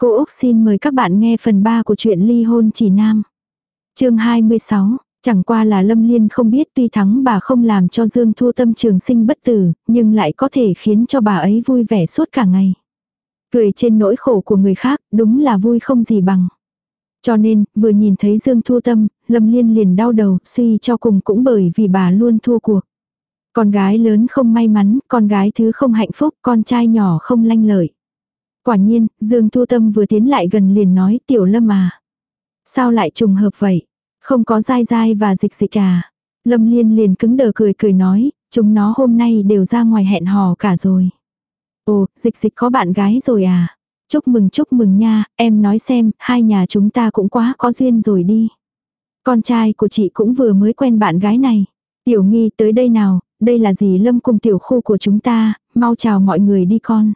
Cô Úc xin mời các bạn nghe phần 3 của truyện ly hôn chỉ nam. chương 26, chẳng qua là Lâm Liên không biết tuy thắng bà không làm cho Dương Thu Tâm trường sinh bất tử, nhưng lại có thể khiến cho bà ấy vui vẻ suốt cả ngày. Cười trên nỗi khổ của người khác, đúng là vui không gì bằng. Cho nên, vừa nhìn thấy Dương Thu Tâm, Lâm Liên liền đau đầu, suy cho cùng cũng bởi vì bà luôn thua cuộc. Con gái lớn không may mắn, con gái thứ không hạnh phúc, con trai nhỏ không lanh lợi. Quả nhiên, Dương Thu Tâm vừa tiến lại gần liền nói tiểu lâm à. Sao lại trùng hợp vậy? Không có dai dai và dịch dịch à? Lâm Liên liền cứng đờ cười cười nói, chúng nó hôm nay đều ra ngoài hẹn hò cả rồi. Ồ, dịch dịch có bạn gái rồi à? Chúc mừng chúc mừng nha, em nói xem, hai nhà chúng ta cũng quá có duyên rồi đi. Con trai của chị cũng vừa mới quen bạn gái này. Tiểu nghi tới đây nào, đây là gì lâm cùng tiểu khu của chúng ta, mau chào mọi người đi con.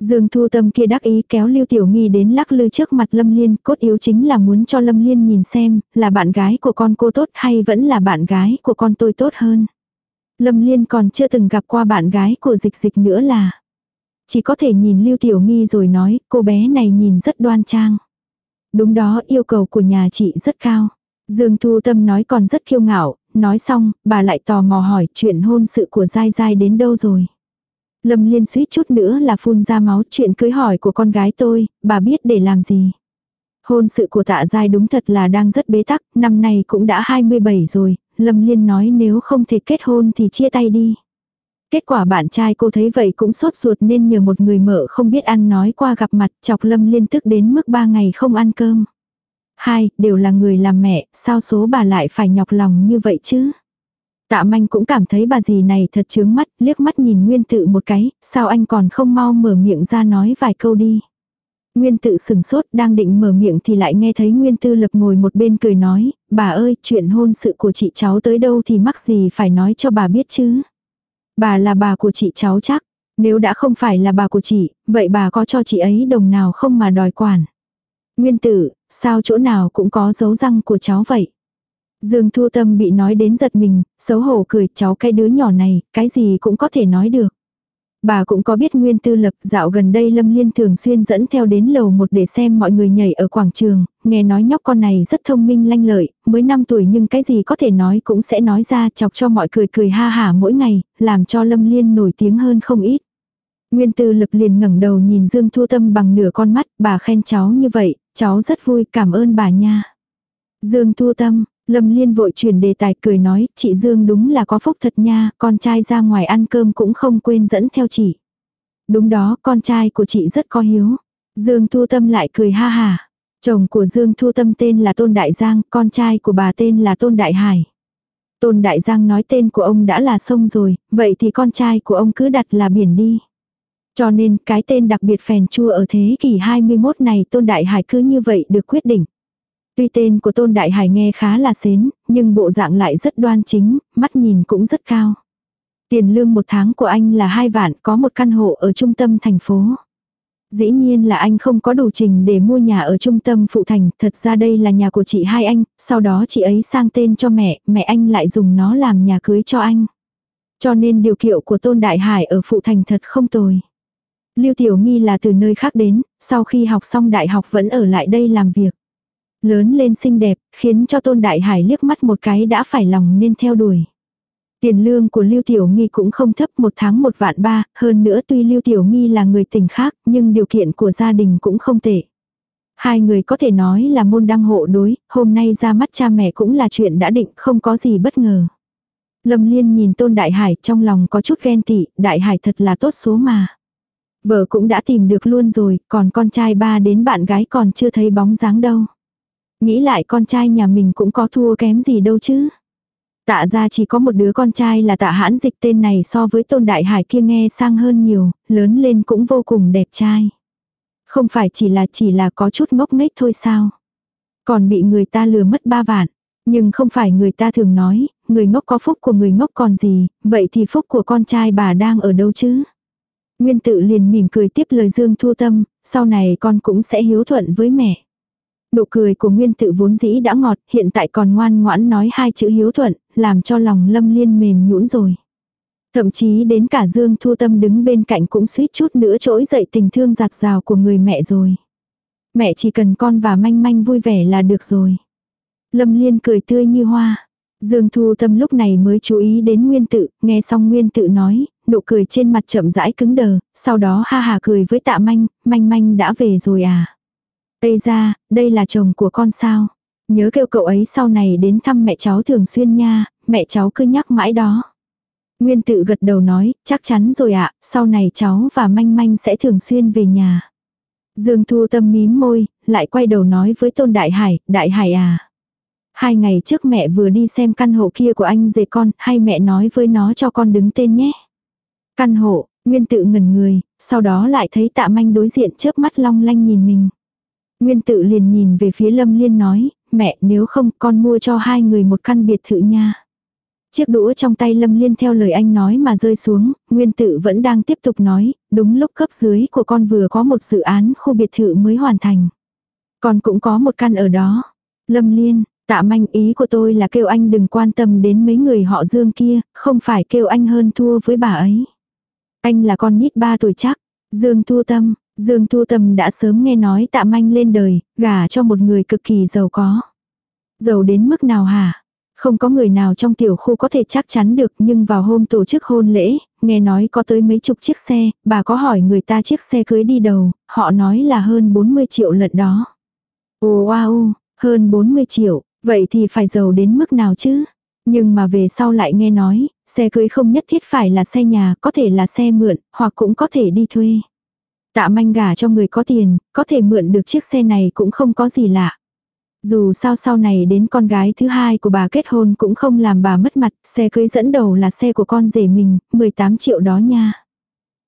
Dương Thu Tâm kia đắc ý kéo Lưu Tiểu Nghi đến lắc lư trước mặt Lâm Liên, cốt yếu chính là muốn cho Lâm Liên nhìn xem, là bạn gái của con cô tốt hay vẫn là bạn gái của con tôi tốt hơn. Lâm Liên còn chưa từng gặp qua bạn gái của dịch dịch nữa là. Chỉ có thể nhìn Lưu Tiểu Nghi rồi nói, cô bé này nhìn rất đoan trang. Đúng đó, yêu cầu của nhà chị rất cao. Dương Thu Tâm nói còn rất kiêu ngạo, nói xong, bà lại tò mò hỏi chuyện hôn sự của Giai Giai đến đâu rồi. Lâm Liên suýt chút nữa là phun ra máu chuyện cưới hỏi của con gái tôi, bà biết để làm gì. Hôn sự của tạ giai đúng thật là đang rất bế tắc, năm nay cũng đã 27 rồi, Lâm Liên nói nếu không thể kết hôn thì chia tay đi. Kết quả bạn trai cô thấy vậy cũng sốt ruột nên nhờ một người mợ không biết ăn nói qua gặp mặt chọc Lâm Liên tức đến mức ba ngày không ăn cơm. Hai, đều là người làm mẹ, sao số bà lại phải nhọc lòng như vậy chứ? Tạ manh cũng cảm thấy bà dì này thật chướng mắt, liếc mắt nhìn nguyên tự một cái, sao anh còn không mau mở miệng ra nói vài câu đi. Nguyên tự sừng sốt đang định mở miệng thì lại nghe thấy Nguyên tư lập ngồi một bên cười nói, bà ơi chuyện hôn sự của chị cháu tới đâu thì mắc gì phải nói cho bà biết chứ. Bà là bà của chị cháu chắc, nếu đã không phải là bà của chị, vậy bà có cho chị ấy đồng nào không mà đòi quản. Nguyên tử, sao chỗ nào cũng có dấu răng của cháu vậy. Dương Thu Tâm bị nói đến giật mình, xấu hổ cười cháu cái đứa nhỏ này, cái gì cũng có thể nói được. Bà cũng có biết nguyên tư lập dạo gần đây Lâm Liên thường xuyên dẫn theo đến lầu một để xem mọi người nhảy ở quảng trường, nghe nói nhóc con này rất thông minh lanh lợi, mới 5 tuổi nhưng cái gì có thể nói cũng sẽ nói ra chọc cho mọi cười cười ha hả mỗi ngày, làm cho Lâm Liên nổi tiếng hơn không ít. Nguyên tư lập liền ngẩng đầu nhìn Dương Thu Tâm bằng nửa con mắt, bà khen cháu như vậy, cháu rất vui cảm ơn bà nha. Dương Thu Tâm, Lâm Liên vội chuyển đề tài cười nói, chị Dương đúng là có phúc thật nha, con trai ra ngoài ăn cơm cũng không quên dẫn theo chị. Đúng đó, con trai của chị rất có hiếu. Dương Thu Tâm lại cười ha hà. Chồng của Dương Thu Tâm tên là Tôn Đại Giang, con trai của bà tên là Tôn Đại Hải. Tôn Đại Giang nói tên của ông đã là sông rồi, vậy thì con trai của ông cứ đặt là biển đi. Cho nên cái tên đặc biệt phèn chua ở thế kỷ 21 này Tôn Đại Hải cứ như vậy được quyết định. Tuy tên của Tôn Đại Hải nghe khá là xến, nhưng bộ dạng lại rất đoan chính, mắt nhìn cũng rất cao. Tiền lương một tháng của anh là hai vạn, có một căn hộ ở trung tâm thành phố. Dĩ nhiên là anh không có đủ trình để mua nhà ở trung tâm phụ thành, thật ra đây là nhà của chị hai anh, sau đó chị ấy sang tên cho mẹ, mẹ anh lại dùng nó làm nhà cưới cho anh. Cho nên điều kiệu của Tôn Đại Hải ở phụ thành thật không tồi. Lưu Tiểu Nghi là từ nơi khác đến, sau khi học xong đại học vẫn ở lại đây làm việc. Lớn lên xinh đẹp, khiến cho Tôn Đại Hải liếc mắt một cái đã phải lòng nên theo đuổi. Tiền lương của Lưu Tiểu Nghi cũng không thấp một tháng một vạn ba, hơn nữa tuy Lưu Tiểu Nghi là người tỉnh khác, nhưng điều kiện của gia đình cũng không tệ. Hai người có thể nói là môn đăng hộ đối, hôm nay ra mắt cha mẹ cũng là chuyện đã định, không có gì bất ngờ. Lâm Liên nhìn Tôn Đại Hải trong lòng có chút ghen tị, Đại Hải thật là tốt số mà. Vợ cũng đã tìm được luôn rồi, còn con trai ba đến bạn gái còn chưa thấy bóng dáng đâu. Nghĩ lại con trai nhà mình cũng có thua kém gì đâu chứ. Tạ ra chỉ có một đứa con trai là tạ hãn dịch tên này so với tôn đại hải kia nghe sang hơn nhiều, lớn lên cũng vô cùng đẹp trai. Không phải chỉ là chỉ là có chút ngốc nghếch thôi sao. Còn bị người ta lừa mất ba vạn. Nhưng không phải người ta thường nói, người ngốc có phúc của người ngốc còn gì, vậy thì phúc của con trai bà đang ở đâu chứ? Nguyên tự liền mỉm cười tiếp lời Dương Thu Tâm, sau này con cũng sẽ hiếu thuận với mẹ. Nụ cười của nguyên tự vốn dĩ đã ngọt, hiện tại còn ngoan ngoãn nói hai chữ hiếu thuận, làm cho lòng lâm liên mềm nhũn rồi. Thậm chí đến cả Dương Thu Tâm đứng bên cạnh cũng suýt chút nữa trỗi dậy tình thương giạt rào của người mẹ rồi. Mẹ chỉ cần con và manh manh vui vẻ là được rồi. Lâm Liên cười tươi như hoa. Dương Thu Tâm lúc này mới chú ý đến Nguyên Tự, nghe xong Nguyên Tự nói, nụ cười trên mặt chậm rãi cứng đờ, sau đó ha hà cười với tạ manh, manh manh đã về rồi à. Tây ra, đây là chồng của con sao. Nhớ kêu cậu ấy sau này đến thăm mẹ cháu thường xuyên nha, mẹ cháu cứ nhắc mãi đó. Nguyên tự gật đầu nói, chắc chắn rồi ạ, sau này cháu và manh manh sẽ thường xuyên về nhà. Dương Thu Tâm mím môi, lại quay đầu nói với Tôn Đại Hải, Đại Hải à. Hai ngày trước mẹ vừa đi xem căn hộ kia của anh dề con, hay mẹ nói với nó cho con đứng tên nhé. Căn hộ, Nguyên tự ngẩn người, sau đó lại thấy tạ manh đối diện chớp mắt long lanh nhìn mình. Nguyên tự liền nhìn về phía Lâm Liên nói, mẹ nếu không con mua cho hai người một căn biệt thự nha. Chiếc đũa trong tay Lâm Liên theo lời anh nói mà rơi xuống, Nguyên tự vẫn đang tiếp tục nói, đúng lúc cấp dưới của con vừa có một dự án khu biệt thự mới hoàn thành. Con cũng có một căn ở đó. Lâm Liên, tạ manh ý của tôi là kêu anh đừng quan tâm đến mấy người họ Dương kia, không phải kêu anh hơn thua với bà ấy. Anh là con nít ba tuổi chắc. Dương Thu Tâm, Dương Thu Tâm đã sớm nghe nói tạ manh lên đời, gả cho một người cực kỳ giàu có. Giàu đến mức nào hả? Không có người nào trong tiểu khu có thể chắc chắn được nhưng vào hôm tổ chức hôn lễ, nghe nói có tới mấy chục chiếc xe, bà có hỏi người ta chiếc xe cưới đi đầu, họ nói là hơn 40 triệu lận đó. Ồ wow, hơn 40 triệu, vậy thì phải giàu đến mức nào chứ? Nhưng mà về sau lại nghe nói, xe cưới không nhất thiết phải là xe nhà, có thể là xe mượn, hoặc cũng có thể đi thuê. Tạ manh gả cho người có tiền, có thể mượn được chiếc xe này cũng không có gì lạ. Dù sao sau này đến con gái thứ hai của bà kết hôn cũng không làm bà mất mặt, xe cưới dẫn đầu là xe của con rể mình, 18 triệu đó nha.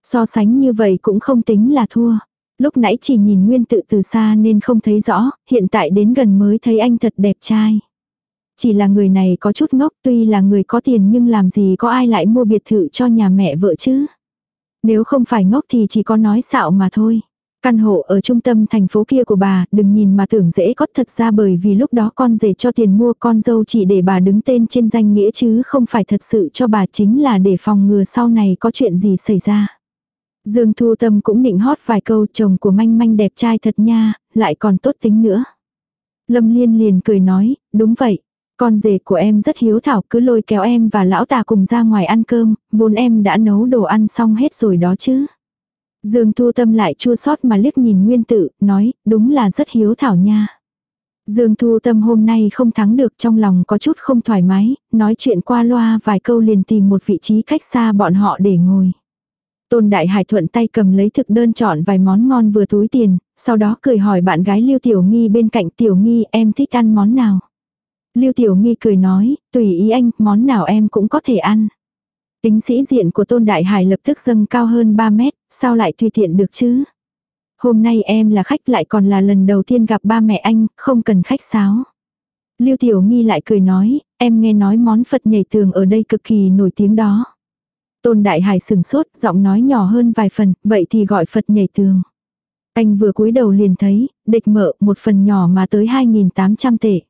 So sánh như vậy cũng không tính là thua. Lúc nãy chỉ nhìn nguyên tự từ xa nên không thấy rõ, hiện tại đến gần mới thấy anh thật đẹp trai. Chỉ là người này có chút ngốc tuy là người có tiền nhưng làm gì có ai lại mua biệt thự cho nhà mẹ vợ chứ. Nếu không phải ngốc thì chỉ có nói xạo mà thôi. Căn hộ ở trung tâm thành phố kia của bà, đừng nhìn mà tưởng dễ có thật ra bởi vì lúc đó con rể cho tiền mua con dâu chỉ để bà đứng tên trên danh nghĩa chứ không phải thật sự cho bà chính là để phòng ngừa sau này có chuyện gì xảy ra. Dương Thu Tâm cũng định hót vài câu chồng của manh manh đẹp trai thật nha, lại còn tốt tính nữa. Lâm Liên liền cười nói, đúng vậy, con rể của em rất hiếu thảo cứ lôi kéo em và lão tà cùng ra ngoài ăn cơm, vốn em đã nấu đồ ăn xong hết rồi đó chứ. Dương Thu Tâm lại chua xót mà liếc nhìn Nguyên Tử nói, đúng là rất hiếu thảo nha. Dương Thu Tâm hôm nay không thắng được trong lòng có chút không thoải mái, nói chuyện qua loa vài câu liền tìm một vị trí cách xa bọn họ để ngồi. Tôn Đại Hải thuận tay cầm lấy thực đơn chọn vài món ngon vừa túi tiền, sau đó cười hỏi bạn gái Lưu Tiểu Nghi bên cạnh Tiểu Nghi em thích ăn món nào. Lưu Tiểu Nghi cười nói, tùy ý anh, món nào em cũng có thể ăn. Tính sĩ diện của Tôn Đại Hải lập tức dâng cao hơn 3 mét, sao lại tùy tiện được chứ? Hôm nay em là khách lại còn là lần đầu tiên gặp ba mẹ anh, không cần khách sáo. Lưu Tiểu Nghi lại cười nói, em nghe nói món Phật nhảy tường ở đây cực kỳ nổi tiếng đó. Tôn Đại Hải sừng sốt, giọng nói nhỏ hơn vài phần, vậy thì gọi Phật nhảy tường. Anh vừa cúi đầu liền thấy, địch mợ một phần nhỏ mà tới 2.800 tệ.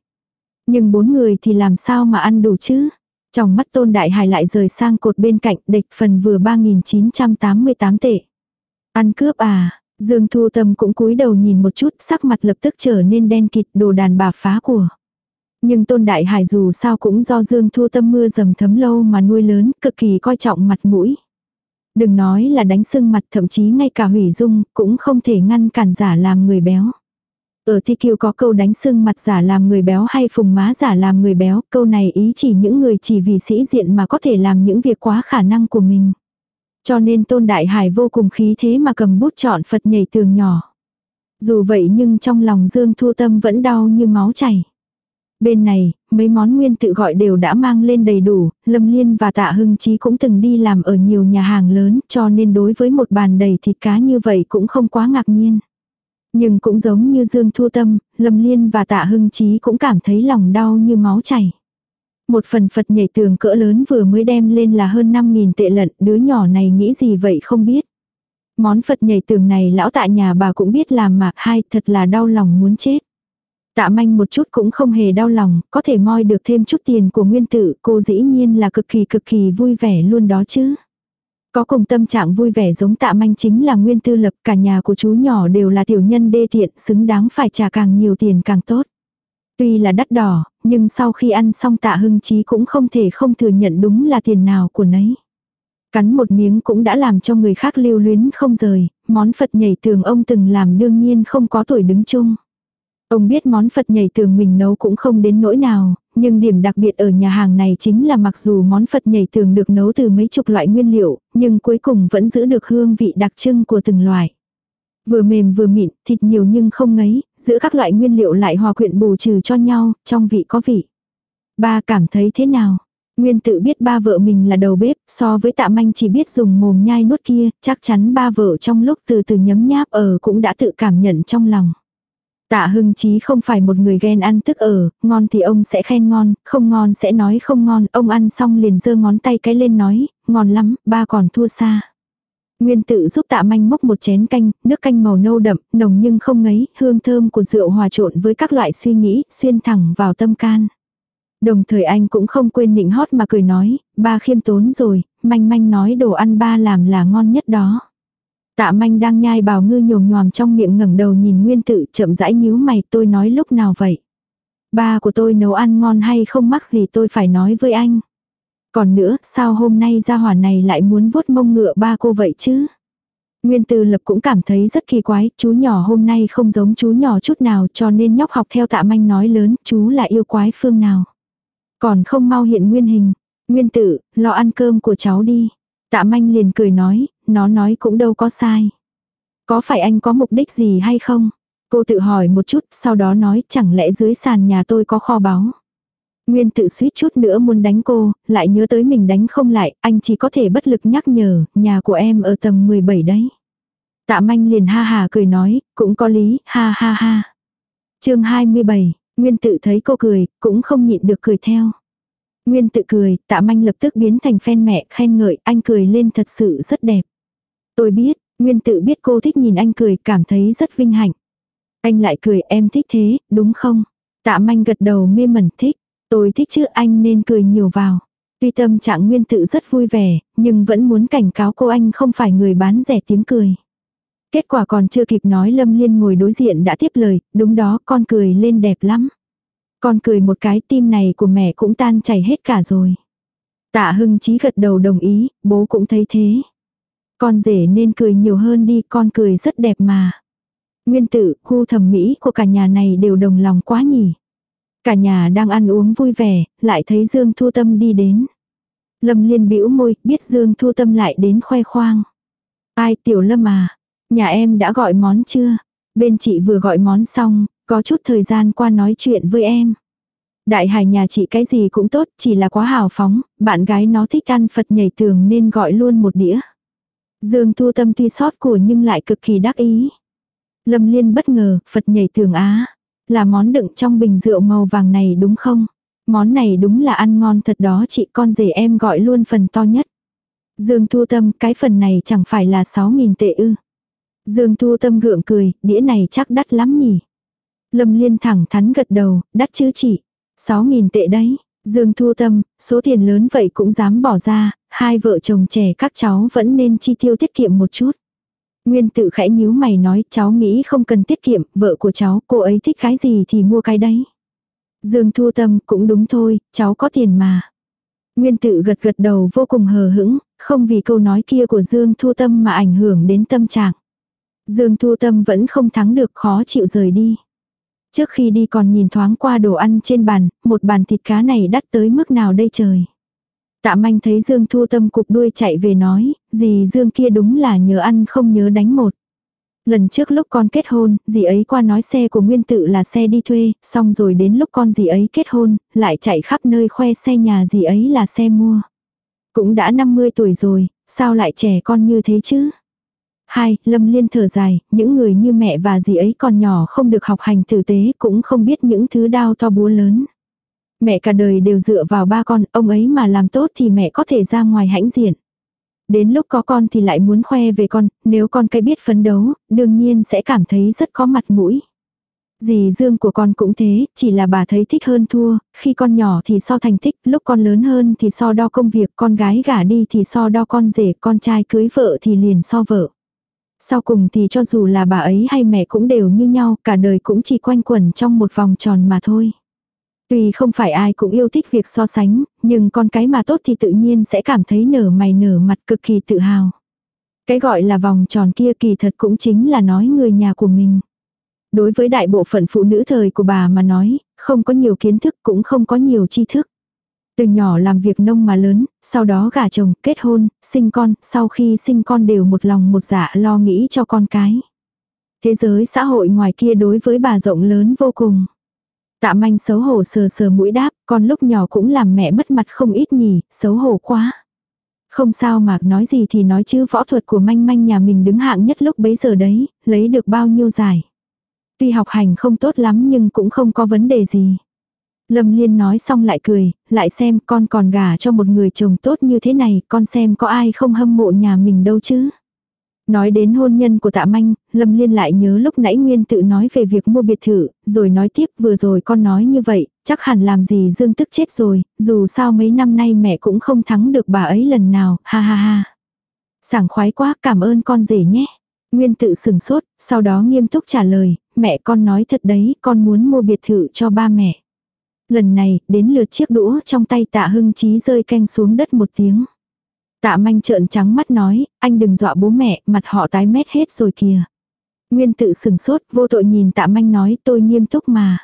Nhưng bốn người thì làm sao mà ăn đủ chứ? Trong mắt tôn đại hải lại rời sang cột bên cạnh địch phần vừa 3.988 tệ. Ăn cướp à, Dương Thu Tâm cũng cúi đầu nhìn một chút sắc mặt lập tức trở nên đen kịt đồ đàn bà phá của. Nhưng tôn đại hải dù sao cũng do Dương Thu Tâm mưa dầm thấm lâu mà nuôi lớn cực kỳ coi trọng mặt mũi. Đừng nói là đánh sưng mặt thậm chí ngay cả hủy dung cũng không thể ngăn cản giả làm người béo. Ở thi kiêu có câu đánh sưng mặt giả làm người béo hay phùng má giả làm người béo, câu này ý chỉ những người chỉ vì sĩ diện mà có thể làm những việc quá khả năng của mình. Cho nên Tôn Đại Hải vô cùng khí thế mà cầm bút chọn Phật nhảy tường nhỏ. Dù vậy nhưng trong lòng Dương Thu Tâm vẫn đau như máu chảy. Bên này, mấy món nguyên tự gọi đều đã mang lên đầy đủ, Lâm Liên và Tạ Hưng Chí cũng từng đi làm ở nhiều nhà hàng lớn cho nên đối với một bàn đầy thịt cá như vậy cũng không quá ngạc nhiên. Nhưng cũng giống như Dương Thu Tâm, Lâm Liên và Tạ Hưng Chí cũng cảm thấy lòng đau như máu chảy. Một phần Phật nhảy tường cỡ lớn vừa mới đem lên là hơn 5.000 tệ lận, đứa nhỏ này nghĩ gì vậy không biết. Món Phật nhảy tường này lão tạ nhà bà cũng biết làm mà hai thật là đau lòng muốn chết. Tạ manh một chút cũng không hề đau lòng, có thể moi được thêm chút tiền của nguyên tử, cô dĩ nhiên là cực kỳ cực kỳ vui vẻ luôn đó chứ. Có cùng tâm trạng vui vẻ giống tạ manh chính là nguyên tư lập cả nhà của chú nhỏ đều là tiểu nhân đê tiện xứng đáng phải trả càng nhiều tiền càng tốt. Tuy là đắt đỏ, nhưng sau khi ăn xong tạ hưng chí cũng không thể không thừa nhận đúng là tiền nào của nấy. Cắn một miếng cũng đã làm cho người khác lưu luyến không rời, món Phật nhảy tường ông từng làm đương nhiên không có tuổi đứng chung. Ông biết món Phật nhảy tường mình nấu cũng không đến nỗi nào, nhưng điểm đặc biệt ở nhà hàng này chính là mặc dù món Phật nhảy tường được nấu từ mấy chục loại nguyên liệu, nhưng cuối cùng vẫn giữ được hương vị đặc trưng của từng loại. Vừa mềm vừa mịn, thịt nhiều nhưng không ngấy, giữa các loại nguyên liệu lại hòa quyện bù trừ cho nhau, trong vị có vị. Ba cảm thấy thế nào? Nguyên tự biết ba vợ mình là đầu bếp, so với tạ manh chỉ biết dùng mồm nhai nuốt kia, chắc chắn ba vợ trong lúc từ từ nhấm nháp ở cũng đã tự cảm nhận trong lòng. Tạ hưng chí không phải một người ghen ăn tức ở, ngon thì ông sẽ khen ngon, không ngon sẽ nói không ngon, ông ăn xong liền giơ ngón tay cái lên nói, ngon lắm, ba còn thua xa. Nguyên tự giúp tạ manh mốc một chén canh, nước canh màu nâu đậm, nồng nhưng không ngấy, hương thơm của rượu hòa trộn với các loại suy nghĩ, xuyên thẳng vào tâm can. Đồng thời anh cũng không quên nịnh hót mà cười nói, ba khiêm tốn rồi, manh manh nói đồ ăn ba làm là ngon nhất đó. Tạ manh đang nhai bào ngư nhồm nhòm trong miệng ngẩng đầu nhìn nguyên tự chậm rãi nhíu mày tôi nói lúc nào vậy. Ba của tôi nấu ăn ngon hay không mắc gì tôi phải nói với anh. Còn nữa, sao hôm nay gia hỏa này lại muốn vuốt mông ngựa ba cô vậy chứ? Nguyên Tư Lập cũng cảm thấy rất kỳ quái, chú nhỏ hôm nay không giống chú nhỏ chút nào cho nên nhóc học theo tạ manh nói lớn, chú là yêu quái phương nào. Còn không mau hiện nguyên hình. Nguyên tử, lo ăn cơm của cháu đi. Tạ manh liền cười nói, nó nói cũng đâu có sai. Có phải anh có mục đích gì hay không? Cô tự hỏi một chút, sau đó nói chẳng lẽ dưới sàn nhà tôi có kho báu. Nguyên tự suýt chút nữa muốn đánh cô, lại nhớ tới mình đánh không lại, anh chỉ có thể bất lực nhắc nhở, nhà của em ở tầng 17 đấy. Tạ manh liền ha hà cười nói, cũng có lý, ha ha ha. chương 27, Nguyên tự thấy cô cười, cũng không nhịn được cười theo. Nguyên tự cười, tạ manh lập tức biến thành phen mẹ, khen ngợi, anh cười lên thật sự rất đẹp. Tôi biết, Nguyên tự biết cô thích nhìn anh cười, cảm thấy rất vinh hạnh. Anh lại cười, em thích thế, đúng không? Tạ manh gật đầu mê mẩn thích. Tôi thích chứ anh nên cười nhiều vào. Tuy tâm trạng nguyên tự rất vui vẻ, nhưng vẫn muốn cảnh cáo cô anh không phải người bán rẻ tiếng cười. Kết quả còn chưa kịp nói Lâm Liên ngồi đối diện đã tiếp lời, đúng đó con cười lên đẹp lắm. Con cười một cái tim này của mẹ cũng tan chảy hết cả rồi. Tạ Hưng Chí gật đầu đồng ý, bố cũng thấy thế. Con rể nên cười nhiều hơn đi, con cười rất đẹp mà. Nguyên tử, khu thẩm mỹ của cả nhà này đều đồng lòng quá nhỉ. Cả nhà đang ăn uống vui vẻ, lại thấy Dương Thu Tâm đi đến. Lâm Liên bĩu môi, biết Dương Thu Tâm lại đến khoe khoang. Ai tiểu Lâm à, nhà em đã gọi món chưa? Bên chị vừa gọi món xong, có chút thời gian qua nói chuyện với em. Đại hải nhà chị cái gì cũng tốt, chỉ là quá hào phóng, bạn gái nó thích ăn Phật nhảy tường nên gọi luôn một đĩa. Dương Thu Tâm tuy sót của nhưng lại cực kỳ đắc ý. Lâm Liên bất ngờ, Phật nhảy tường á. Là món đựng trong bình rượu màu vàng này đúng không? Món này đúng là ăn ngon thật đó chị con rể em gọi luôn phần to nhất. Dương Thu Tâm cái phần này chẳng phải là 6.000 tệ ư. Dương Thu Tâm gượng cười, đĩa này chắc đắt lắm nhỉ. Lâm Liên thẳng thắn gật đầu, đắt chứ chị. 6.000 tệ đấy. Dương Thu Tâm, số tiền lớn vậy cũng dám bỏ ra, hai vợ chồng trẻ các cháu vẫn nên chi tiêu tiết kiệm một chút. Nguyên tự khẽ nhíu mày nói cháu nghĩ không cần tiết kiệm, vợ của cháu, cô ấy thích cái gì thì mua cái đấy. Dương Thu Tâm cũng đúng thôi, cháu có tiền mà. Nguyên tự gật gật đầu vô cùng hờ hững, không vì câu nói kia của Dương Thu Tâm mà ảnh hưởng đến tâm trạng. Dương Thu Tâm vẫn không thắng được khó chịu rời đi. Trước khi đi còn nhìn thoáng qua đồ ăn trên bàn, một bàn thịt cá này đắt tới mức nào đây trời. Tạ manh thấy Dương Thu Tâm cục đuôi chạy về nói, dì Dương kia đúng là nhớ ăn không nhớ đánh một. Lần trước lúc con kết hôn, dì ấy qua nói xe của Nguyên Tự là xe đi thuê, xong rồi đến lúc con dì ấy kết hôn, lại chạy khắp nơi khoe xe nhà dì ấy là xe mua. Cũng đã 50 tuổi rồi, sao lại trẻ con như thế chứ? Hai, Lâm Liên thở dài, những người như mẹ và dì ấy còn nhỏ không được học hành tử tế cũng không biết những thứ đau to búa lớn. Mẹ cả đời đều dựa vào ba con, ông ấy mà làm tốt thì mẹ có thể ra ngoài hãnh diện. Đến lúc có con thì lại muốn khoe về con, nếu con cái biết phấn đấu, đương nhiên sẽ cảm thấy rất có mặt mũi. Dì Dương của con cũng thế, chỉ là bà thấy thích hơn thua, khi con nhỏ thì so thành tích, lúc con lớn hơn thì so đo công việc, con gái gả đi thì so đo con rể, con trai cưới vợ thì liền so vợ. Sau cùng thì cho dù là bà ấy hay mẹ cũng đều như nhau, cả đời cũng chỉ quanh quẩn trong một vòng tròn mà thôi. Tuy không phải ai cũng yêu thích việc so sánh, nhưng con cái mà tốt thì tự nhiên sẽ cảm thấy nở mày nở mặt cực kỳ tự hào. Cái gọi là vòng tròn kia kỳ thật cũng chính là nói người nhà của mình. Đối với đại bộ phận phụ nữ thời của bà mà nói, không có nhiều kiến thức cũng không có nhiều tri thức. Từ nhỏ làm việc nông mà lớn, sau đó gả chồng, kết hôn, sinh con, sau khi sinh con đều một lòng một dạ lo nghĩ cho con cái. Thế giới xã hội ngoài kia đối với bà rộng lớn vô cùng. Tạ manh xấu hổ sờ sờ mũi đáp, con lúc nhỏ cũng làm mẹ mất mặt không ít nhỉ, xấu hổ quá. Không sao mà nói gì thì nói chứ võ thuật của manh manh nhà mình đứng hạng nhất lúc bấy giờ đấy, lấy được bao nhiêu giải. Tuy học hành không tốt lắm nhưng cũng không có vấn đề gì. Lâm Liên nói xong lại cười, lại xem con còn gả cho một người chồng tốt như thế này, con xem có ai không hâm mộ nhà mình đâu chứ. Nói đến hôn nhân của tạ manh, Lâm Liên lại nhớ lúc nãy Nguyên tự nói về việc mua biệt thự, rồi nói tiếp vừa rồi con nói như vậy, chắc hẳn làm gì Dương tức chết rồi, dù sao mấy năm nay mẹ cũng không thắng được bà ấy lần nào, ha ha ha. Sảng khoái quá, cảm ơn con rể nhé. Nguyên tự sừng sốt, sau đó nghiêm túc trả lời, mẹ con nói thật đấy, con muốn mua biệt thự cho ba mẹ. Lần này, đến lượt chiếc đũa trong tay tạ hưng trí rơi canh xuống đất một tiếng. Tạ manh trợn trắng mắt nói, anh đừng dọa bố mẹ, mặt họ tái mét hết rồi kìa. Nguyên tự sừng sốt, vô tội nhìn tạ manh nói tôi nghiêm túc mà.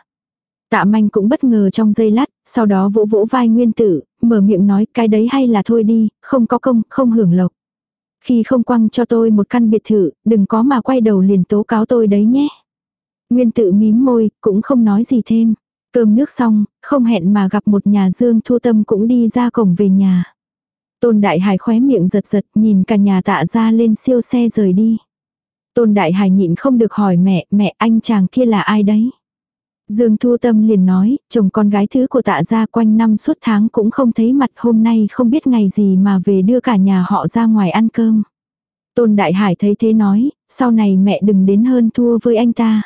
Tạ manh cũng bất ngờ trong giây lát, sau đó vỗ vỗ vai nguyên tử, mở miệng nói cái đấy hay là thôi đi, không có công, không hưởng lộc. Khi không quăng cho tôi một căn biệt thự, đừng có mà quay đầu liền tố cáo tôi đấy nhé. Nguyên tự mím môi, cũng không nói gì thêm. Cơm nước xong, không hẹn mà gặp một nhà dương thu tâm cũng đi ra cổng về nhà. Tôn Đại Hải khóe miệng giật giật nhìn cả nhà tạ ra lên siêu xe rời đi. Tôn Đại Hải nhịn không được hỏi mẹ, mẹ anh chàng kia là ai đấy? Dương Thu Tâm liền nói, chồng con gái thứ của tạ ra quanh năm suốt tháng cũng không thấy mặt hôm nay không biết ngày gì mà về đưa cả nhà họ ra ngoài ăn cơm. Tôn Đại Hải thấy thế nói, sau này mẹ đừng đến hơn thua với anh ta.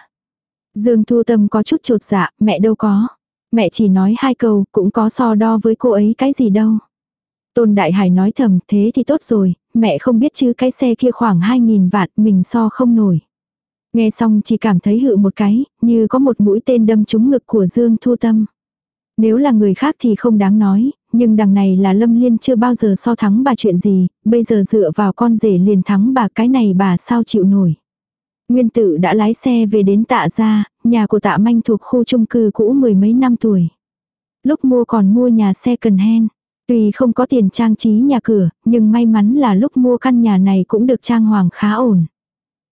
Dương Thu Tâm có chút trột dạ, mẹ đâu có. Mẹ chỉ nói hai câu, cũng có so đo với cô ấy cái gì đâu. Tôn Đại Hải nói thầm, thế thì tốt rồi, mẹ không biết chứ cái xe kia khoảng 2.000 vạn, mình so không nổi. Nghe xong chỉ cảm thấy hự một cái, như có một mũi tên đâm trúng ngực của Dương Thu Tâm. Nếu là người khác thì không đáng nói, nhưng đằng này là Lâm Liên chưa bao giờ so thắng bà chuyện gì, bây giờ dựa vào con rể liền thắng bà cái này bà sao chịu nổi. Nguyên tử đã lái xe về đến tạ gia, nhà của tạ manh thuộc khu chung cư cũ mười mấy năm tuổi. Lúc mua còn mua nhà xe cần hen. Tuy không có tiền trang trí nhà cửa, nhưng may mắn là lúc mua căn nhà này cũng được trang hoàng khá ổn.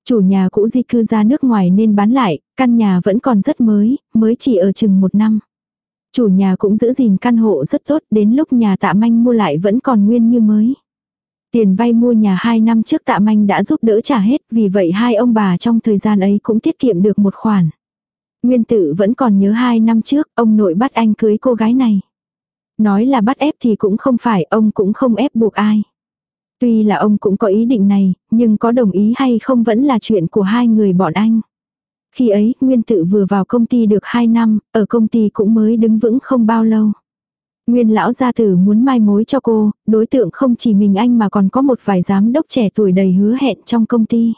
Chủ nhà cũ di cư ra nước ngoài nên bán lại, căn nhà vẫn còn rất mới, mới chỉ ở chừng một năm. Chủ nhà cũng giữ gìn căn hộ rất tốt, đến lúc nhà tạ manh mua lại vẫn còn nguyên như mới. Tiền vay mua nhà 2 năm trước tạ manh đã giúp đỡ trả hết, vì vậy hai ông bà trong thời gian ấy cũng tiết kiệm được một khoản. Nguyên tử vẫn còn nhớ 2 năm trước, ông nội bắt anh cưới cô gái này. Nói là bắt ép thì cũng không phải, ông cũng không ép buộc ai. Tuy là ông cũng có ý định này, nhưng có đồng ý hay không vẫn là chuyện của hai người bọn anh. Khi ấy, Nguyên tự vừa vào công ty được 2 năm, ở công ty cũng mới đứng vững không bao lâu. Nguyên lão gia tử muốn mai mối cho cô, đối tượng không chỉ mình anh mà còn có một vài giám đốc trẻ tuổi đầy hứa hẹn trong công ty.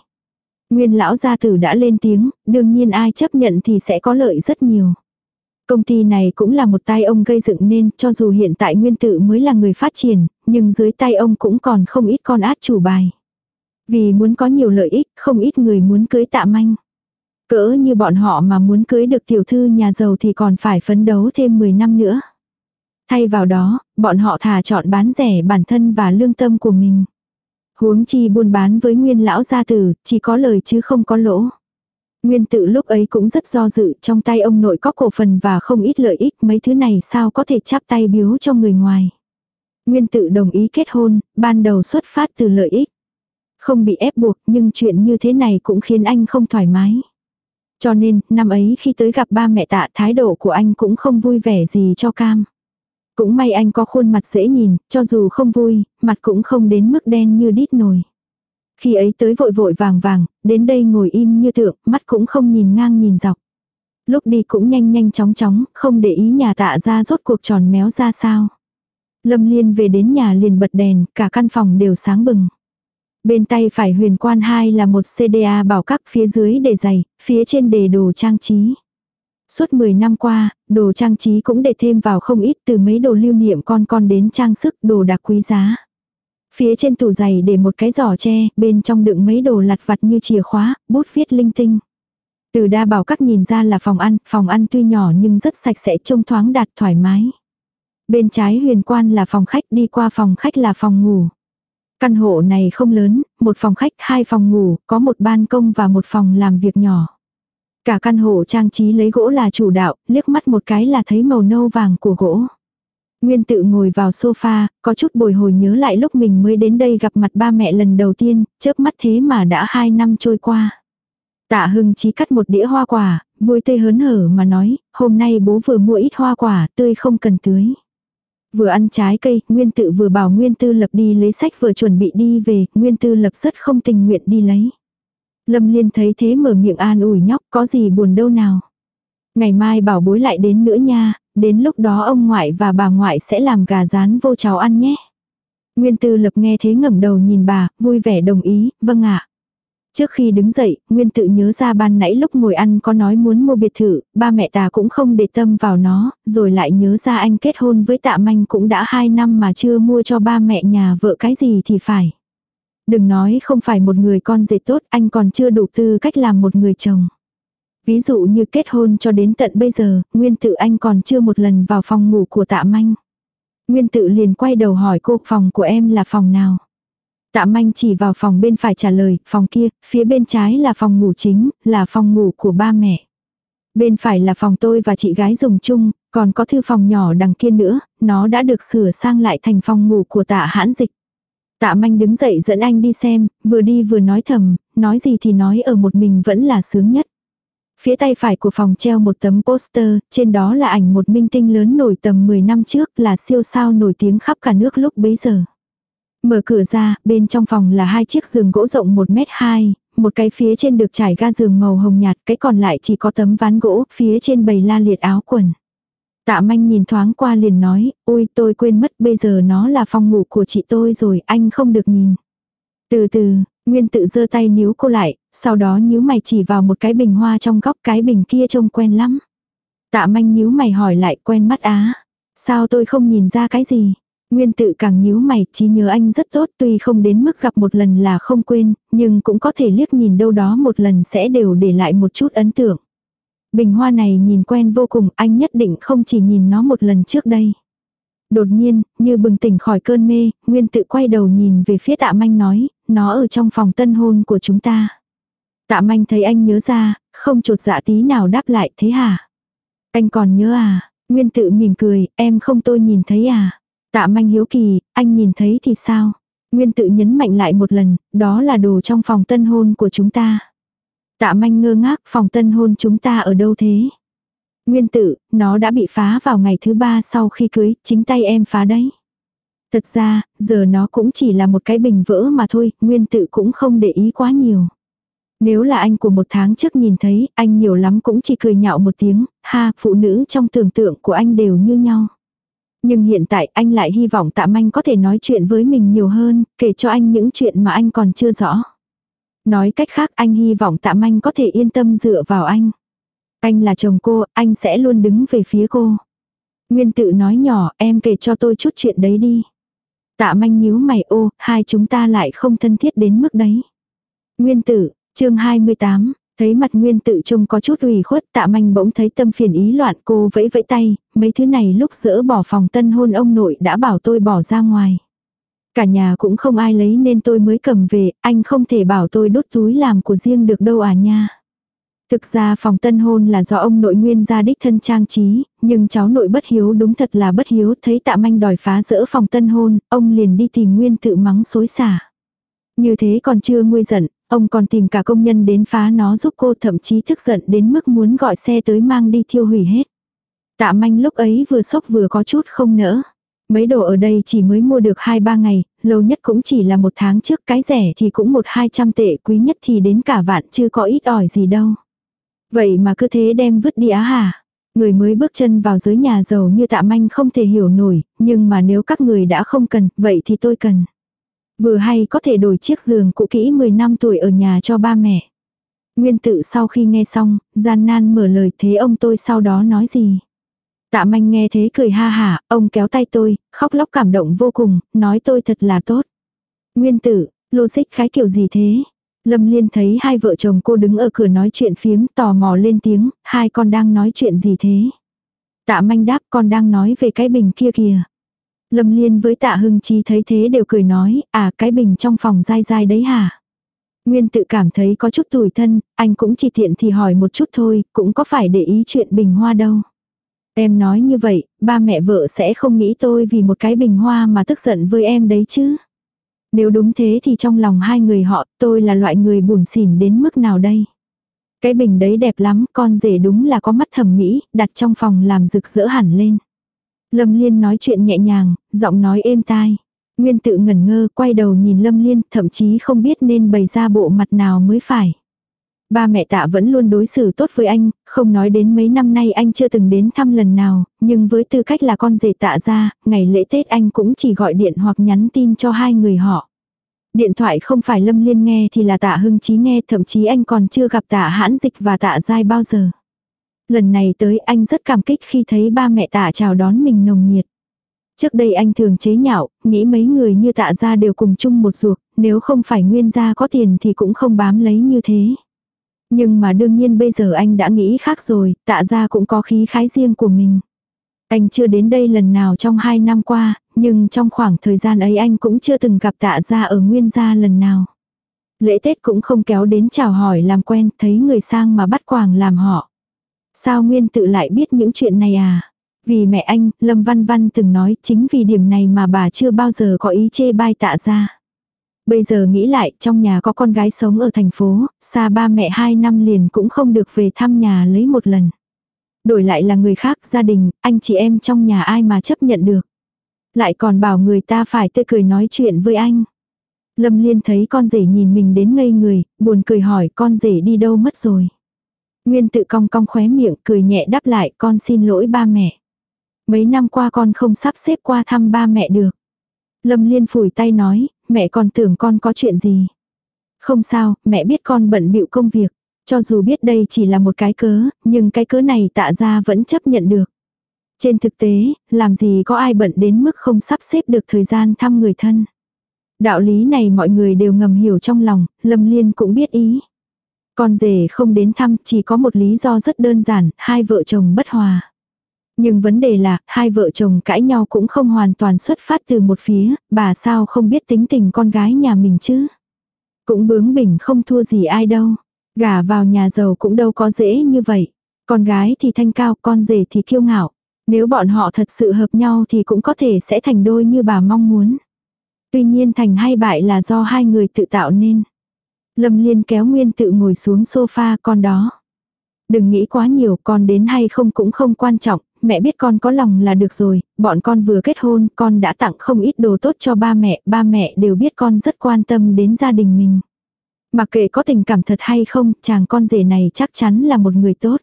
Nguyên lão gia tử đã lên tiếng, đương nhiên ai chấp nhận thì sẽ có lợi rất nhiều. Công ty này cũng là một tay ông gây dựng nên, cho dù hiện tại nguyên tự mới là người phát triển, nhưng dưới tay ông cũng còn không ít con át chủ bài. Vì muốn có nhiều lợi ích, không ít người muốn cưới tạ manh. Cỡ như bọn họ mà muốn cưới được tiểu thư nhà giàu thì còn phải phấn đấu thêm 10 năm nữa. Thay vào đó, bọn họ thà chọn bán rẻ bản thân và lương tâm của mình. Huống chi buôn bán với nguyên lão gia tử, chỉ có lời chứ không có lỗ. Nguyên tự lúc ấy cũng rất do dự, trong tay ông nội có cổ phần và không ít lợi ích, mấy thứ này sao có thể chắp tay biếu cho người ngoài. Nguyên tự đồng ý kết hôn, ban đầu xuất phát từ lợi ích. Không bị ép buộc, nhưng chuyện như thế này cũng khiến anh không thoải mái. Cho nên, năm ấy khi tới gặp ba mẹ tạ thái độ của anh cũng không vui vẻ gì cho cam. Cũng may anh có khuôn mặt dễ nhìn, cho dù không vui, mặt cũng không đến mức đen như đít nồi. Khi ấy tới vội vội vàng vàng, đến đây ngồi im như tượng, mắt cũng không nhìn ngang nhìn dọc. Lúc đi cũng nhanh nhanh chóng chóng, không để ý nhà tạ ra rốt cuộc tròn méo ra sao. Lâm Liên về đến nhà liền bật đèn, cả căn phòng đều sáng bừng. Bên tay phải huyền quan hai là một CDA bảo các phía dưới để giày, phía trên để đồ trang trí. Suốt 10 năm qua, đồ trang trí cũng để thêm vào không ít từ mấy đồ lưu niệm con con đến trang sức đồ đặc quý giá. Phía trên tủ giày để một cái giỏ tre, bên trong đựng mấy đồ lặt vặt như chìa khóa, bút viết linh tinh. Từ đa bảo các nhìn ra là phòng ăn, phòng ăn tuy nhỏ nhưng rất sạch sẽ trông thoáng đạt thoải mái. Bên trái huyền quan là phòng khách, đi qua phòng khách là phòng ngủ. Căn hộ này không lớn, một phòng khách, hai phòng ngủ, có một ban công và một phòng làm việc nhỏ. Cả căn hộ trang trí lấy gỗ là chủ đạo, liếc mắt một cái là thấy màu nâu vàng của gỗ. Nguyên tự ngồi vào sofa, có chút bồi hồi nhớ lại lúc mình mới đến đây gặp mặt ba mẹ lần đầu tiên, chớp mắt thế mà đã hai năm trôi qua. Tạ Hưng Chí cắt một đĩa hoa quả, vui tươi hớn hở mà nói, hôm nay bố vừa mua ít hoa quả, tươi không cần tưới. Vừa ăn trái cây, Nguyên tự vừa bảo Nguyên tư lập đi lấy sách vừa chuẩn bị đi về, Nguyên tư lập rất không tình nguyện đi lấy. Lâm Liên thấy thế mở miệng an ủi nhóc, có gì buồn đâu nào. Ngày mai bảo bối lại đến nữa nha, đến lúc đó ông ngoại và bà ngoại sẽ làm gà rán vô cháo ăn nhé. Nguyên tư lập nghe thế ngẩng đầu nhìn bà, vui vẻ đồng ý, vâng ạ. Trước khi đứng dậy, Nguyên tự nhớ ra ban nãy lúc ngồi ăn có nói muốn mua biệt thự, ba mẹ ta cũng không để tâm vào nó, rồi lại nhớ ra anh kết hôn với tạ manh cũng đã hai năm mà chưa mua cho ba mẹ nhà vợ cái gì thì phải. Đừng nói không phải một người con dệt tốt, anh còn chưa đủ tư cách làm một người chồng. Ví dụ như kết hôn cho đến tận bây giờ, Nguyên tự anh còn chưa một lần vào phòng ngủ của tạ manh. Nguyên tự liền quay đầu hỏi cô phòng của em là phòng nào. Tạ manh chỉ vào phòng bên phải trả lời, phòng kia, phía bên trái là phòng ngủ chính, là phòng ngủ của ba mẹ. Bên phải là phòng tôi và chị gái dùng chung, còn có thư phòng nhỏ đằng kia nữa, nó đã được sửa sang lại thành phòng ngủ của tạ hãn dịch. Tạ manh đứng dậy dẫn anh đi xem, vừa đi vừa nói thầm, nói gì thì nói ở một mình vẫn là sướng nhất. Phía tay phải của phòng treo một tấm poster, trên đó là ảnh một minh tinh lớn nổi tầm 10 năm trước là siêu sao nổi tiếng khắp cả nước lúc bấy giờ. Mở cửa ra, bên trong phòng là hai chiếc giường gỗ rộng 1m2, một cái phía trên được trải ga giường màu hồng nhạt, cái còn lại chỉ có tấm ván gỗ, phía trên bầy la liệt áo quần. Tạ manh nhìn thoáng qua liền nói, ui tôi quên mất bây giờ nó là phòng ngủ của chị tôi rồi, anh không được nhìn. Từ từ, Nguyên tự giơ tay níu cô lại, sau đó nhíu mày chỉ vào một cái bình hoa trong góc cái bình kia trông quen lắm. Tạ manh nhíu mày hỏi lại quen mắt á. Sao tôi không nhìn ra cái gì? Nguyên tự càng nhíu mày, trí nhớ anh rất tốt tuy không đến mức gặp một lần là không quên, nhưng cũng có thể liếc nhìn đâu đó một lần sẽ đều để lại một chút ấn tượng. Bình hoa này nhìn quen vô cùng, anh nhất định không chỉ nhìn nó một lần trước đây. Đột nhiên, như bừng tỉnh khỏi cơn mê, Nguyên tự quay đầu nhìn về phía tạ manh nói, nó ở trong phòng tân hôn của chúng ta. Tạ manh thấy anh nhớ ra, không chột dạ tí nào đáp lại thế hả? Anh còn nhớ à? Nguyên tự mỉm cười, em không tôi nhìn thấy à? Tạ manh hiếu kỳ, anh nhìn thấy thì sao? Nguyên tự nhấn mạnh lại một lần, đó là đồ trong phòng tân hôn của chúng ta. Tạ manh ngơ ngác phòng tân hôn chúng ta ở đâu thế? Nguyên Tử, nó đã bị phá vào ngày thứ ba sau khi cưới, chính tay em phá đấy. Thật ra, giờ nó cũng chỉ là một cái bình vỡ mà thôi, nguyên tự cũng không để ý quá nhiều. Nếu là anh của một tháng trước nhìn thấy, anh nhiều lắm cũng chỉ cười nhạo một tiếng, ha, phụ nữ trong tưởng tượng của anh đều như nhau. Nhưng hiện tại anh lại hy vọng tạm anh có thể nói chuyện với mình nhiều hơn, kể cho anh những chuyện mà anh còn chưa rõ. Nói cách khác anh hy vọng tạm anh có thể yên tâm dựa vào anh. Anh là chồng cô, anh sẽ luôn đứng về phía cô. Nguyên tự nói nhỏ, em kể cho tôi chút chuyện đấy đi. Tạ manh nhíu mày ô, hai chúng ta lại không thân thiết đến mức đấy. Nguyên tử, chương 28, thấy mặt nguyên tự trông có chút ủy khuất tạ manh bỗng thấy tâm phiền ý loạn cô vẫy vẫy tay, mấy thứ này lúc dỡ bỏ phòng tân hôn ông nội đã bảo tôi bỏ ra ngoài. Cả nhà cũng không ai lấy nên tôi mới cầm về, anh không thể bảo tôi đốt túi làm của riêng được đâu à nha. Thực ra phòng tân hôn là do ông nội nguyên gia đích thân trang trí, nhưng cháu nội bất hiếu đúng thật là bất hiếu thấy tạ manh đòi phá rỡ phòng tân hôn, ông liền đi tìm nguyên tự mắng xối xả. Như thế còn chưa nguôi giận, ông còn tìm cả công nhân đến phá nó giúp cô thậm chí thức giận đến mức muốn gọi xe tới mang đi thiêu hủy hết. Tạ manh lúc ấy vừa sốc vừa có chút không nỡ. Mấy đồ ở đây chỉ mới mua được 2-3 ngày, lâu nhất cũng chỉ là một tháng trước cái rẻ thì cũng một hai trăm tệ quý nhất thì đến cả vạn chưa có ít ỏi gì đâu. Vậy mà cứ thế đem vứt đi á hả? Người mới bước chân vào giới nhà giàu như tạ manh không thể hiểu nổi, nhưng mà nếu các người đã không cần, vậy thì tôi cần. Vừa hay có thể đổi chiếc giường cũ kỹ 10 năm tuổi ở nhà cho ba mẹ. Nguyên tự sau khi nghe xong, gian nan mở lời thế ông tôi sau đó nói gì. Tạ manh nghe thế cười ha hả, ông kéo tay tôi, khóc lóc cảm động vô cùng, nói tôi thật là tốt. Nguyên tử, logic khái kiểu gì thế? Lâm Liên thấy hai vợ chồng cô đứng ở cửa nói chuyện phiếm tò mò lên tiếng, hai con đang nói chuyện gì thế? Tạ manh đáp con đang nói về cái bình kia kìa. Lâm Liên với tạ hưng chi thấy thế đều cười nói, à cái bình trong phòng dai dai đấy hả? Nguyên tự cảm thấy có chút tủi thân, anh cũng chỉ tiện thì hỏi một chút thôi, cũng có phải để ý chuyện bình hoa đâu. Em nói như vậy, ba mẹ vợ sẽ không nghĩ tôi vì một cái bình hoa mà tức giận với em đấy chứ. Nếu đúng thế thì trong lòng hai người họ, tôi là loại người buồn xỉn đến mức nào đây? Cái bình đấy đẹp lắm, con rể đúng là có mắt thẩm mỹ, đặt trong phòng làm rực rỡ hẳn lên. Lâm Liên nói chuyện nhẹ nhàng, giọng nói êm tai. Nguyên tự ngẩn ngơ, quay đầu nhìn Lâm Liên, thậm chí không biết nên bày ra bộ mặt nào mới phải. Ba mẹ tạ vẫn luôn đối xử tốt với anh, không nói đến mấy năm nay anh chưa từng đến thăm lần nào, nhưng với tư cách là con rể tạ ra, ngày lễ Tết anh cũng chỉ gọi điện hoặc nhắn tin cho hai người họ. Điện thoại không phải Lâm Liên nghe thì là tạ hưng chí nghe, thậm chí anh còn chưa gặp tạ hãn dịch và tạ dai bao giờ. Lần này tới anh rất cảm kích khi thấy ba mẹ tạ chào đón mình nồng nhiệt. Trước đây anh thường chế nhạo, nghĩ mấy người như tạ gia đều cùng chung một ruột, nếu không phải nguyên gia có tiền thì cũng không bám lấy như thế. Nhưng mà đương nhiên bây giờ anh đã nghĩ khác rồi, tạ gia cũng có khí khái riêng của mình. Anh chưa đến đây lần nào trong hai năm qua, nhưng trong khoảng thời gian ấy anh cũng chưa từng gặp tạ gia ở nguyên gia lần nào. Lễ Tết cũng không kéo đến chào hỏi làm quen, thấy người sang mà bắt quàng làm họ. Sao Nguyên tự lại biết những chuyện này à? Vì mẹ anh, Lâm Văn Văn từng nói chính vì điểm này mà bà chưa bao giờ có ý chê bai tạ ra. Bây giờ nghĩ lại, trong nhà có con gái sống ở thành phố, xa ba mẹ hai năm liền cũng không được về thăm nhà lấy một lần. Đổi lại là người khác, gia đình, anh chị em trong nhà ai mà chấp nhận được. Lại còn bảo người ta phải tươi cười nói chuyện với anh. Lâm Liên thấy con rể nhìn mình đến ngây người, buồn cười hỏi con rể đi đâu mất rồi. Nguyên tự cong cong khóe miệng cười nhẹ đáp lại con xin lỗi ba mẹ. Mấy năm qua con không sắp xếp qua thăm ba mẹ được. Lâm Liên phủi tay nói, mẹ còn tưởng con có chuyện gì. Không sao, mẹ biết con bận bịu công việc. Cho dù biết đây chỉ là một cái cớ, nhưng cái cớ này tạ ra vẫn chấp nhận được. Trên thực tế, làm gì có ai bận đến mức không sắp xếp được thời gian thăm người thân. Đạo lý này mọi người đều ngầm hiểu trong lòng, Lâm Liên cũng biết ý. Con rể không đến thăm chỉ có một lý do rất đơn giản, hai vợ chồng bất hòa. Nhưng vấn đề là, hai vợ chồng cãi nhau cũng không hoàn toàn xuất phát từ một phía, bà sao không biết tính tình con gái nhà mình chứ. Cũng bướng bỉnh không thua gì ai đâu. Gả vào nhà giàu cũng đâu có dễ như vậy. Con gái thì thanh cao, con rể thì kiêu ngạo. Nếu bọn họ thật sự hợp nhau thì cũng có thể sẽ thành đôi như bà mong muốn. Tuy nhiên thành hay bại là do hai người tự tạo nên. Lâm Liên kéo Nguyên tự ngồi xuống sofa con đó. Đừng nghĩ quá nhiều con đến hay không cũng không quan trọng, mẹ biết con có lòng là được rồi, bọn con vừa kết hôn, con đã tặng không ít đồ tốt cho ba mẹ, ba mẹ đều biết con rất quan tâm đến gia đình mình. Mặc kệ có tình cảm thật hay không, chàng con rể này chắc chắn là một người tốt.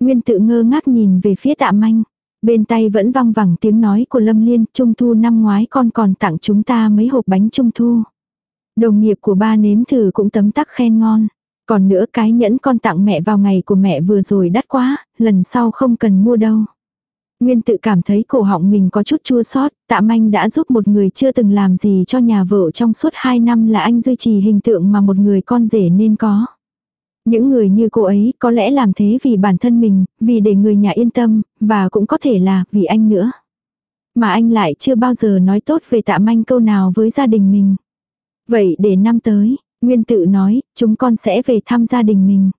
Nguyên tự ngơ ngác nhìn về phía tạ manh. Bên tay vẫn văng vẳng tiếng nói của Lâm Liên, Trung Thu năm ngoái con còn tặng chúng ta mấy hộp bánh Trung Thu. Đồng nghiệp của ba nếm thử cũng tấm tắc khen ngon. Còn nữa cái nhẫn con tặng mẹ vào ngày của mẹ vừa rồi đắt quá, lần sau không cần mua đâu. Nguyên tự cảm thấy cổ họng mình có chút chua xót tạ manh đã giúp một người chưa từng làm gì cho nhà vợ trong suốt 2 năm là anh duy trì hình tượng mà một người con rể nên có. Những người như cô ấy có lẽ làm thế vì bản thân mình, vì để người nhà yên tâm, và cũng có thể là vì anh nữa. Mà anh lại chưa bao giờ nói tốt về tạ manh câu nào với gia đình mình. Vậy để năm tới, Nguyên tự nói, chúng con sẽ về thăm gia đình mình.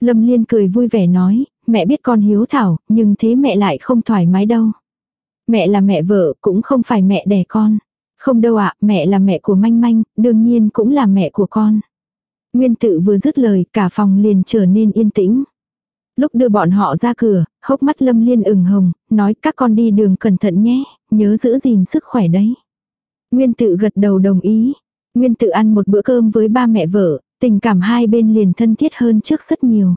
Lâm Liên cười vui vẻ nói, mẹ biết con hiếu thảo, nhưng thế mẹ lại không thoải mái đâu. Mẹ là mẹ vợ, cũng không phải mẹ đẻ con. Không đâu ạ, mẹ là mẹ của manh manh, đương nhiên cũng là mẹ của con. Nguyên tự vừa dứt lời, cả phòng liền trở nên yên tĩnh. Lúc đưa bọn họ ra cửa, hốc mắt lâm liên ửng hồng, nói các con đi đường cẩn thận nhé, nhớ giữ gìn sức khỏe đấy. Nguyên tự gật đầu đồng ý. Nguyên tự ăn một bữa cơm với ba mẹ vợ, tình cảm hai bên liền thân thiết hơn trước rất nhiều.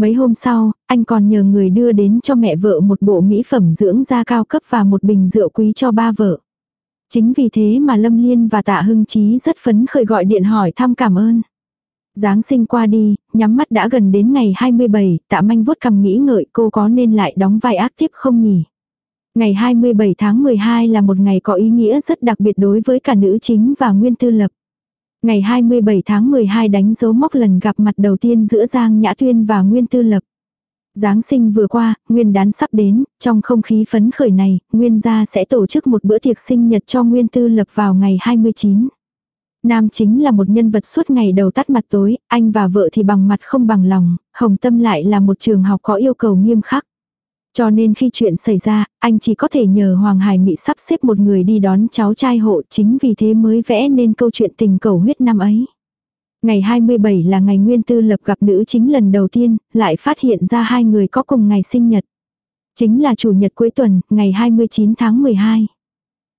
Mấy hôm sau, anh còn nhờ người đưa đến cho mẹ vợ một bộ mỹ phẩm dưỡng da cao cấp và một bình rượu quý cho ba vợ. Chính vì thế mà Lâm Liên và Tạ Hưng Chí rất phấn khởi gọi điện hỏi thăm cảm ơn. Giáng sinh qua đi, nhắm mắt đã gần đến ngày 27, tạ manh vuốt cầm nghĩ ngợi cô có nên lại đóng vai ác tiếp không nhỉ? Ngày 27 tháng 12 là một ngày có ý nghĩa rất đặc biệt đối với cả nữ chính và Nguyên Tư Lập. Ngày 27 tháng 12 đánh dấu mốc lần gặp mặt đầu tiên giữa Giang Nhã Tuyên và Nguyên Tư Lập. Giáng sinh vừa qua, Nguyên đán sắp đến, trong không khí phấn khởi này, Nguyên gia sẽ tổ chức một bữa tiệc sinh nhật cho Nguyên Tư Lập vào ngày 29. Nam chính là một nhân vật suốt ngày đầu tắt mặt tối, anh và vợ thì bằng mặt không bằng lòng, Hồng Tâm lại là một trường học có yêu cầu nghiêm khắc. Cho nên khi chuyện xảy ra, anh chỉ có thể nhờ Hoàng Hải Mị sắp xếp một người đi đón cháu trai hộ chính vì thế mới vẽ nên câu chuyện tình cầu huyết năm ấy. Ngày 27 là ngày Nguyên Tư Lập gặp nữ chính lần đầu tiên, lại phát hiện ra hai người có cùng ngày sinh nhật. Chính là chủ nhật cuối tuần, ngày 29 tháng 12.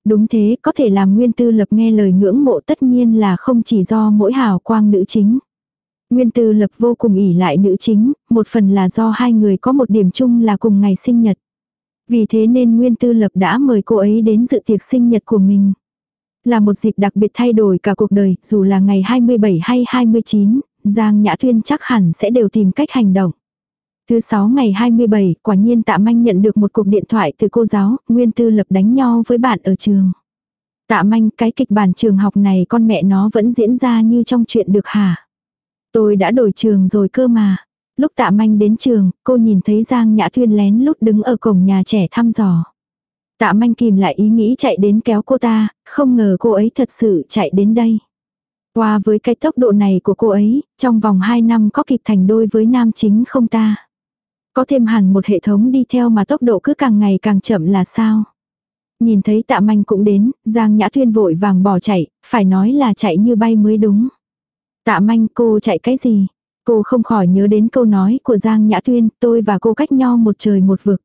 Đúng thế, có thể làm Nguyên Tư Lập nghe lời ngưỡng mộ tất nhiên là không chỉ do mỗi hào quang nữ chính. Nguyên Tư Lập vô cùng ỉ lại nữ chính, một phần là do hai người có một điểm chung là cùng ngày sinh nhật. Vì thế nên Nguyên Tư Lập đã mời cô ấy đến dự tiệc sinh nhật của mình. Là một dịp đặc biệt thay đổi cả cuộc đời, dù là ngày 27 hay 29, Giang Nhã Thuyên chắc hẳn sẽ đều tìm cách hành động. Thứ sáu ngày 27, quả nhiên Tạ Manh nhận được một cuộc điện thoại từ cô giáo, Nguyên Tư Lập đánh nhau với bạn ở trường. Tạ Manh, cái kịch bản trường học này con mẹ nó vẫn diễn ra như trong chuyện được hả? Tôi đã đổi trường rồi cơ mà. Lúc Tạ Manh đến trường, cô nhìn thấy Giang Nhã Thuyên lén lút đứng ở cổng nhà trẻ thăm dò. Tạ Manh kìm lại ý nghĩ chạy đến kéo cô ta, không ngờ cô ấy thật sự chạy đến đây. Qua với cái tốc độ này của cô ấy, trong vòng 2 năm có kịp thành đôi với nam chính không ta? Có thêm hẳn một hệ thống đi theo mà tốc độ cứ càng ngày càng chậm là sao? Nhìn thấy tạ manh cũng đến, Giang Nhã Thuyên vội vàng bỏ chạy, phải nói là chạy như bay mới đúng. Tạ manh cô chạy cái gì? Cô không khỏi nhớ đến câu nói của Giang Nhã Tuyên, tôi và cô cách nhau một trời một vực.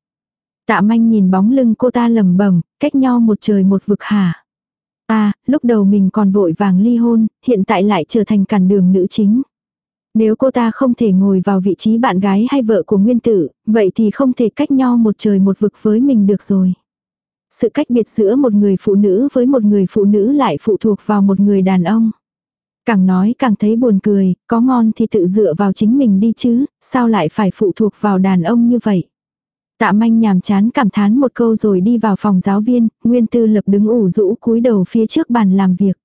Tạ manh nhìn bóng lưng cô ta lầm bẩm cách nhau một trời một vực hả? À, lúc đầu mình còn vội vàng ly hôn, hiện tại lại trở thành cản đường nữ chính. Nếu cô ta không thể ngồi vào vị trí bạn gái hay vợ của nguyên tử, vậy thì không thể cách nhau một trời một vực với mình được rồi. Sự cách biệt giữa một người phụ nữ với một người phụ nữ lại phụ thuộc vào một người đàn ông. Càng nói càng thấy buồn cười, có ngon thì tự dựa vào chính mình đi chứ, sao lại phải phụ thuộc vào đàn ông như vậy. Tạ manh nhàm chán cảm thán một câu rồi đi vào phòng giáo viên, Nguyên Tư Lập đứng ủ rũ cúi đầu phía trước bàn làm việc.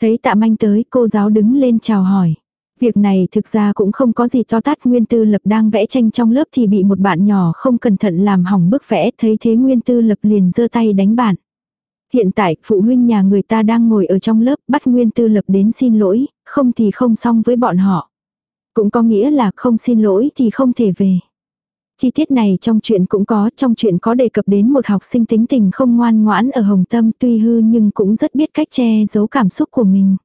Thấy tạ manh tới, cô giáo đứng lên chào hỏi. Việc này thực ra cũng không có gì to tát Nguyên Tư Lập đang vẽ tranh trong lớp thì bị một bạn nhỏ không cẩn thận làm hỏng bức vẽ thấy thế Nguyên Tư Lập liền giơ tay đánh bạn. Hiện tại phụ huynh nhà người ta đang ngồi ở trong lớp bắt Nguyên Tư Lập đến xin lỗi, không thì không xong với bọn họ. Cũng có nghĩa là không xin lỗi thì không thể về. Chi tiết này trong chuyện cũng có, trong chuyện có đề cập đến một học sinh tính tình không ngoan ngoãn ở Hồng Tâm tuy hư nhưng cũng rất biết cách che giấu cảm xúc của mình.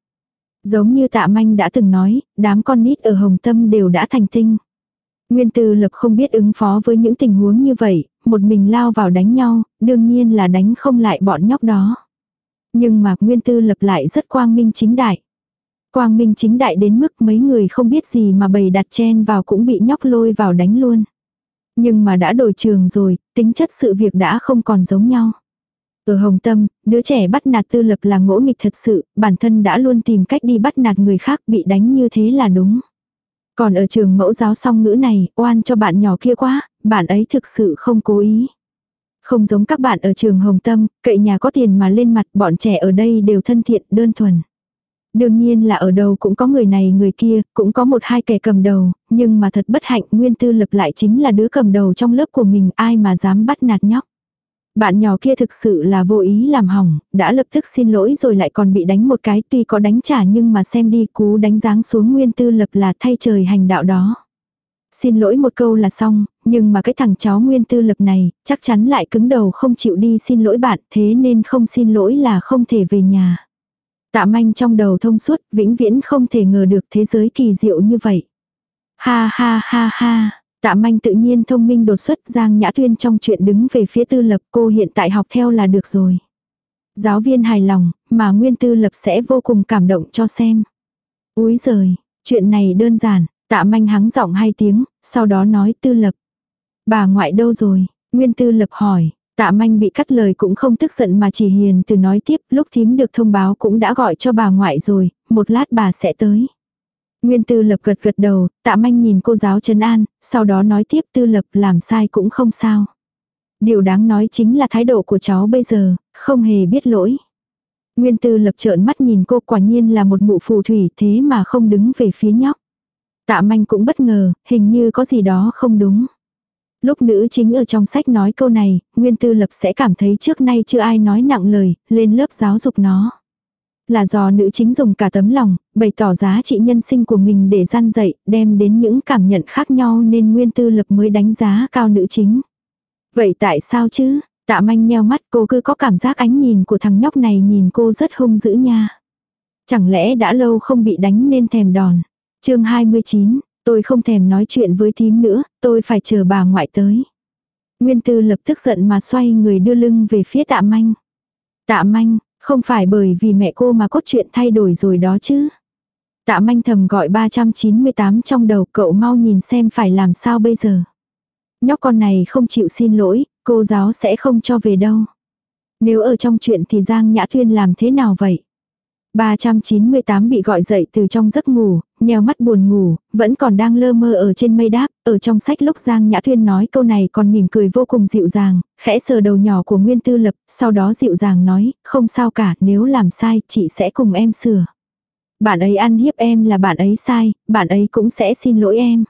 Giống như tạ manh đã từng nói, đám con nít ở Hồng Tâm đều đã thành tinh. Nguyên Tư Lập không biết ứng phó với những tình huống như vậy, một mình lao vào đánh nhau, đương nhiên là đánh không lại bọn nhóc đó. Nhưng mà Nguyên Tư Lập lại rất quang minh chính đại. Quang minh chính đại đến mức mấy người không biết gì mà bầy đặt chen vào cũng bị nhóc lôi vào đánh luôn. Nhưng mà đã đổi trường rồi, tính chất sự việc đã không còn giống nhau. Ở Hồng Tâm, đứa trẻ bắt nạt tư lập là ngỗ nghịch thật sự, bản thân đã luôn tìm cách đi bắt nạt người khác bị đánh như thế là đúng. Còn ở trường mẫu giáo song ngữ này, oan cho bạn nhỏ kia quá, bạn ấy thực sự không cố ý. Không giống các bạn ở trường Hồng Tâm, cậy nhà có tiền mà lên mặt bọn trẻ ở đây đều thân thiện, đơn thuần. Đương nhiên là ở đầu cũng có người này người kia, cũng có một hai kẻ cầm đầu, nhưng mà thật bất hạnh Nguyên Tư Lập lại chính là đứa cầm đầu trong lớp của mình ai mà dám bắt nạt nhóc. Bạn nhỏ kia thực sự là vô ý làm hỏng, đã lập tức xin lỗi rồi lại còn bị đánh một cái tuy có đánh trả nhưng mà xem đi cú đánh dáng xuống Nguyên Tư Lập là thay trời hành đạo đó. Xin lỗi một câu là xong, nhưng mà cái thằng cháu Nguyên Tư Lập này chắc chắn lại cứng đầu không chịu đi xin lỗi bạn thế nên không xin lỗi là không thể về nhà. Tạ manh trong đầu thông suốt, vĩnh viễn không thể ngờ được thế giới kỳ diệu như vậy. Ha ha ha ha, tạ manh tự nhiên thông minh đột xuất Giang Nhã Tuyên trong chuyện đứng về phía tư lập cô hiện tại học theo là được rồi. Giáo viên hài lòng, mà nguyên tư lập sẽ vô cùng cảm động cho xem. Úi giời, chuyện này đơn giản, Tạ manh hắng giọng hai tiếng, sau đó nói tư lập. Bà ngoại đâu rồi? Nguyên tư lập hỏi. Tạ manh bị cắt lời cũng không tức giận mà chỉ hiền từ nói tiếp lúc thím được thông báo cũng đã gọi cho bà ngoại rồi, một lát bà sẽ tới. Nguyên tư lập gật gật đầu, tạ manh nhìn cô giáo trấn an, sau đó nói tiếp tư lập làm sai cũng không sao. Điều đáng nói chính là thái độ của cháu bây giờ, không hề biết lỗi. Nguyên tư lập trợn mắt nhìn cô quả nhiên là một mụ phù thủy thế mà không đứng về phía nhóc. Tạ manh cũng bất ngờ, hình như có gì đó không đúng. Lúc nữ chính ở trong sách nói câu này, Nguyên Tư Lập sẽ cảm thấy trước nay chưa ai nói nặng lời, lên lớp giáo dục nó. Là do nữ chính dùng cả tấm lòng, bày tỏ giá trị nhân sinh của mình để gian dạy, đem đến những cảm nhận khác nhau nên Nguyên Tư Lập mới đánh giá cao nữ chính. Vậy tại sao chứ? Tạ manh nheo mắt cô cứ có cảm giác ánh nhìn của thằng nhóc này nhìn cô rất hung dữ nha. Chẳng lẽ đã lâu không bị đánh nên thèm đòn. chương 29, tôi không thèm nói chuyện với thím nữa, tôi phải chờ bà ngoại tới. Nguyên tư lập tức giận mà xoay người đưa lưng về phía tạ manh. Tạ manh, không phải bởi vì mẹ cô mà cốt truyện thay đổi rồi đó chứ. Tạ manh thầm gọi 398 trong đầu cậu mau nhìn xem phải làm sao bây giờ. Nhóc con này không chịu xin lỗi, cô giáo sẽ không cho về đâu. Nếu ở trong chuyện thì Giang Nhã Thuyên làm thế nào vậy? 398 bị gọi dậy từ trong giấc ngủ, nheo mắt buồn ngủ, vẫn còn đang lơ mơ ở trên mây đáp, ở trong sách lúc Giang Nhã Thuyên nói câu này còn mỉm cười vô cùng dịu dàng, khẽ sờ đầu nhỏ của Nguyên Tư Lập, sau đó dịu dàng nói, không sao cả, nếu làm sai, chị sẽ cùng em sửa. Bạn ấy ăn hiếp em là bạn ấy sai, bạn ấy cũng sẽ xin lỗi em.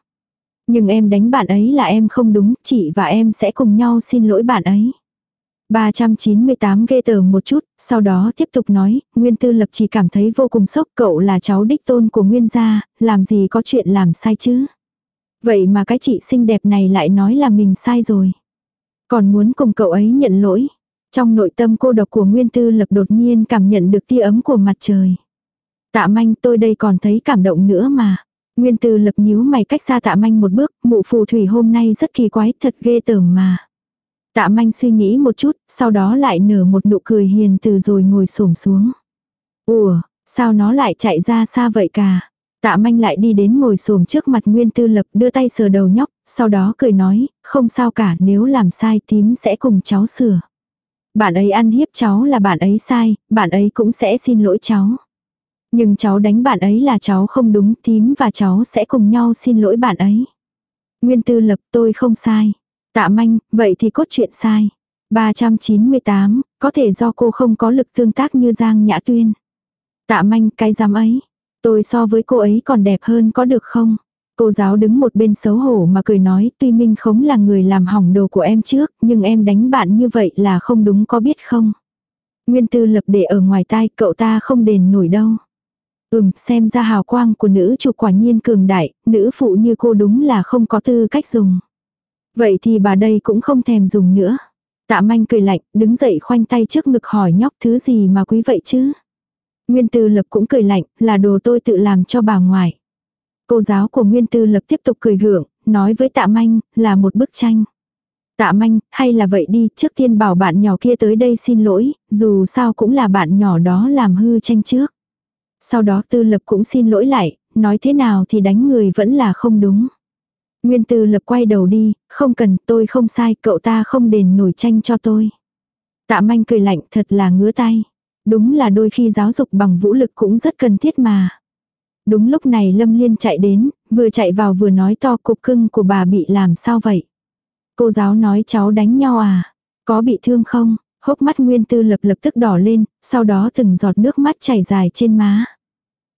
Nhưng em đánh bạn ấy là em không đúng, chị và em sẽ cùng nhau xin lỗi bạn ấy. 398 ghê tởm một chút, sau đó tiếp tục nói, Nguyên Tư Lập chỉ cảm thấy vô cùng sốc cậu là cháu đích tôn của Nguyên gia, làm gì có chuyện làm sai chứ. Vậy mà cái chị xinh đẹp này lại nói là mình sai rồi. Còn muốn cùng cậu ấy nhận lỗi. Trong nội tâm cô độc của Nguyên Tư Lập đột nhiên cảm nhận được tia ấm của mặt trời. Tạ manh tôi đây còn thấy cảm động nữa mà. Nguyên Tư Lập nhíu mày cách xa tạ manh một bước, mụ phù thủy hôm nay rất kỳ quái, thật ghê tởm mà. Tạ manh suy nghĩ một chút, sau đó lại nở một nụ cười hiền từ rồi ngồi xổm xuống. Ủa, sao nó lại chạy ra xa vậy cả? Tạ manh lại đi đến ngồi xổm trước mặt Nguyên Tư Lập đưa tay sờ đầu nhóc, sau đó cười nói, không sao cả nếu làm sai tím sẽ cùng cháu sửa. Bạn ấy ăn hiếp cháu là bạn ấy sai, bạn ấy cũng sẽ xin lỗi cháu. Nhưng cháu đánh bạn ấy là cháu không đúng, tím và cháu sẽ cùng nhau xin lỗi bạn ấy. Nguyên Tư Lập tôi không sai. Tạ manh, vậy thì cốt chuyện sai. 398, có thể do cô không có lực tương tác như Giang Nhã Tuyên. Tạ manh, cái giám ấy. Tôi so với cô ấy còn đẹp hơn có được không? Cô giáo đứng một bên xấu hổ mà cười nói tuy Minh Khống là người làm hỏng đồ của em trước, nhưng em đánh bạn như vậy là không đúng có biết không? Nguyên tư lập để ở ngoài tai cậu ta không đền nổi đâu. Ừm, xem ra hào quang của nữ chủ quả nhiên cường đại, nữ phụ như cô đúng là không có tư cách dùng. Vậy thì bà đây cũng không thèm dùng nữa. Tạ manh cười lạnh, đứng dậy khoanh tay trước ngực hỏi nhóc thứ gì mà quý vậy chứ. Nguyên tư lập cũng cười lạnh, là đồ tôi tự làm cho bà ngoại. Cô giáo của Nguyên tư lập tiếp tục cười gượng, nói với tạ manh, là một bức tranh. Tạ manh, hay là vậy đi, trước tiên bảo bạn nhỏ kia tới đây xin lỗi, dù sao cũng là bạn nhỏ đó làm hư tranh trước. Sau đó tư lập cũng xin lỗi lại, nói thế nào thì đánh người vẫn là không đúng. Nguyên tư lập quay đầu đi, không cần, tôi không sai, cậu ta không đền nổi tranh cho tôi. Tạ manh cười lạnh thật là ngứa tay. Đúng là đôi khi giáo dục bằng vũ lực cũng rất cần thiết mà. Đúng lúc này Lâm Liên chạy đến, vừa chạy vào vừa nói to cục cưng của bà bị làm sao vậy. Cô giáo nói cháu đánh nhau à, có bị thương không? Hốc mắt Nguyên Tư lập lập tức đỏ lên, sau đó từng giọt nước mắt chảy dài trên má.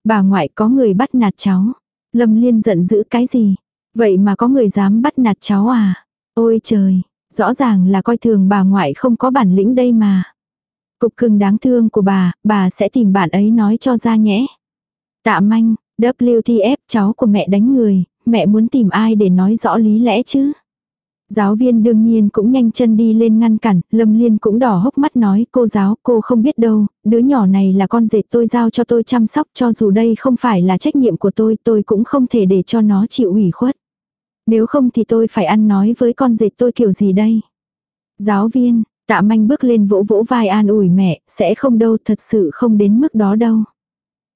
Bà ngoại có người bắt nạt cháu. Lâm Liên giận dữ cái gì? Vậy mà có người dám bắt nạt cháu à? Ôi trời, rõ ràng là coi thường bà ngoại không có bản lĩnh đây mà. Cục cưng đáng thương của bà, bà sẽ tìm bạn ấy nói cho ra nhẽ. Tạ manh, WTF cháu của mẹ đánh người, mẹ muốn tìm ai để nói rõ lý lẽ chứ? Giáo viên đương nhiên cũng nhanh chân đi lên ngăn cản, Lâm Liên cũng đỏ hốc mắt nói cô giáo cô không biết đâu, đứa nhỏ này là con dệt tôi giao cho tôi chăm sóc cho dù đây không phải là trách nhiệm của tôi tôi cũng không thể để cho nó chịu ủy khuất. Nếu không thì tôi phải ăn nói với con dệt tôi kiểu gì đây? Giáo viên, tạ manh bước lên vỗ vỗ vai an ủi mẹ, sẽ không đâu thật sự không đến mức đó đâu.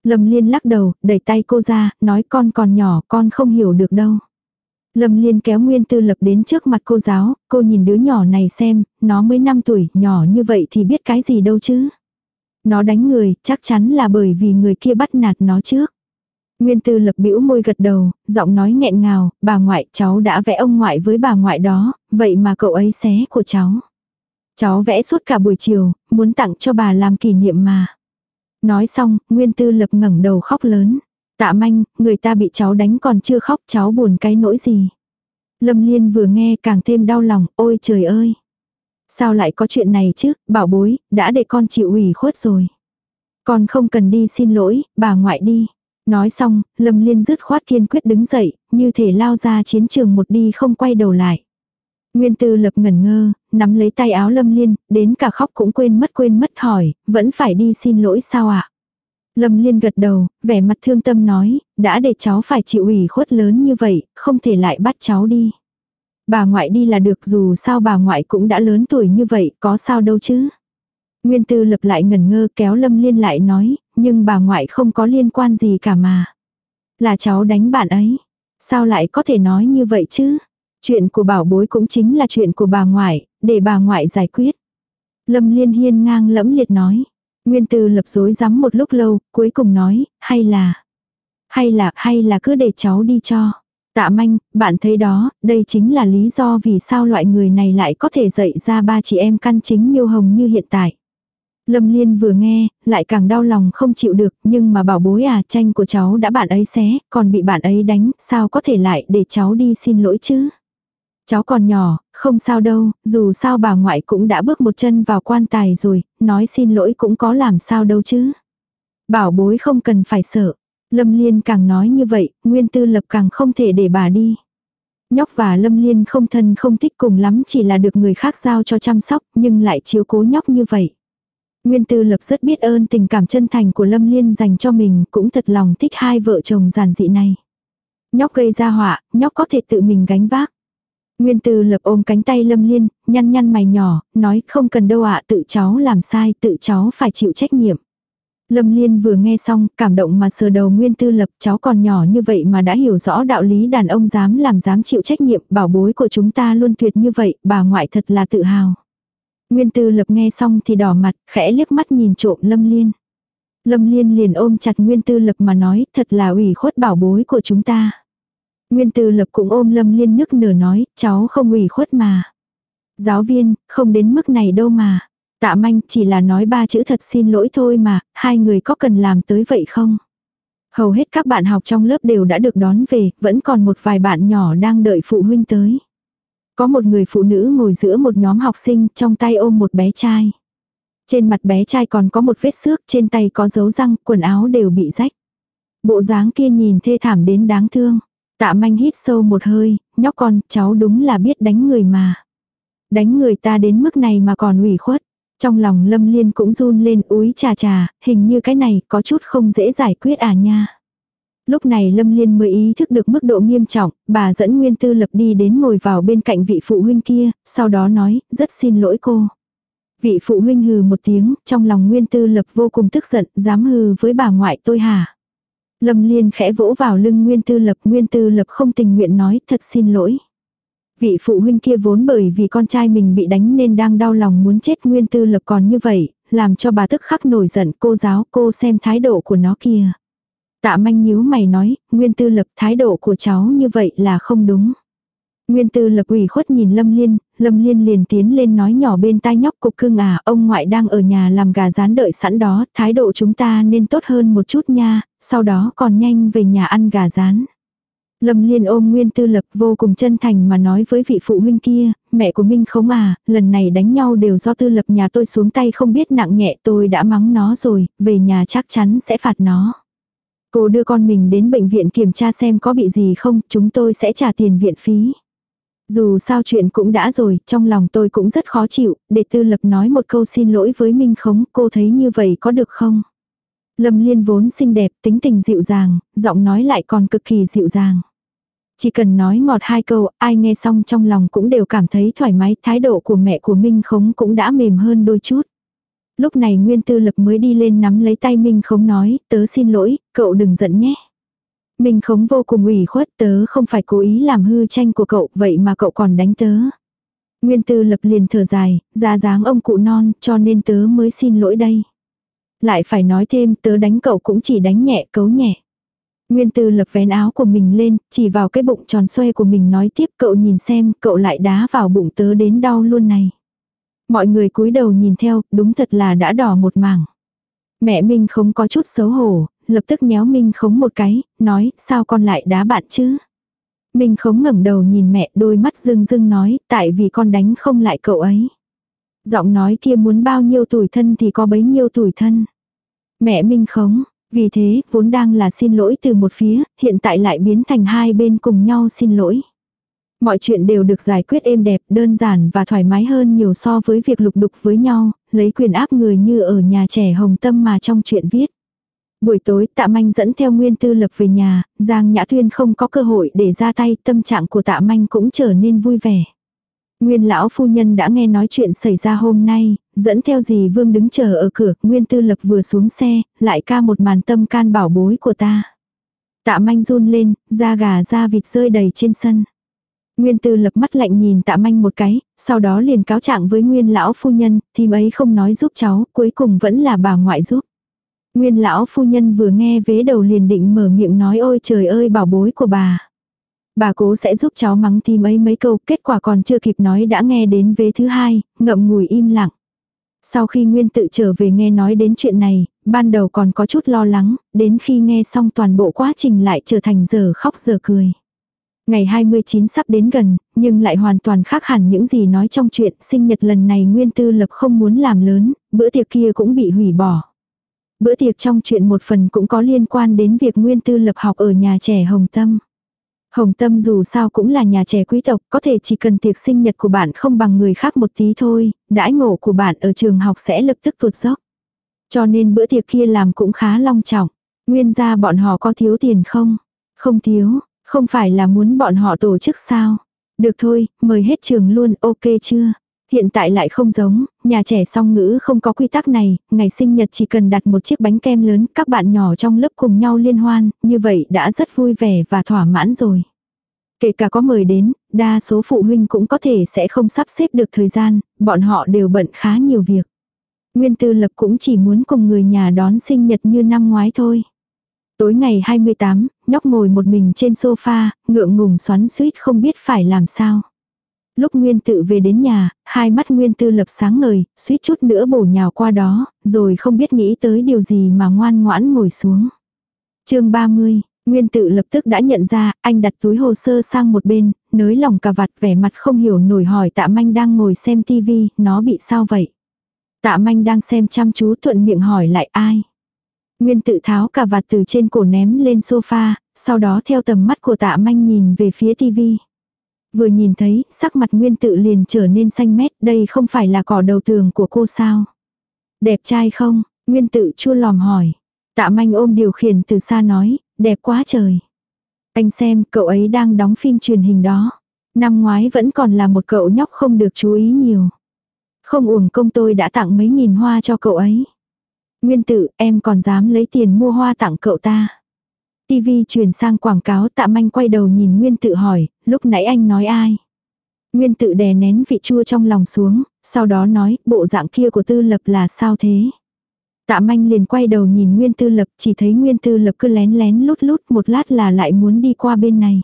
Lâm Liên lắc đầu, đẩy tay cô ra, nói con còn nhỏ, con không hiểu được đâu. Lâm Liên kéo Nguyên Tư Lập đến trước mặt cô giáo, cô nhìn đứa nhỏ này xem, nó mới 5 tuổi, nhỏ như vậy thì biết cái gì đâu chứ. Nó đánh người, chắc chắn là bởi vì người kia bắt nạt nó trước. Nguyên Tư Lập bĩu môi gật đầu, giọng nói nghẹn ngào, bà ngoại cháu đã vẽ ông ngoại với bà ngoại đó, vậy mà cậu ấy xé của cháu. Cháu vẽ suốt cả buổi chiều, muốn tặng cho bà làm kỷ niệm mà. Nói xong, Nguyên Tư Lập ngẩng đầu khóc lớn. Tạ manh, người ta bị cháu đánh còn chưa khóc cháu buồn cái nỗi gì. Lâm Liên vừa nghe càng thêm đau lòng, ôi trời ơi. Sao lại có chuyện này chứ, bảo bối, đã để con chịu ủy khuất rồi. Con không cần đi xin lỗi, bà ngoại đi. Nói xong, Lâm Liên dứt khoát kiên quyết đứng dậy, như thể lao ra chiến trường một đi không quay đầu lại. Nguyên tư lập ngẩn ngơ, nắm lấy tay áo Lâm Liên, đến cả khóc cũng quên mất quên mất hỏi, vẫn phải đi xin lỗi sao ạ? À? Lâm Liên gật đầu, vẻ mặt thương tâm nói, đã để cháu phải chịu ủy khuất lớn như vậy, không thể lại bắt cháu đi. Bà ngoại đi là được dù sao bà ngoại cũng đã lớn tuổi như vậy, có sao đâu chứ. Nguyên tư lập lại ngẩn ngơ kéo Lâm Liên lại nói, nhưng bà ngoại không có liên quan gì cả mà. Là cháu đánh bạn ấy. Sao lại có thể nói như vậy chứ? Chuyện của bảo bối cũng chính là chuyện của bà ngoại, để bà ngoại giải quyết. Lâm Liên hiên ngang lẫm liệt nói. Nguyên từ lập dối rắm một lúc lâu, cuối cùng nói, hay là, hay là, hay là cứ để cháu đi cho. Tạ manh, bạn thấy đó, đây chính là lý do vì sao loại người này lại có thể dạy ra ba chị em căn chính miêu hồng như hiện tại. Lâm Liên vừa nghe, lại càng đau lòng không chịu được, nhưng mà bảo bối à, tranh của cháu đã bạn ấy xé, còn bị bạn ấy đánh, sao có thể lại để cháu đi xin lỗi chứ? Cháu còn nhỏ, không sao đâu, dù sao bà ngoại cũng đã bước một chân vào quan tài rồi, nói xin lỗi cũng có làm sao đâu chứ. Bảo bối không cần phải sợ. Lâm Liên càng nói như vậy, Nguyên Tư Lập càng không thể để bà đi. Nhóc và Lâm Liên không thân không thích cùng lắm chỉ là được người khác giao cho chăm sóc nhưng lại chiếu cố nhóc như vậy. Nguyên Tư Lập rất biết ơn tình cảm chân thành của Lâm Liên dành cho mình cũng thật lòng thích hai vợ chồng giản dị này. Nhóc gây ra họa, nhóc có thể tự mình gánh vác. Nguyên Tư Lập ôm cánh tay Lâm Liên, nhăn nhăn mày nhỏ, nói không cần đâu ạ tự cháu làm sai, tự cháu phải chịu trách nhiệm. Lâm Liên vừa nghe xong, cảm động mà sờ đầu Nguyên Tư Lập, cháu còn nhỏ như vậy mà đã hiểu rõ đạo lý đàn ông dám làm dám chịu trách nhiệm, bảo bối của chúng ta luôn tuyệt như vậy, bà ngoại thật là tự hào. Nguyên Tư Lập nghe xong thì đỏ mặt, khẽ liếc mắt nhìn trộm Lâm Liên. Lâm Liên liền ôm chặt Nguyên Tư Lập mà nói, thật là ủy khuất bảo bối của chúng ta. Nguyên Tư Lập cũng ôm Lâm Liên nức nở nói, cháu không ủy khuất mà. Giáo viên, không đến mức này đâu mà. Tạ manh chỉ là nói ba chữ thật xin lỗi thôi mà, hai người có cần làm tới vậy không? Hầu hết các bạn học trong lớp đều đã được đón về, vẫn còn một vài bạn nhỏ đang đợi phụ huynh tới. Có một người phụ nữ ngồi giữa một nhóm học sinh trong tay ôm một bé trai. Trên mặt bé trai còn có một vết xước, trên tay có dấu răng, quần áo đều bị rách. Bộ dáng kia nhìn thê thảm đến đáng thương. Tạ manh hít sâu một hơi, nhóc con, cháu đúng là biết đánh người mà. Đánh người ta đến mức này mà còn ủy khuất. Trong lòng lâm liên cũng run lên úi trà trà, hình như cái này có chút không dễ giải quyết à nha. Lúc này Lâm Liên mới ý thức được mức độ nghiêm trọng, bà dẫn Nguyên Tư Lập đi đến ngồi vào bên cạnh vị phụ huynh kia, sau đó nói, rất xin lỗi cô. Vị phụ huynh hừ một tiếng, trong lòng Nguyên Tư Lập vô cùng tức giận, dám hừ với bà ngoại tôi hả? Lâm Liên khẽ vỗ vào lưng Nguyên Tư Lập, Nguyên Tư Lập không tình nguyện nói, thật xin lỗi. Vị phụ huynh kia vốn bởi vì con trai mình bị đánh nên đang đau lòng muốn chết Nguyên Tư Lập còn như vậy, làm cho bà tức khắc nổi giận cô giáo cô xem thái độ của nó kia. Tạ manh nhíu mày nói, Nguyên Tư Lập thái độ của cháu như vậy là không đúng. Nguyên Tư Lập ủy khuất nhìn Lâm Liên, Lâm Liên liền tiến lên nói nhỏ bên tai nhóc cục cưng à, ông ngoại đang ở nhà làm gà rán đợi sẵn đó, thái độ chúng ta nên tốt hơn một chút nha, sau đó còn nhanh về nhà ăn gà rán. Lâm Liên ôm Nguyên Tư Lập vô cùng chân thành mà nói với vị phụ huynh kia, mẹ của Minh không à, lần này đánh nhau đều do Tư Lập nhà tôi xuống tay không biết nặng nhẹ tôi đã mắng nó rồi, về nhà chắc chắn sẽ phạt nó. Cô đưa con mình đến bệnh viện kiểm tra xem có bị gì không, chúng tôi sẽ trả tiền viện phí. Dù sao chuyện cũng đã rồi, trong lòng tôi cũng rất khó chịu, để tư lập nói một câu xin lỗi với Minh Khống, cô thấy như vậy có được không? Lâm Liên vốn xinh đẹp, tính tình dịu dàng, giọng nói lại còn cực kỳ dịu dàng. Chỉ cần nói ngọt hai câu, ai nghe xong trong lòng cũng đều cảm thấy thoải mái, thái độ của mẹ của Minh Khống cũng đã mềm hơn đôi chút. Lúc này Nguyên Tư Lập mới đi lên nắm lấy tay Minh Khống nói, tớ xin lỗi, cậu đừng giận nhé. Minh Khống vô cùng ủy khuất tớ không phải cố ý làm hư tranh của cậu, vậy mà cậu còn đánh tớ. Nguyên Tư Lập liền thở dài, ra dáng ông cụ non, cho nên tớ mới xin lỗi đây. Lại phải nói thêm, tớ đánh cậu cũng chỉ đánh nhẹ, cấu nhẹ. Nguyên Tư lập vén áo của mình lên, chỉ vào cái bụng tròn xoe của mình nói tiếp cậu nhìn xem, cậu lại đá vào bụng tớ đến đau luôn này. Mọi người cúi đầu nhìn theo, đúng thật là đã đỏ một mảng. Mẹ Minh không có chút xấu hổ, lập tức nhéo Minh khống một cái, nói, sao con lại đá bạn chứ? Minh khống ngẩng đầu nhìn mẹ đôi mắt rưng rưng nói, tại vì con đánh không lại cậu ấy. Giọng nói kia muốn bao nhiêu tuổi thân thì có bấy nhiêu tuổi thân. Mẹ Minh khống, vì thế vốn đang là xin lỗi từ một phía, hiện tại lại biến thành hai bên cùng nhau xin lỗi. Mọi chuyện đều được giải quyết êm đẹp, đơn giản và thoải mái hơn nhiều so với việc lục đục với nhau, lấy quyền áp người như ở nhà trẻ hồng tâm mà trong chuyện viết. Buổi tối tạ manh dẫn theo nguyên tư lập về nhà, Giang Nhã Thuyên không có cơ hội để ra tay, tâm trạng của tạ manh cũng trở nên vui vẻ. Nguyên lão phu nhân đã nghe nói chuyện xảy ra hôm nay, dẫn theo dì Vương đứng chờ ở cửa, Nguyên Tư Lập vừa xuống xe, lại ca một màn tâm can bảo bối của ta. Tạ manh run lên, da gà da vịt rơi đầy trên sân. Nguyên Tư Lập mắt lạnh nhìn tạ manh một cái, sau đó liền cáo trạng với Nguyên lão phu nhân, thì ấy không nói giúp cháu, cuối cùng vẫn là bà ngoại giúp. Nguyên lão phu nhân vừa nghe vế đầu liền định mở miệng nói ôi trời ơi bảo bối của bà. Bà cố sẽ giúp cháu mắng tim ấy mấy câu, kết quả còn chưa kịp nói đã nghe đến vế thứ hai, ngậm ngùi im lặng. Sau khi Nguyên tự trở về nghe nói đến chuyện này, ban đầu còn có chút lo lắng, đến khi nghe xong toàn bộ quá trình lại trở thành giờ khóc giờ cười. Ngày 29 sắp đến gần, nhưng lại hoàn toàn khác hẳn những gì nói trong chuyện sinh nhật lần này Nguyên Tư Lập không muốn làm lớn, bữa tiệc kia cũng bị hủy bỏ. Bữa tiệc trong chuyện một phần cũng có liên quan đến việc Nguyên Tư Lập học ở nhà trẻ Hồng Tâm. Hồng Tâm dù sao cũng là nhà trẻ quý tộc, có thể chỉ cần tiệc sinh nhật của bạn không bằng người khác một tí thôi, đãi ngộ của bạn ở trường học sẽ lập tức tụt dốc. Cho nên bữa tiệc kia làm cũng khá long trọng. Nguyên ra bọn họ có thiếu tiền không? Không thiếu, không phải là muốn bọn họ tổ chức sao? Được thôi, mời hết trường luôn, ok chưa? Hiện tại lại không giống, nhà trẻ song ngữ không có quy tắc này, ngày sinh nhật chỉ cần đặt một chiếc bánh kem lớn, các bạn nhỏ trong lớp cùng nhau liên hoan, như vậy đã rất vui vẻ và thỏa mãn rồi. Kể cả có mời đến, đa số phụ huynh cũng có thể sẽ không sắp xếp được thời gian, bọn họ đều bận khá nhiều việc. Nguyên Tư Lập cũng chỉ muốn cùng người nhà đón sinh nhật như năm ngoái thôi. Tối ngày 28, nhóc ngồi một mình trên sofa, ngượng ngùng xoắn suýt không biết phải làm sao. Lúc Nguyên tự về đến nhà, hai mắt Nguyên tư lập sáng ngời, suýt chút nữa bổ nhào qua đó, rồi không biết nghĩ tới điều gì mà ngoan ngoãn ngồi xuống. chương 30, Nguyên tự lập tức đã nhận ra, anh đặt túi hồ sơ sang một bên, nới lòng cà vạt vẻ mặt không hiểu nổi hỏi tạ manh đang ngồi xem tivi, nó bị sao vậy? Tạ manh đang xem chăm chú thuận miệng hỏi lại ai? Nguyên tự tháo cà vạt từ trên cổ ném lên sofa, sau đó theo tầm mắt của tạ manh nhìn về phía tivi. Vừa nhìn thấy, sắc mặt nguyên tự liền trở nên xanh mét, đây không phải là cỏ đầu tường của cô sao? Đẹp trai không? Nguyên tự chua lòm hỏi. Tạ manh ôm điều khiển từ xa nói, đẹp quá trời. Anh xem, cậu ấy đang đóng phim truyền hình đó. Năm ngoái vẫn còn là một cậu nhóc không được chú ý nhiều. Không uổng công tôi đã tặng mấy nghìn hoa cho cậu ấy. Nguyên Tử em còn dám lấy tiền mua hoa tặng cậu ta. TV truyền sang quảng cáo tạ manh quay đầu nhìn Nguyên tự hỏi, lúc nãy anh nói ai? Nguyên tự đè nén vị chua trong lòng xuống, sau đó nói, bộ dạng kia của tư lập là sao thế? Tạ manh liền quay đầu nhìn Nguyên tư lập, chỉ thấy Nguyên tư lập cứ lén lén lút lút một lát là lại muốn đi qua bên này.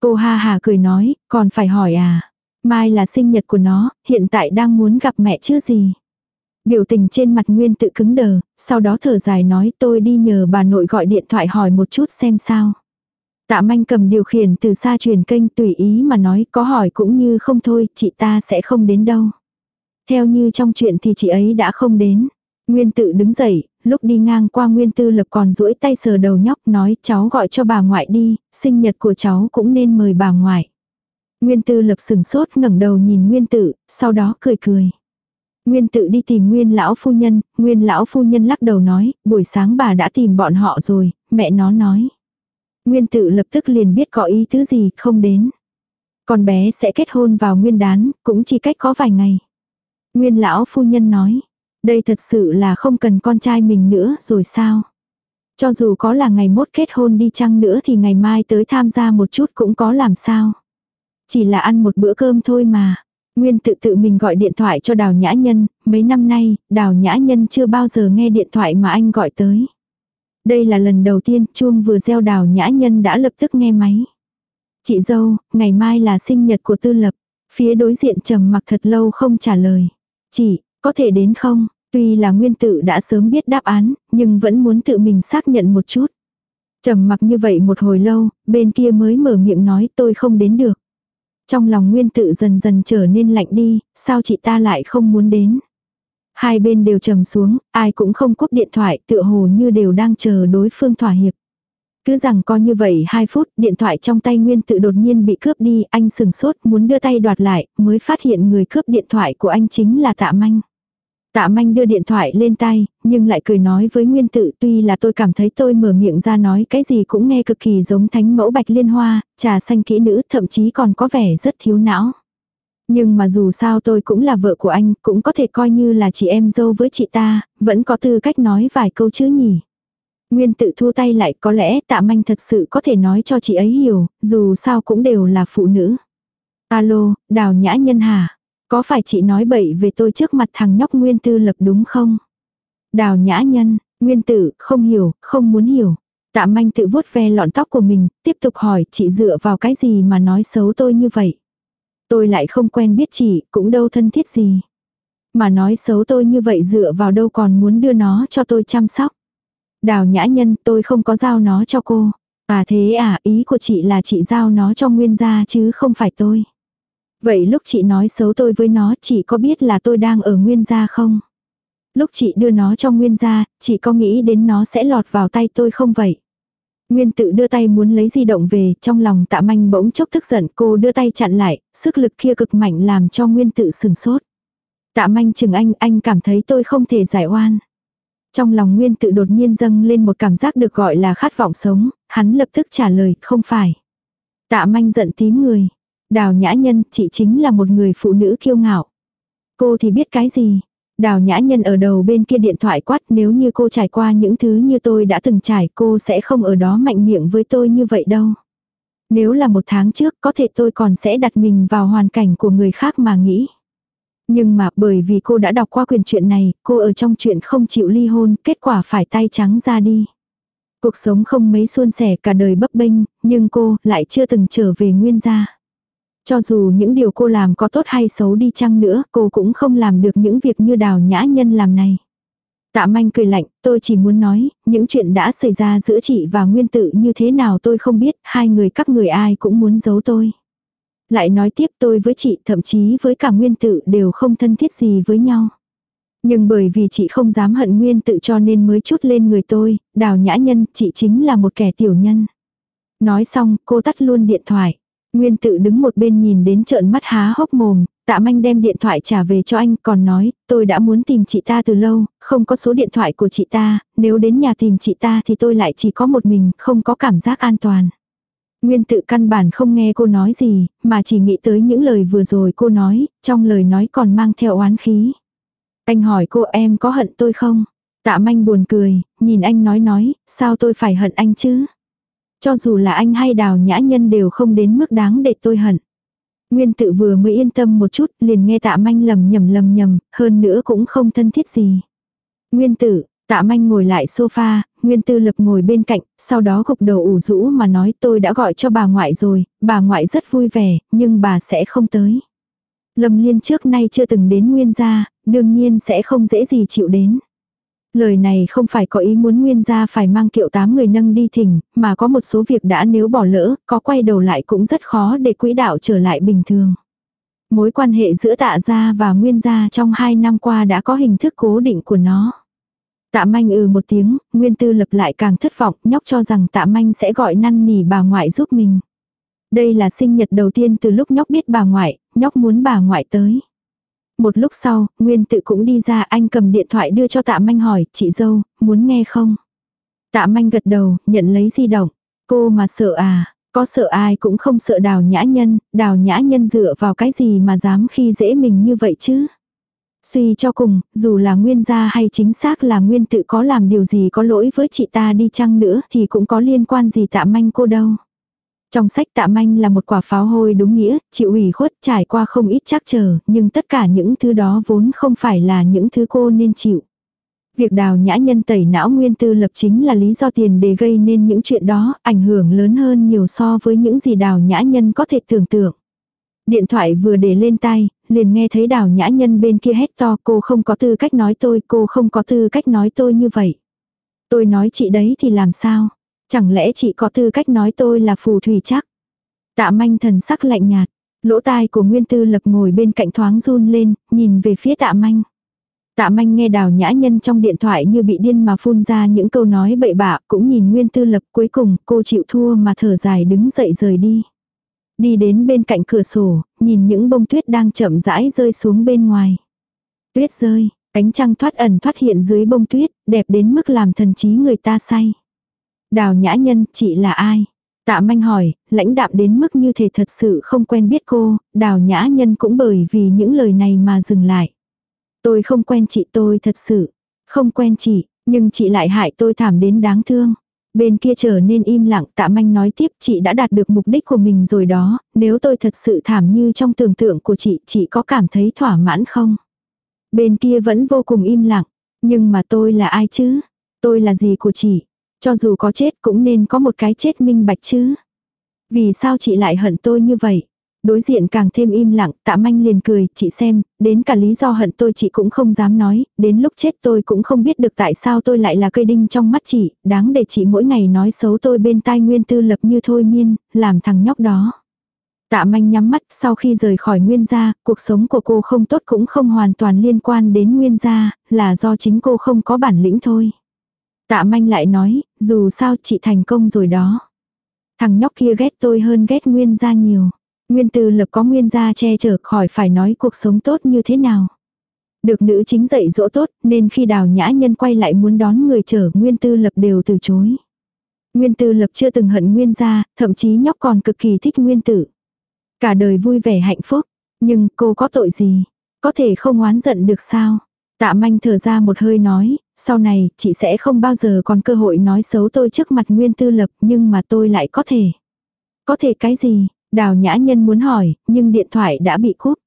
Cô ha hà cười nói, còn phải hỏi à? Mai là sinh nhật của nó, hiện tại đang muốn gặp mẹ chứ gì? Biểu tình trên mặt Nguyên tự cứng đờ, sau đó thở dài nói tôi đi nhờ bà nội gọi điện thoại hỏi một chút xem sao. Tạ manh cầm điều khiển từ xa truyền kênh tùy ý mà nói có hỏi cũng như không thôi, chị ta sẽ không đến đâu. Theo như trong chuyện thì chị ấy đã không đến. Nguyên tự đứng dậy, lúc đi ngang qua Nguyên tư lập còn duỗi tay sờ đầu nhóc nói cháu gọi cho bà ngoại đi, sinh nhật của cháu cũng nên mời bà ngoại. Nguyên tư lập sừng sốt ngẩng đầu nhìn Nguyên tự, sau đó cười cười. Nguyên tự đi tìm nguyên lão phu nhân, nguyên lão phu nhân lắc đầu nói, buổi sáng bà đã tìm bọn họ rồi, mẹ nó nói. Nguyên tự lập tức liền biết có ý tứ gì, không đến. Con bé sẽ kết hôn vào nguyên đán, cũng chỉ cách có vài ngày. Nguyên lão phu nhân nói, Đây thật sự là không cần con trai mình nữa rồi sao? Cho dù có là ngày mốt kết hôn đi chăng nữa thì ngày mai tới tham gia một chút cũng có làm sao. Chỉ là ăn một bữa cơm thôi mà. Nguyên tự tự mình gọi điện thoại cho Đào Nhã Nhân, mấy năm nay, Đào Nhã Nhân chưa bao giờ nghe điện thoại mà anh gọi tới. Đây là lần đầu tiên chuông vừa gieo Đào Nhã Nhân đã lập tức nghe máy. Chị dâu, ngày mai là sinh nhật của tư lập. Phía đối diện trầm mặc thật lâu không trả lời. Chị, có thể đến không? Tuy là nguyên tự đã sớm biết đáp án, nhưng vẫn muốn tự mình xác nhận một chút. Trầm mặc như vậy một hồi lâu, bên kia mới mở miệng nói tôi không đến được. Trong lòng nguyên tự dần dần trở nên lạnh đi, sao chị ta lại không muốn đến. Hai bên đều trầm xuống, ai cũng không cúp điện thoại, tựa hồ như đều đang chờ đối phương thỏa hiệp. Cứ rằng coi như vậy 2 phút, điện thoại trong tay Nguyên tự đột nhiên bị cướp đi, anh sừng sốt muốn đưa tay đoạt lại, mới phát hiện người cướp điện thoại của anh chính là Tạ Manh. Tạ manh đưa điện thoại lên tay, nhưng lại cười nói với nguyên tự tuy là tôi cảm thấy tôi mở miệng ra nói cái gì cũng nghe cực kỳ giống thánh mẫu bạch liên hoa, trà xanh kỹ nữ thậm chí còn có vẻ rất thiếu não. Nhưng mà dù sao tôi cũng là vợ của anh, cũng có thể coi như là chị em dâu với chị ta, vẫn có tư cách nói vài câu chứ nhỉ. Nguyên tự thua tay lại có lẽ tạ manh thật sự có thể nói cho chị ấy hiểu, dù sao cũng đều là phụ nữ. Alo, đào nhã nhân hà. Có phải chị nói bậy về tôi trước mặt thằng nhóc Nguyên Tư Lập đúng không? Đào nhã nhân, Nguyên Tử, không hiểu, không muốn hiểu. Tạ manh tự vuốt ve lọn tóc của mình, tiếp tục hỏi chị dựa vào cái gì mà nói xấu tôi như vậy. Tôi lại không quen biết chị, cũng đâu thân thiết gì. Mà nói xấu tôi như vậy dựa vào đâu còn muốn đưa nó cho tôi chăm sóc. Đào nhã nhân tôi không có giao nó cho cô. À thế à, ý của chị là chị giao nó cho nguyên gia chứ không phải tôi. Vậy lúc chị nói xấu tôi với nó chị có biết là tôi đang ở nguyên gia không? Lúc chị đưa nó cho nguyên gia, chị có nghĩ đến nó sẽ lọt vào tay tôi không vậy? Nguyên tự đưa tay muốn lấy di động về, trong lòng tạ manh bỗng chốc tức giận cô đưa tay chặn lại, sức lực kia cực mạnh làm cho nguyên tự sừng sốt. Tạ manh chừng anh, anh cảm thấy tôi không thể giải oan. Trong lòng nguyên tự đột nhiên dâng lên một cảm giác được gọi là khát vọng sống, hắn lập tức trả lời, không phải. Tạ manh giận tím người, Đào nhã nhân, chị chính là một người phụ nữ kiêu ngạo. Cô thì biết cái gì? Đào nhã nhân ở đầu bên kia điện thoại quát nếu như cô trải qua những thứ như tôi đã từng trải cô sẽ không ở đó mạnh miệng với tôi như vậy đâu. Nếu là một tháng trước có thể tôi còn sẽ đặt mình vào hoàn cảnh của người khác mà nghĩ. Nhưng mà bởi vì cô đã đọc qua quyền chuyện này, cô ở trong chuyện không chịu ly hôn, kết quả phải tay trắng ra đi. Cuộc sống không mấy suôn sẻ cả đời bấp bênh, nhưng cô lại chưa từng trở về nguyên gia. Cho dù những điều cô làm có tốt hay xấu đi chăng nữa, cô cũng không làm được những việc như đào nhã nhân làm này. Tạ manh cười lạnh, tôi chỉ muốn nói, những chuyện đã xảy ra giữa chị và nguyên tự như thế nào tôi không biết, hai người các người ai cũng muốn giấu tôi. Lại nói tiếp tôi với chị thậm chí với cả nguyên tự đều không thân thiết gì với nhau. Nhưng bởi vì chị không dám hận nguyên tự cho nên mới chút lên người tôi, đào nhã nhân, chị chính là một kẻ tiểu nhân. Nói xong, cô tắt luôn điện thoại. Nguyên tự đứng một bên nhìn đến trợn mắt há hốc mồm, tạ manh đem điện thoại trả về cho anh còn nói, tôi đã muốn tìm chị ta từ lâu, không có số điện thoại của chị ta, nếu đến nhà tìm chị ta thì tôi lại chỉ có một mình, không có cảm giác an toàn. Nguyên tự căn bản không nghe cô nói gì, mà chỉ nghĩ tới những lời vừa rồi cô nói, trong lời nói còn mang theo oán khí. Anh hỏi cô em có hận tôi không? Tạ manh buồn cười, nhìn anh nói nói, sao tôi phải hận anh chứ? Cho dù là anh hay đào nhã nhân đều không đến mức đáng để tôi hận. Nguyên tự vừa mới yên tâm một chút liền nghe tạ manh lầm nhầm lầm nhầm, hơn nữa cũng không thân thiết gì. Nguyên tử, tạ manh ngồi lại sofa, Nguyên tư lập ngồi bên cạnh, sau đó gục đầu ủ rũ mà nói tôi đã gọi cho bà ngoại rồi, bà ngoại rất vui vẻ, nhưng bà sẽ không tới. Lâm liên trước nay chưa từng đến Nguyên gia, đương nhiên sẽ không dễ gì chịu đến. Lời này không phải có ý muốn nguyên gia phải mang kiệu tám người nâng đi thỉnh, mà có một số việc đã nếu bỏ lỡ, có quay đầu lại cũng rất khó để quỹ đạo trở lại bình thường. Mối quan hệ giữa tạ gia và nguyên gia trong hai năm qua đã có hình thức cố định của nó. Tạ manh ừ một tiếng, nguyên tư lập lại càng thất vọng, nhóc cho rằng tạ manh sẽ gọi năn nỉ bà ngoại giúp mình. Đây là sinh nhật đầu tiên từ lúc nhóc biết bà ngoại, nhóc muốn bà ngoại tới. Một lúc sau, Nguyên tự cũng đi ra anh cầm điện thoại đưa cho tạ manh hỏi, chị dâu, muốn nghe không? Tạ manh gật đầu, nhận lấy di động. Cô mà sợ à, có sợ ai cũng không sợ đào nhã nhân, đào nhã nhân dựa vào cái gì mà dám khi dễ mình như vậy chứ? Suy cho cùng, dù là nguyên gia hay chính xác là nguyên tự có làm điều gì có lỗi với chị ta đi chăng nữa thì cũng có liên quan gì tạ manh cô đâu. Trong sách tạ manh là một quả pháo hôi đúng nghĩa, chịu ủy khuất trải qua không ít chắc chờ, nhưng tất cả những thứ đó vốn không phải là những thứ cô nên chịu. Việc đào nhã nhân tẩy não nguyên tư lập chính là lý do tiền để gây nên những chuyện đó, ảnh hưởng lớn hơn nhiều so với những gì đào nhã nhân có thể tưởng tượng. Điện thoại vừa để lên tay, liền nghe thấy đào nhã nhân bên kia hét to cô không có tư cách nói tôi, cô không có tư cách nói tôi như vậy. Tôi nói chị đấy thì làm sao? Chẳng lẽ chị có tư cách nói tôi là phù thủy chắc? Tạ manh thần sắc lạnh nhạt, lỗ tai của Nguyên Tư Lập ngồi bên cạnh thoáng run lên, nhìn về phía tạ manh. Tạ manh nghe đào nhã nhân trong điện thoại như bị điên mà phun ra những câu nói bậy bạ, cũng nhìn Nguyên Tư Lập cuối cùng cô chịu thua mà thở dài đứng dậy rời đi. Đi đến bên cạnh cửa sổ, nhìn những bông tuyết đang chậm rãi rơi xuống bên ngoài. Tuyết rơi, cánh trăng thoát ẩn thoát hiện dưới bông tuyết, đẹp đến mức làm thần trí người ta say. Đào nhã nhân, chị là ai? Tạ manh hỏi, lãnh đạm đến mức như thể thật sự không quen biết cô, đào nhã nhân cũng bởi vì những lời này mà dừng lại. Tôi không quen chị tôi thật sự, không quen chị, nhưng chị lại hại tôi thảm đến đáng thương. Bên kia trở nên im lặng tạ manh nói tiếp chị đã đạt được mục đích của mình rồi đó, nếu tôi thật sự thảm như trong tưởng tượng của chị, chị có cảm thấy thỏa mãn không? Bên kia vẫn vô cùng im lặng, nhưng mà tôi là ai chứ? Tôi là gì của chị? Cho dù có chết cũng nên có một cái chết minh bạch chứ. Vì sao chị lại hận tôi như vậy? Đối diện càng thêm im lặng, tạ manh liền cười, chị xem, đến cả lý do hận tôi chị cũng không dám nói, đến lúc chết tôi cũng không biết được tại sao tôi lại là cây đinh trong mắt chị, đáng để chị mỗi ngày nói xấu tôi bên tai nguyên tư lập như thôi miên, làm thằng nhóc đó. Tạ manh nhắm mắt sau khi rời khỏi nguyên gia, cuộc sống của cô không tốt cũng không hoàn toàn liên quan đến nguyên gia, là do chính cô không có bản lĩnh thôi. Tạ manh lại nói, dù sao chị thành công rồi đó. Thằng nhóc kia ghét tôi hơn ghét nguyên gia nhiều. Nguyên Tư lập có nguyên gia che chở khỏi phải nói cuộc sống tốt như thế nào. Được nữ chính dạy dỗ tốt nên khi đào nhã nhân quay lại muốn đón người chở nguyên tư lập đều từ chối. Nguyên tư lập chưa từng hận nguyên gia, thậm chí nhóc còn cực kỳ thích nguyên tử. Cả đời vui vẻ hạnh phúc, nhưng cô có tội gì? Có thể không oán giận được sao? Tạ manh thở ra một hơi nói, sau này chị sẽ không bao giờ còn cơ hội nói xấu tôi trước mặt nguyên tư lập nhưng mà tôi lại có thể. Có thể cái gì? Đào nhã nhân muốn hỏi, nhưng điện thoại đã bị cúp.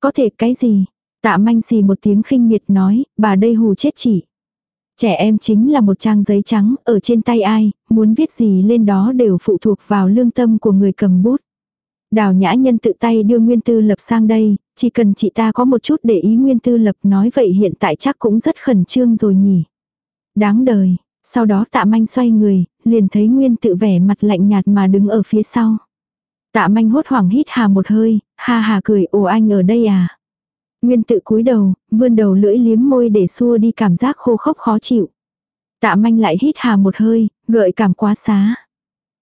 Có thể cái gì? Tạ manh xì một tiếng khinh miệt nói, bà đây hù chết chị. Trẻ em chính là một trang giấy trắng, ở trên tay ai, muốn viết gì lên đó đều phụ thuộc vào lương tâm của người cầm bút. Đào nhã nhân tự tay đưa Nguyên Tư Lập sang đây, chỉ cần chị ta có một chút để ý Nguyên Tư Lập nói vậy hiện tại chắc cũng rất khẩn trương rồi nhỉ. Đáng đời, sau đó tạ manh xoay người, liền thấy Nguyên tự vẻ mặt lạnh nhạt mà đứng ở phía sau. Tạ manh hốt hoảng hít hà một hơi, ha hà cười ồ anh ở đây à. Nguyên tự cúi đầu, vươn đầu lưỡi liếm môi để xua đi cảm giác khô khốc khó chịu. Tạ manh lại hít hà một hơi, gợi cảm quá xá.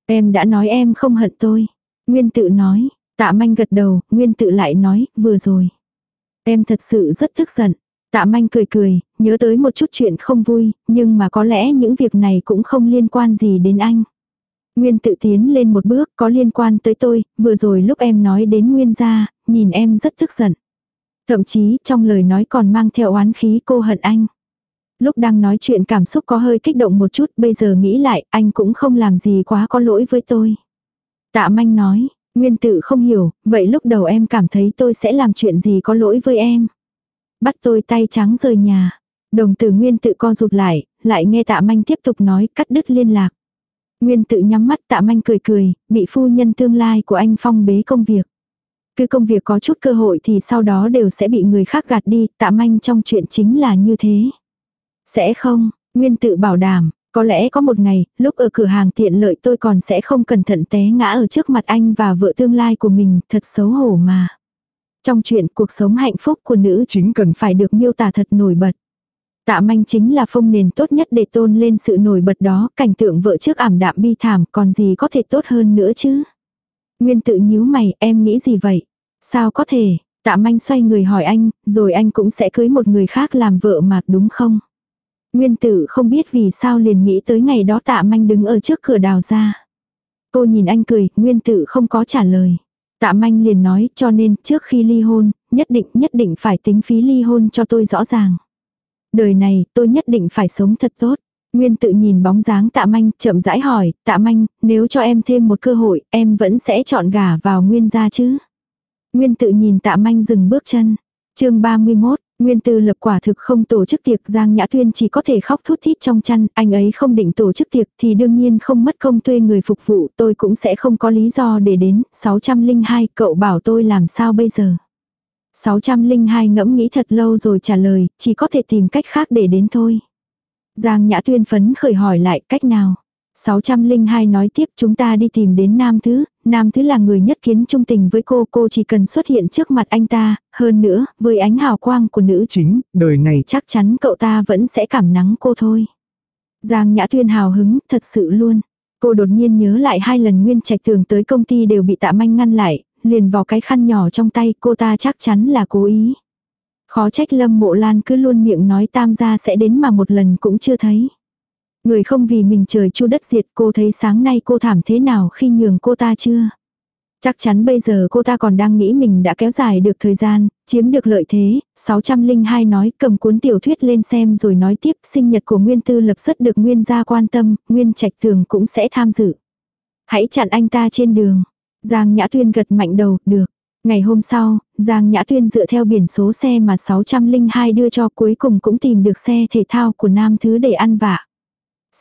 Em đã nói em không hận tôi. Nguyên tự nói, tạ manh gật đầu, nguyên tự lại nói, vừa rồi. Em thật sự rất tức giận. Tạ manh cười cười, nhớ tới một chút chuyện không vui, nhưng mà có lẽ những việc này cũng không liên quan gì đến anh. Nguyên tự tiến lên một bước có liên quan tới tôi, vừa rồi lúc em nói đến Nguyên gia, nhìn em rất tức giận. Thậm chí trong lời nói còn mang theo oán khí cô hận anh. Lúc đang nói chuyện cảm xúc có hơi kích động một chút, bây giờ nghĩ lại, anh cũng không làm gì quá có lỗi với tôi. Tạ manh nói, Nguyên tự không hiểu, vậy lúc đầu em cảm thấy tôi sẽ làm chuyện gì có lỗi với em. Bắt tôi tay trắng rời nhà. Đồng tử Nguyên tự co rụt lại, lại nghe tạ manh tiếp tục nói cắt đứt liên lạc. Nguyên tự nhắm mắt tạ manh cười cười, bị phu nhân tương lai của anh phong bế công việc. Cứ công việc có chút cơ hội thì sau đó đều sẽ bị người khác gạt đi, tạ manh trong chuyện chính là như thế. Sẽ không, Nguyên tự bảo đảm, có lẽ có một ngày, lúc ở cửa hàng tiện lợi tôi còn sẽ không cẩn thận té ngã ở trước mặt anh và vợ tương lai của mình, thật xấu hổ mà. Trong chuyện cuộc sống hạnh phúc của nữ chính cần phải được miêu tả thật nổi bật. Tạ manh chính là phong nền tốt nhất để tôn lên sự nổi bật đó, cảnh tượng vợ trước ảm đạm bi thảm còn gì có thể tốt hơn nữa chứ. Nguyên tự nhíu mày, em nghĩ gì vậy? Sao có thể? Tạ manh xoay người hỏi anh, rồi anh cũng sẽ cưới một người khác làm vợ mà đúng không? Nguyên tử không biết vì sao liền nghĩ tới ngày đó tạ manh đứng ở trước cửa đào ra. Cô nhìn anh cười, nguyên tử không có trả lời. Tạ manh liền nói cho nên trước khi ly hôn, nhất định nhất định phải tính phí ly hôn cho tôi rõ ràng. Đời này tôi nhất định phải sống thật tốt. Nguyên tự nhìn bóng dáng tạ manh chậm rãi hỏi, tạ manh, nếu cho em thêm một cơ hội, em vẫn sẽ chọn gả vào nguyên gia chứ? Nguyên tự nhìn tạ manh dừng bước chân. chương 31, Nguyên tư lập quả thực không tổ chức tiệc Giang Nhã Tuyên chỉ có thể khóc thút thít trong chăn, anh ấy không định tổ chức tiệc thì đương nhiên không mất công thuê người phục vụ, tôi cũng sẽ không có lý do để đến, 602 cậu bảo tôi làm sao bây giờ. 602 ngẫm nghĩ thật lâu rồi trả lời, chỉ có thể tìm cách khác để đến thôi. Giang Nhã Tuyên phấn khởi hỏi lại cách nào. 602 nói tiếp chúng ta đi tìm đến Nam Thứ, Nam Thứ là người nhất kiến trung tình với cô, cô chỉ cần xuất hiện trước mặt anh ta, hơn nữa, với ánh hào quang của nữ chính, đời này chắc chắn cậu ta vẫn sẽ cảm nắng cô thôi. Giang Nhã Tuyên hào hứng, thật sự luôn. Cô đột nhiên nhớ lại hai lần Nguyên Trạch Tường tới công ty đều bị tạ manh ngăn lại, liền vào cái khăn nhỏ trong tay cô ta chắc chắn là cố ý. Khó trách Lâm Mộ Lan cứ luôn miệng nói tam gia sẽ đến mà một lần cũng chưa thấy. Người không vì mình trời chu đất diệt cô thấy sáng nay cô thảm thế nào khi nhường cô ta chưa? Chắc chắn bây giờ cô ta còn đang nghĩ mình đã kéo dài được thời gian, chiếm được lợi thế, 602 nói cầm cuốn tiểu thuyết lên xem rồi nói tiếp sinh nhật của Nguyên Tư lập rất được Nguyên gia quan tâm, Nguyên Trạch Tường cũng sẽ tham dự. Hãy chặn anh ta trên đường. Giang Nhã Tuyên gật mạnh đầu, được. Ngày hôm sau, Giang Nhã Tuyên dựa theo biển số xe mà 602 đưa cho cuối cùng cũng tìm được xe thể thao của Nam Thứ để ăn vạ.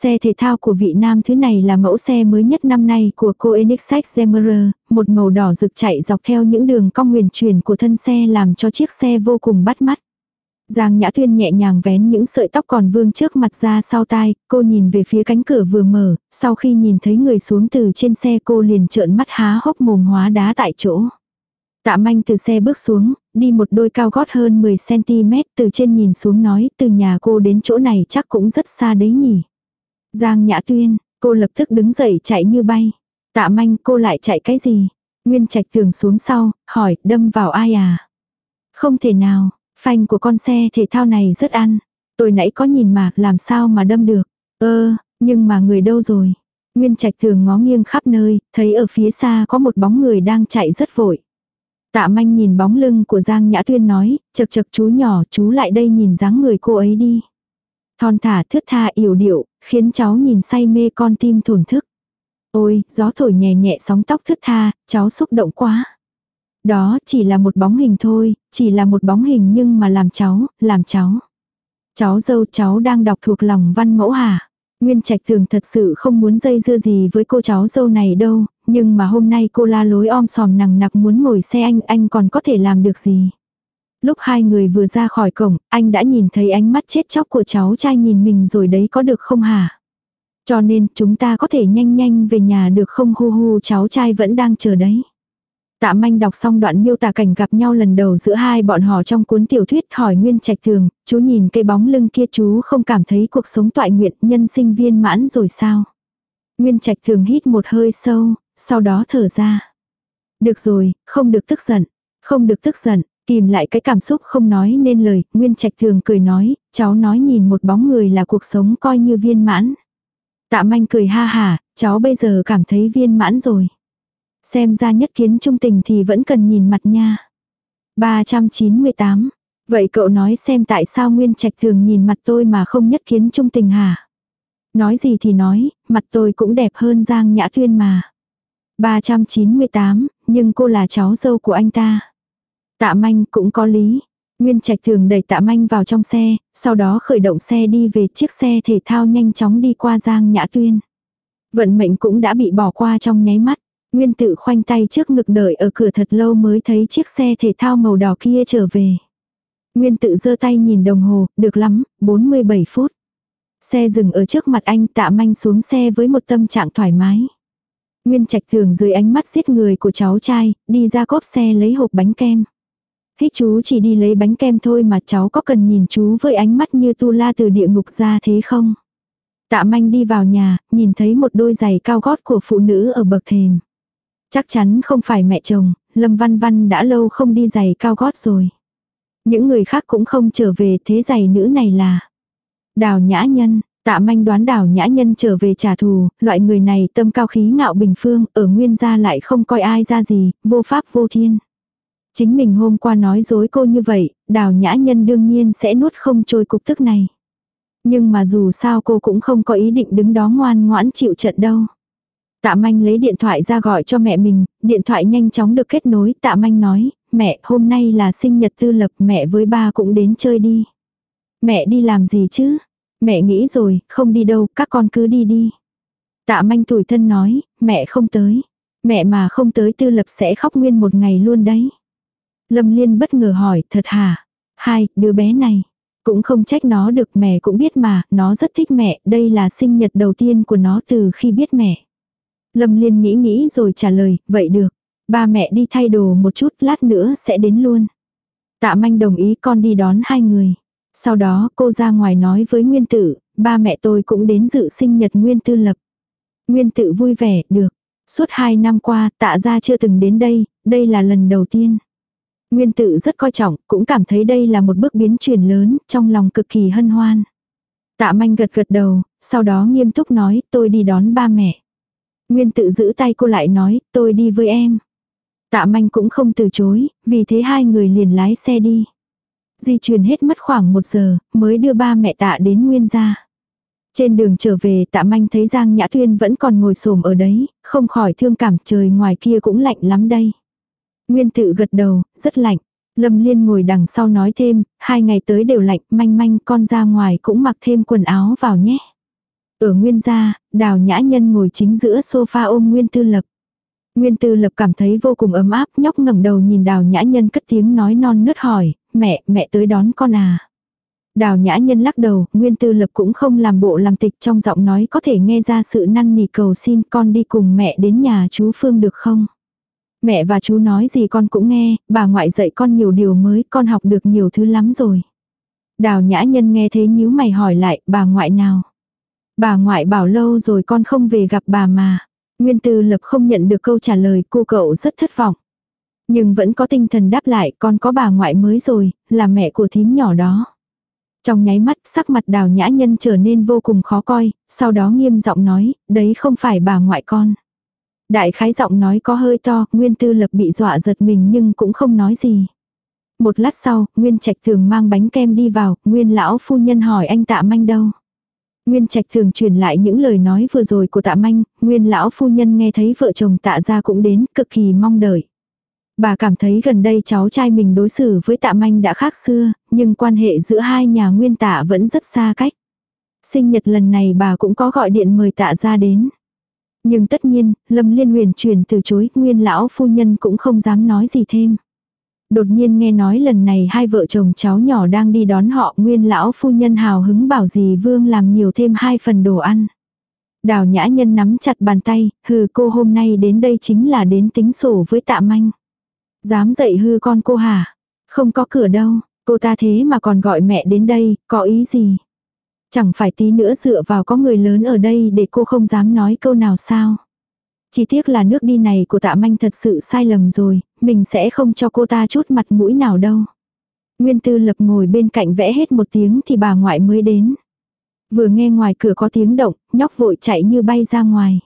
Xe thể thao của vị nam thứ này là mẫu xe mới nhất năm nay của cô Enixac Zemmerer, một màu đỏ rực chạy dọc theo những đường cong nguyền chuyển của thân xe làm cho chiếc xe vô cùng bắt mắt. Giang Nhã Tuyên nhẹ nhàng vén những sợi tóc còn vương trước mặt ra sau tai, cô nhìn về phía cánh cửa vừa mở, sau khi nhìn thấy người xuống từ trên xe cô liền trợn mắt há hốc mồm hóa đá tại chỗ. Tạ manh từ xe bước xuống, đi một đôi cao gót hơn 10cm từ trên nhìn xuống nói từ nhà cô đến chỗ này chắc cũng rất xa đấy nhỉ. Giang Nhã Tuyên, cô lập tức đứng dậy chạy như bay. Tạ manh cô lại chạy cái gì? Nguyên Trạch tường xuống sau, hỏi đâm vào ai à? Không thể nào, phanh của con xe thể thao này rất ăn. Tôi nãy có nhìn mà làm sao mà đâm được. Ơ, nhưng mà người đâu rồi? Nguyên Trạch tường ngó nghiêng khắp nơi, thấy ở phía xa có một bóng người đang chạy rất vội. Tạ manh nhìn bóng lưng của Giang Nhã Tuyên nói, chật chật chú nhỏ chú lại đây nhìn dáng người cô ấy đi. Thon thả thướt tha yểu điệu, khiến cháu nhìn say mê con tim thổn thức. Ôi, gió thổi nhẹ nhẹ sóng tóc thướt tha, cháu xúc động quá. Đó chỉ là một bóng hình thôi, chỉ là một bóng hình nhưng mà làm cháu, làm cháu. Cháu dâu cháu đang đọc thuộc lòng văn mẫu hả? Nguyên Trạch thường thật sự không muốn dây dưa gì với cô cháu dâu này đâu, nhưng mà hôm nay cô la lối om sòm nằng nặc muốn ngồi xe anh, anh còn có thể làm được gì? Lúc hai người vừa ra khỏi cổng, anh đã nhìn thấy ánh mắt chết chóc của cháu trai nhìn mình rồi đấy có được không hả? Cho nên chúng ta có thể nhanh nhanh về nhà được không hu hu cháu trai vẫn đang chờ đấy. Tạ manh đọc xong đoạn miêu tả cảnh gặp nhau lần đầu giữa hai bọn họ trong cuốn tiểu thuyết hỏi Nguyên Trạch Thường, chú nhìn cây bóng lưng kia chú không cảm thấy cuộc sống toại nguyện nhân sinh viên mãn rồi sao? Nguyên Trạch Thường hít một hơi sâu, sau đó thở ra. Được rồi, không được tức giận, không được tức giận, Kìm lại cái cảm xúc không nói nên lời, Nguyên Trạch thường cười nói, cháu nói nhìn một bóng người là cuộc sống coi như viên mãn. Tạ manh cười ha hà, cháu bây giờ cảm thấy viên mãn rồi. Xem ra nhất kiến trung tình thì vẫn cần nhìn mặt nha. 398. Vậy cậu nói xem tại sao Nguyên Trạch thường nhìn mặt tôi mà không nhất kiến trung tình hả? Nói gì thì nói, mặt tôi cũng đẹp hơn Giang Nhã Tuyên mà. 398, nhưng cô là cháu dâu của anh ta. Tạ manh cũng có lý. Nguyên Trạch thường đẩy tạ manh vào trong xe, sau đó khởi động xe đi về chiếc xe thể thao nhanh chóng đi qua Giang Nhã Tuyên. Vận mệnh cũng đã bị bỏ qua trong nháy mắt. Nguyên tự khoanh tay trước ngực đợi ở cửa thật lâu mới thấy chiếc xe thể thao màu đỏ kia trở về. Nguyên tự giơ tay nhìn đồng hồ, được lắm, 47 phút. Xe dừng ở trước mặt anh tạ manh xuống xe với một tâm trạng thoải mái. Nguyên trạch thường dưới ánh mắt giết người của cháu trai, đi ra cốp xe lấy hộp bánh kem. Thích chú chỉ đi lấy bánh kem thôi mà cháu có cần nhìn chú với ánh mắt như tu la từ địa ngục ra thế không? Tạ manh đi vào nhà, nhìn thấy một đôi giày cao gót của phụ nữ ở bậc thềm. Chắc chắn không phải mẹ chồng, Lâm Văn Văn đã lâu không đi giày cao gót rồi. Những người khác cũng không trở về thế giày nữ này là. Đào nhã nhân, Tạ manh đoán đảo nhã nhân trở về trả thù, loại người này tâm cao khí ngạo bình phương, ở nguyên gia lại không coi ai ra gì, vô pháp vô thiên. Chính mình hôm qua nói dối cô như vậy, đào nhã nhân đương nhiên sẽ nuốt không trôi cục tức này. Nhưng mà dù sao cô cũng không có ý định đứng đó ngoan ngoãn chịu trận đâu. Tạ manh lấy điện thoại ra gọi cho mẹ mình, điện thoại nhanh chóng được kết nối, tạ manh nói, mẹ, hôm nay là sinh nhật tư lập, mẹ với ba cũng đến chơi đi. Mẹ đi làm gì chứ? Mẹ nghĩ rồi, không đi đâu, các con cứ đi đi. Tạ manh tủi thân nói, mẹ không tới. Mẹ mà không tới tư lập sẽ khóc nguyên một ngày luôn đấy. Lâm Liên bất ngờ hỏi, thật hả? Hai, đứa bé này. Cũng không trách nó được mẹ cũng biết mà, nó rất thích mẹ, đây là sinh nhật đầu tiên của nó từ khi biết mẹ. Lâm Liên nghĩ nghĩ rồi trả lời, vậy được. Ba mẹ đi thay đồ một chút, lát nữa sẽ đến luôn. Tạ manh đồng ý con đi đón hai người. Sau đó cô ra ngoài nói với Nguyên Tử, ba mẹ tôi cũng đến dự sinh nhật Nguyên Tư Lập. Nguyên Tử vui vẻ, được. Suốt hai năm qua, tạ ra chưa từng đến đây, đây là lần đầu tiên. Nguyên Tử rất coi trọng, cũng cảm thấy đây là một bước biến chuyển lớn, trong lòng cực kỳ hân hoan. Tạ manh gật gật đầu, sau đó nghiêm túc nói, tôi đi đón ba mẹ. Nguyên tự giữ tay cô lại nói, tôi đi với em. Tạ manh cũng không từ chối, vì thế hai người liền lái xe đi. Di chuyển hết mất khoảng một giờ, mới đưa ba mẹ tạ đến Nguyên gia. Trên đường trở về tạ manh thấy Giang Nhã Tuyên vẫn còn ngồi xổm ở đấy, không khỏi thương cảm trời ngoài kia cũng lạnh lắm đây. Nguyên tự gật đầu, rất lạnh. Lâm Liên ngồi đằng sau nói thêm, hai ngày tới đều lạnh, manh manh con ra ngoài cũng mặc thêm quần áo vào nhé. Ở Nguyên gia, đào nhã nhân ngồi chính giữa sofa ôm Nguyên Tư Lập. Nguyên Tư Lập cảm thấy vô cùng ấm áp, nhóc ngẩng đầu nhìn đào nhã nhân cất tiếng nói non nớt hỏi, mẹ, mẹ tới đón con à. Đào nhã nhân lắc đầu, Nguyên Tư Lập cũng không làm bộ làm tịch trong giọng nói có thể nghe ra sự năn nỉ cầu xin con đi cùng mẹ đến nhà chú Phương được không. Mẹ và chú nói gì con cũng nghe, bà ngoại dạy con nhiều điều mới, con học được nhiều thứ lắm rồi. Đào nhã nhân nghe thế nhíu mày hỏi lại, bà ngoại nào? Bà ngoại bảo lâu rồi con không về gặp bà mà. Nguyên Tư Lập không nhận được câu trả lời, cô cậu rất thất vọng. Nhưng vẫn có tinh thần đáp lại, con có bà ngoại mới rồi, là mẹ của thím nhỏ đó. Trong nháy mắt, sắc mặt đào nhã nhân trở nên vô cùng khó coi, sau đó nghiêm giọng nói, đấy không phải bà ngoại con. Đại khái giọng nói có hơi to, Nguyên Tư Lập bị dọa giật mình nhưng cũng không nói gì. Một lát sau, Nguyên Trạch thường mang bánh kem đi vào, Nguyên lão phu nhân hỏi anh tạ manh đâu. Nguyên Trạch thường truyền lại những lời nói vừa rồi của tạ manh, Nguyên lão phu nhân nghe thấy vợ chồng tạ ra cũng đến, cực kỳ mong đợi. Bà cảm thấy gần đây cháu trai mình đối xử với tạ manh đã khác xưa, nhưng quan hệ giữa hai nhà nguyên tạ vẫn rất xa cách. Sinh nhật lần này bà cũng có gọi điện mời tạ ra đến. Nhưng tất nhiên, Lâm Liên huyền truyền từ chối, nguyên lão phu nhân cũng không dám nói gì thêm. Đột nhiên nghe nói lần này hai vợ chồng cháu nhỏ đang đi đón họ nguyên lão phu nhân hào hứng bảo dì Vương làm nhiều thêm hai phần đồ ăn. Đào nhã nhân nắm chặt bàn tay, hừ cô hôm nay đến đây chính là đến tính sổ với tạ manh. Dám dậy hư con cô hả? Không có cửa đâu, cô ta thế mà còn gọi mẹ đến đây, có ý gì? Chẳng phải tí nữa dựa vào có người lớn ở đây để cô không dám nói câu nào sao? Chỉ tiếc là nước đi này của tạ manh thật sự sai lầm rồi, mình sẽ không cho cô ta chút mặt mũi nào đâu. Nguyên tư lập ngồi bên cạnh vẽ hết một tiếng thì bà ngoại mới đến. Vừa nghe ngoài cửa có tiếng động, nhóc vội chạy như bay ra ngoài.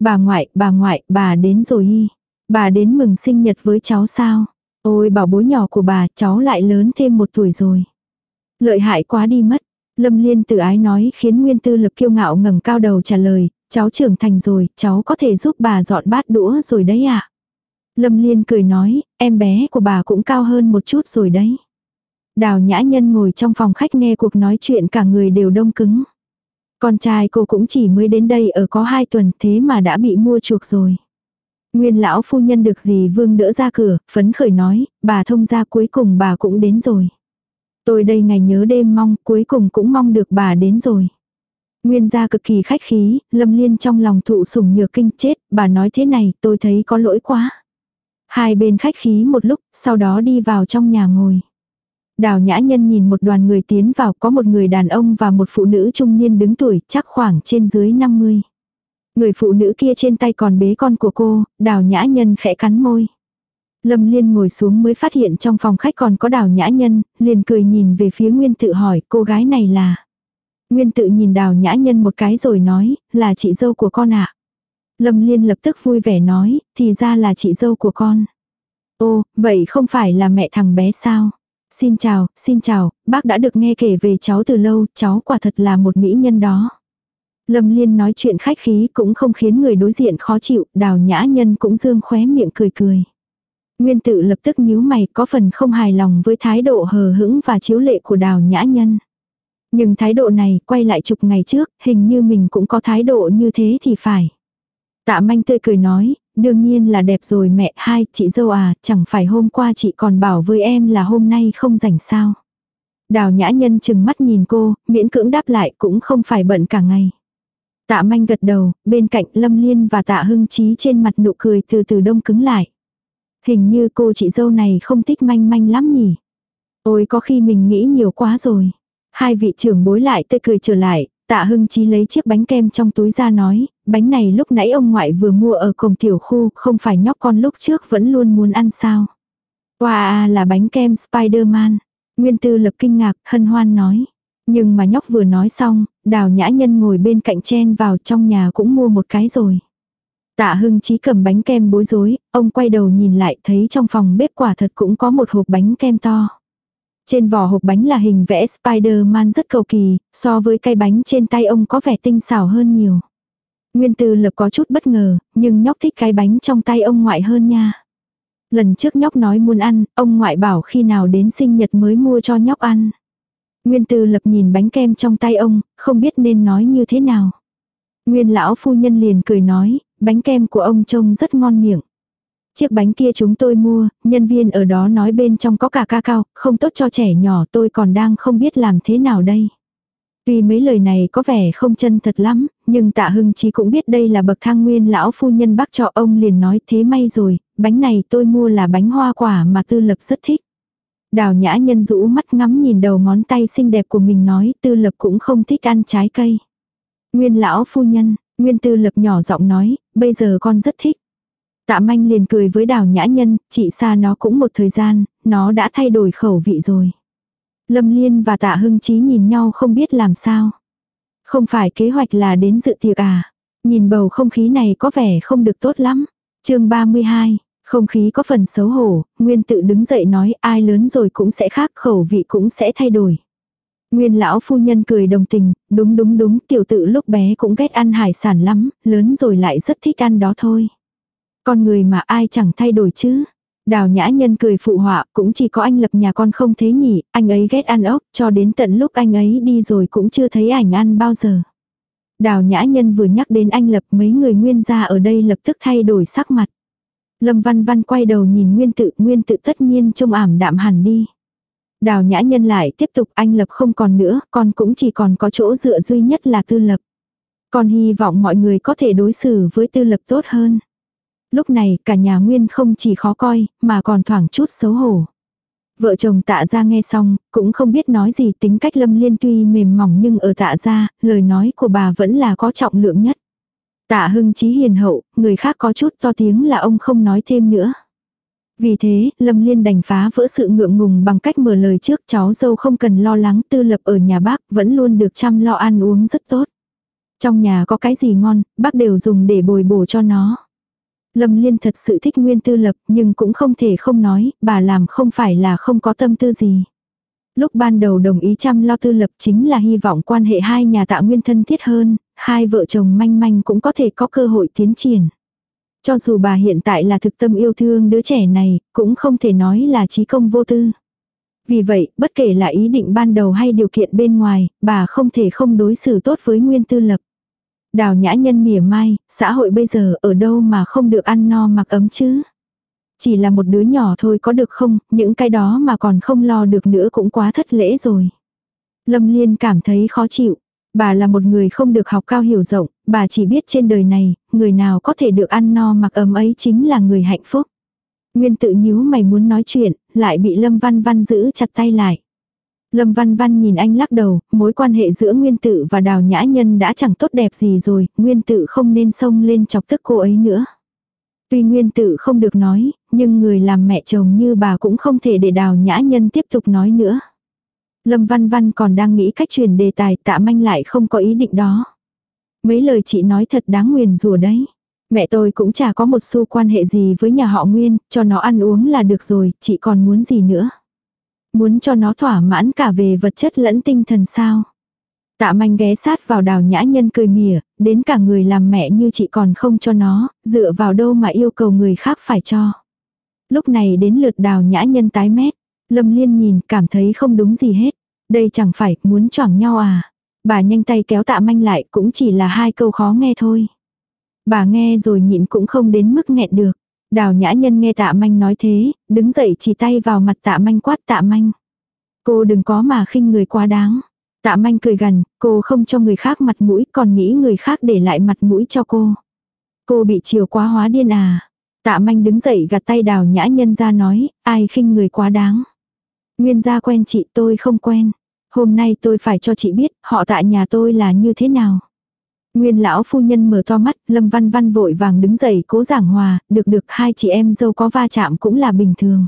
Bà ngoại, bà ngoại, bà đến rồi y. Bà đến mừng sinh nhật với cháu sao? Ôi bảo bối nhỏ của bà, cháu lại lớn thêm một tuổi rồi. Lợi hại quá đi mất. Lâm Liên tự ái nói khiến Nguyên Tư Lập kiêu ngạo ngẩng cao đầu trả lời, cháu trưởng thành rồi, cháu có thể giúp bà dọn bát đũa rồi đấy ạ. À? Lâm Liên cười nói, em bé của bà cũng cao hơn một chút rồi đấy. Đào nhã nhân ngồi trong phòng khách nghe cuộc nói chuyện cả người đều đông cứng. Con trai cô cũng chỉ mới đến đây ở có hai tuần thế mà đã bị mua chuộc rồi. Nguyên lão phu nhân được gì vương đỡ ra cửa, phấn khởi nói, bà thông ra cuối cùng bà cũng đến rồi. Tôi đây ngày nhớ đêm mong, cuối cùng cũng mong được bà đến rồi. Nguyên gia cực kỳ khách khí, lâm liên trong lòng thụ sủng nhược kinh chết, bà nói thế này tôi thấy có lỗi quá. Hai bên khách khí một lúc, sau đó đi vào trong nhà ngồi. Đào nhã nhân nhìn một đoàn người tiến vào có một người đàn ông và một phụ nữ trung niên đứng tuổi chắc khoảng trên dưới 50. Người phụ nữ kia trên tay còn bế con của cô, đào nhã nhân khẽ cắn môi. Lâm Liên ngồi xuống mới phát hiện trong phòng khách còn có đào nhã nhân, liền cười nhìn về phía Nguyên tự hỏi cô gái này là. Nguyên tự nhìn đào nhã nhân một cái rồi nói, là chị dâu của con ạ. Lâm Liên lập tức vui vẻ nói, thì ra là chị dâu của con. Ô, vậy không phải là mẹ thằng bé sao? Xin chào, xin chào, bác đã được nghe kể về cháu từ lâu, cháu quả thật là một mỹ nhân đó. Lâm Liên nói chuyện khách khí cũng không khiến người đối diện khó chịu, đào nhã nhân cũng dương khóe miệng cười cười. Nguyên tự lập tức nhíu mày có phần không hài lòng với thái độ hờ hững và chiếu lệ của đào nhã nhân. Nhưng thái độ này quay lại chục ngày trước, hình như mình cũng có thái độ như thế thì phải. Tạ manh tươi cười nói, đương nhiên là đẹp rồi mẹ hai, chị dâu à, chẳng phải hôm qua chị còn bảo với em là hôm nay không rảnh sao. Đào nhã nhân chừng mắt nhìn cô, miễn cưỡng đáp lại cũng không phải bận cả ngày. Tạ manh gật đầu, bên cạnh Lâm Liên và tạ hưng trí trên mặt nụ cười từ từ đông cứng lại. Hình như cô chị dâu này không thích manh manh lắm nhỉ. Ôi có khi mình nghĩ nhiều quá rồi. Hai vị trưởng bối lại tươi cười trở lại, tạ hưng trí lấy chiếc bánh kem trong túi ra nói, bánh này lúc nãy ông ngoại vừa mua ở cổng tiểu khu, không phải nhóc con lúc trước vẫn luôn muốn ăn sao. Wow à, là bánh kem Spider-Man. Nguyên tư lập kinh ngạc, hân hoan nói. Nhưng mà nhóc vừa nói xong, đào nhã nhân ngồi bên cạnh chen vào trong nhà cũng mua một cái rồi. Tạ hưng chí cầm bánh kem bối rối, ông quay đầu nhìn lại thấy trong phòng bếp quả thật cũng có một hộp bánh kem to. Trên vỏ hộp bánh là hình vẽ Spider-Man rất cầu kỳ, so với cây bánh trên tay ông có vẻ tinh xảo hơn nhiều. Nguyên tư lập có chút bất ngờ, nhưng nhóc thích cái bánh trong tay ông ngoại hơn nha. Lần trước nhóc nói muốn ăn, ông ngoại bảo khi nào đến sinh nhật mới mua cho nhóc ăn. Nguyên tư lập nhìn bánh kem trong tay ông, không biết nên nói như thế nào. Nguyên lão phu nhân liền cười nói, bánh kem của ông trông rất ngon miệng. Chiếc bánh kia chúng tôi mua, nhân viên ở đó nói bên trong có cả ca cao, không tốt cho trẻ nhỏ tôi còn đang không biết làm thế nào đây. Tuy mấy lời này có vẻ không chân thật lắm, nhưng tạ hưng chí cũng biết đây là bậc thang nguyên lão phu nhân bác cho ông liền nói thế may rồi, bánh này tôi mua là bánh hoa quả mà tư lập rất thích. Đào nhã nhân rũ mắt ngắm nhìn đầu ngón tay xinh đẹp của mình nói tư lập cũng không thích ăn trái cây. Nguyên lão phu nhân, nguyên tư lập nhỏ giọng nói, bây giờ con rất thích. Tạ manh liền cười với đào nhã nhân, chị xa nó cũng một thời gian, nó đã thay đổi khẩu vị rồi. Lâm Liên và tạ hưng chí nhìn nhau không biết làm sao. Không phải kế hoạch là đến dự tiệc à. Nhìn bầu không khí này có vẻ không được tốt lắm. chương 32, không khí có phần xấu hổ, Nguyên tự đứng dậy nói ai lớn rồi cũng sẽ khác khẩu vị cũng sẽ thay đổi. Nguyên lão phu nhân cười đồng tình, đúng đúng đúng tiểu tự lúc bé cũng ghét ăn hải sản lắm, lớn rồi lại rất thích ăn đó thôi. Con người mà ai chẳng thay đổi chứ. Đào nhã nhân cười phụ họa, cũng chỉ có anh lập nhà con không thế nhỉ, anh ấy ghét ăn ốc, cho đến tận lúc anh ấy đi rồi cũng chưa thấy ảnh ăn bao giờ. Đào nhã nhân vừa nhắc đến anh lập mấy người nguyên gia ở đây lập tức thay đổi sắc mặt. Lâm văn văn quay đầu nhìn nguyên tự, nguyên tự tất nhiên trông ảm đạm hẳn đi. Đào nhã nhân lại tiếp tục anh lập không còn nữa, con cũng chỉ còn có chỗ dựa duy nhất là tư lập. Con hy vọng mọi người có thể đối xử với tư lập tốt hơn. Lúc này cả nhà Nguyên không chỉ khó coi, mà còn thoảng chút xấu hổ. Vợ chồng tạ ra nghe xong, cũng không biết nói gì tính cách lâm liên tuy mềm mỏng nhưng ở tạ ra, lời nói của bà vẫn là có trọng lượng nhất. Tạ hưng chí hiền hậu, người khác có chút to tiếng là ông không nói thêm nữa. Vì thế, Lâm Liên đành phá vỡ sự ngượng ngùng bằng cách mở lời trước cháu dâu không cần lo lắng tư lập ở nhà bác vẫn luôn được chăm lo ăn uống rất tốt. Trong nhà có cái gì ngon, bác đều dùng để bồi bổ cho nó. Lâm Liên thật sự thích Nguyên Tư Lập nhưng cũng không thể không nói, bà làm không phải là không có tâm tư gì. Lúc ban đầu đồng ý chăm lo Tư Lập chính là hy vọng quan hệ hai nhà tạ nguyên thân thiết hơn, hai vợ chồng manh manh cũng có thể có cơ hội tiến triển. Cho dù bà hiện tại là thực tâm yêu thương đứa trẻ này, cũng không thể nói là trí công vô tư. Vì vậy, bất kể là ý định ban đầu hay điều kiện bên ngoài, bà không thể không đối xử tốt với Nguyên Tư Lập. Đào nhã nhân mỉa mai, xã hội bây giờ ở đâu mà không được ăn no mặc ấm chứ. Chỉ là một đứa nhỏ thôi có được không, những cái đó mà còn không lo được nữa cũng quá thất lễ rồi. Lâm Liên cảm thấy khó chịu. Bà là một người không được học cao hiểu rộng, bà chỉ biết trên đời này, người nào có thể được ăn no mặc ấm ấy chính là người hạnh phúc. Nguyên tự nhíu mày muốn nói chuyện, lại bị Lâm Văn Văn giữ chặt tay lại. Lâm Văn Văn nhìn anh lắc đầu, mối quan hệ giữa Nguyên Tự và Đào Nhã Nhân đã chẳng tốt đẹp gì rồi, Nguyên Tự không nên xông lên chọc tức cô ấy nữa. Tuy Nguyên Tự không được nói, nhưng người làm mẹ chồng như bà cũng không thể để Đào Nhã Nhân tiếp tục nói nữa. Lâm Văn Văn còn đang nghĩ cách truyền đề tài tạ manh lại không có ý định đó. Mấy lời chị nói thật đáng nguyền rủa đấy. Mẹ tôi cũng chả có một xu quan hệ gì với nhà họ Nguyên, cho nó ăn uống là được rồi, chị còn muốn gì nữa. Muốn cho nó thỏa mãn cả về vật chất lẫn tinh thần sao. Tạ manh ghé sát vào đào nhã nhân cười mỉa, đến cả người làm mẹ như chị còn không cho nó, dựa vào đâu mà yêu cầu người khác phải cho. Lúc này đến lượt đào nhã nhân tái mét, lâm liên nhìn cảm thấy không đúng gì hết. Đây chẳng phải muốn choảng nhau à. Bà nhanh tay kéo tạ manh lại cũng chỉ là hai câu khó nghe thôi. Bà nghe rồi nhịn cũng không đến mức nghẹn được. Đào nhã nhân nghe tạ manh nói thế, đứng dậy chỉ tay vào mặt tạ manh quát tạ manh. Cô đừng có mà khinh người quá đáng. Tạ manh cười gần, cô không cho người khác mặt mũi còn nghĩ người khác để lại mặt mũi cho cô. Cô bị chiều quá hóa điên à. Tạ manh đứng dậy gạt tay đào nhã nhân ra nói, ai khinh người quá đáng. Nguyên gia quen chị tôi không quen. Hôm nay tôi phải cho chị biết họ tại nhà tôi là như thế nào. Nguyên lão phu nhân mở to mắt, Lâm Văn Văn vội vàng đứng dậy cố giảng hòa, được được hai chị em dâu có va chạm cũng là bình thường.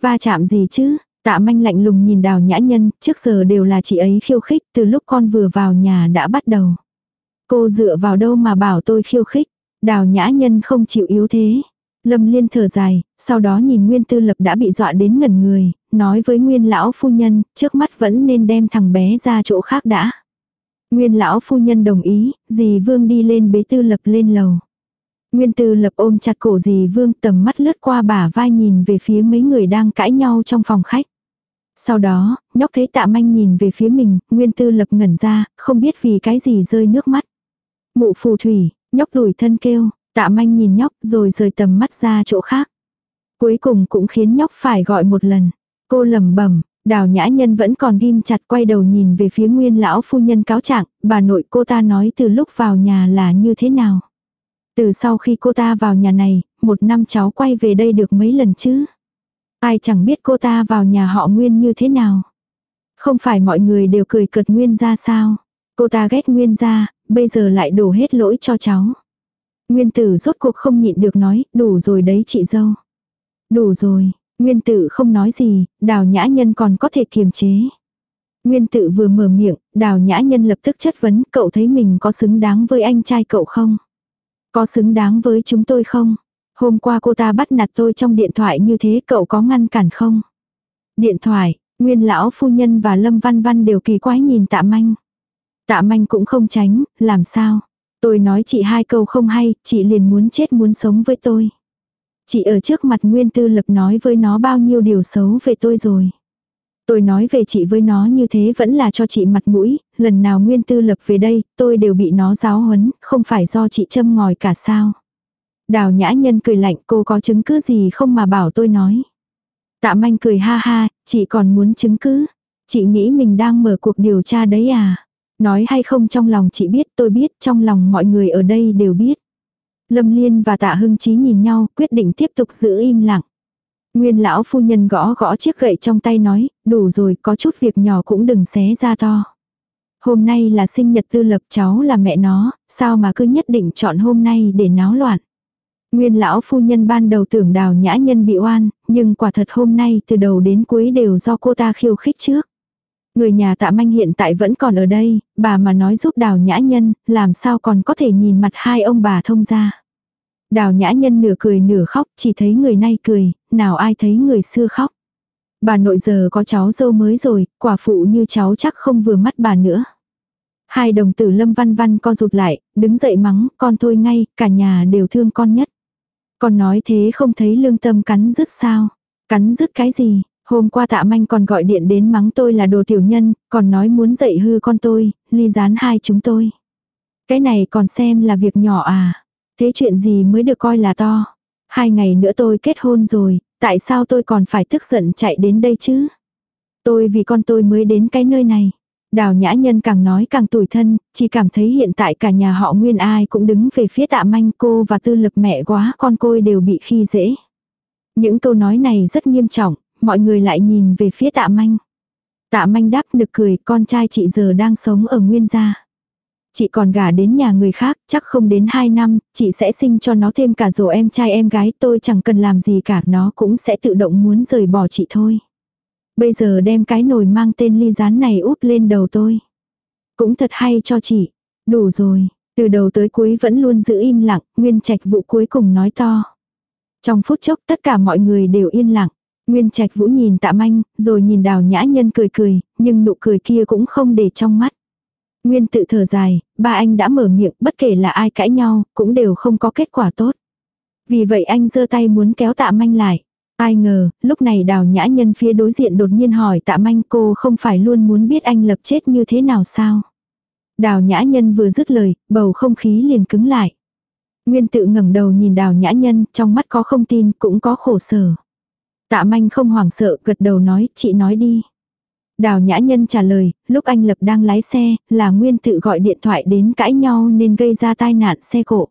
Va chạm gì chứ? Tạ manh lạnh lùng nhìn đào nhã nhân, trước giờ đều là chị ấy khiêu khích, từ lúc con vừa vào nhà đã bắt đầu. Cô dựa vào đâu mà bảo tôi khiêu khích, đào nhã nhân không chịu yếu thế. Lâm liên thở dài, sau đó nhìn Nguyên Tư Lập đã bị dọa đến ngẩn người, nói với Nguyên lão phu nhân, trước mắt vẫn nên đem thằng bé ra chỗ khác đã. Nguyên lão phu nhân đồng ý, dì Vương đi lên bế Tư Lập lên lầu. Nguyên Tư Lập ôm chặt cổ dì Vương tầm mắt lướt qua bả vai nhìn về phía mấy người đang cãi nhau trong phòng khách. Sau đó, nhóc thấy tạ manh nhìn về phía mình, Nguyên Tư Lập ngẩn ra, không biết vì cái gì rơi nước mắt. Mụ phù thủy, nhóc lùi thân kêu, tạ manh nhìn nhóc rồi rời tầm mắt ra chỗ khác. Cuối cùng cũng khiến nhóc phải gọi một lần. Cô lầm bẩm đào nhã nhân vẫn còn ghim chặt quay đầu nhìn về phía nguyên lão phu nhân cáo trạng, bà nội cô ta nói từ lúc vào nhà là như thế nào. Từ sau khi cô ta vào nhà này, một năm cháu quay về đây được mấy lần chứ. Ai chẳng biết cô ta vào nhà họ Nguyên như thế nào. Không phải mọi người đều cười cợt Nguyên ra sao. Cô ta ghét Nguyên ra, bây giờ lại đổ hết lỗi cho cháu. Nguyên tử rốt cuộc không nhịn được nói, đủ rồi đấy chị dâu. Đủ rồi, Nguyên tử không nói gì, đào nhã nhân còn có thể kiềm chế. Nguyên tử vừa mở miệng, đào nhã nhân lập tức chất vấn cậu thấy mình có xứng đáng với anh trai cậu không? Có xứng đáng với chúng tôi không? Hôm qua cô ta bắt nạt tôi trong điện thoại như thế cậu có ngăn cản không? Điện thoại, Nguyên lão phu nhân và Lâm Văn Văn đều kỳ quái nhìn tạ manh. Tạ manh cũng không tránh, làm sao? Tôi nói chị hai câu không hay, chị liền muốn chết muốn sống với tôi. Chị ở trước mặt Nguyên Tư Lập nói với nó bao nhiêu điều xấu về tôi rồi. Tôi nói về chị với nó như thế vẫn là cho chị mặt mũi, lần nào Nguyên Tư Lập về đây, tôi đều bị nó giáo huấn, không phải do chị châm ngòi cả sao. Đào nhã nhân cười lạnh cô có chứng cứ gì không mà bảo tôi nói. Tạ manh cười ha ha, chị còn muốn chứng cứ. Chị nghĩ mình đang mở cuộc điều tra đấy à. Nói hay không trong lòng chị biết tôi biết trong lòng mọi người ở đây đều biết. Lâm Liên và Tạ Hưng Chí nhìn nhau, quyết định tiếp tục giữ im lặng. Nguyên lão phu nhân gõ gõ chiếc gậy trong tay nói, đủ rồi, có chút việc nhỏ cũng đừng xé ra to. Hôm nay là sinh nhật tư lập cháu là mẹ nó, sao mà cứ nhất định chọn hôm nay để náo loạn. Nguyên lão phu nhân ban đầu tưởng đào nhã nhân bị oan, nhưng quả thật hôm nay từ đầu đến cuối đều do cô ta khiêu khích trước. Người nhà tạ manh hiện tại vẫn còn ở đây, bà mà nói giúp đào nhã nhân, làm sao còn có thể nhìn mặt hai ông bà thông ra. Đào nhã nhân nửa cười nửa khóc, chỉ thấy người nay cười, nào ai thấy người xưa khóc. Bà nội giờ có cháu dâu mới rồi, quả phụ như cháu chắc không vừa mắt bà nữa. Hai đồng tử lâm văn văn co rụt lại, đứng dậy mắng, con thôi ngay, cả nhà đều thương con nhất. Con nói thế không thấy lương tâm cắn rứt sao? Cắn rứt cái gì? Hôm qua tạ manh còn gọi điện đến mắng tôi là đồ tiểu nhân, còn nói muốn dạy hư con tôi, ly gián hai chúng tôi. Cái này còn xem là việc nhỏ à? Thế chuyện gì mới được coi là to? Hai ngày nữa tôi kết hôn rồi, tại sao tôi còn phải tức giận chạy đến đây chứ? Tôi vì con tôi mới đến cái nơi này. Đào nhã nhân càng nói càng tủi thân, chỉ cảm thấy hiện tại cả nhà họ nguyên ai cũng đứng về phía tạ manh cô và tư lập mẹ quá con côi đều bị khi dễ. Những câu nói này rất nghiêm trọng, mọi người lại nhìn về phía tạ manh. Tạ manh đáp nực cười con trai chị giờ đang sống ở nguyên gia. Chị còn gả đến nhà người khác, chắc không đến 2 năm, chị sẽ sinh cho nó thêm cả rổ em trai em gái tôi chẳng cần làm gì cả nó cũng sẽ tự động muốn rời bỏ chị thôi. Bây giờ đem cái nồi mang tên ly rán này úp lên đầu tôi. Cũng thật hay cho chị. Đủ rồi, từ đầu tới cuối vẫn luôn giữ im lặng, Nguyên Trạch vụ cuối cùng nói to. Trong phút chốc tất cả mọi người đều yên lặng. Nguyên Trạch Vũ nhìn Tạ Manh, rồi nhìn Đào Nhã Nhân cười cười, nhưng nụ cười kia cũng không để trong mắt. Nguyên tự thở dài, ba anh đã mở miệng, bất kể là ai cãi nhau, cũng đều không có kết quả tốt. Vì vậy anh giơ tay muốn kéo Tạ Manh lại. Ai ngờ, lúc này Đào Nhã Nhân phía đối diện đột nhiên hỏi Tạ Manh cô không phải luôn muốn biết anh lập chết như thế nào sao? Đào Nhã Nhân vừa dứt lời, bầu không khí liền cứng lại. Nguyên tự ngẩng đầu nhìn Đào Nhã Nhân, trong mắt có không tin, cũng có khổ sở. Tạ manh không hoảng sợ, gật đầu nói, chị nói đi. Đào nhã nhân trả lời, lúc anh Lập đang lái xe, là Nguyên tự gọi điện thoại đến cãi nhau nên gây ra tai nạn xe cộ.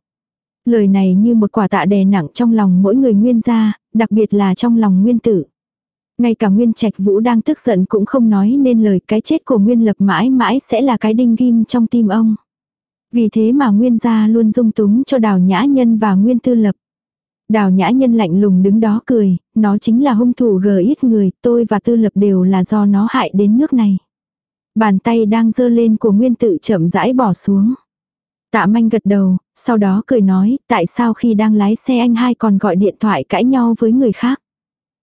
Lời này như một quả tạ đè nặng trong lòng mỗi người Nguyên gia, đặc biệt là trong lòng Nguyên tử. Ngay cả Nguyên Trạch Vũ đang tức giận cũng không nói nên lời cái chết của Nguyên Lập mãi mãi sẽ là cái đinh ghim trong tim ông. Vì thế mà Nguyên gia luôn dung túng cho Đào Nhã Nhân và Nguyên Tư Lập. Đào nhã nhân lạnh lùng đứng đó cười, nó chính là hung thủ gờ ít người, tôi và tư lập đều là do nó hại đến nước này. Bàn tay đang dơ lên của nguyên tự chậm rãi bỏ xuống. Tạ manh gật đầu, sau đó cười nói, tại sao khi đang lái xe anh hai còn gọi điện thoại cãi nhau với người khác.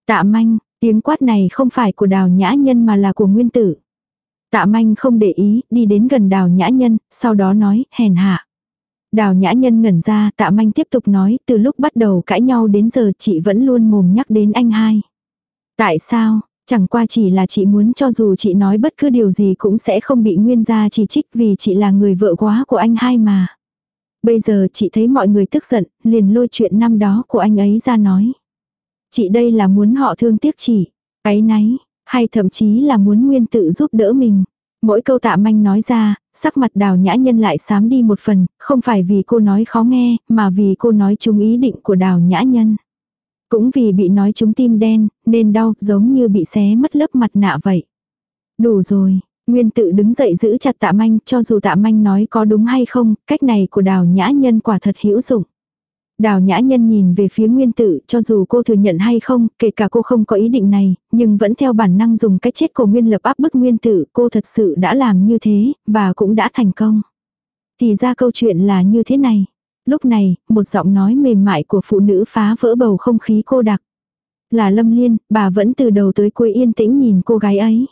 Tạ manh, tiếng quát này không phải của đào nhã nhân mà là của nguyên tử. Tạ manh không để ý, đi đến gần đào nhã nhân, sau đó nói, hèn hạ. Đào nhã nhân ngẩn ra tạ manh tiếp tục nói từ lúc bắt đầu cãi nhau đến giờ chị vẫn luôn mồm nhắc đến anh hai. Tại sao, chẳng qua chỉ là chị muốn cho dù chị nói bất cứ điều gì cũng sẽ không bị nguyên gia chỉ trích vì chị là người vợ quá của anh hai mà. Bây giờ chị thấy mọi người tức giận, liền lôi chuyện năm đó của anh ấy ra nói. Chị đây là muốn họ thương tiếc chị, cái náy, hay thậm chí là muốn nguyên tự giúp đỡ mình. Mỗi câu tạ manh nói ra, sắc mặt đào nhã nhân lại sám đi một phần, không phải vì cô nói khó nghe, mà vì cô nói trúng ý định của đào nhã nhân. Cũng vì bị nói trúng tim đen, nên đau giống như bị xé mất lớp mặt nạ vậy. Đủ rồi, Nguyên tự đứng dậy giữ chặt tạ manh, cho dù tạ manh nói có đúng hay không, cách này của đào nhã nhân quả thật hữu dụng. Đào nhã nhân nhìn về phía nguyên tử, cho dù cô thừa nhận hay không, kể cả cô không có ý định này, nhưng vẫn theo bản năng dùng cái chết của nguyên lập áp bức nguyên tử, cô thật sự đã làm như thế, và cũng đã thành công. Thì ra câu chuyện là như thế này. Lúc này, một giọng nói mềm mại của phụ nữ phá vỡ bầu không khí cô đặc. Là Lâm Liên, bà vẫn từ đầu tới cuối yên tĩnh nhìn cô gái ấy.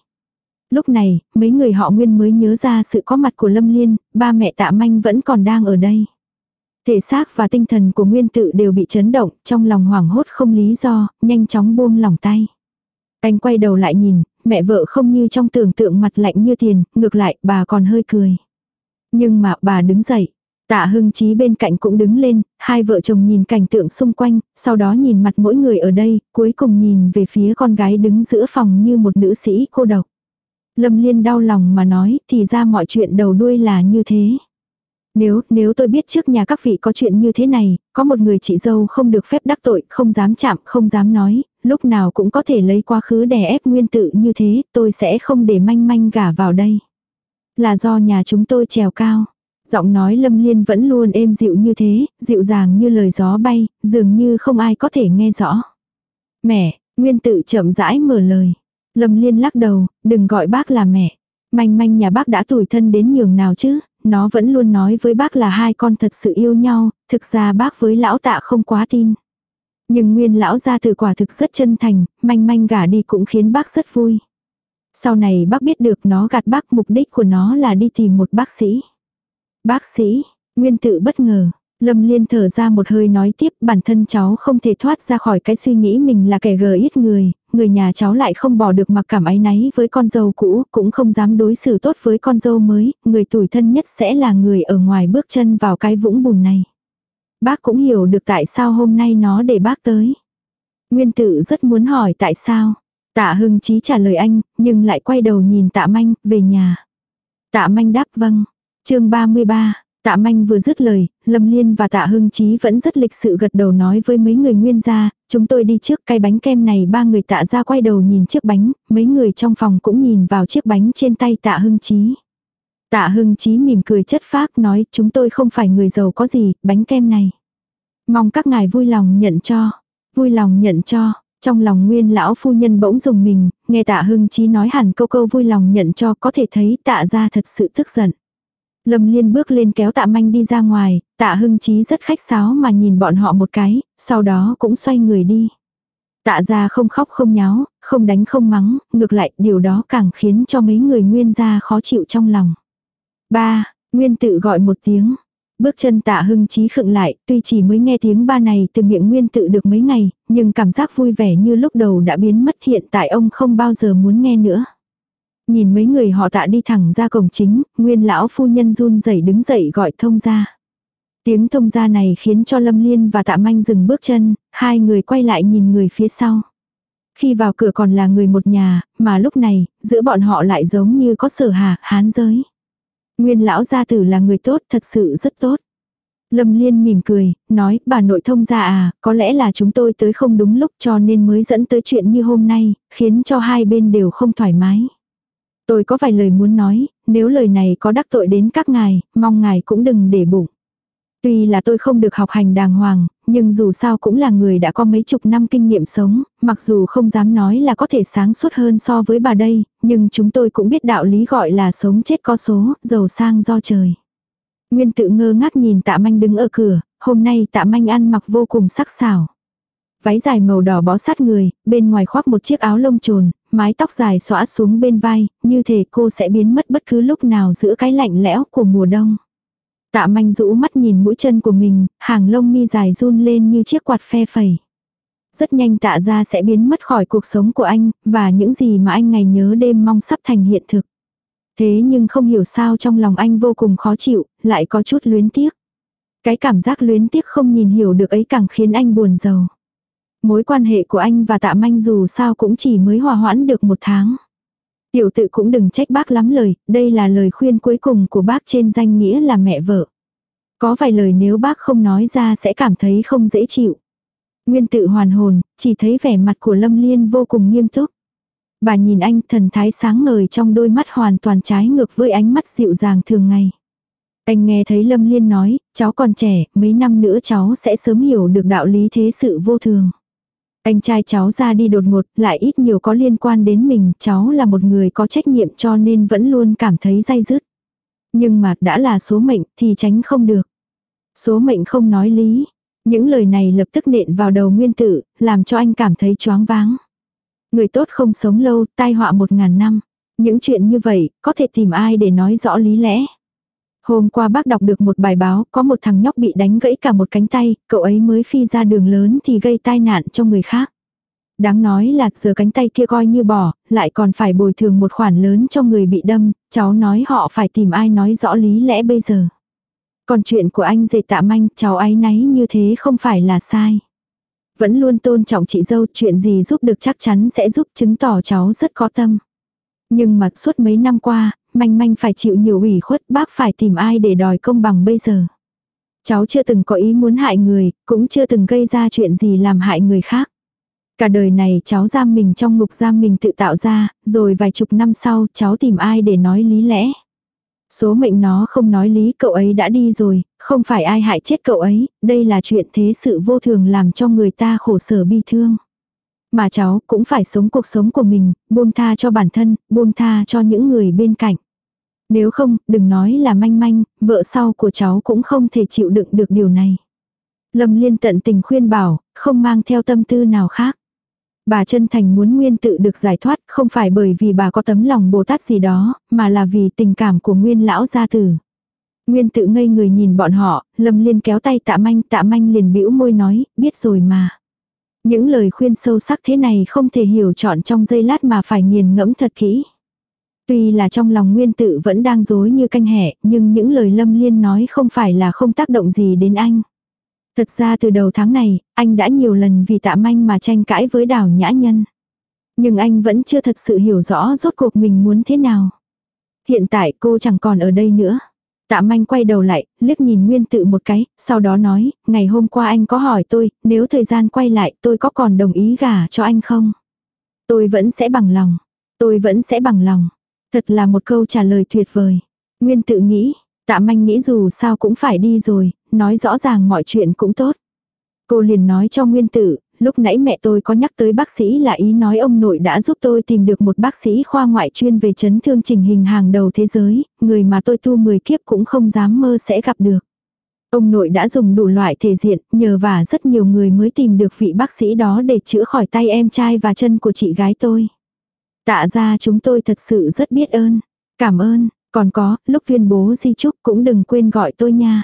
Lúc này, mấy người họ Nguyên mới nhớ ra sự có mặt của Lâm Liên, ba mẹ tạ manh vẫn còn đang ở đây. Thể xác và tinh thần của nguyên tự đều bị chấn động, trong lòng hoảng hốt không lý do, nhanh chóng buông lỏng tay. Anh quay đầu lại nhìn, mẹ vợ không như trong tưởng tượng mặt lạnh như tiền, ngược lại bà còn hơi cười. Nhưng mà bà đứng dậy, tạ hưng chí bên cạnh cũng đứng lên, hai vợ chồng nhìn cảnh tượng xung quanh, sau đó nhìn mặt mỗi người ở đây, cuối cùng nhìn về phía con gái đứng giữa phòng như một nữ sĩ cô độc. Lâm Liên đau lòng mà nói, thì ra mọi chuyện đầu đuôi là như thế. Nếu, nếu tôi biết trước nhà các vị có chuyện như thế này, có một người chị dâu không được phép đắc tội, không dám chạm, không dám nói, lúc nào cũng có thể lấy quá khứ đè ép nguyên tự như thế, tôi sẽ không để manh manh gả vào đây. Là do nhà chúng tôi trèo cao. Giọng nói lâm liên vẫn luôn êm dịu như thế, dịu dàng như lời gió bay, dường như không ai có thể nghe rõ. Mẹ, nguyên tự chậm rãi mở lời. Lâm liên lắc đầu, đừng gọi bác là mẹ. Manh manh nhà bác đã tủi thân đến nhường nào chứ, nó vẫn luôn nói với bác là hai con thật sự yêu nhau, thực ra bác với lão tạ không quá tin. Nhưng nguyên lão gia từ quả thực rất chân thành, manh manh gả đi cũng khiến bác rất vui. Sau này bác biết được nó gạt bác mục đích của nó là đi tìm một bác sĩ. Bác sĩ, nguyên tự bất ngờ, Lâm Liên thở ra một hơi nói tiếp bản thân cháu không thể thoát ra khỏi cái suy nghĩ mình là kẻ gờ ít người, người nhà cháu lại không bỏ được mặc cảm ái náy với con dâu cũ, cũng không dám đối xử tốt với con dâu mới, người tuổi thân nhất sẽ là người ở ngoài bước chân vào cái vũng bùn này. Bác cũng hiểu được tại sao hôm nay nó để bác tới. Nguyên tử rất muốn hỏi tại sao. Tạ Hưng Chí trả lời anh, nhưng lại quay đầu nhìn tạ manh, về nhà. Tạ manh đáp vâng. chương 33, Tạ manh vừa dứt lời, Lâm Liên và Tạ Hưng Chí vẫn rất lịch sự gật đầu nói với mấy người nguyên gia, chúng tôi đi trước cái bánh kem này ba người tạ ra quay đầu nhìn chiếc bánh, mấy người trong phòng cũng nhìn vào chiếc bánh trên tay Tạ Hưng Chí. Tạ Hưng Chí mỉm cười chất phác nói chúng tôi không phải người giàu có gì, bánh kem này. Mong các ngài vui lòng nhận cho, vui lòng nhận cho, Trong lòng nguyên lão phu nhân bỗng dùng mình, nghe tạ hưng chí nói hẳn câu câu vui lòng nhận cho có thể thấy tạ ra thật sự tức giận. Lâm Liên bước lên kéo tạ manh đi ra ngoài, tạ hưng chí rất khách sáo mà nhìn bọn họ một cái, sau đó cũng xoay người đi. Tạ ra không khóc không nháo, không đánh không mắng, ngược lại điều đó càng khiến cho mấy người nguyên gia khó chịu trong lòng. Ba, Nguyên tự gọi một tiếng. Bước chân tạ hưng chí khựng lại, tuy chỉ mới nghe tiếng ba này từ miệng nguyên tự được mấy ngày, nhưng cảm giác vui vẻ như lúc đầu đã biến mất hiện tại ông không bao giờ muốn nghe nữa. Nhìn mấy người họ tạ đi thẳng ra cổng chính, nguyên lão phu nhân run rẩy đứng dậy gọi thông ra. Tiếng thông ra này khiến cho Lâm Liên và tạ manh dừng bước chân, hai người quay lại nhìn người phía sau. Khi vào cửa còn là người một nhà, mà lúc này, giữa bọn họ lại giống như có sở hà, hán giới. Nguyên lão gia tử là người tốt, thật sự rất tốt. Lâm Liên mỉm cười, nói, bà nội thông ra à, có lẽ là chúng tôi tới không đúng lúc cho nên mới dẫn tới chuyện như hôm nay, khiến cho hai bên đều không thoải mái. Tôi có vài lời muốn nói, nếu lời này có đắc tội đến các ngài, mong ngài cũng đừng để bụng. Tuy là tôi không được học hành đàng hoàng, nhưng dù sao cũng là người đã có mấy chục năm kinh nghiệm sống, mặc dù không dám nói là có thể sáng suốt hơn so với bà đây, nhưng chúng tôi cũng biết đạo lý gọi là sống chết có số, giàu sang do trời. Nguyên tự ngơ ngác nhìn tạ manh đứng ở cửa, hôm nay tạ manh ăn mặc vô cùng sắc sảo. Váy dài màu đỏ bó sát người, bên ngoài khoác một chiếc áo lông trồn, mái tóc dài xõa xuống bên vai, như thể cô sẽ biến mất bất cứ lúc nào giữa cái lạnh lẽo của mùa đông. Tạ manh rũ mắt nhìn mũi chân của mình, hàng lông mi dài run lên như chiếc quạt phe phẩy. Rất nhanh tạ ra sẽ biến mất khỏi cuộc sống của anh, và những gì mà anh ngày nhớ đêm mong sắp thành hiện thực. Thế nhưng không hiểu sao trong lòng anh vô cùng khó chịu, lại có chút luyến tiếc. Cái cảm giác luyến tiếc không nhìn hiểu được ấy càng khiến anh buồn giàu. Mối quan hệ của anh và tạ manh dù sao cũng chỉ mới hòa hoãn được một tháng. Tiểu tự cũng đừng trách bác lắm lời, đây là lời khuyên cuối cùng của bác trên danh nghĩa là mẹ vợ. Có vài lời nếu bác không nói ra sẽ cảm thấy không dễ chịu. Nguyên tự hoàn hồn, chỉ thấy vẻ mặt của Lâm Liên vô cùng nghiêm túc. Bà nhìn anh thần thái sáng ngời trong đôi mắt hoàn toàn trái ngược với ánh mắt dịu dàng thường ngày. Anh nghe thấy Lâm Liên nói, cháu còn trẻ, mấy năm nữa cháu sẽ sớm hiểu được đạo lý thế sự vô thường. Anh trai cháu ra đi đột ngột, lại ít nhiều có liên quan đến mình, cháu là một người có trách nhiệm cho nên vẫn luôn cảm thấy dai dứt. Nhưng mà đã là số mệnh thì tránh không được. Số mệnh không nói lý. Những lời này lập tức nện vào đầu nguyên tử, làm cho anh cảm thấy choáng váng. Người tốt không sống lâu, tai họa một ngàn năm. Những chuyện như vậy, có thể tìm ai để nói rõ lý lẽ. Hôm qua bác đọc được một bài báo, có một thằng nhóc bị đánh gãy cả một cánh tay, cậu ấy mới phi ra đường lớn thì gây tai nạn cho người khác. Đáng nói là giờ cánh tay kia coi như bỏ, lại còn phải bồi thường một khoản lớn cho người bị đâm, cháu nói họ phải tìm ai nói rõ lý lẽ bây giờ. Còn chuyện của anh dệt tạ manh, cháu ấy náy như thế không phải là sai. Vẫn luôn tôn trọng chị dâu, chuyện gì giúp được chắc chắn sẽ giúp chứng tỏ cháu rất có tâm. Nhưng mà suốt mấy năm qua, manh manh phải chịu nhiều ủy khuất, bác phải tìm ai để đòi công bằng bây giờ. Cháu chưa từng có ý muốn hại người, cũng chưa từng gây ra chuyện gì làm hại người khác. Cả đời này cháu giam mình trong ngục giam mình tự tạo ra, rồi vài chục năm sau cháu tìm ai để nói lý lẽ. Số mệnh nó không nói lý cậu ấy đã đi rồi, không phải ai hại chết cậu ấy, đây là chuyện thế sự vô thường làm cho người ta khổ sở bi thương. Mà cháu cũng phải sống cuộc sống của mình, buông tha cho bản thân, buông tha cho những người bên cạnh. Nếu không, đừng nói là manh manh, vợ sau của cháu cũng không thể chịu đựng được điều này. Lâm liên tận tình khuyên bảo, không mang theo tâm tư nào khác. Bà chân thành muốn Nguyên tự được giải thoát không phải bởi vì bà có tấm lòng Bồ Tát gì đó, mà là vì tình cảm của Nguyên lão gia tử. Nguyên tự ngây người nhìn bọn họ, Lâm Liên kéo tay tạ manh, tạ manh liền bĩu môi nói, biết rồi mà. Những lời khuyên sâu sắc thế này không thể hiểu chọn trong giây lát mà phải nghiền ngẫm thật kỹ. Tuy là trong lòng nguyên tự vẫn đang dối như canh hẹ, nhưng những lời lâm liên nói không phải là không tác động gì đến anh. Thật ra từ đầu tháng này, anh đã nhiều lần vì tạ manh mà tranh cãi với đảo nhã nhân. Nhưng anh vẫn chưa thật sự hiểu rõ rốt cuộc mình muốn thế nào. Hiện tại cô chẳng còn ở đây nữa. Tạ manh quay đầu lại, liếc nhìn nguyên tự một cái, sau đó nói, ngày hôm qua anh có hỏi tôi, nếu thời gian quay lại tôi có còn đồng ý gả cho anh không? Tôi vẫn sẽ bằng lòng. Tôi vẫn sẽ bằng lòng. Thật là một câu trả lời tuyệt vời. Nguyên tự nghĩ, tạ manh nghĩ dù sao cũng phải đi rồi, nói rõ ràng mọi chuyện cũng tốt. Cô liền nói cho nguyên tử, lúc nãy mẹ tôi có nhắc tới bác sĩ là ý nói ông nội đã giúp tôi tìm được một bác sĩ khoa ngoại chuyên về chấn thương trình hình hàng đầu thế giới, người mà tôi tu 10 kiếp cũng không dám mơ sẽ gặp được. Ông nội đã dùng đủ loại thể diện, nhờ và rất nhiều người mới tìm được vị bác sĩ đó để chữa khỏi tay em trai và chân của chị gái tôi. Tạ ra chúng tôi thật sự rất biết ơn. Cảm ơn, còn có, lúc viên bố di chúc cũng đừng quên gọi tôi nha.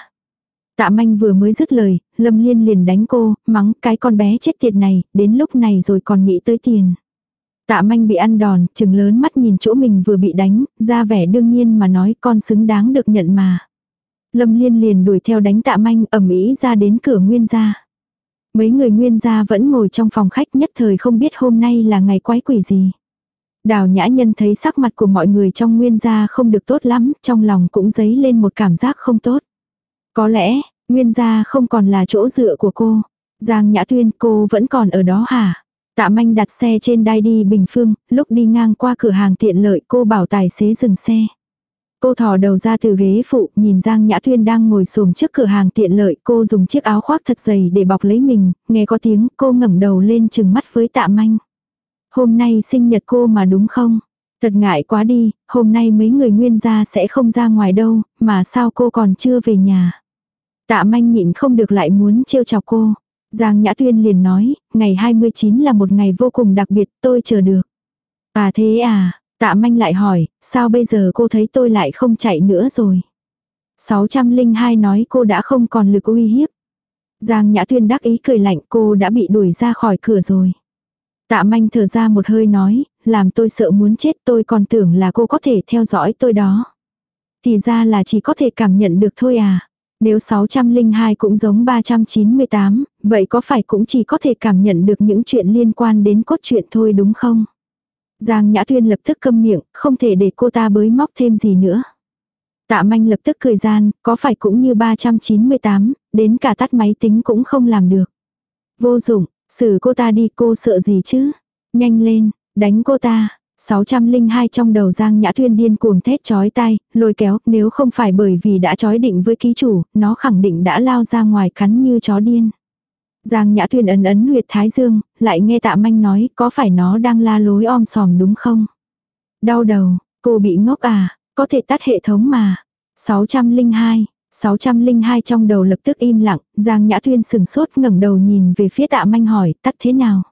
Tạ manh vừa mới dứt lời, Lâm Liên liền đánh cô, mắng cái con bé chết tiệt này, đến lúc này rồi còn nghĩ tới tiền. Tạ manh bị ăn đòn, chừng lớn mắt nhìn chỗ mình vừa bị đánh, ra vẻ đương nhiên mà nói con xứng đáng được nhận mà. Lâm Liên liền đuổi theo đánh tạ manh ẩm ý ra đến cửa nguyên gia. Mấy người nguyên gia vẫn ngồi trong phòng khách nhất thời không biết hôm nay là ngày quái quỷ gì. Đào nhã nhân thấy sắc mặt của mọi người trong nguyên gia không được tốt lắm, trong lòng cũng dấy lên một cảm giác không tốt. Có lẽ, nguyên gia không còn là chỗ dựa của cô. Giang nhã tuyên cô vẫn còn ở đó hả? Tạ manh đặt xe trên đai đi bình phương, lúc đi ngang qua cửa hàng tiện lợi cô bảo tài xế dừng xe. Cô thò đầu ra từ ghế phụ, nhìn Giang Nhã Tuyên đang ngồi xổm trước cửa hàng tiện lợi, cô dùng chiếc áo khoác thật dày để bọc lấy mình, nghe có tiếng, cô ngẩng đầu lên chừng mắt với Tạ Manh. Hôm nay sinh nhật cô mà đúng không? Thật ngại quá đi, hôm nay mấy người nguyên gia sẽ không ra ngoài đâu, mà sao cô còn chưa về nhà? Tạ Manh nhịn không được lại muốn trêu chọc cô. Giang Nhã Tuyên liền nói, ngày 29 là một ngày vô cùng đặc biệt, tôi chờ được. À thế à, Tạ manh lại hỏi, sao bây giờ cô thấy tôi lại không chạy nữa rồi? 602 nói cô đã không còn lực uy hiếp. Giang Nhã Tuyên đắc ý cười lạnh cô đã bị đuổi ra khỏi cửa rồi. Tạ manh thở ra một hơi nói, làm tôi sợ muốn chết tôi còn tưởng là cô có thể theo dõi tôi đó. Thì ra là chỉ có thể cảm nhận được thôi à. Nếu 602 cũng giống 398, vậy có phải cũng chỉ có thể cảm nhận được những chuyện liên quan đến cốt truyện thôi đúng không? Giang Nhã Tuyên lập tức câm miệng, không thể để cô ta bới móc thêm gì nữa. Tạ manh lập tức cười gian, có phải cũng như 398, đến cả tắt máy tính cũng không làm được. Vô dụng, xử cô ta đi cô sợ gì chứ? Nhanh lên, đánh cô ta. 602 trong đầu Giang Nhã Thuyên điên cuồng thét chói tay, lôi kéo, nếu không phải bởi vì đã chói định với ký chủ, nó khẳng định đã lao ra ngoài cắn như chó điên. Giang Nhã Thuyên ấn ấn huyệt thái dương, lại nghe tạ manh nói có phải nó đang la lối om sòm đúng không? Đau đầu, cô bị ngốc à, có thể tắt hệ thống mà. 602, 602 trong đầu lập tức im lặng, Giang Nhã Thuyên sừng sốt ngẩng đầu nhìn về phía tạ manh hỏi tắt thế nào?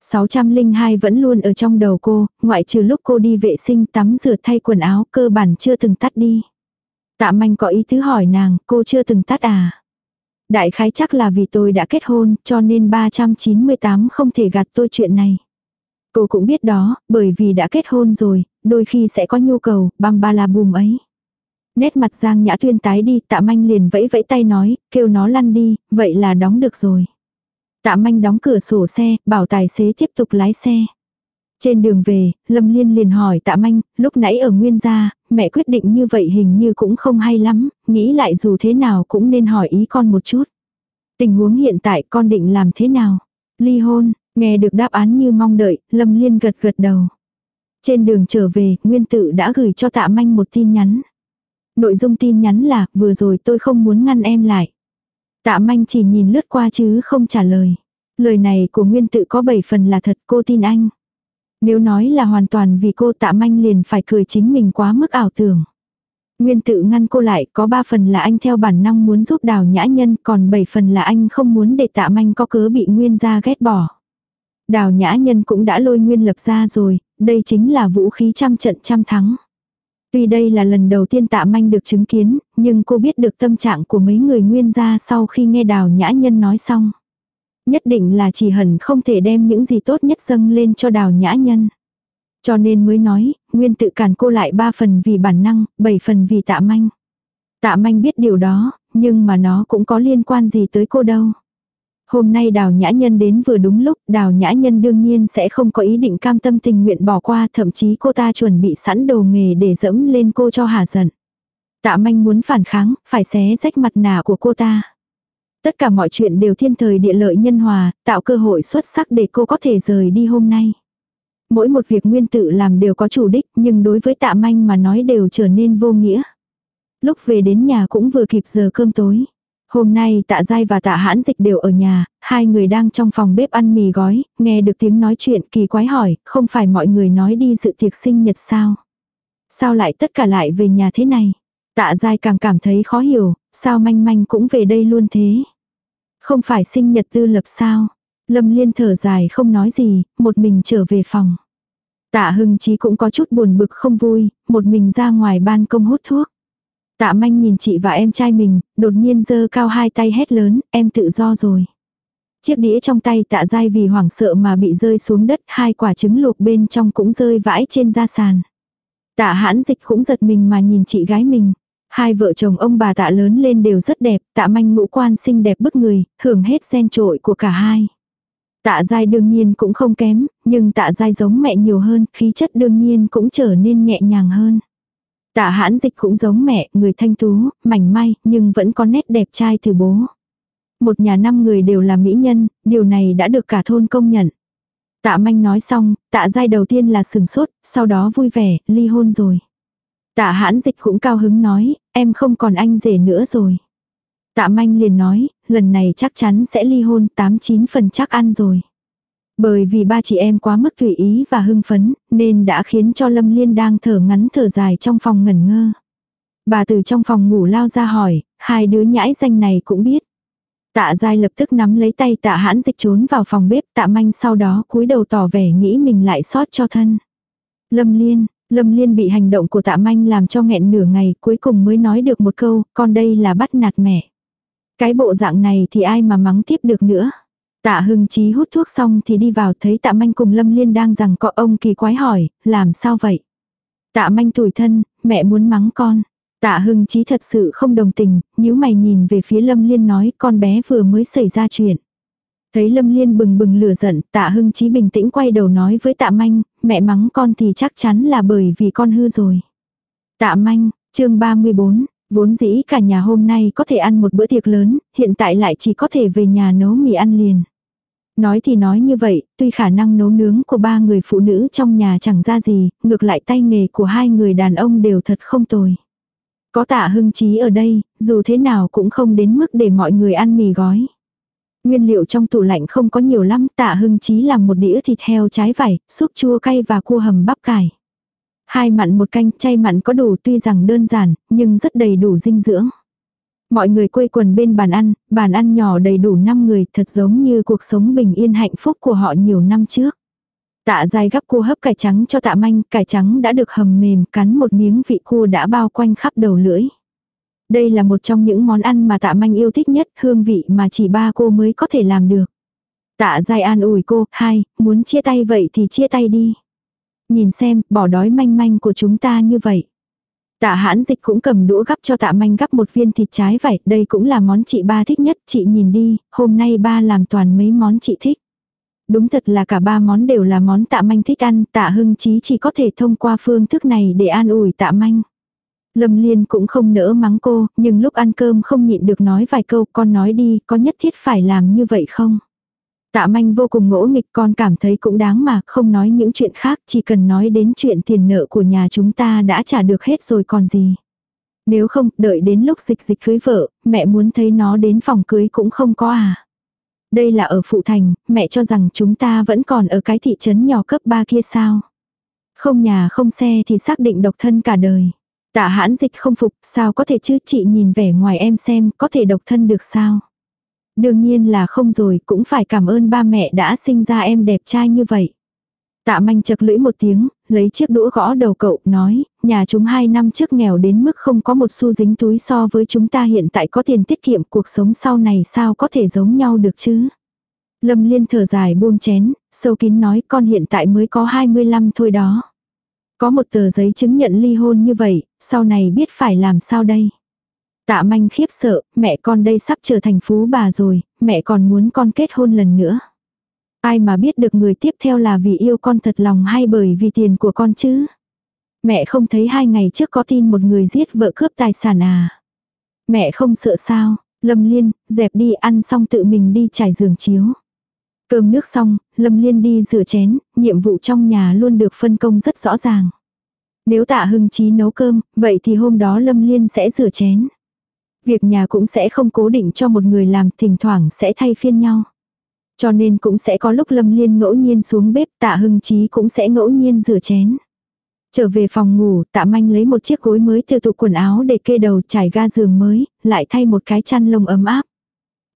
602 vẫn luôn ở trong đầu cô, ngoại trừ lúc cô đi vệ sinh tắm rửa thay quần áo cơ bản chưa từng tắt đi. Tạ manh có ý tứ hỏi nàng, cô chưa từng tắt à? Đại khái chắc là vì tôi đã kết hôn, cho nên 398 không thể gạt tôi chuyện này. Cô cũng biết đó, bởi vì đã kết hôn rồi, đôi khi sẽ có nhu cầu, băm ba la bùm ấy. Nét mặt Giang Nhã Tuyên tái đi, tạ manh liền vẫy vẫy tay nói, kêu nó lăn đi, vậy là đóng được rồi. Tạ manh đóng cửa sổ xe, bảo tài xế tiếp tục lái xe. Trên đường về, Lâm Liên liền hỏi tạ manh, lúc nãy ở Nguyên gia, mẹ quyết định như vậy hình như cũng không hay lắm, nghĩ lại dù thế nào cũng nên hỏi ý con một chút. Tình huống hiện tại con định làm thế nào? Ly hôn, nghe được đáp án như mong đợi, Lâm Liên gật gật đầu. Trên đường trở về, Nguyên Tự đã gửi cho tạ manh một tin nhắn. Nội dung tin nhắn là, vừa rồi tôi không muốn ngăn em lại. Tạ manh chỉ nhìn lướt qua chứ không trả lời. Lời này của Nguyên Tự có 7 phần là thật cô tin anh. Nếu nói là hoàn toàn vì cô tạ manh liền phải cười chính mình quá mức ảo tưởng. Nguyên tự ngăn cô lại có ba phần là anh theo bản năng muốn giúp đào nhã nhân còn bảy phần là anh không muốn để tạ manh có cớ bị Nguyên gia ghét bỏ. Đào nhã nhân cũng đã lôi Nguyên lập ra rồi, đây chính là vũ khí trăm trận trăm thắng. Tuy đây là lần đầu tiên tạ manh được chứng kiến, nhưng cô biết được tâm trạng của mấy người Nguyên gia sau khi nghe đào nhã nhân nói xong. Nhất định là chỉ hẳn không thể đem những gì tốt nhất dâng lên cho đào nhã nhân. Cho nên mới nói, nguyên tự cản cô lại ba phần vì bản năng, bảy phần vì tạ manh. Tạ manh biết điều đó, nhưng mà nó cũng có liên quan gì tới cô đâu. Hôm nay đào nhã nhân đến vừa đúng lúc, đào nhã nhân đương nhiên sẽ không có ý định cam tâm tình nguyện bỏ qua, thậm chí cô ta chuẩn bị sẵn đồ nghề để dẫm lên cô cho hà giận. Tạ manh muốn phản kháng, phải xé rách mặt nạ của cô ta. Tất cả mọi chuyện đều thiên thời địa lợi nhân hòa, tạo cơ hội xuất sắc để cô có thể rời đi hôm nay. Mỗi một việc nguyên tự làm đều có chủ đích nhưng đối với tạ manh mà nói đều trở nên vô nghĩa. Lúc về đến nhà cũng vừa kịp giờ cơm tối. Hôm nay tạ dai và tạ hãn dịch đều ở nhà, hai người đang trong phòng bếp ăn mì gói, nghe được tiếng nói chuyện kỳ quái hỏi, không phải mọi người nói đi dự tiệc sinh nhật sao? Sao lại tất cả lại về nhà thế này? Tạ dai càng cảm thấy khó hiểu, sao manh manh cũng về đây luôn thế? Không phải sinh nhật tư lập sao? Lâm liên thở dài không nói gì, một mình trở về phòng. Tạ hưng chí cũng có chút buồn bực không vui, một mình ra ngoài ban công hút thuốc. Tạ manh nhìn chị và em trai mình, đột nhiên giơ cao hai tay hét lớn, em tự do rồi. Chiếc đĩa trong tay tạ dai vì hoảng sợ mà bị rơi xuống đất, hai quả trứng luộc bên trong cũng rơi vãi trên da sàn. Tạ hãn dịch cũng giật mình mà nhìn chị gái mình. Hai vợ chồng ông bà tạ lớn lên đều rất đẹp, tạ manh ngũ quan xinh đẹp bức người, hưởng hết sen trội của cả hai. Tạ dai đương nhiên cũng không kém, nhưng tạ dai giống mẹ nhiều hơn, khí chất đương nhiên cũng trở nên nhẹ nhàng hơn. Tạ hãn dịch cũng giống mẹ, người thanh tú, mảnh mai, nhưng vẫn có nét đẹp trai từ bố. Một nhà năm người đều là mỹ nhân, điều này đã được cả thôn công nhận. Tạ manh nói xong, tạ giai đầu tiên là sừng sốt, sau đó vui vẻ, ly hôn rồi. Tạ hãn dịch cũng cao hứng nói, em không còn anh rể nữa rồi. Tạ manh liền nói, lần này chắc chắn sẽ ly hôn, 89 phần chắc ăn rồi. Bởi vì ba chị em quá mức tùy ý và hưng phấn, nên đã khiến cho Lâm Liên đang thở ngắn thở dài trong phòng ngẩn ngơ. Bà từ trong phòng ngủ lao ra hỏi, hai đứa nhãi danh này cũng biết. Tạ dai lập tức nắm lấy tay tạ hãn dịch trốn vào phòng bếp tạ manh sau đó cúi đầu tỏ vẻ nghĩ mình lại sót cho thân. Lâm Liên, Lâm Liên bị hành động của tạ manh làm cho nghẹn nửa ngày cuối cùng mới nói được một câu, con đây là bắt nạt mẹ. Cái bộ dạng này thì ai mà mắng tiếp được nữa. Tạ hưng chí hút thuốc xong thì đi vào thấy tạ manh cùng lâm liên đang rằng có ông kỳ quái hỏi, làm sao vậy? Tạ manh tủi thân, mẹ muốn mắng con. Tạ hưng chí thật sự không đồng tình, nếu mày nhìn về phía lâm liên nói con bé vừa mới xảy ra chuyện. Thấy lâm liên bừng bừng lửa giận, tạ hưng chí bình tĩnh quay đầu nói với tạ manh, mẹ mắng con thì chắc chắn là bởi vì con hư rồi. Tạ manh, chương 34, Vốn dĩ cả nhà hôm nay có thể ăn một bữa tiệc lớn, hiện tại lại chỉ có thể về nhà nấu mì ăn liền. Nói thì nói như vậy, tuy khả năng nấu nướng của ba người phụ nữ trong nhà chẳng ra gì, ngược lại tay nghề của hai người đàn ông đều thật không tồi. Có tạ hưng trí ở đây, dù thế nào cũng không đến mức để mọi người ăn mì gói. Nguyên liệu trong tủ lạnh không có nhiều lắm, tạ hưng trí làm một đĩa thịt heo trái vải, súp chua cay và cua hầm bắp cải. Hai mặn một canh chay mặn có đủ tuy rằng đơn giản, nhưng rất đầy đủ dinh dưỡng. Mọi người quây quần bên bàn ăn, bàn ăn nhỏ đầy đủ 5 người thật giống như cuộc sống bình yên hạnh phúc của họ nhiều năm trước. Tạ dài gắp cua hấp cải trắng cho tạ manh, cải trắng đã được hầm mềm, cắn một miếng vị cua đã bao quanh khắp đầu lưỡi. Đây là một trong những món ăn mà tạ manh yêu thích nhất, hương vị mà chỉ ba cô mới có thể làm được. Tạ dài an ủi cô, hai, muốn chia tay vậy thì chia tay đi. Nhìn xem, bỏ đói manh manh của chúng ta như vậy. Tạ hãn dịch cũng cầm đũa gắp cho tạ manh gắp một viên thịt trái vải, đây cũng là món chị ba thích nhất, chị nhìn đi, hôm nay ba làm toàn mấy món chị thích. Đúng thật là cả ba món đều là món tạ manh thích ăn, tạ hưng chí chỉ có thể thông qua phương thức này để an ủi tạ manh. Lâm Liên cũng không nỡ mắng cô, nhưng lúc ăn cơm không nhịn được nói vài câu, con nói đi, có nhất thiết phải làm như vậy không? Tạ manh vô cùng ngỗ nghịch con cảm thấy cũng đáng mà không nói những chuyện khác chỉ cần nói đến chuyện tiền nợ của nhà chúng ta đã trả được hết rồi còn gì. Nếu không đợi đến lúc dịch dịch cưới vợ, mẹ muốn thấy nó đến phòng cưới cũng không có à. Đây là ở Phụ Thành, mẹ cho rằng chúng ta vẫn còn ở cái thị trấn nhỏ cấp 3 kia sao. Không nhà không xe thì xác định độc thân cả đời. Tạ hãn dịch không phục, sao có thể chứ chị nhìn vẻ ngoài em xem, có thể độc thân được sao. Đương nhiên là không rồi, cũng phải cảm ơn ba mẹ đã sinh ra em đẹp trai như vậy. Tạ manh chật lưỡi một tiếng, lấy chiếc đũa gõ đầu cậu, nói, nhà chúng hai năm trước nghèo đến mức không có một xu dính túi so với chúng ta hiện tại có tiền tiết kiệm cuộc sống sau này sao có thể giống nhau được chứ. Lâm liên thở dài buông chén, sâu kín nói con hiện tại mới có 25 thôi đó. Có một tờ giấy chứng nhận ly hôn như vậy, sau này biết phải làm sao đây. Tạ manh khiếp sợ, mẹ con đây sắp trở thành phú bà rồi, mẹ còn muốn con kết hôn lần nữa. Ai mà biết được người tiếp theo là vì yêu con thật lòng hay bởi vì tiền của con chứ? Mẹ không thấy hai ngày trước có tin một người giết vợ cướp tài sản à? Mẹ không sợ sao? Lâm Liên, dẹp đi ăn xong tự mình đi trải giường chiếu. Cơm nước xong, Lâm Liên đi rửa chén, nhiệm vụ trong nhà luôn được phân công rất rõ ràng. Nếu tạ hưng trí nấu cơm, vậy thì hôm đó Lâm Liên sẽ rửa chén. Việc nhà cũng sẽ không cố định cho một người làm, thỉnh thoảng sẽ thay phiên nhau. Cho nên cũng sẽ có lúc Lâm Liên ngẫu nhiên xuống bếp, tạ hưng chí cũng sẽ ngẫu nhiên rửa chén. Trở về phòng ngủ, tạ manh lấy một chiếc gối mới từ tụ quần áo để kê đầu trải ga giường mới, lại thay một cái chăn lông ấm áp.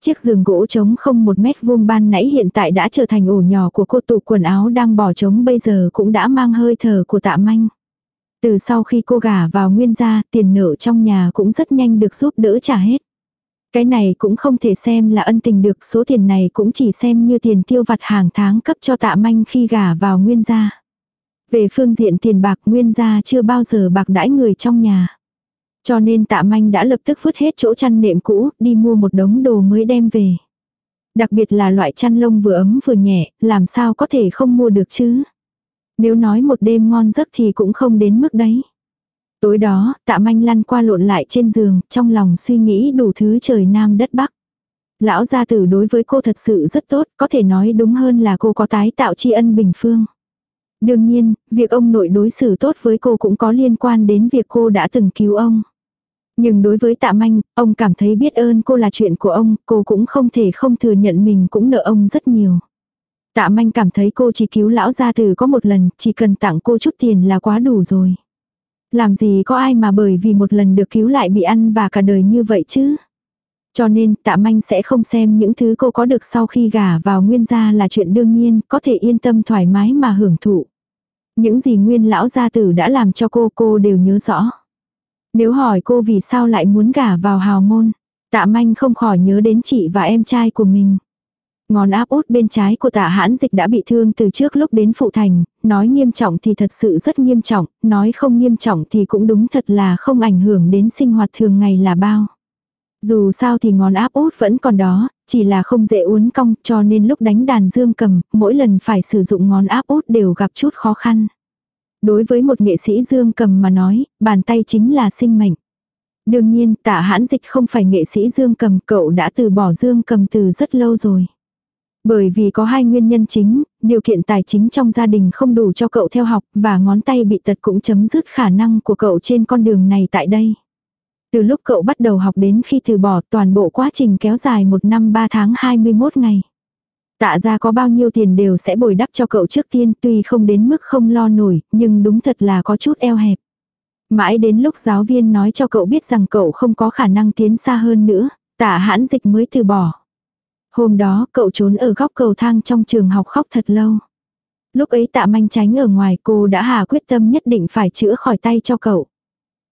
Chiếc giường gỗ trống không một mét vuông ban nãy hiện tại đã trở thành ổ nhỏ của cô tụ quần áo đang bỏ trống bây giờ cũng đã mang hơi thở của tạ manh. Từ sau khi cô gả vào nguyên gia, tiền nợ trong nhà cũng rất nhanh được giúp đỡ trả hết. Cái này cũng không thể xem là ân tình được, số tiền này cũng chỉ xem như tiền tiêu vặt hàng tháng cấp cho tạ manh khi gả vào nguyên gia. Về phương diện tiền bạc nguyên gia chưa bao giờ bạc đãi người trong nhà. Cho nên tạ manh đã lập tức vứt hết chỗ chăn nệm cũ, đi mua một đống đồ mới đem về. Đặc biệt là loại chăn lông vừa ấm vừa nhẹ, làm sao có thể không mua được chứ. Nếu nói một đêm ngon giấc thì cũng không đến mức đấy. Tối đó, tạ manh lăn qua lộn lại trên giường, trong lòng suy nghĩ đủ thứ trời nam đất bắc. Lão gia tử đối với cô thật sự rất tốt, có thể nói đúng hơn là cô có tái tạo tri ân bình phương. Đương nhiên, việc ông nội đối xử tốt với cô cũng có liên quan đến việc cô đã từng cứu ông. Nhưng đối với tạ manh, ông cảm thấy biết ơn cô là chuyện của ông, cô cũng không thể không thừa nhận mình cũng nợ ông rất nhiều. Tạ manh cảm thấy cô chỉ cứu lão gia tử có một lần, chỉ cần tặng cô chút tiền là quá đủ rồi. Làm gì có ai mà bởi vì một lần được cứu lại bị ăn và cả đời như vậy chứ. Cho nên tạ manh sẽ không xem những thứ cô có được sau khi gả vào nguyên gia là chuyện đương nhiên, có thể yên tâm thoải mái mà hưởng thụ. Những gì nguyên lão gia tử đã làm cho cô cô đều nhớ rõ. Nếu hỏi cô vì sao lại muốn gả vào hào môn, tạ manh không khỏi nhớ đến chị và em trai của mình. Ngón áp út bên trái của tạ hãn dịch đã bị thương từ trước lúc đến phụ thành, nói nghiêm trọng thì thật sự rất nghiêm trọng, nói không nghiêm trọng thì cũng đúng thật là không ảnh hưởng đến sinh hoạt thường ngày là bao. Dù sao thì ngón áp út vẫn còn đó, chỉ là không dễ uốn cong cho nên lúc đánh đàn dương cầm, mỗi lần phải sử dụng ngón áp út đều gặp chút khó khăn. Đối với một nghệ sĩ dương cầm mà nói, bàn tay chính là sinh mệnh. Đương nhiên tạ hãn dịch không phải nghệ sĩ dương cầm, cậu đã từ bỏ dương cầm từ rất lâu rồi. Bởi vì có hai nguyên nhân chính, điều kiện tài chính trong gia đình không đủ cho cậu theo học và ngón tay bị tật cũng chấm dứt khả năng của cậu trên con đường này tại đây. Từ lúc cậu bắt đầu học đến khi từ bỏ toàn bộ quá trình kéo dài một năm 3 tháng 21 ngày. Tạ ra có bao nhiêu tiền đều sẽ bồi đắp cho cậu trước tiên tuy không đến mức không lo nổi nhưng đúng thật là có chút eo hẹp. Mãi đến lúc giáo viên nói cho cậu biết rằng cậu không có khả năng tiến xa hơn nữa, tạ hãn dịch mới từ bỏ. Hôm đó cậu trốn ở góc cầu thang trong trường học khóc thật lâu. Lúc ấy tạ manh tránh ở ngoài cô đã hà quyết tâm nhất định phải chữa khỏi tay cho cậu.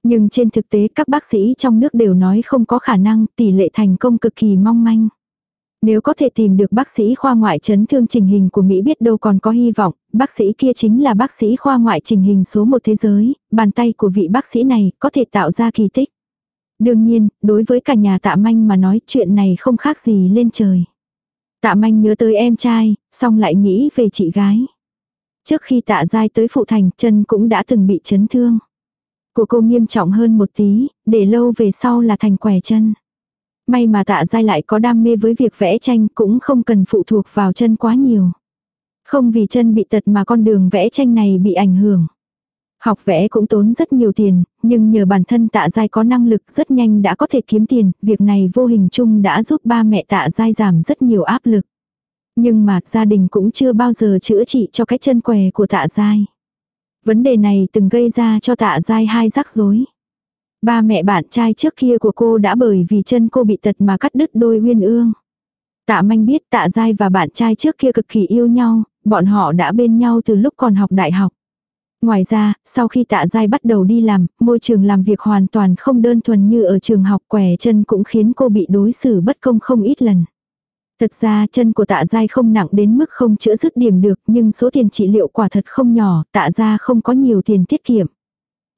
Nhưng trên thực tế các bác sĩ trong nước đều nói không có khả năng tỷ lệ thành công cực kỳ mong manh. Nếu có thể tìm được bác sĩ khoa ngoại chấn thương trình hình của Mỹ biết đâu còn có hy vọng, bác sĩ kia chính là bác sĩ khoa ngoại trình hình số một thế giới, bàn tay của vị bác sĩ này có thể tạo ra kỳ tích. Đương nhiên, đối với cả nhà tạ manh mà nói chuyện này không khác gì lên trời. Tạ manh nhớ tới em trai, xong lại nghĩ về chị gái. Trước khi tạ dai tới phụ thành, chân cũng đã từng bị chấn thương. Của cô nghiêm trọng hơn một tí, để lâu về sau là thành quẻ chân. May mà tạ dai lại có đam mê với việc vẽ tranh cũng không cần phụ thuộc vào chân quá nhiều. Không vì chân bị tật mà con đường vẽ tranh này bị ảnh hưởng. Học vẽ cũng tốn rất nhiều tiền, nhưng nhờ bản thân tạ dai có năng lực rất nhanh đã có thể kiếm tiền, việc này vô hình chung đã giúp ba mẹ tạ dai giảm rất nhiều áp lực. Nhưng mà gia đình cũng chưa bao giờ chữa trị cho cái chân què của tạ dai. Vấn đề này từng gây ra cho tạ dai hai rắc rối. Ba mẹ bạn trai trước kia của cô đã bởi vì chân cô bị tật mà cắt đứt đôi uyên ương. Tạ manh biết tạ dai và bạn trai trước kia cực kỳ yêu nhau, bọn họ đã bên nhau từ lúc còn học đại học. Ngoài ra, sau khi tạ dai bắt đầu đi làm, môi trường làm việc hoàn toàn không đơn thuần như ở trường học quẻ chân cũng khiến cô bị đối xử bất công không ít lần. Thật ra chân của tạ dai không nặng đến mức không chữa dứt điểm được nhưng số tiền trị liệu quả thật không nhỏ, tạ ra không có nhiều tiền tiết kiệm.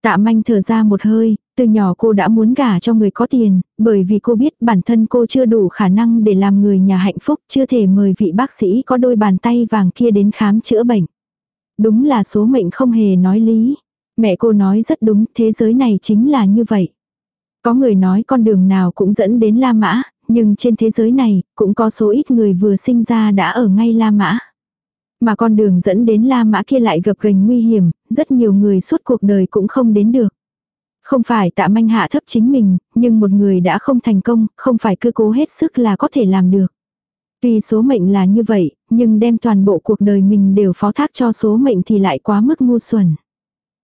Tạ manh thở ra một hơi, từ nhỏ cô đã muốn gả cho người có tiền, bởi vì cô biết bản thân cô chưa đủ khả năng để làm người nhà hạnh phúc, chưa thể mời vị bác sĩ có đôi bàn tay vàng kia đến khám chữa bệnh. Đúng là số mệnh không hề nói lý. Mẹ cô nói rất đúng, thế giới này chính là như vậy. Có người nói con đường nào cũng dẫn đến La Mã, nhưng trên thế giới này, cũng có số ít người vừa sinh ra đã ở ngay La Mã. Mà con đường dẫn đến La Mã kia lại gập ghềnh nguy hiểm, rất nhiều người suốt cuộc đời cũng không đến được. Không phải tạ manh hạ thấp chính mình, nhưng một người đã không thành công, không phải cứ cố hết sức là có thể làm được. Tuy số mệnh là như vậy, nhưng đem toàn bộ cuộc đời mình đều phó thác cho số mệnh thì lại quá mức ngu xuẩn.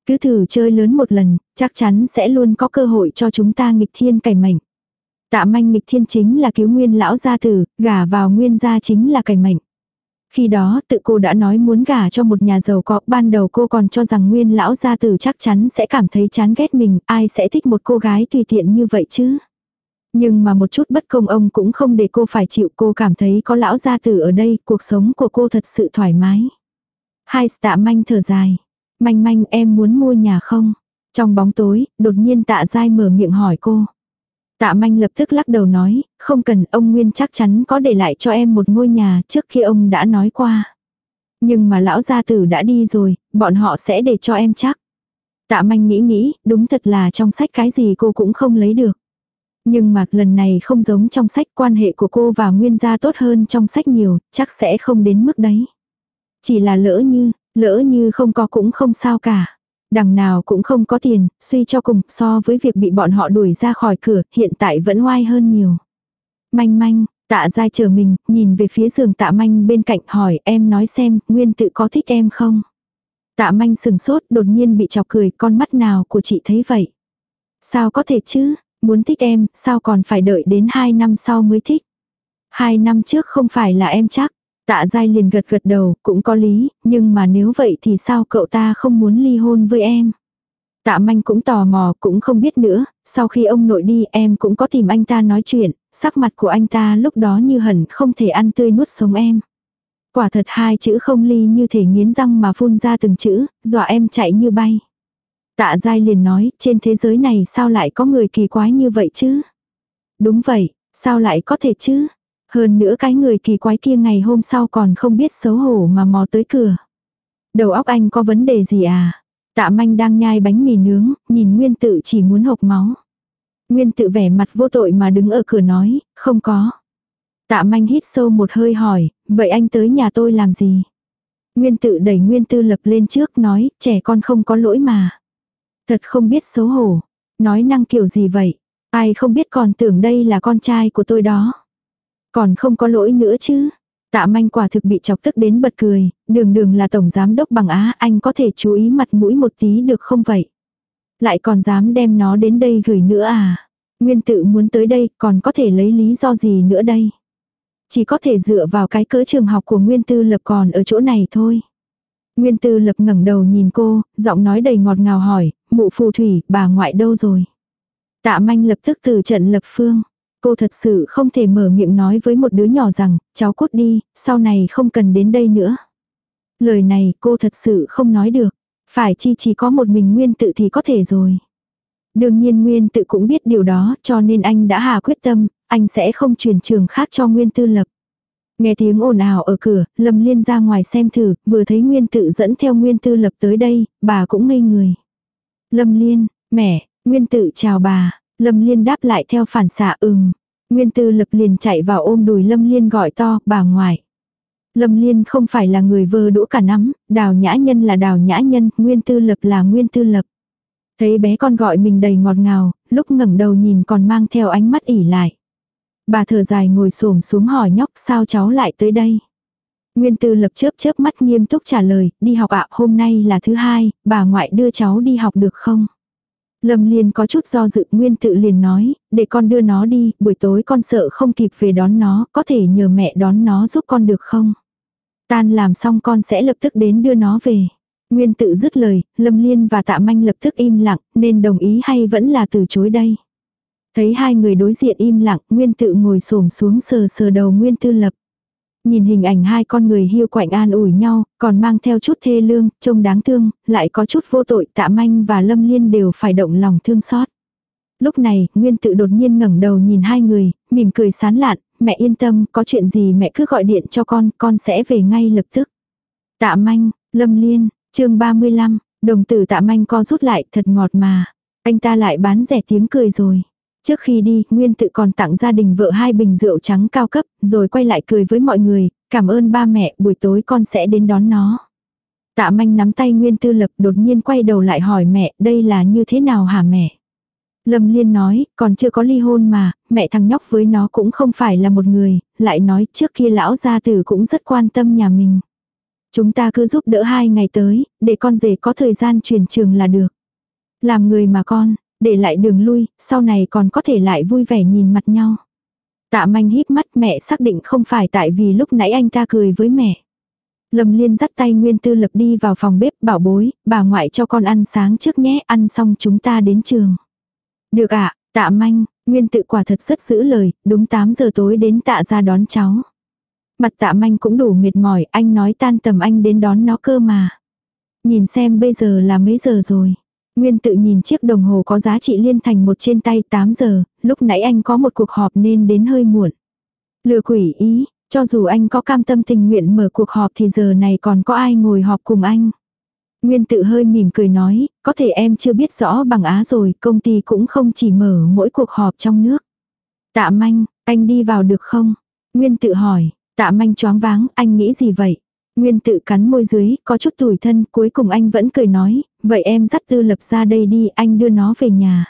Cứ thử chơi lớn một lần, chắc chắn sẽ luôn có cơ hội cho chúng ta nghịch thiên cải mệnh. Tạ manh nghịch thiên chính là cứu nguyên lão gia tử, gả vào nguyên gia chính là cải mệnh. Khi đó tự cô đã nói muốn gả cho một nhà giàu có, ban đầu cô còn cho rằng nguyên lão gia tử chắc chắn sẽ cảm thấy chán ghét mình, ai sẽ thích một cô gái tùy tiện như vậy chứ. Nhưng mà một chút bất công ông cũng không để cô phải chịu cô cảm thấy có lão gia tử ở đây, cuộc sống của cô thật sự thoải mái. Hai tạ manh thở dài. Manh manh em muốn mua nhà không? Trong bóng tối, đột nhiên tạ dai mở miệng hỏi cô. Tạ manh lập tức lắc đầu nói, không cần ông Nguyên chắc chắn có để lại cho em một ngôi nhà trước khi ông đã nói qua. Nhưng mà lão gia tử đã đi rồi, bọn họ sẽ để cho em chắc. Tạ manh nghĩ nghĩ, đúng thật là trong sách cái gì cô cũng không lấy được. Nhưng mà lần này không giống trong sách quan hệ của cô và Nguyên gia tốt hơn trong sách nhiều, chắc sẽ không đến mức đấy. Chỉ là lỡ như, lỡ như không có cũng không sao cả. Đằng nào cũng không có tiền, suy cho cùng so với việc bị bọn họ đuổi ra khỏi cửa, hiện tại vẫn oai hơn nhiều. Manh manh, tạ dai chờ mình, nhìn về phía giường tạ manh bên cạnh hỏi em nói xem, Nguyên tự có thích em không? Tạ manh sừng sốt đột nhiên bị chọc cười con mắt nào của chị thấy vậy? Sao có thể chứ, muốn thích em, sao còn phải đợi đến 2 năm sau mới thích? Hai năm trước không phải là em chắc. Tạ dai liền gật gật đầu, cũng có lý, nhưng mà nếu vậy thì sao cậu ta không muốn ly hôn với em? Tạ manh cũng tò mò, cũng không biết nữa, sau khi ông nội đi em cũng có tìm anh ta nói chuyện, sắc mặt của anh ta lúc đó như hẳn không thể ăn tươi nuốt sống em. Quả thật hai chữ không ly như thể nghiến răng mà phun ra từng chữ, dọa em chạy như bay. Tạ dai liền nói, trên thế giới này sao lại có người kỳ quái như vậy chứ? Đúng vậy, sao lại có thể chứ? Hơn nữa cái người kỳ quái kia ngày hôm sau còn không biết xấu hổ mà mò tới cửa. Đầu óc anh có vấn đề gì à? Tạ manh đang nhai bánh mì nướng, nhìn Nguyên tự chỉ muốn hộc máu. Nguyên tự vẻ mặt vô tội mà đứng ở cửa nói, không có. Tạ manh hít sâu một hơi hỏi, vậy anh tới nhà tôi làm gì? Nguyên tự đẩy Nguyên tư lập lên trước nói, trẻ con không có lỗi mà. Thật không biết xấu hổ. Nói năng kiểu gì vậy? Ai không biết còn tưởng đây là con trai của tôi đó. Còn không có lỗi nữa chứ. Tạ manh quả thực bị chọc tức đến bật cười, đường đường là tổng giám đốc bằng Á, anh có thể chú ý mặt mũi một tí được không vậy? Lại còn dám đem nó đến đây gửi nữa à? Nguyên tự muốn tới đây, còn có thể lấy lý do gì nữa đây? Chỉ có thể dựa vào cái cỡ trường học của Nguyên tư lập còn ở chỗ này thôi. Nguyên tư lập ngẩng đầu nhìn cô, giọng nói đầy ngọt ngào hỏi, mụ phù thủy, bà ngoại đâu rồi? Tạ manh lập tức từ trận lập phương. Cô thật sự không thể mở miệng nói với một đứa nhỏ rằng, cháu cút đi, sau này không cần đến đây nữa. Lời này cô thật sự không nói được. Phải chi chỉ có một mình Nguyên tự thì có thể rồi. Đương nhiên Nguyên tự cũng biết điều đó cho nên anh đã hà quyết tâm, anh sẽ không chuyển trường khác cho Nguyên tư lập. Nghe tiếng ồn ào ở cửa, Lâm Liên ra ngoài xem thử, vừa thấy Nguyên tự dẫn theo Nguyên tư lập tới đây, bà cũng ngây người. Lâm Liên, mẹ, Nguyên Tử chào bà, Lâm Liên đáp lại theo phản xạ ừm. Nguyên tư lập liền chạy vào ôm đùi Lâm Liên gọi to, bà ngoại. Lâm Liên không phải là người vơ đũa cả nắm, đào nhã nhân là đào nhã nhân, nguyên tư lập là nguyên tư lập. Thấy bé con gọi mình đầy ngọt ngào, lúc ngẩng đầu nhìn còn mang theo ánh mắt ỉ lại. Bà thở dài ngồi xổm xuống hỏi nhóc sao cháu lại tới đây. Nguyên tư lập chớp chớp mắt nghiêm túc trả lời, đi học ạ hôm nay là thứ hai, bà ngoại đưa cháu đi học được không? Lâm Liên có chút do dự Nguyên tự liền nói, để con đưa nó đi, buổi tối con sợ không kịp về đón nó, có thể nhờ mẹ đón nó giúp con được không? Tan làm xong con sẽ lập tức đến đưa nó về. Nguyên tự dứt lời, Lâm Liên và Tạ Manh lập tức im lặng, nên đồng ý hay vẫn là từ chối đây. Thấy hai người đối diện im lặng, Nguyên tự ngồi xổm xuống sờ sờ đầu Nguyên tư lập. Nhìn hình ảnh hai con người hiu quạnh an ủi nhau, còn mang theo chút thê lương, trông đáng thương, lại có chút vô tội tạ manh và lâm liên đều phải động lòng thương xót. Lúc này, Nguyên tự đột nhiên ngẩng đầu nhìn hai người, mỉm cười sán lạn, mẹ yên tâm, có chuyện gì mẹ cứ gọi điện cho con, con sẽ về ngay lập tức. Tạ manh, lâm liên, chương 35, đồng tử tạ manh co rút lại thật ngọt mà. Anh ta lại bán rẻ tiếng cười rồi. Trước khi đi, Nguyên tự còn tặng gia đình vợ hai bình rượu trắng cao cấp, rồi quay lại cười với mọi người, cảm ơn ba mẹ, buổi tối con sẽ đến đón nó. Tạ manh nắm tay Nguyên tư lập đột nhiên quay đầu lại hỏi mẹ, đây là như thế nào hả mẹ? Lâm Liên nói, còn chưa có ly hôn mà, mẹ thằng nhóc với nó cũng không phải là một người, lại nói trước kia lão gia tử cũng rất quan tâm nhà mình. Chúng ta cứ giúp đỡ hai ngày tới, để con rể có thời gian chuyển trường là được. Làm người mà con, để lại đường lui, sau này còn có thể lại vui vẻ nhìn mặt nhau. Tạ manh híp mắt mẹ xác định không phải tại vì lúc nãy anh ta cười với mẹ. Lâm Liên dắt tay Nguyên Tư Lập đi vào phòng bếp bảo bối, bà ngoại cho con ăn sáng trước nhé, ăn xong chúng ta đến trường. Được ạ, tạ manh, Nguyên tự quả thật rất giữ lời, đúng 8 giờ tối đến tạ ra đón cháu. Mặt tạ manh cũng đủ mệt mỏi, anh nói tan tầm anh đến đón nó cơ mà. Nhìn xem bây giờ là mấy giờ rồi. Nguyên tự nhìn chiếc đồng hồ có giá trị liên thành một trên tay 8 giờ, lúc nãy anh có một cuộc họp nên đến hơi muộn. Lừa quỷ ý, cho dù anh có cam tâm tình nguyện mở cuộc họp thì giờ này còn có ai ngồi họp cùng anh. Nguyên tự hơi mỉm cười nói, có thể em chưa biết rõ bằng Á rồi, công ty cũng không chỉ mở mỗi cuộc họp trong nước. Tạ manh, anh đi vào được không? Nguyên tự hỏi, tạ manh choáng váng, anh nghĩ gì vậy? Nguyên tự cắn môi dưới, có chút tủi thân, cuối cùng anh vẫn cười nói, vậy em dắt tư lập ra đây đi, anh đưa nó về nhà.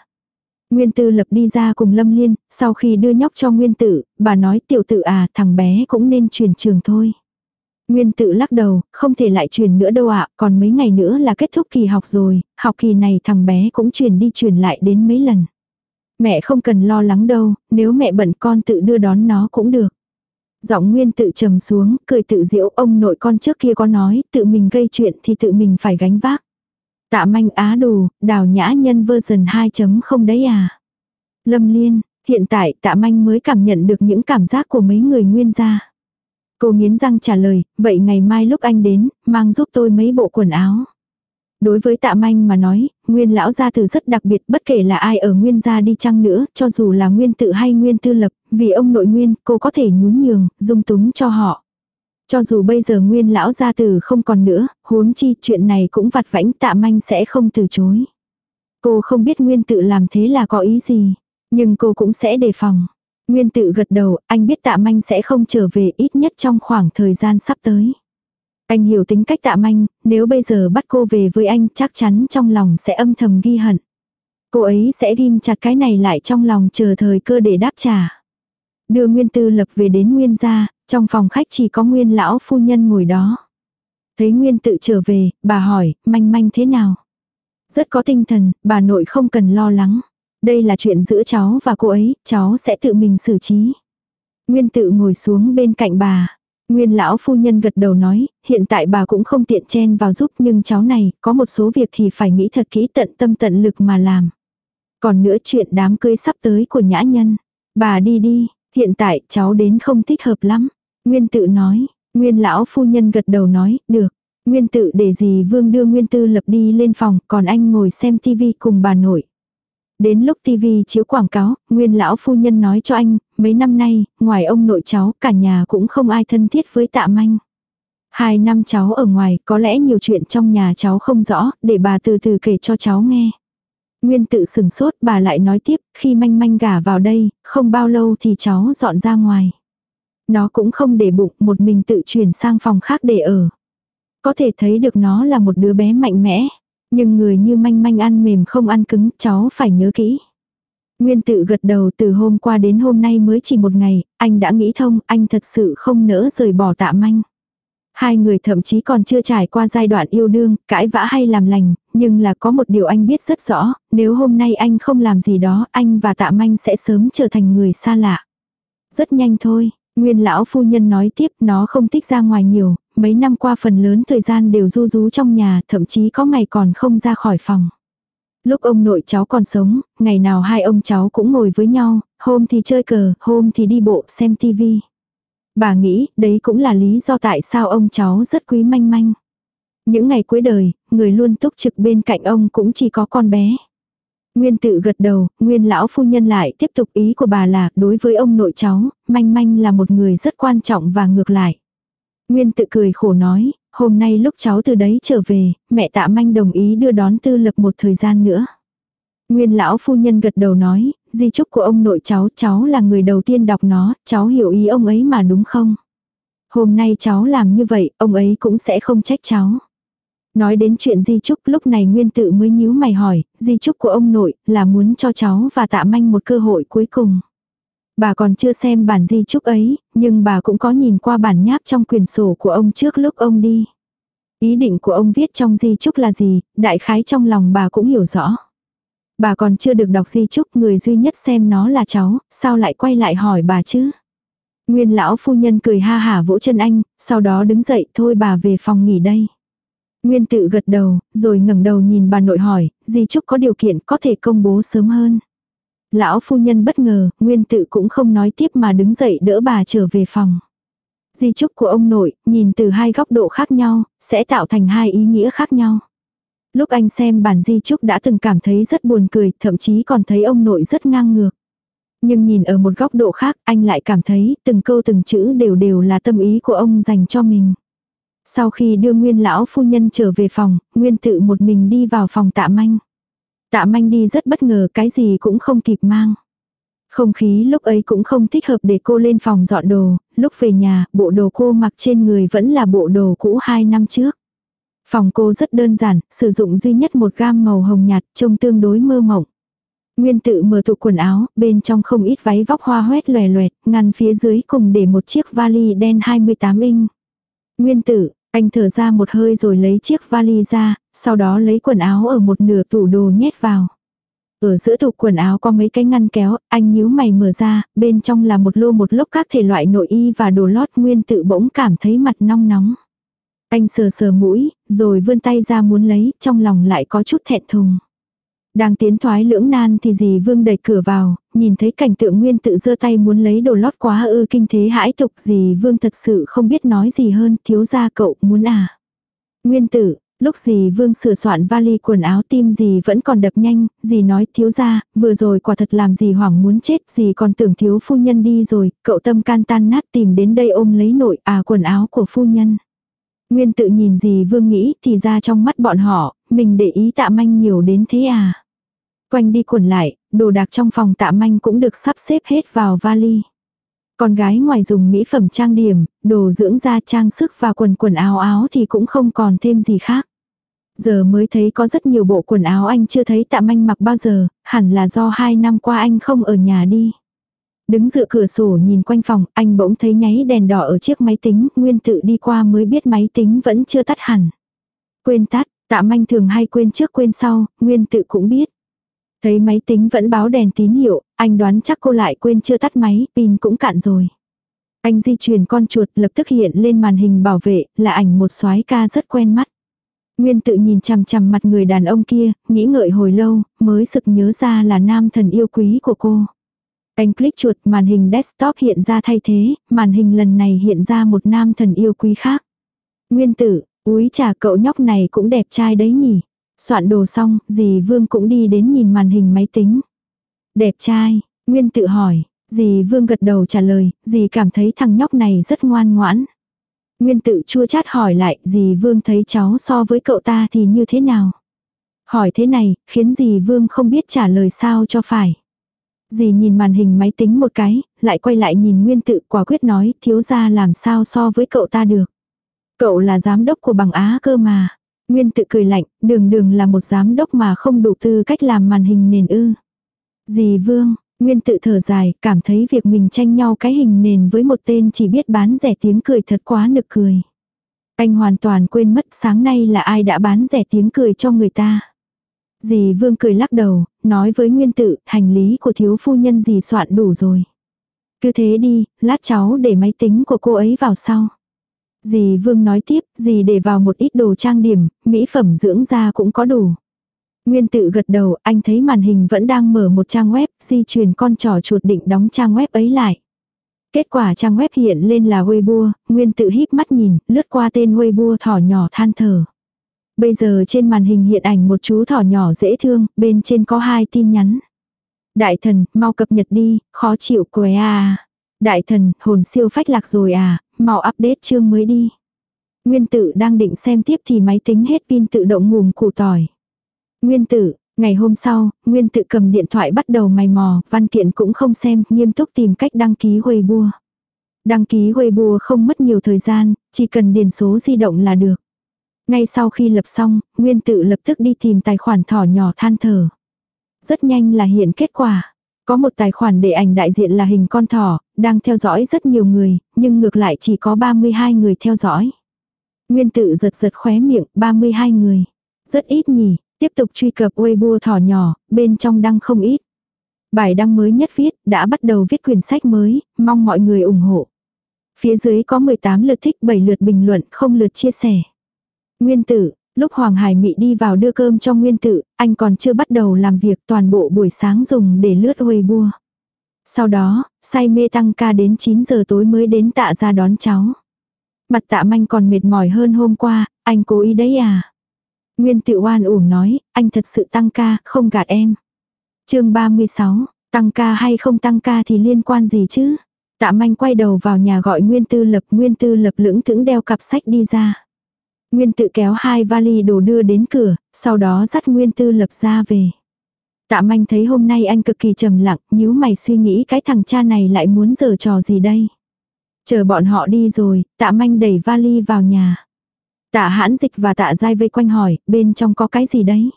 Nguyên tư lập đi ra cùng Lâm Liên, sau khi đưa nhóc cho Nguyên Tự, bà nói tiểu tự à, thằng bé cũng nên chuyển trường thôi. Nguyên tự lắc đầu, không thể lại chuyển nữa đâu ạ, còn mấy ngày nữa là kết thúc kỳ học rồi, học kỳ này thằng bé cũng chuyển đi chuyển lại đến mấy lần. Mẹ không cần lo lắng đâu, nếu mẹ bận con tự đưa đón nó cũng được. Giọng nguyên tự trầm xuống, cười tự diễu ông nội con trước kia có nói, tự mình gây chuyện thì tự mình phải gánh vác. Tạ manh á đủ, đào nhã nhân version 2.0 đấy à. Lâm liên, hiện tại tạ manh mới cảm nhận được những cảm giác của mấy người nguyên gia. Cô nghiến răng trả lời, vậy ngày mai lúc anh đến, mang giúp tôi mấy bộ quần áo. Đối với tạ manh mà nói, nguyên lão gia tử rất đặc biệt bất kể là ai ở nguyên gia đi chăng nữa, cho dù là nguyên tự hay nguyên tư lập, vì ông nội nguyên, cô có thể nhún nhường, dung túng cho họ. Cho dù bây giờ nguyên lão gia tử không còn nữa, huống chi chuyện này cũng vặt vãnh tạ manh sẽ không từ chối. Cô không biết nguyên tự làm thế là có ý gì, nhưng cô cũng sẽ đề phòng. Nguyên tự gật đầu, anh biết tạ manh sẽ không trở về ít nhất trong khoảng thời gian sắp tới. Anh hiểu tính cách tạ manh, nếu bây giờ bắt cô về với anh chắc chắn trong lòng sẽ âm thầm ghi hận. Cô ấy sẽ ghim chặt cái này lại trong lòng chờ thời cơ để đáp trả. Đưa Nguyên Tư Lập về đến Nguyên gia, trong phòng khách chỉ có Nguyên lão phu nhân ngồi đó. Thấy Nguyên tự trở về, bà hỏi, manh manh thế nào? Rất có tinh thần, bà nội không cần lo lắng. Đây là chuyện giữa cháu và cô ấy, cháu sẽ tự mình xử trí. Nguyên tự ngồi xuống bên cạnh bà. Nguyên lão phu nhân gật đầu nói, hiện tại bà cũng không tiện chen vào giúp nhưng cháu này, có một số việc thì phải nghĩ thật kỹ tận tâm tận lực mà làm. Còn nữa chuyện đám cưới sắp tới của nhã nhân. Bà đi đi, hiện tại cháu đến không thích hợp lắm. Nguyên tự nói, nguyên lão phu nhân gật đầu nói, được. Nguyên tự để gì vương đưa nguyên tư lập đi lên phòng, còn anh ngồi xem tivi cùng bà nội. Đến lúc TV chiếu quảng cáo, nguyên lão phu nhân nói cho anh, mấy năm nay, ngoài ông nội cháu, cả nhà cũng không ai thân thiết với tạ manh. Hai năm cháu ở ngoài, có lẽ nhiều chuyện trong nhà cháu không rõ, để bà từ từ kể cho cháu nghe. Nguyên tự sừng sốt, bà lại nói tiếp, khi manh manh gả vào đây, không bao lâu thì cháu dọn ra ngoài. Nó cũng không để bụng, một mình tự chuyển sang phòng khác để ở. Có thể thấy được nó là một đứa bé mạnh mẽ. Nhưng người như manh manh ăn mềm không ăn cứng, cháu phải nhớ kỹ. Nguyên tự gật đầu từ hôm qua đến hôm nay mới chỉ một ngày, anh đã nghĩ thông, anh thật sự không nỡ rời bỏ tạ manh. Hai người thậm chí còn chưa trải qua giai đoạn yêu đương, cãi vã hay làm lành, nhưng là có một điều anh biết rất rõ, nếu hôm nay anh không làm gì đó, anh và tạ manh sẽ sớm trở thành người xa lạ. Rất nhanh thôi, Nguyên lão phu nhân nói tiếp nó không thích ra ngoài nhiều, mấy năm qua phần lớn thời gian đều du rú trong nhà, thậm chí có ngày còn không ra khỏi phòng. Lúc ông nội cháu còn sống, ngày nào hai ông cháu cũng ngồi với nhau, hôm thì chơi cờ, hôm thì đi bộ xem tivi. Bà nghĩ, đấy cũng là lý do tại sao ông cháu rất quý manh manh. Những ngày cuối đời, người luôn túc trực bên cạnh ông cũng chỉ có con bé. Nguyên tự gật đầu, nguyên lão phu nhân lại tiếp tục ý của bà là đối với ông nội cháu, manh manh là một người rất quan trọng và ngược lại. Nguyên tự cười khổ nói, hôm nay lúc cháu từ đấy trở về, mẹ tạ manh đồng ý đưa đón tư lập một thời gian nữa. Nguyên lão phu nhân gật đầu nói, di chúc của ông nội cháu, cháu là người đầu tiên đọc nó, cháu hiểu ý ông ấy mà đúng không? Hôm nay cháu làm như vậy, ông ấy cũng sẽ không trách cháu. Nói đến chuyện di chúc lúc này nguyên tự mới nhíu mày hỏi, di chúc của ông nội là muốn cho cháu và tạ manh một cơ hội cuối cùng. Bà còn chưa xem bản di chúc ấy, nhưng bà cũng có nhìn qua bản nháp trong quyền sổ của ông trước lúc ông đi. Ý định của ông viết trong di chúc là gì, đại khái trong lòng bà cũng hiểu rõ. Bà còn chưa được đọc di trúc người duy nhất xem nó là cháu, sao lại quay lại hỏi bà chứ? Nguyên lão phu nhân cười ha hả vỗ chân anh, sau đó đứng dậy thôi bà về phòng nghỉ đây. Nguyên tự gật đầu, rồi ngẩng đầu nhìn bà nội hỏi, di trúc có điều kiện có thể công bố sớm hơn. Lão phu nhân bất ngờ, nguyên tự cũng không nói tiếp mà đứng dậy đỡ bà trở về phòng. Di trúc của ông nội, nhìn từ hai góc độ khác nhau, sẽ tạo thành hai ý nghĩa khác nhau. Lúc anh xem bản di trúc đã từng cảm thấy rất buồn cười, thậm chí còn thấy ông nội rất ngang ngược. Nhưng nhìn ở một góc độ khác, anh lại cảm thấy từng câu từng chữ đều đều là tâm ý của ông dành cho mình. Sau khi đưa nguyên lão phu nhân trở về phòng, nguyên tự một mình đi vào phòng tạ manh. Tạ manh đi rất bất ngờ cái gì cũng không kịp mang. Không khí lúc ấy cũng không thích hợp để cô lên phòng dọn đồ, lúc về nhà, bộ đồ cô mặc trên người vẫn là bộ đồ cũ 2 năm trước. Phòng cô rất đơn giản, sử dụng duy nhất một gam màu hồng nhạt, trông tương đối mơ mộng. Nguyên tự mở tủ quần áo, bên trong không ít váy vóc hoa hoét lòe loẹt, ngăn phía dưới cùng để một chiếc vali đen 28 inch. Nguyên tử, anh thở ra một hơi rồi lấy chiếc vali ra, sau đó lấy quần áo ở một nửa tủ đồ nhét vào. Ở giữa tủ quần áo có mấy cái ngăn kéo, anh nhíu mày mở ra, bên trong là một lô một lốc các thể loại nội y và đồ lót nguyên tự bỗng cảm thấy mặt nong nóng. Anh sờ sờ mũi, rồi vươn tay ra muốn lấy, trong lòng lại có chút thẹn thùng. Đang tiến thoái lưỡng nan thì dì Vương đẩy cửa vào, nhìn thấy cảnh tượng nguyên tự giơ tay muốn lấy đồ lót quá ư kinh thế hãi tục dì Vương thật sự không biết nói gì hơn, thiếu ra cậu muốn à. Nguyên tử, lúc dì Vương sửa soạn vali quần áo tim dì vẫn còn đập nhanh, dì nói thiếu ra, vừa rồi quả thật làm dì hoảng muốn chết, dì còn tưởng thiếu phu nhân đi rồi, cậu tâm can tan nát tìm đến đây ôm lấy nội à quần áo của phu nhân. Nguyên tự nhìn gì vương nghĩ thì ra trong mắt bọn họ, mình để ý tạ manh nhiều đến thế à. Quanh đi quần lại, đồ đạc trong phòng tạ manh cũng được sắp xếp hết vào vali. Con gái ngoài dùng mỹ phẩm trang điểm, đồ dưỡng da trang sức và quần quần áo áo thì cũng không còn thêm gì khác. Giờ mới thấy có rất nhiều bộ quần áo anh chưa thấy tạ manh mặc bao giờ, hẳn là do hai năm qua anh không ở nhà đi. Đứng dựa cửa sổ nhìn quanh phòng, anh bỗng thấy nháy đèn đỏ ở chiếc máy tính, nguyên tự đi qua mới biết máy tính vẫn chưa tắt hẳn. Quên tắt, tạ manh thường hay quên trước quên sau, nguyên tự cũng biết. Thấy máy tính vẫn báo đèn tín hiệu, anh đoán chắc cô lại quên chưa tắt máy, pin cũng cạn rồi. Anh di chuyển con chuột lập tức hiện lên màn hình bảo vệ, là ảnh một soái ca rất quen mắt. Nguyên tự nhìn chằm chằm mặt người đàn ông kia, nghĩ ngợi hồi lâu, mới sực nhớ ra là nam thần yêu quý của cô. Anh click chuột màn hình desktop hiện ra thay thế, màn hình lần này hiện ra một nam thần yêu quý khác. Nguyên tử, úi trà cậu nhóc này cũng đẹp trai đấy nhỉ. Soạn đồ xong, dì Vương cũng đi đến nhìn màn hình máy tính. Đẹp trai, Nguyên tự hỏi, dì Vương gật đầu trả lời, dì cảm thấy thằng nhóc này rất ngoan ngoãn. Nguyên tự chua chát hỏi lại, dì Vương thấy cháu so với cậu ta thì như thế nào? Hỏi thế này, khiến dì Vương không biết trả lời sao cho phải. Dì nhìn màn hình máy tính một cái, lại quay lại nhìn Nguyên tự quả quyết nói thiếu ra làm sao so với cậu ta được. Cậu là giám đốc của bằng Á cơ mà. Nguyên tự cười lạnh, đường đường là một giám đốc mà không đủ tư cách làm màn hình nền ư. Dì Vương, Nguyên tự thở dài, cảm thấy việc mình tranh nhau cái hình nền với một tên chỉ biết bán rẻ tiếng cười thật quá nực cười. Anh hoàn toàn quên mất sáng nay là ai đã bán rẻ tiếng cười cho người ta. Dì Vương cười lắc đầu, nói với Nguyên Tự, hành lý của thiếu phu nhân dì soạn đủ rồi. Cứ thế đi, lát cháu để máy tính của cô ấy vào sau. Dì Vương nói tiếp, dì để vào một ít đồ trang điểm, mỹ phẩm dưỡng da cũng có đủ. Nguyên tự gật đầu, anh thấy màn hình vẫn đang mở một trang web, di chuyển con trò chuột định đóng trang web ấy lại. Kết quả trang web hiện lên là Weibo, Nguyên tự híp mắt nhìn, lướt qua tên Weibo thỏ nhỏ than thở. Bây giờ trên màn hình hiện ảnh một chú thỏ nhỏ dễ thương, bên trên có hai tin nhắn. Đại thần, mau cập nhật đi, khó chịu quẻ à. Đại thần, hồn siêu phách lạc rồi à, mau update chương mới đi. Nguyên tử đang định xem tiếp thì máy tính hết pin tự động ngùm củ tỏi. Nguyên tử, ngày hôm sau, Nguyên tử cầm điện thoại bắt đầu mày mò, văn kiện cũng không xem, nghiêm túc tìm cách đăng ký Weibo. Đăng ký Weibo không mất nhiều thời gian, chỉ cần điền số di động là được. Ngay sau khi lập xong, Nguyên tự lập tức đi tìm tài khoản thỏ nhỏ than thở. Rất nhanh là hiện kết quả. Có một tài khoản để ảnh đại diện là hình con thỏ, đang theo dõi rất nhiều người, nhưng ngược lại chỉ có 32 người theo dõi. Nguyên tự giật giật khóe miệng, 32 người. Rất ít nhỉ, tiếp tục truy cập Weibo thỏ nhỏ, bên trong đăng không ít. Bài đăng mới nhất viết, đã bắt đầu viết quyển sách mới, mong mọi người ủng hộ. Phía dưới có 18 lượt thích 7 lượt bình luận, không lượt chia sẻ. Nguyên tử, lúc Hoàng Hải Mị đi vào đưa cơm cho Nguyên tử, anh còn chưa bắt đầu làm việc toàn bộ buổi sáng dùng để lướt Weibo. Sau đó, say mê tăng ca đến 9 giờ tối mới đến tạ ra đón cháu. Mặt tạ manh còn mệt mỏi hơn hôm qua, anh cố ý đấy à. Nguyên tự oan uổng nói, anh thật sự tăng ca, không gạt em. chương 36, tăng ca hay không tăng ca thì liên quan gì chứ? Tạ manh quay đầu vào nhà gọi Nguyên tư lập, Nguyên tư lập lưỡng thững đeo cặp sách đi ra. Nguyên tự kéo hai vali đồ đưa đến cửa, sau đó dắt Nguyên tư lập ra về. Tạ manh thấy hôm nay anh cực kỳ trầm lặng, nhíu mày suy nghĩ cái thằng cha này lại muốn giở trò gì đây. Chờ bọn họ đi rồi, tạ manh đẩy vali vào nhà. Tạ hãn dịch và tạ dai vây quanh hỏi, bên trong có cái gì đấy?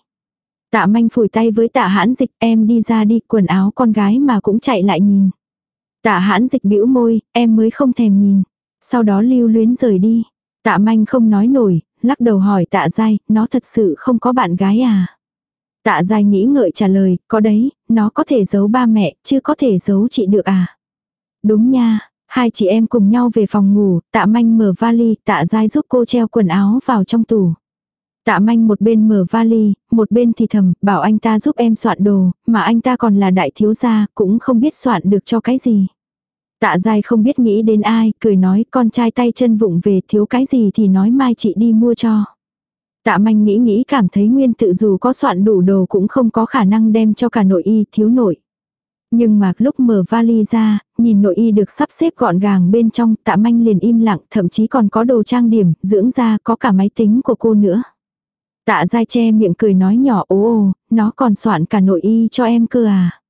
Tạ manh phủi tay với tạ hãn dịch, em đi ra đi, quần áo con gái mà cũng chạy lại nhìn. Tạ hãn dịch bĩu môi, em mới không thèm nhìn. Sau đó lưu luyến rời đi. Tạ manh không nói nổi, lắc đầu hỏi tạ dai, nó thật sự không có bạn gái à? Tạ dai nghĩ ngợi trả lời, có đấy, nó có thể giấu ba mẹ, chứ có thể giấu chị được à? Đúng nha, hai chị em cùng nhau về phòng ngủ, tạ manh mở vali, tạ dai giúp cô treo quần áo vào trong tủ. Tạ manh một bên mở vali, một bên thì thầm, bảo anh ta giúp em soạn đồ, mà anh ta còn là đại thiếu gia, cũng không biết soạn được cho cái gì. Tạ dai không biết nghĩ đến ai, cười nói con trai tay chân vụng về thiếu cái gì thì nói mai chị đi mua cho. Tạ manh nghĩ nghĩ cảm thấy nguyên tự dù có soạn đủ đồ cũng không có khả năng đem cho cả nội y thiếu nội. Nhưng mà lúc mở vali ra, nhìn nội y được sắp xếp gọn gàng bên trong, tạ manh liền im lặng, thậm chí còn có đồ trang điểm, dưỡng da, có cả máy tính của cô nữa. Tạ dai che miệng cười nói nhỏ ồ ồ, nó còn soạn cả nội y cho em cơ à.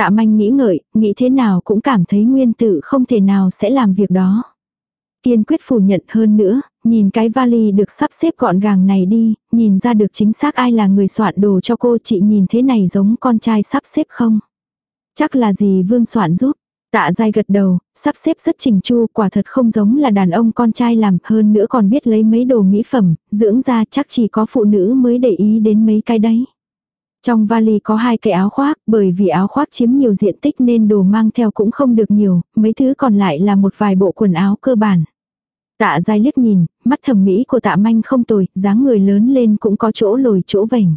Tạ manh nghĩ ngợi, nghĩ thế nào cũng cảm thấy nguyên tử không thể nào sẽ làm việc đó. Kiên quyết phủ nhận hơn nữa, nhìn cái vali được sắp xếp gọn gàng này đi, nhìn ra được chính xác ai là người soạn đồ cho cô chị nhìn thế này giống con trai sắp xếp không. Chắc là gì vương soạn giúp. Tạ dai gật đầu, sắp xếp rất chỉnh chu, quả thật không giống là đàn ông con trai làm, hơn nữa còn biết lấy mấy đồ mỹ phẩm, dưỡng ra chắc chỉ có phụ nữ mới để ý đến mấy cái đấy. Trong vali có hai cái áo khoác, bởi vì áo khoác chiếm nhiều diện tích nên đồ mang theo cũng không được nhiều, mấy thứ còn lại là một vài bộ quần áo cơ bản. Tạ dai liếc nhìn, mắt thẩm mỹ của tạ manh không tồi, dáng người lớn lên cũng có chỗ lồi chỗ vảnh.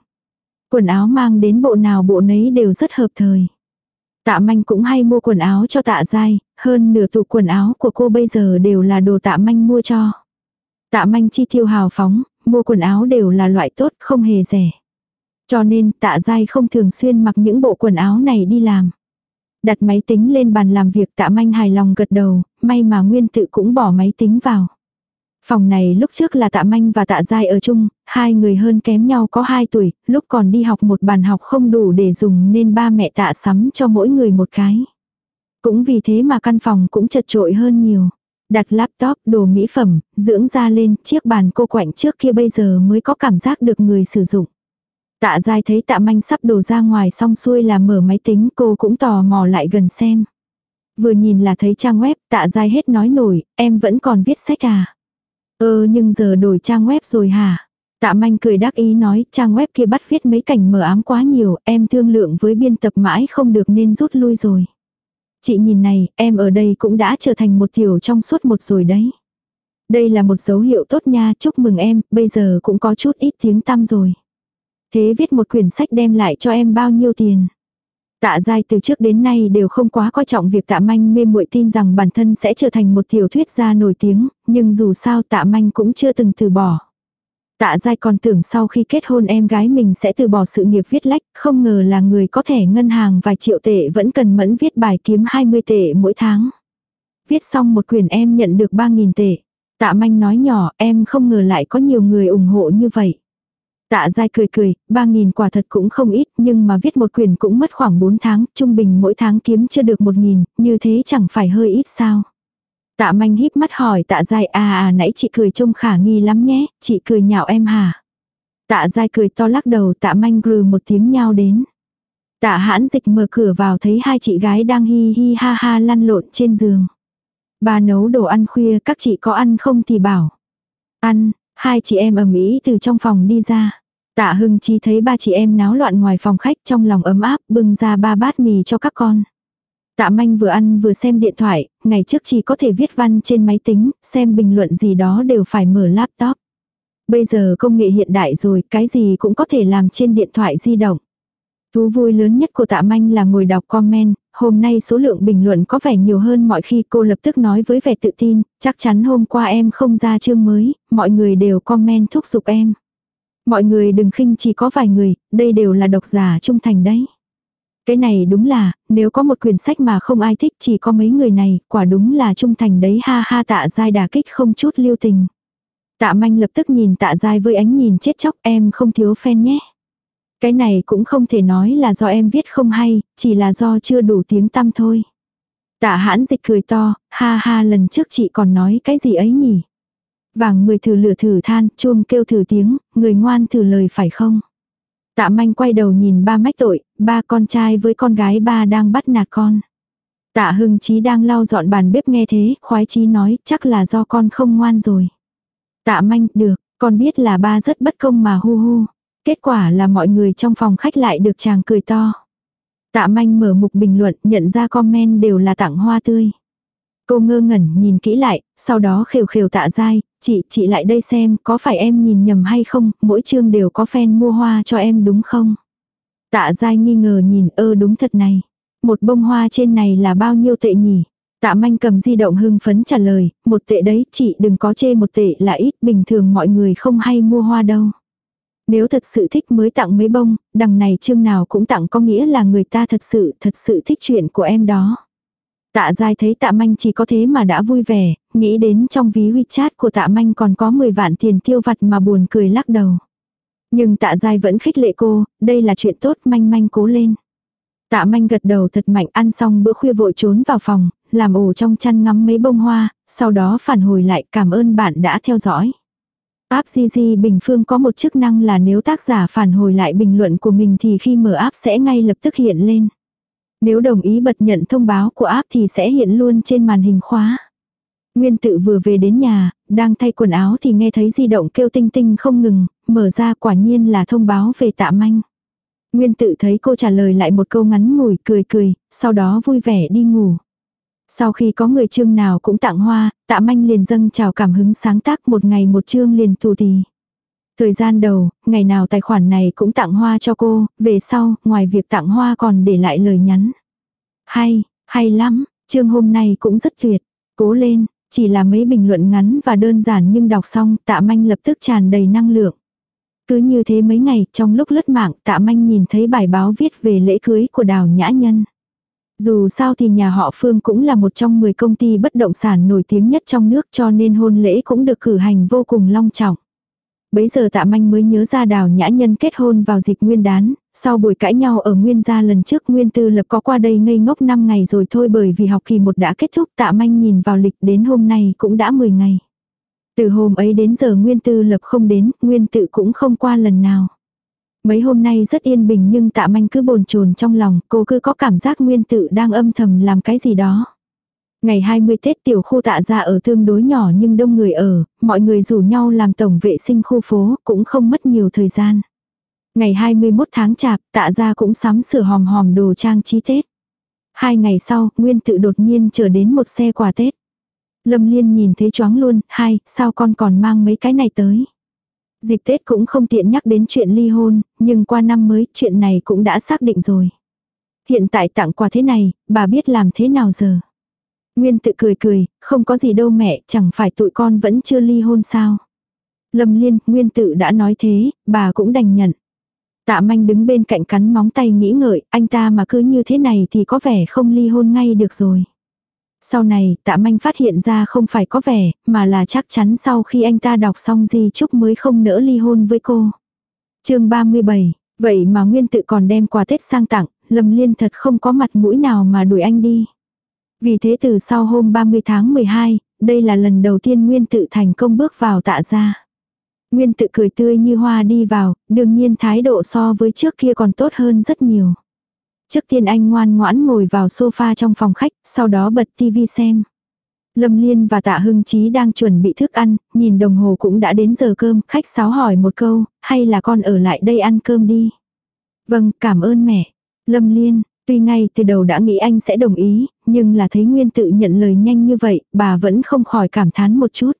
Quần áo mang đến bộ nào bộ nấy đều rất hợp thời. Tạ manh cũng hay mua quần áo cho tạ dai, hơn nửa tủ quần áo của cô bây giờ đều là đồ tạ manh mua cho. Tạ manh chi tiêu hào phóng, mua quần áo đều là loại tốt không hề rẻ. Cho nên tạ dai không thường xuyên mặc những bộ quần áo này đi làm. Đặt máy tính lên bàn làm việc tạ manh hài lòng gật đầu, may mà nguyên tự cũng bỏ máy tính vào. Phòng này lúc trước là tạ manh và tạ dai ở chung, hai người hơn kém nhau có hai tuổi, lúc còn đi học một bàn học không đủ để dùng nên ba mẹ tạ sắm cho mỗi người một cái. Cũng vì thế mà căn phòng cũng chật trội hơn nhiều. Đặt laptop, đồ mỹ phẩm, dưỡng da lên, chiếc bàn cô quạnh trước kia bây giờ mới có cảm giác được người sử dụng. Tạ dai thấy tạ manh sắp đổ ra ngoài xong xuôi là mở máy tính cô cũng tò mò lại gần xem. Vừa nhìn là thấy trang web tạ dai hết nói nổi, em vẫn còn viết sách à. Ơ nhưng giờ đổi trang web rồi hả? Tạ manh cười đắc ý nói trang web kia bắt viết mấy cảnh mờ ám quá nhiều, em thương lượng với biên tập mãi không được nên rút lui rồi. Chị nhìn này, em ở đây cũng đã trở thành một tiểu trong suốt một rồi đấy. Đây là một dấu hiệu tốt nha, chúc mừng em, bây giờ cũng có chút ít tiếng tăm rồi. Thế viết một quyển sách đem lại cho em bao nhiêu tiền? Tạ giai từ trước đến nay đều không quá coi trọng việc tạ manh mê muội tin rằng bản thân sẽ trở thành một tiểu thuyết gia nổi tiếng, nhưng dù sao tạ manh cũng chưa từng từ bỏ. Tạ giai còn tưởng sau khi kết hôn em gái mình sẽ từ bỏ sự nghiệp viết lách, không ngờ là người có thẻ ngân hàng vài triệu tệ vẫn cần mẫn viết bài kiếm 20 tệ mỗi tháng. Viết xong một quyển em nhận được 3.000 tệ. Tạ manh nói nhỏ em không ngờ lại có nhiều người ủng hộ như vậy. Tạ dai cười cười, ba nghìn quả thật cũng không ít, nhưng mà viết một quyển cũng mất khoảng 4 tháng, trung bình mỗi tháng kiếm chưa được một nghìn, như thế chẳng phải hơi ít sao. Tạ manh híp mắt hỏi tạ dai à à nãy chị cười trông khả nghi lắm nhé, chị cười nhạo em hả? Tạ dai cười to lắc đầu tạ manh grừ một tiếng nhau đến. Tạ hãn dịch mở cửa vào thấy hai chị gái đang hi hi ha ha lăn lộn trên giường. Bà nấu đồ ăn khuya các chị có ăn không thì bảo. Ăn, hai chị em ầm ĩ từ trong phòng đi ra. Tạ Hưng Chi thấy ba chị em náo loạn ngoài phòng khách trong lòng ấm áp bưng ra ba bát mì cho các con. Tạ Manh vừa ăn vừa xem điện thoại, ngày trước chỉ có thể viết văn trên máy tính, xem bình luận gì đó đều phải mở laptop. Bây giờ công nghệ hiện đại rồi, cái gì cũng có thể làm trên điện thoại di động. Thú vui lớn nhất của tạ manh là ngồi đọc comment, hôm nay số lượng bình luận có vẻ nhiều hơn mọi khi cô lập tức nói với vẻ tự tin, chắc chắn hôm qua em không ra chương mới, mọi người đều comment thúc giục em. Mọi người đừng khinh chỉ có vài người, đây đều là độc giả trung thành đấy. Cái này đúng là, nếu có một quyển sách mà không ai thích chỉ có mấy người này, quả đúng là trung thành đấy ha ha tạ dai đà kích không chút lưu tình. Tạ manh lập tức nhìn tạ dai với ánh nhìn chết chóc em không thiếu fan nhé. Cái này cũng không thể nói là do em viết không hay, chỉ là do chưa đủ tiếng tăm thôi. Tạ hãn dịch cười to, ha ha lần trước chị còn nói cái gì ấy nhỉ? Vàng người thử lửa thử than, chuông kêu thử tiếng, người ngoan thử lời phải không? Tạ manh quay đầu nhìn ba mách tội, ba con trai với con gái ba đang bắt nạt con. Tạ hưng chí đang lau dọn bàn bếp nghe thế, khoái chí nói chắc là do con không ngoan rồi. Tạ manh, được, con biết là ba rất bất công mà hu hu. Kết quả là mọi người trong phòng khách lại được chàng cười to. Tạ manh mở mục bình luận nhận ra comment đều là tặng hoa tươi. Cô ngơ ngẩn nhìn kỹ lại, sau đó khều khều tạ dai, chị, chị lại đây xem, có phải em nhìn nhầm hay không, mỗi chương đều có fan mua hoa cho em đúng không? Tạ dai nghi ngờ nhìn, ơ đúng thật này. Một bông hoa trên này là bao nhiêu tệ nhỉ? Tạ manh cầm di động hưng phấn trả lời, một tệ đấy, chị đừng có chê một tệ là ít, bình thường mọi người không hay mua hoa đâu. Nếu thật sự thích mới tặng mấy bông, đằng này chương nào cũng tặng có nghĩa là người ta thật sự, thật sự thích chuyện của em đó. Tạ dai thấy tạ manh chỉ có thế mà đã vui vẻ, nghĩ đến trong ví WeChat của tạ manh còn có 10 vạn tiền tiêu vặt mà buồn cười lắc đầu. Nhưng tạ dai vẫn khích lệ cô, đây là chuyện tốt manh manh cố lên. Tạ manh gật đầu thật mạnh ăn xong bữa khuya vội trốn vào phòng, làm ổ trong chăn ngắm mấy bông hoa, sau đó phản hồi lại cảm ơn bạn đã theo dõi. App GG Bình Phương có một chức năng là nếu tác giả phản hồi lại bình luận của mình thì khi mở app sẽ ngay lập tức hiện lên. Nếu đồng ý bật nhận thông báo của app thì sẽ hiện luôn trên màn hình khóa. Nguyên tự vừa về đến nhà, đang thay quần áo thì nghe thấy di động kêu tinh tinh không ngừng, mở ra quả nhiên là thông báo về tạ manh. Nguyên tự thấy cô trả lời lại một câu ngắn ngủi cười cười, sau đó vui vẻ đi ngủ. Sau khi có người chương nào cũng tặng hoa, tạ manh liền dâng chào cảm hứng sáng tác một ngày một chương liền tù tì. Thời gian đầu, ngày nào tài khoản này cũng tặng hoa cho cô, về sau, ngoài việc tặng hoa còn để lại lời nhắn. Hay, hay lắm, chương hôm nay cũng rất tuyệt, cố lên, chỉ là mấy bình luận ngắn và đơn giản nhưng đọc xong tạ manh lập tức tràn đầy năng lượng. Cứ như thế mấy ngày, trong lúc lướt mạng tạ manh nhìn thấy bài báo viết về lễ cưới của đào nhã nhân. Dù sao thì nhà họ Phương cũng là một trong 10 công ty bất động sản nổi tiếng nhất trong nước cho nên hôn lễ cũng được cử hành vô cùng long trọng. Bấy giờ tạ manh mới nhớ ra đào nhã nhân kết hôn vào dịp nguyên đán, sau buổi cãi nhau ở nguyên gia lần trước nguyên tư lập có qua đây ngây ngốc 5 ngày rồi thôi bởi vì học kỳ một đã kết thúc tạ manh nhìn vào lịch đến hôm nay cũng đã 10 ngày. Từ hôm ấy đến giờ nguyên tư lập không đến, nguyên tự cũng không qua lần nào. Mấy hôm nay rất yên bình nhưng tạ manh cứ bồn chồn trong lòng, cô cứ có cảm giác nguyên tự đang âm thầm làm cái gì đó. Ngày 20 Tết tiểu khu tạ ra ở tương đối nhỏ nhưng đông người ở, mọi người rủ nhau làm tổng vệ sinh khu phố, cũng không mất nhiều thời gian. Ngày 21 tháng chạp, tạ ra cũng sắm sửa hòm hòm đồ trang trí Tết. Hai ngày sau, Nguyên tự đột nhiên chờ đến một xe quà Tết. Lâm Liên nhìn thấy choáng luôn, hai, sao con còn mang mấy cái này tới. Dịp Tết cũng không tiện nhắc đến chuyện ly hôn, nhưng qua năm mới chuyện này cũng đã xác định rồi. Hiện tại tặng quà thế này, bà biết làm thế nào giờ. Nguyên tự cười cười, không có gì đâu mẹ, chẳng phải tụi con vẫn chưa ly hôn sao. Lâm liên, nguyên tự đã nói thế, bà cũng đành nhận. Tạ manh đứng bên cạnh cắn móng tay nghĩ ngợi, anh ta mà cứ như thế này thì có vẻ không ly hôn ngay được rồi. Sau này, tạ manh phát hiện ra không phải có vẻ, mà là chắc chắn sau khi anh ta đọc xong di chúc mới không nỡ ly hôn với cô. chương 37, vậy mà Nguyên tự còn đem quà Tết sang tặng, Lâm Liên thật không có mặt mũi nào mà đuổi anh đi. Vì thế từ sau hôm 30 tháng 12, đây là lần đầu tiên Nguyên tự thành công bước vào tạ gia. Nguyên tự cười tươi như hoa đi vào, đương nhiên thái độ so với trước kia còn tốt hơn rất nhiều. Trước tiên anh ngoan ngoãn ngồi vào sofa trong phòng khách, sau đó bật tivi xem. Lâm Liên và Tạ Hưng Chí đang chuẩn bị thức ăn, nhìn đồng hồ cũng đã đến giờ cơm, khách sáo hỏi một câu, hay là con ở lại đây ăn cơm đi. Vâng, cảm ơn mẹ. Lâm Liên, tuy ngay từ đầu đã nghĩ anh sẽ đồng ý, nhưng là thấy Nguyên tự nhận lời nhanh như vậy, bà vẫn không khỏi cảm thán một chút.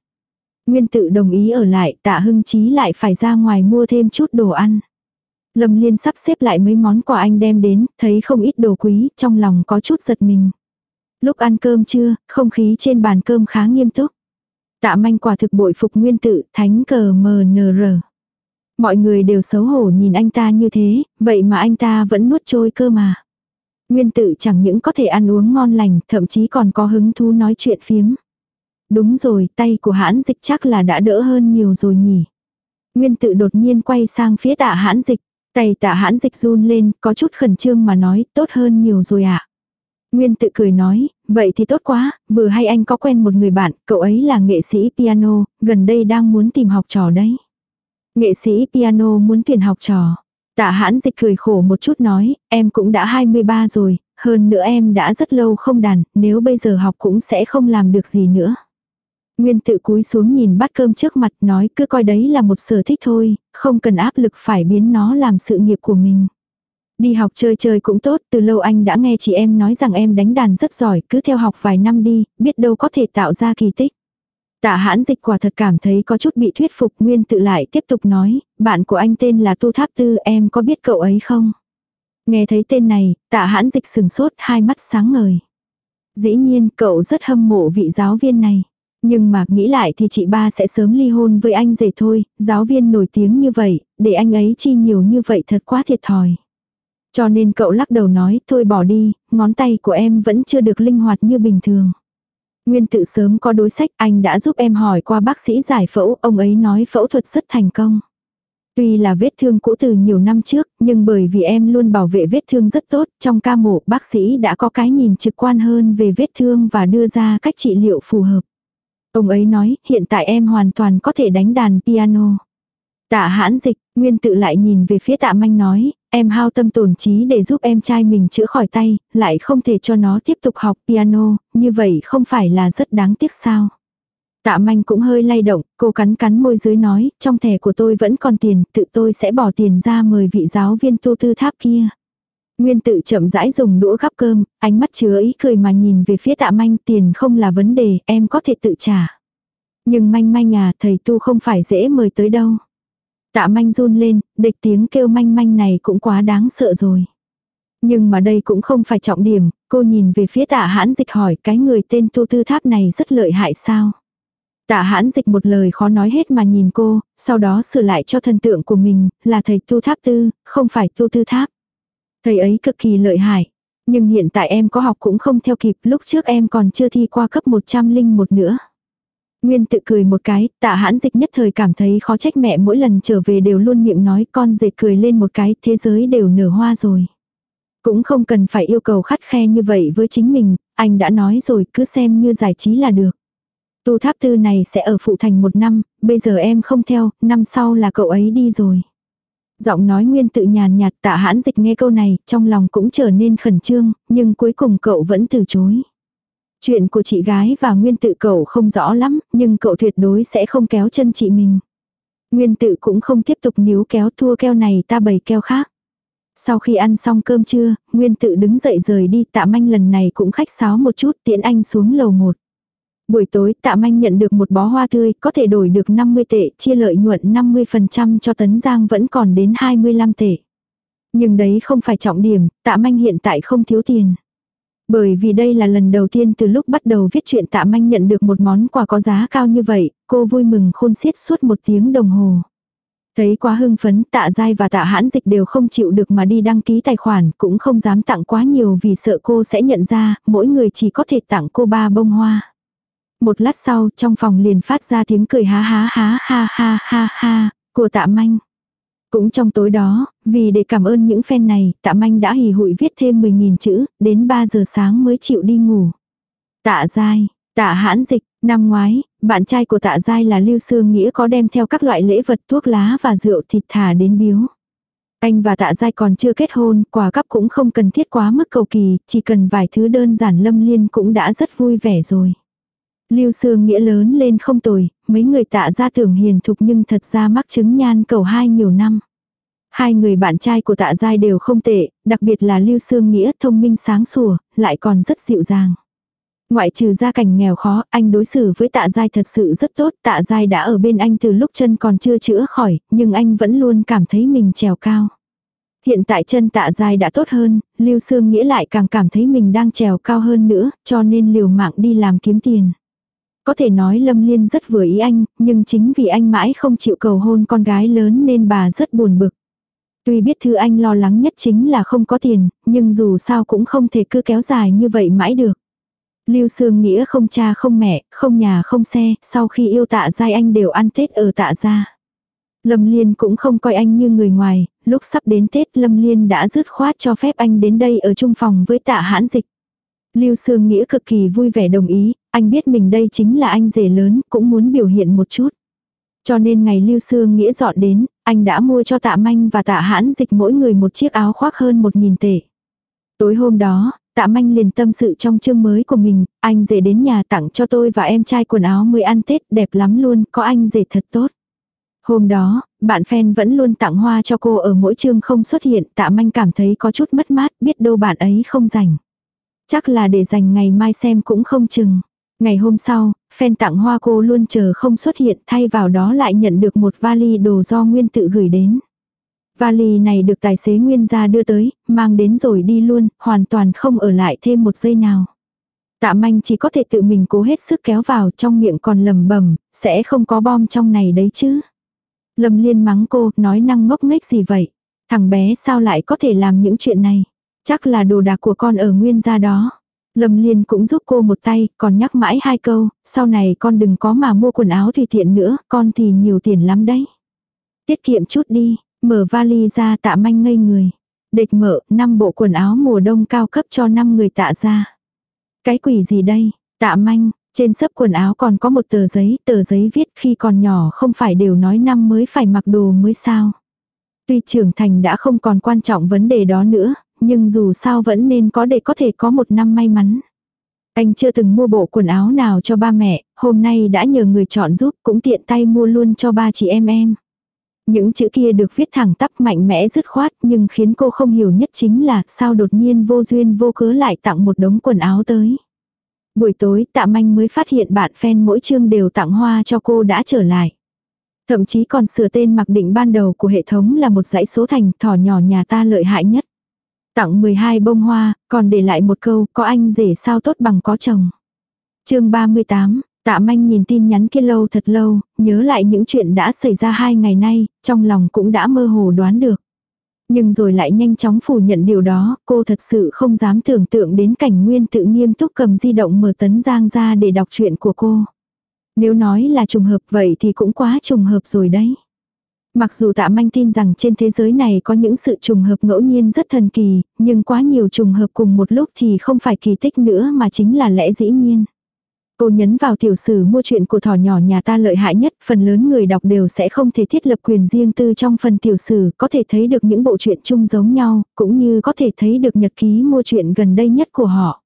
Nguyên tự đồng ý ở lại, Tạ Hưng Chí lại phải ra ngoài mua thêm chút đồ ăn. Lâm Liên sắp xếp lại mấy món quà anh đem đến, thấy không ít đồ quý, trong lòng có chút giật mình. Lúc ăn cơm trưa, không khí trên bàn cơm khá nghiêm túc. Tạ manh quả thực bội phục nguyên tự, thánh cờ MNR. Mọi người đều xấu hổ nhìn anh ta như thế, vậy mà anh ta vẫn nuốt trôi cơ mà. Nguyên tự chẳng những có thể ăn uống ngon lành, thậm chí còn có hứng thú nói chuyện phiếm. Đúng rồi, tay của hãn dịch chắc là đã đỡ hơn nhiều rồi nhỉ. Nguyên tự đột nhiên quay sang phía tạ hãn dịch. Tay tạ hãn dịch run lên, có chút khẩn trương mà nói, tốt hơn nhiều rồi ạ. À. Nguyên tự cười nói, vậy thì tốt quá, vừa hay anh có quen một người bạn, cậu ấy là nghệ sĩ piano, gần đây đang muốn tìm học trò đấy. Nghệ sĩ piano muốn tuyển học trò. Tạ hãn dịch cười khổ một chút nói, em cũng đã 23 rồi, hơn nữa em đã rất lâu không đàn, nếu bây giờ học cũng sẽ không làm được gì nữa. Nguyên tự cúi xuống nhìn bát cơm trước mặt nói cứ coi đấy là một sở thích thôi, không cần áp lực phải biến nó làm sự nghiệp của mình. Đi học chơi chơi cũng tốt, từ lâu anh đã nghe chị em nói rằng em đánh đàn rất giỏi, cứ theo học vài năm đi, biết đâu có thể tạo ra kỳ tích. Tạ hãn dịch quả thật cảm thấy có chút bị thuyết phục Nguyên tự lại tiếp tục nói, bạn của anh tên là Tu Tháp Tư em có biết cậu ấy không? Nghe thấy tên này, tạ hãn dịch sừng sốt hai mắt sáng ngời. Dĩ nhiên cậu rất hâm mộ vị giáo viên này. Nhưng mà nghĩ lại thì chị ba sẽ sớm ly hôn với anh rể thôi, giáo viên nổi tiếng như vậy, để anh ấy chi nhiều như vậy thật quá thiệt thòi. Cho nên cậu lắc đầu nói, thôi bỏ đi, ngón tay của em vẫn chưa được linh hoạt như bình thường. Nguyên tự sớm có đối sách, anh đã giúp em hỏi qua bác sĩ giải phẫu, ông ấy nói phẫu thuật rất thành công. Tuy là vết thương cũ từ nhiều năm trước, nhưng bởi vì em luôn bảo vệ vết thương rất tốt, trong ca mổ bác sĩ đã có cái nhìn trực quan hơn về vết thương và đưa ra cách trị liệu phù hợp. Ông ấy nói, hiện tại em hoàn toàn có thể đánh đàn piano. Tạ hãn dịch, nguyên tự lại nhìn về phía tạ manh nói, em hao tâm tổn trí để giúp em trai mình chữa khỏi tay, lại không thể cho nó tiếp tục học piano, như vậy không phải là rất đáng tiếc sao. Tạ manh cũng hơi lay động, cô cắn cắn môi dưới nói, trong thẻ của tôi vẫn còn tiền, tự tôi sẽ bỏ tiền ra mời vị giáo viên tu tư tháp kia. Nguyên tự chậm rãi dùng đũa gắp cơm, ánh mắt chứa ý cười mà nhìn về phía tạ manh tiền không là vấn đề, em có thể tự trả. Nhưng manh manh à, thầy tu không phải dễ mời tới đâu. Tạ manh run lên, địch tiếng kêu manh manh này cũng quá đáng sợ rồi. Nhưng mà đây cũng không phải trọng điểm, cô nhìn về phía tạ hãn dịch hỏi cái người tên tu tư tháp này rất lợi hại sao. Tạ hãn dịch một lời khó nói hết mà nhìn cô, sau đó sửa lại cho thần tượng của mình, là thầy tu tháp tư, không phải tu tư tháp. Thầy ấy cực kỳ lợi hại. Nhưng hiện tại em có học cũng không theo kịp, lúc trước em còn chưa thi qua cấp 101 nữa. Nguyên tự cười một cái, tạ hãn dịch nhất thời cảm thấy khó trách mẹ mỗi lần trở về đều luôn miệng nói con dệt cười lên một cái, thế giới đều nở hoa rồi. Cũng không cần phải yêu cầu khắt khe như vậy với chính mình, anh đã nói rồi cứ xem như giải trí là được. Tu tháp tư này sẽ ở phụ thành một năm, bây giờ em không theo, năm sau là cậu ấy đi rồi. Giọng nói nguyên tự nhàn nhạt tạ hãn dịch nghe câu này, trong lòng cũng trở nên khẩn trương, nhưng cuối cùng cậu vẫn từ chối. Chuyện của chị gái và nguyên tự cậu không rõ lắm, nhưng cậu tuyệt đối sẽ không kéo chân chị mình. Nguyên tự cũng không tiếp tục níu kéo thua keo này ta bày keo khác. Sau khi ăn xong cơm trưa, Nguyên tự đứng dậy rời đi tạ manh lần này cũng khách sáo một chút tiễn anh xuống lầu một. Buổi tối tạ manh nhận được một bó hoa tươi, có thể đổi được 50 tệ, chia lợi nhuận 50% cho Tấn Giang vẫn còn đến 25 tệ. Nhưng đấy không phải trọng điểm, tạ manh hiện tại không thiếu tiền. Bởi vì đây là lần đầu tiên từ lúc bắt đầu viết truyện tạ manh nhận được một món quà có giá cao như vậy, cô vui mừng khôn xiết suốt một tiếng đồng hồ. Thấy quá hưng phấn tạ dai và tạ hãn dịch đều không chịu được mà đi đăng ký tài khoản cũng không dám tặng quá nhiều vì sợ cô sẽ nhận ra mỗi người chỉ có thể tặng cô ba bông hoa. Một lát sau trong phòng liền phát ra tiếng cười há há há ha ha ha ha của tạ manh. Cũng trong tối đó, vì để cảm ơn những fan này, tạ manh đã hì hụi viết thêm 10.000 chữ, đến 3 giờ sáng mới chịu đi ngủ. Tạ dai, tạ hãn dịch, Năm ngoái, bạn trai của tạ giai là Lưu Sương Nghĩa có đem theo các loại lễ vật thuốc lá và rượu thịt thả đến biếu. Anh và tạ giai còn chưa kết hôn, quà cắp cũng không cần thiết quá mức cầu kỳ, chỉ cần vài thứ đơn giản lâm liên cũng đã rất vui vẻ rồi. Lưu Sương Nghĩa lớn lên không tồi, mấy người tạ ra tưởng hiền thục nhưng thật ra mắc chứng nhan cầu hai nhiều năm. Hai người bạn trai của tạ giai đều không tệ, đặc biệt là Lưu Sương Nghĩa thông minh sáng sủa, lại còn rất dịu dàng. Ngoại trừ gia cảnh nghèo khó, anh đối xử với tạ giai thật sự rất tốt, tạ giai đã ở bên anh từ lúc chân còn chưa chữa khỏi, nhưng anh vẫn luôn cảm thấy mình trèo cao. Hiện tại chân tạ giai đã tốt hơn, Lưu Sương Nghĩa lại càng cảm thấy mình đang trèo cao hơn nữa, cho nên liều mạng đi làm kiếm tiền. Có thể nói Lâm Liên rất vừa ý anh, nhưng chính vì anh mãi không chịu cầu hôn con gái lớn nên bà rất buồn bực. Tuy biết thứ anh lo lắng nhất chính là không có tiền, nhưng dù sao cũng không thể cứ kéo dài như vậy mãi được. Lưu Sương Nghĩa không cha không mẹ, không nhà không xe, sau khi yêu tạ giai anh đều ăn Tết ở tạ gia. Lâm Liên cũng không coi anh như người ngoài, lúc sắp đến Tết Lâm Liên đã dứt khoát cho phép anh đến đây ở chung phòng với tạ hãn dịch. Lưu Sương Nghĩa cực kỳ vui vẻ đồng ý, anh biết mình đây chính là anh rể lớn, cũng muốn biểu hiện một chút. Cho nên ngày Lưu Sương Nghĩa dọn đến, anh đã mua cho tạ manh và tạ hãn dịch mỗi người một chiếc áo khoác hơn một nghìn tệ. Tối hôm đó, tạ manh liền tâm sự trong chương mới của mình, anh rể đến nhà tặng cho tôi và em trai quần áo mới ăn Tết đẹp lắm luôn, có anh rể thật tốt. Hôm đó, bạn fan vẫn luôn tặng hoa cho cô ở mỗi chương không xuất hiện, tạ manh cảm thấy có chút mất mát, biết đâu bạn ấy không rảnh. Chắc là để dành ngày mai xem cũng không chừng. Ngày hôm sau, fan tặng hoa cô luôn chờ không xuất hiện thay vào đó lại nhận được một vali đồ do Nguyên tự gửi đến. Vali này được tài xế Nguyên ra đưa tới, mang đến rồi đi luôn, hoàn toàn không ở lại thêm một giây nào. Tạ manh chỉ có thể tự mình cố hết sức kéo vào trong miệng còn lầm bẩm sẽ không có bom trong này đấy chứ. Lâm liên mắng cô, nói năng ngốc nghếch gì vậy. Thằng bé sao lại có thể làm những chuyện này. Chắc là đồ đạc của con ở nguyên gia đó. Lâm Liên cũng giúp cô một tay, còn nhắc mãi hai câu, sau này con đừng có mà mua quần áo tùy tiện nữa, con thì nhiều tiền lắm đấy. Tiết kiệm chút đi, mở vali ra tạ manh ngây người. Địch mở, năm bộ quần áo mùa đông cao cấp cho năm người tạ ra. Cái quỷ gì đây, tạ manh, trên sấp quần áo còn có một tờ giấy, tờ giấy viết khi còn nhỏ không phải đều nói năm mới phải mặc đồ mới sao. Tuy trưởng thành đã không còn quan trọng vấn đề đó nữa, nhưng dù sao vẫn nên có để có thể có một năm may mắn. Anh chưa từng mua bộ quần áo nào cho ba mẹ, hôm nay đã nhờ người chọn giúp cũng tiện tay mua luôn cho ba chị em em. Những chữ kia được viết thẳng tắp mạnh mẽ dứt khoát nhưng khiến cô không hiểu nhất chính là sao đột nhiên vô duyên vô cớ lại tặng một đống quần áo tới. Buổi tối tạ manh mới phát hiện bạn fan mỗi chương đều tặng hoa cho cô đã trở lại. Thậm chí còn sửa tên mặc định ban đầu của hệ thống là một dãy số thành thỏ nhỏ nhà ta lợi hại nhất. Tặng 12 bông hoa, còn để lại một câu, có anh rể sao tốt bằng có chồng. chương 38, tạ manh nhìn tin nhắn kia lâu thật lâu, nhớ lại những chuyện đã xảy ra hai ngày nay, trong lòng cũng đã mơ hồ đoán được. Nhưng rồi lại nhanh chóng phủ nhận điều đó, cô thật sự không dám tưởng tượng đến cảnh nguyên tự nghiêm túc cầm di động mở tấn giang ra để đọc chuyện của cô. Nếu nói là trùng hợp vậy thì cũng quá trùng hợp rồi đấy. Mặc dù tạ manh tin rằng trên thế giới này có những sự trùng hợp ngẫu nhiên rất thần kỳ, nhưng quá nhiều trùng hợp cùng một lúc thì không phải kỳ tích nữa mà chính là lẽ dĩ nhiên. Cô nhấn vào tiểu sử mua chuyện của thỏ nhỏ nhà ta lợi hại nhất, phần lớn người đọc đều sẽ không thể thiết lập quyền riêng tư trong phần tiểu sử, có thể thấy được những bộ truyện chung giống nhau, cũng như có thể thấy được nhật ký mua chuyện gần đây nhất của họ.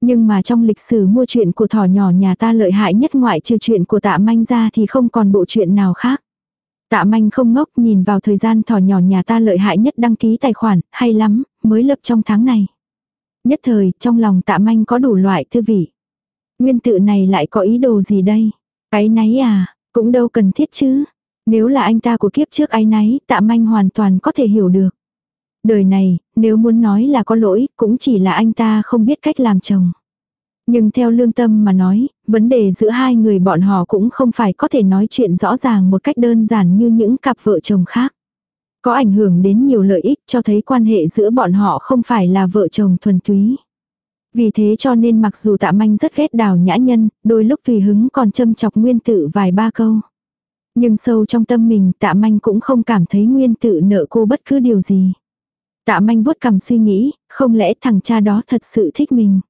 Nhưng mà trong lịch sử mua chuyện của thỏ nhỏ nhà ta lợi hại nhất ngoại trừ chuyện của tạ manh ra thì không còn bộ truyện nào khác. Tạ manh không ngốc nhìn vào thời gian thỏ nhỏ nhà ta lợi hại nhất đăng ký tài khoản, hay lắm, mới lập trong tháng này. Nhất thời, trong lòng tạ manh có đủ loại thư vị. Nguyên tự này lại có ý đồ gì đây? Cái náy à, cũng đâu cần thiết chứ. Nếu là anh ta của kiếp trước ái náy, tạ manh hoàn toàn có thể hiểu được. Đời này, nếu muốn nói là có lỗi, cũng chỉ là anh ta không biết cách làm chồng. Nhưng theo lương tâm mà nói, vấn đề giữa hai người bọn họ cũng không phải có thể nói chuyện rõ ràng một cách đơn giản như những cặp vợ chồng khác. Có ảnh hưởng đến nhiều lợi ích cho thấy quan hệ giữa bọn họ không phải là vợ chồng thuần túy. Vì thế cho nên mặc dù tạ manh rất ghét đào nhã nhân, đôi lúc tùy hứng còn châm chọc nguyên tự vài ba câu. Nhưng sâu trong tâm mình tạ manh cũng không cảm thấy nguyên tự nợ cô bất cứ điều gì. Tạ manh vuốt cầm suy nghĩ, không lẽ thằng cha đó thật sự thích mình.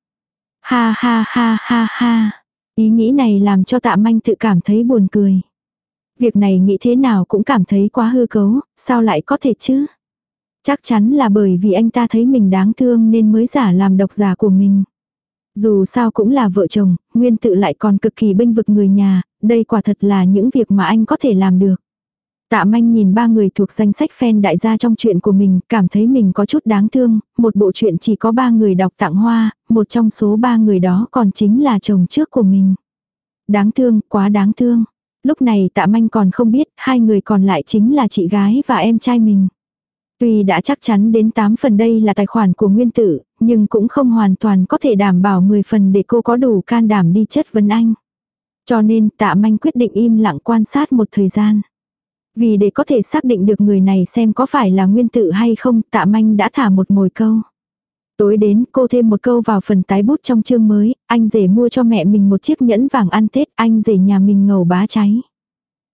Ha ha ha ha ha. Ý nghĩ này làm cho tạ manh tự cảm thấy buồn cười. Việc này nghĩ thế nào cũng cảm thấy quá hư cấu, sao lại có thể chứ? Chắc chắn là bởi vì anh ta thấy mình đáng thương nên mới giả làm độc giả của mình. Dù sao cũng là vợ chồng, nguyên tự lại còn cực kỳ bênh vực người nhà, đây quả thật là những việc mà anh có thể làm được. Tạ manh nhìn ba người thuộc danh sách fan đại gia trong chuyện của mình, cảm thấy mình có chút đáng thương, một bộ truyện chỉ có ba người đọc tặng hoa, một trong số ba người đó còn chính là chồng trước của mình. Đáng thương, quá đáng thương. Lúc này tạ manh còn không biết, hai người còn lại chính là chị gái và em trai mình. Tuy đã chắc chắn đến 8 phần đây là tài khoản của nguyên tử, nhưng cũng không hoàn toàn có thể đảm bảo 10 phần để cô có đủ can đảm đi chất vấn anh. Cho nên tạ manh quyết định im lặng quan sát một thời gian. Vì để có thể xác định được người này xem có phải là nguyên tử hay không, tạ manh đã thả một mồi câu. Tối đến cô thêm một câu vào phần tái bút trong chương mới, anh rể mua cho mẹ mình một chiếc nhẫn vàng ăn Tết, anh rể nhà mình ngầu bá cháy.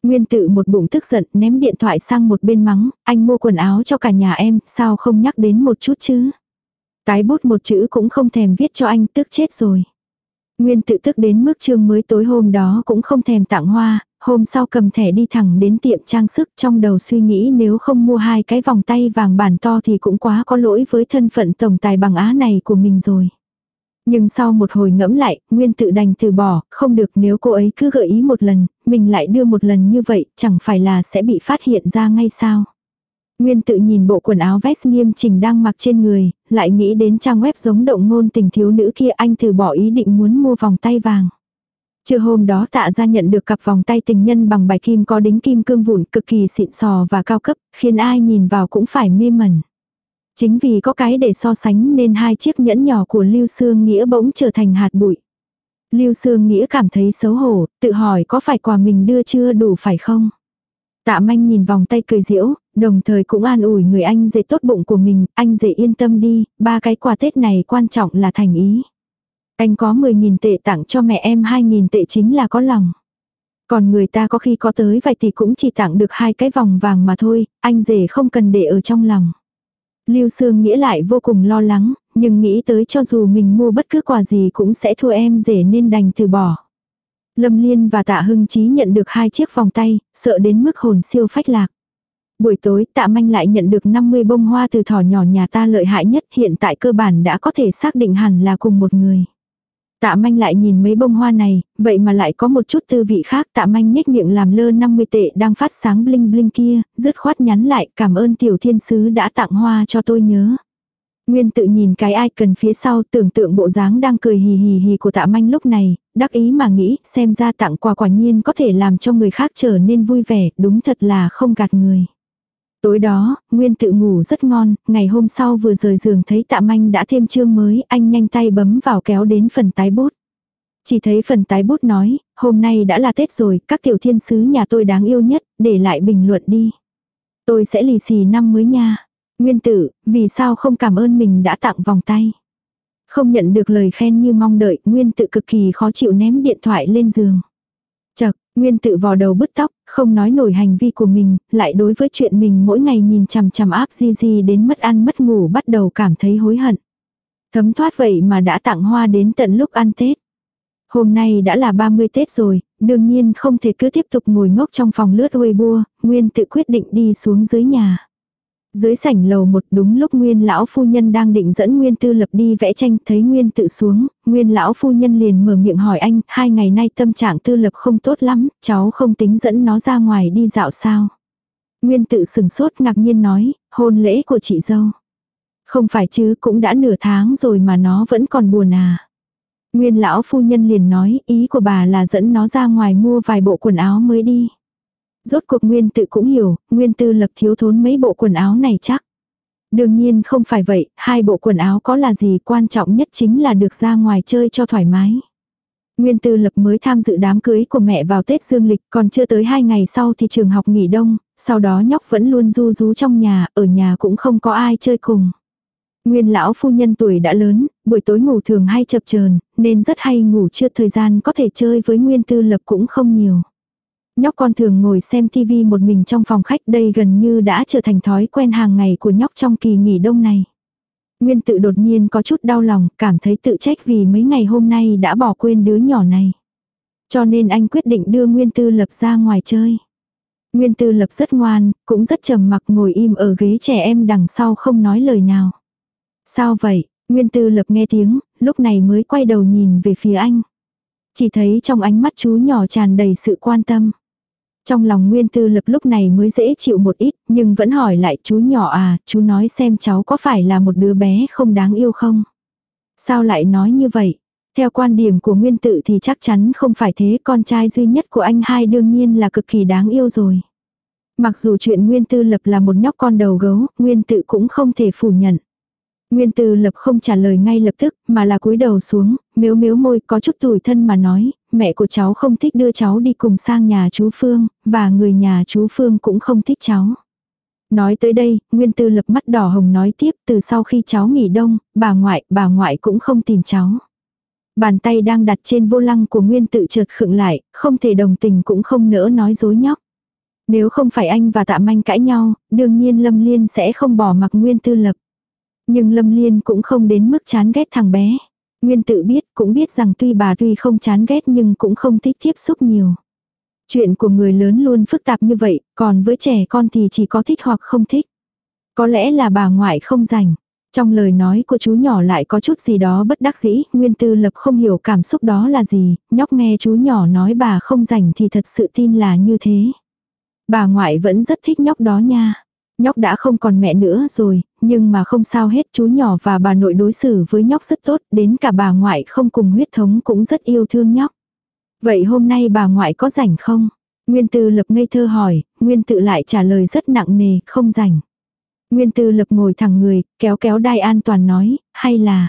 Nguyên tự một bụng tức giận ném điện thoại sang một bên mắng, anh mua quần áo cho cả nhà em, sao không nhắc đến một chút chứ. Tái bút một chữ cũng không thèm viết cho anh tức chết rồi. Nguyên tự tức đến mức chương mới tối hôm đó cũng không thèm tặng hoa, hôm sau cầm thẻ đi thẳng đến tiệm trang sức trong đầu suy nghĩ nếu không mua hai cái vòng tay vàng bản to thì cũng quá có lỗi với thân phận tổng tài bằng á này của mình rồi. Nhưng sau một hồi ngẫm lại, Nguyên tự đành từ bỏ, không được nếu cô ấy cứ gợi ý một lần, mình lại đưa một lần như vậy, chẳng phải là sẽ bị phát hiện ra ngay sao. Nguyên tự nhìn bộ quần áo vest nghiêm chỉnh đang mặc trên người, lại nghĩ đến trang web giống động ngôn tình thiếu nữ kia anh từ bỏ ý định muốn mua vòng tay vàng. Trưa hôm đó tạ ra nhận được cặp vòng tay tình nhân bằng bài kim có đính kim cương vụn cực kỳ xịn sò và cao cấp, khiến ai nhìn vào cũng phải mê mẩn. Chính vì có cái để so sánh nên hai chiếc nhẫn nhỏ của Lưu Sương Nghĩa bỗng trở thành hạt bụi. Lưu Sương Nghĩa cảm thấy xấu hổ, tự hỏi có phải quà mình đưa chưa đủ phải không? Tạ manh nhìn vòng tay cười diễu, đồng thời cũng an ủi người anh dễ tốt bụng của mình, anh dễ yên tâm đi, ba cái quà Tết này quan trọng là thành ý. Anh có 10.000 tệ tặng cho mẹ em 2.000 tệ chính là có lòng. Còn người ta có khi có tới vài tỷ cũng chỉ tặng được hai cái vòng vàng mà thôi, anh rể không cần để ở trong lòng. Lưu Sương nghĩa lại vô cùng lo lắng, nhưng nghĩ tới cho dù mình mua bất cứ quà gì cũng sẽ thua em rể nên đành từ bỏ. Lâm Liên và Tạ Hưng Chí nhận được hai chiếc vòng tay, sợ đến mức hồn siêu phách lạc. Buổi tối Tạ Manh lại nhận được 50 bông hoa từ thỏ nhỏ nhà ta lợi hại nhất hiện tại cơ bản đã có thể xác định hẳn là cùng một người. Tạ manh lại nhìn mấy bông hoa này, vậy mà lại có một chút tư vị khác. Tạ manh nhếch miệng làm lơ 50 tệ đang phát sáng bling bling kia, dứt khoát nhắn lại cảm ơn tiểu thiên sứ đã tặng hoa cho tôi nhớ. Nguyên tự nhìn cái icon phía sau tưởng tượng bộ dáng đang cười hì hì hì của tạ manh lúc này, đắc ý mà nghĩ xem ra tặng quà quả nhiên có thể làm cho người khác trở nên vui vẻ, đúng thật là không gạt người. Tối đó, Nguyên tự ngủ rất ngon, ngày hôm sau vừa rời giường thấy tạ manh đã thêm chương mới, anh nhanh tay bấm vào kéo đến phần tái bút. Chỉ thấy phần tái bút nói, hôm nay đã là Tết rồi, các tiểu thiên sứ nhà tôi đáng yêu nhất, để lại bình luận đi. Tôi sẽ lì xì năm mới nha. Nguyên tử, vì sao không cảm ơn mình đã tặng vòng tay. Không nhận được lời khen như mong đợi, Nguyên tự cực kỳ khó chịu ném điện thoại lên giường. Nguyên tự vò đầu bứt tóc, không nói nổi hành vi của mình, lại đối với chuyện mình mỗi ngày nhìn chằm chằm áp di di đến mất ăn mất ngủ bắt đầu cảm thấy hối hận. Thấm thoát vậy mà đã tặng hoa đến tận lúc ăn Tết. Hôm nay đã là 30 Tết rồi, đương nhiên không thể cứ tiếp tục ngồi ngốc trong phòng lướt Weibo, Nguyên tự quyết định đi xuống dưới nhà. Dưới sảnh lầu một đúng lúc Nguyên lão phu nhân đang định dẫn Nguyên tư lập đi vẽ tranh thấy Nguyên tự xuống, Nguyên lão phu nhân liền mở miệng hỏi anh, hai ngày nay tâm trạng tư lập không tốt lắm, cháu không tính dẫn nó ra ngoài đi dạo sao. Nguyên tự sừng sốt ngạc nhiên nói, hôn lễ của chị dâu. Không phải chứ cũng đã nửa tháng rồi mà nó vẫn còn buồn à. Nguyên lão phu nhân liền nói ý của bà là dẫn nó ra ngoài mua vài bộ quần áo mới đi. Rốt cuộc Nguyên tự cũng hiểu, Nguyên tư lập thiếu thốn mấy bộ quần áo này chắc. Đương nhiên không phải vậy, hai bộ quần áo có là gì quan trọng nhất chính là được ra ngoài chơi cho thoải mái. Nguyên tư lập mới tham dự đám cưới của mẹ vào Tết Dương lịch, còn chưa tới hai ngày sau thì trường học nghỉ đông, sau đó nhóc vẫn luôn du rú trong nhà, ở nhà cũng không có ai chơi cùng. Nguyên lão phu nhân tuổi đã lớn, buổi tối ngủ thường hay chập chờn nên rất hay ngủ chưa thời gian có thể chơi với Nguyên tư lập cũng không nhiều. Nhóc con thường ngồi xem tivi một mình trong phòng khách đây gần như đã trở thành thói quen hàng ngày của nhóc trong kỳ nghỉ đông này. Nguyên tự đột nhiên có chút đau lòng, cảm thấy tự trách vì mấy ngày hôm nay đã bỏ quên đứa nhỏ này. Cho nên anh quyết định đưa Nguyên Tư Lập ra ngoài chơi. Nguyên Tư Lập rất ngoan, cũng rất trầm mặc ngồi im ở ghế trẻ em đằng sau không nói lời nào. Sao vậy? Nguyên Tư Lập nghe tiếng, lúc này mới quay đầu nhìn về phía anh. Chỉ thấy trong ánh mắt chú nhỏ tràn đầy sự quan tâm. Trong lòng Nguyên Tư Lập lúc này mới dễ chịu một ít, nhưng vẫn hỏi lại chú nhỏ à, chú nói xem cháu có phải là một đứa bé không đáng yêu không? Sao lại nói như vậy? Theo quan điểm của Nguyên Tự thì chắc chắn không phải thế, con trai duy nhất của anh hai đương nhiên là cực kỳ đáng yêu rồi. Mặc dù chuyện Nguyên Tư Lập là một nhóc con đầu gấu, Nguyên Tự cũng không thể phủ nhận. Nguyên Tư Lập không trả lời ngay lập tức, mà là cúi đầu xuống, miếu miếu môi có chút tủi thân mà nói, mẹ của cháu không thích đưa cháu đi cùng sang nhà chú Phương, và người nhà chú Phương cũng không thích cháu. Nói tới đây, Nguyên Tư Lập mắt đỏ hồng nói tiếp từ sau khi cháu nghỉ đông, bà ngoại, bà ngoại cũng không tìm cháu. Bàn tay đang đặt trên vô lăng của Nguyên tự chợt khựng lại, không thể đồng tình cũng không nỡ nói dối nhóc. Nếu không phải anh và tạ manh cãi nhau, đương nhiên Lâm Liên sẽ không bỏ mặc Nguyên Tư Lập. Nhưng Lâm Liên cũng không đến mức chán ghét thằng bé. Nguyên tự biết, cũng biết rằng tuy bà tuy không chán ghét nhưng cũng không thích tiếp xúc nhiều. Chuyện của người lớn luôn phức tạp như vậy, còn với trẻ con thì chỉ có thích hoặc không thích. Có lẽ là bà ngoại không rảnh. Trong lời nói của chú nhỏ lại có chút gì đó bất đắc dĩ, Nguyên Tư Lập không hiểu cảm xúc đó là gì, nhóc nghe chú nhỏ nói bà không rảnh thì thật sự tin là như thế. Bà ngoại vẫn rất thích nhóc đó nha. Nhóc đã không còn mẹ nữa rồi, nhưng mà không sao hết chú nhỏ và bà nội đối xử với nhóc rất tốt, đến cả bà ngoại không cùng huyết thống cũng rất yêu thương nhóc. Vậy hôm nay bà ngoại có rảnh không? Nguyên Tư Lập ngây thơ hỏi, Nguyên Tự lại trả lời rất nặng nề, không rảnh. Nguyên Tư Lập ngồi thẳng người, kéo kéo đai an toàn nói, hay là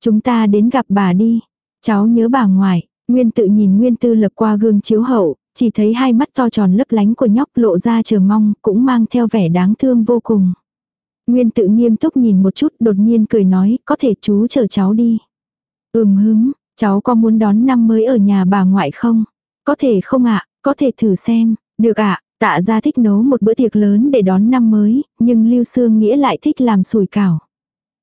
chúng ta đến gặp bà đi. Cháu nhớ bà ngoại, Nguyên Tự nhìn Nguyên Tư Lập qua gương chiếu hậu, chỉ thấy hai mắt to tròn lấp lánh của nhóc lộ ra chờ mong, cũng mang theo vẻ đáng thương vô cùng. Nguyên tự nghiêm túc nhìn một chút đột nhiên cười nói, có thể chú chờ cháu đi. Ừm hứng, cháu có muốn đón năm mới ở nhà bà ngoại không? Có thể không ạ, có thể thử xem, được ạ, tạ ra thích nấu một bữa tiệc lớn để đón năm mới, nhưng Lưu Sương Nghĩa lại thích làm sủi cảo.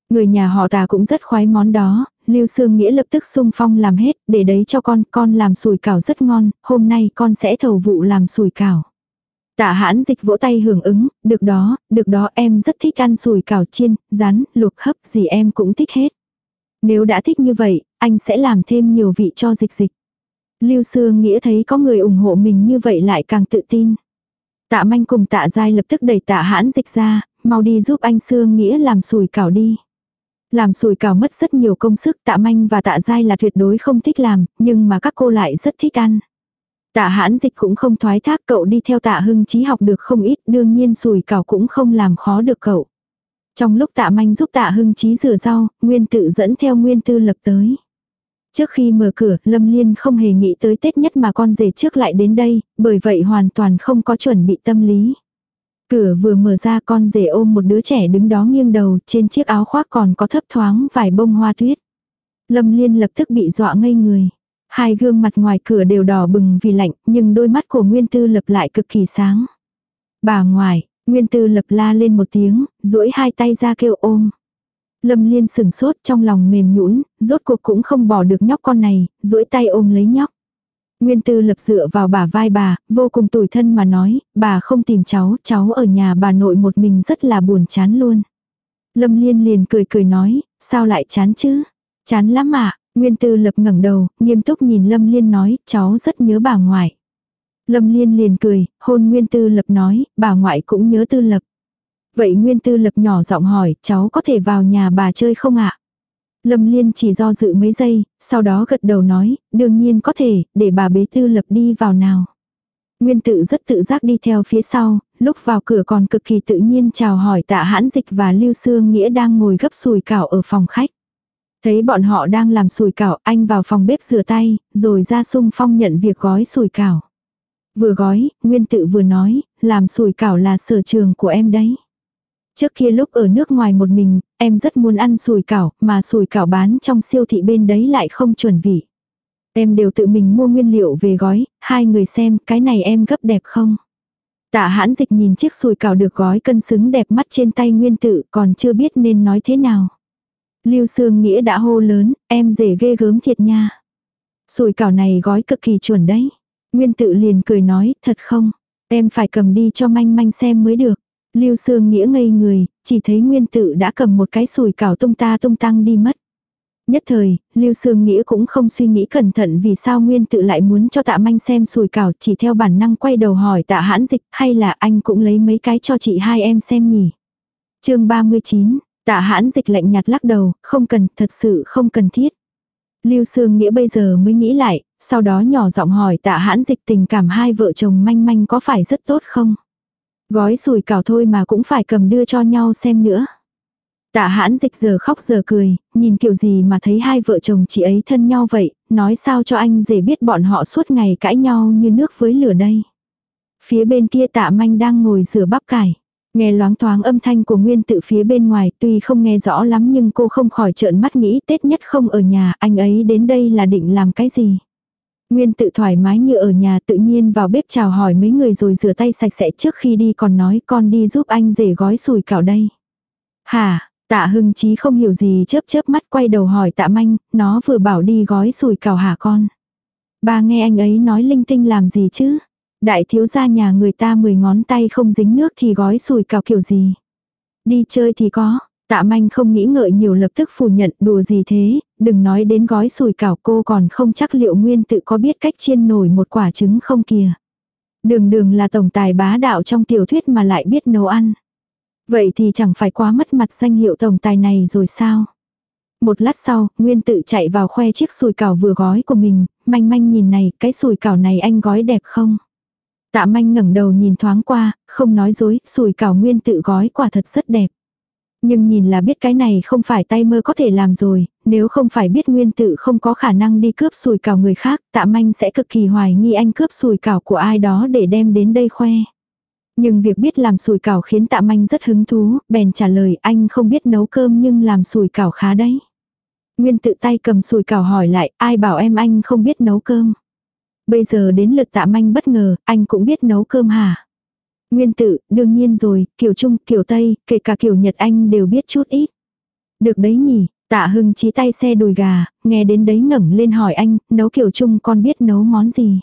Người nhà họ tà cũng rất khoái món đó, Lưu Sương Nghĩa lập tức sung phong làm hết, để đấy cho con, con làm sủi cảo rất ngon, hôm nay con sẽ thầu vụ làm sủi cảo. Tạ hãn dịch vỗ tay hưởng ứng, được đó, được đó em rất thích ăn sủi cảo chiên, rán, luộc hấp gì em cũng thích hết. Nếu đã thích như vậy, anh sẽ làm thêm nhiều vị cho dịch dịch. Lưu Sương Nghĩa thấy có người ủng hộ mình như vậy lại càng tự tin. Tạ manh cùng tạ dai lập tức đẩy tạ hãn dịch ra, mau đi giúp anh Sương Nghĩa làm sủi cảo đi. Làm sủi cảo mất rất nhiều công sức tạ manh và tạ dai là tuyệt đối không thích làm, nhưng mà các cô lại rất thích ăn. Tạ hãn dịch cũng không thoái thác cậu đi theo tạ hưng Chí học được không ít, đương nhiên sủi cảo cũng không làm khó được cậu. Trong lúc tạ manh giúp tạ hưng Chí rửa rau, nguyên tự dẫn theo nguyên tư lập tới. Trước khi mở cửa, Lâm Liên không hề nghĩ tới Tết nhất mà con rể trước lại đến đây, bởi vậy hoàn toàn không có chuẩn bị tâm lý. Cửa vừa mở ra con rể ôm một đứa trẻ đứng đó nghiêng đầu, trên chiếc áo khoác còn có thấp thoáng vài bông hoa tuyết. Lâm Liên lập tức bị dọa ngây người. Hai gương mặt ngoài cửa đều đỏ bừng vì lạnh, nhưng đôi mắt của Nguyên Tư lập lại cực kỳ sáng. Bà ngoài, Nguyên Tư lập la lên một tiếng, duỗi hai tay ra kêu ôm. Lâm Liên sừng sốt trong lòng mềm nhũn, rốt cuộc cũng không bỏ được nhóc con này, duỗi tay ôm lấy nhóc. Nguyên Tư lập dựa vào bà vai bà, vô cùng tủi thân mà nói, bà không tìm cháu, cháu ở nhà bà nội một mình rất là buồn chán luôn. Lâm Liên liền cười cười nói, sao lại chán chứ? Chán lắm ạ, Nguyên Tư lập ngẩng đầu, nghiêm túc nhìn Lâm Liên nói, cháu rất nhớ bà ngoại. Lâm Liên liền cười, hôn Nguyên Tư lập nói, bà ngoại cũng nhớ Tư lập. Vậy Nguyên Tư lập nhỏ giọng hỏi, cháu có thể vào nhà bà chơi không ạ? Lâm Liên chỉ do dự mấy giây, sau đó gật đầu nói, đương nhiên có thể, để bà bế Tư lập đi vào nào. Nguyên tự rất tự giác đi theo phía sau, lúc vào cửa còn cực kỳ tự nhiên chào hỏi tạ hãn dịch và Lưu Sương Nghĩa đang ngồi gấp sùi cảo ở phòng khách. Thấy bọn họ đang làm sùi cảo, anh vào phòng bếp rửa tay, rồi ra sung phong nhận việc gói sùi cảo. Vừa gói, Nguyên tự vừa nói, làm sùi cảo là sở trường của em đấy. Trước kia lúc ở nước ngoài một mình, em rất muốn ăn sùi cảo, mà sùi cảo bán trong siêu thị bên đấy lại không chuẩn vị. Em đều tự mình mua nguyên liệu về gói, hai người xem cái này em gấp đẹp không. Tạ hãn dịch nhìn chiếc sùi cảo được gói cân xứng đẹp mắt trên tay nguyên tự còn chưa biết nên nói thế nào. Lưu Sương Nghĩa đã hô lớn, em rể ghê gớm thiệt nha. Sùi cảo này gói cực kỳ chuẩn đấy. Nguyên tự liền cười nói, thật không? Em phải cầm đi cho manh manh xem mới được. Lưu Sương Nghĩa ngây người, chỉ thấy Nguyên tự đã cầm một cái sùi cảo tung ta tung tăng đi mất. Nhất thời, Lưu Sương Nghĩa cũng không suy nghĩ cẩn thận vì sao Nguyên tự lại muốn cho tạ manh xem sùi cảo chỉ theo bản năng quay đầu hỏi tạ hãn dịch hay là anh cũng lấy mấy cái cho chị hai em xem nhỉ. chương 39, tạ hãn dịch lạnh nhạt lắc đầu, không cần, thật sự không cần thiết. Lưu Sương Nghĩa bây giờ mới nghĩ lại, sau đó nhỏ giọng hỏi tạ hãn dịch tình cảm hai vợ chồng manh manh có phải rất tốt không? Gói sùi cảo thôi mà cũng phải cầm đưa cho nhau xem nữa. Tạ hãn dịch giờ khóc giờ cười, nhìn kiểu gì mà thấy hai vợ chồng chị ấy thân nhau vậy, nói sao cho anh dễ biết bọn họ suốt ngày cãi nhau như nước với lửa đây. Phía bên kia tạ manh đang ngồi rửa bắp cải. Nghe loáng thoáng âm thanh của nguyên tự phía bên ngoài tuy không nghe rõ lắm nhưng cô không khỏi trợn mắt nghĩ Tết nhất không ở nhà anh ấy đến đây là định làm cái gì. Nguyên tự thoải mái như ở nhà tự nhiên vào bếp chào hỏi mấy người rồi rửa tay sạch sẽ trước khi đi còn nói con đi giúp anh rể gói sùi cảo đây. Hả, tạ hưng chí không hiểu gì chớp chớp mắt quay đầu hỏi tạ manh, nó vừa bảo đi gói sùi cảo hả con. Bà nghe anh ấy nói linh tinh làm gì chứ? Đại thiếu gia nhà người ta mười ngón tay không dính nước thì gói sùi cảo kiểu gì? Đi chơi thì có, Tạ manh không nghĩ ngợi nhiều lập tức phủ nhận đùa gì thế, đừng nói đến gói sùi cảo cô còn không chắc liệu nguyên tự có biết cách chiên nổi một quả trứng không kìa. Đường đường là tổng tài bá đạo trong tiểu thuyết mà lại biết nấu ăn. Vậy thì chẳng phải quá mất mặt danh hiệu tổng tài này rồi sao? Một lát sau, Nguyên tự chạy vào khoe chiếc sùi cảo vừa gói của mình, manh manh nhìn này, cái sùi cảo này anh gói đẹp không? Tạ manh ngẩng đầu nhìn thoáng qua, không nói dối, sùi cảo Nguyên tự gói quả thật rất đẹp. Nhưng nhìn là biết cái này không phải tay mơ có thể làm rồi, nếu không phải biết nguyên tự không có khả năng đi cướp sùi cảo người khác, tạ manh sẽ cực kỳ hoài nghi anh cướp sùi cảo của ai đó để đem đến đây khoe. Nhưng việc biết làm sùi cảo khiến tạ manh rất hứng thú, bèn trả lời anh không biết nấu cơm nhưng làm sùi cảo khá đấy. Nguyên tự tay cầm sùi cảo hỏi lại, ai bảo em anh không biết nấu cơm. Bây giờ đến lượt tạ manh bất ngờ, anh cũng biết nấu cơm hả? Nguyên tự, đương nhiên rồi, kiểu Trung, kiểu Tây, kể cả kiểu Nhật Anh đều biết chút ít. Được đấy nhỉ, tạ hưng chí tay xe đùi gà, nghe đến đấy ngẩng lên hỏi anh, nấu kiểu Trung con biết nấu món gì?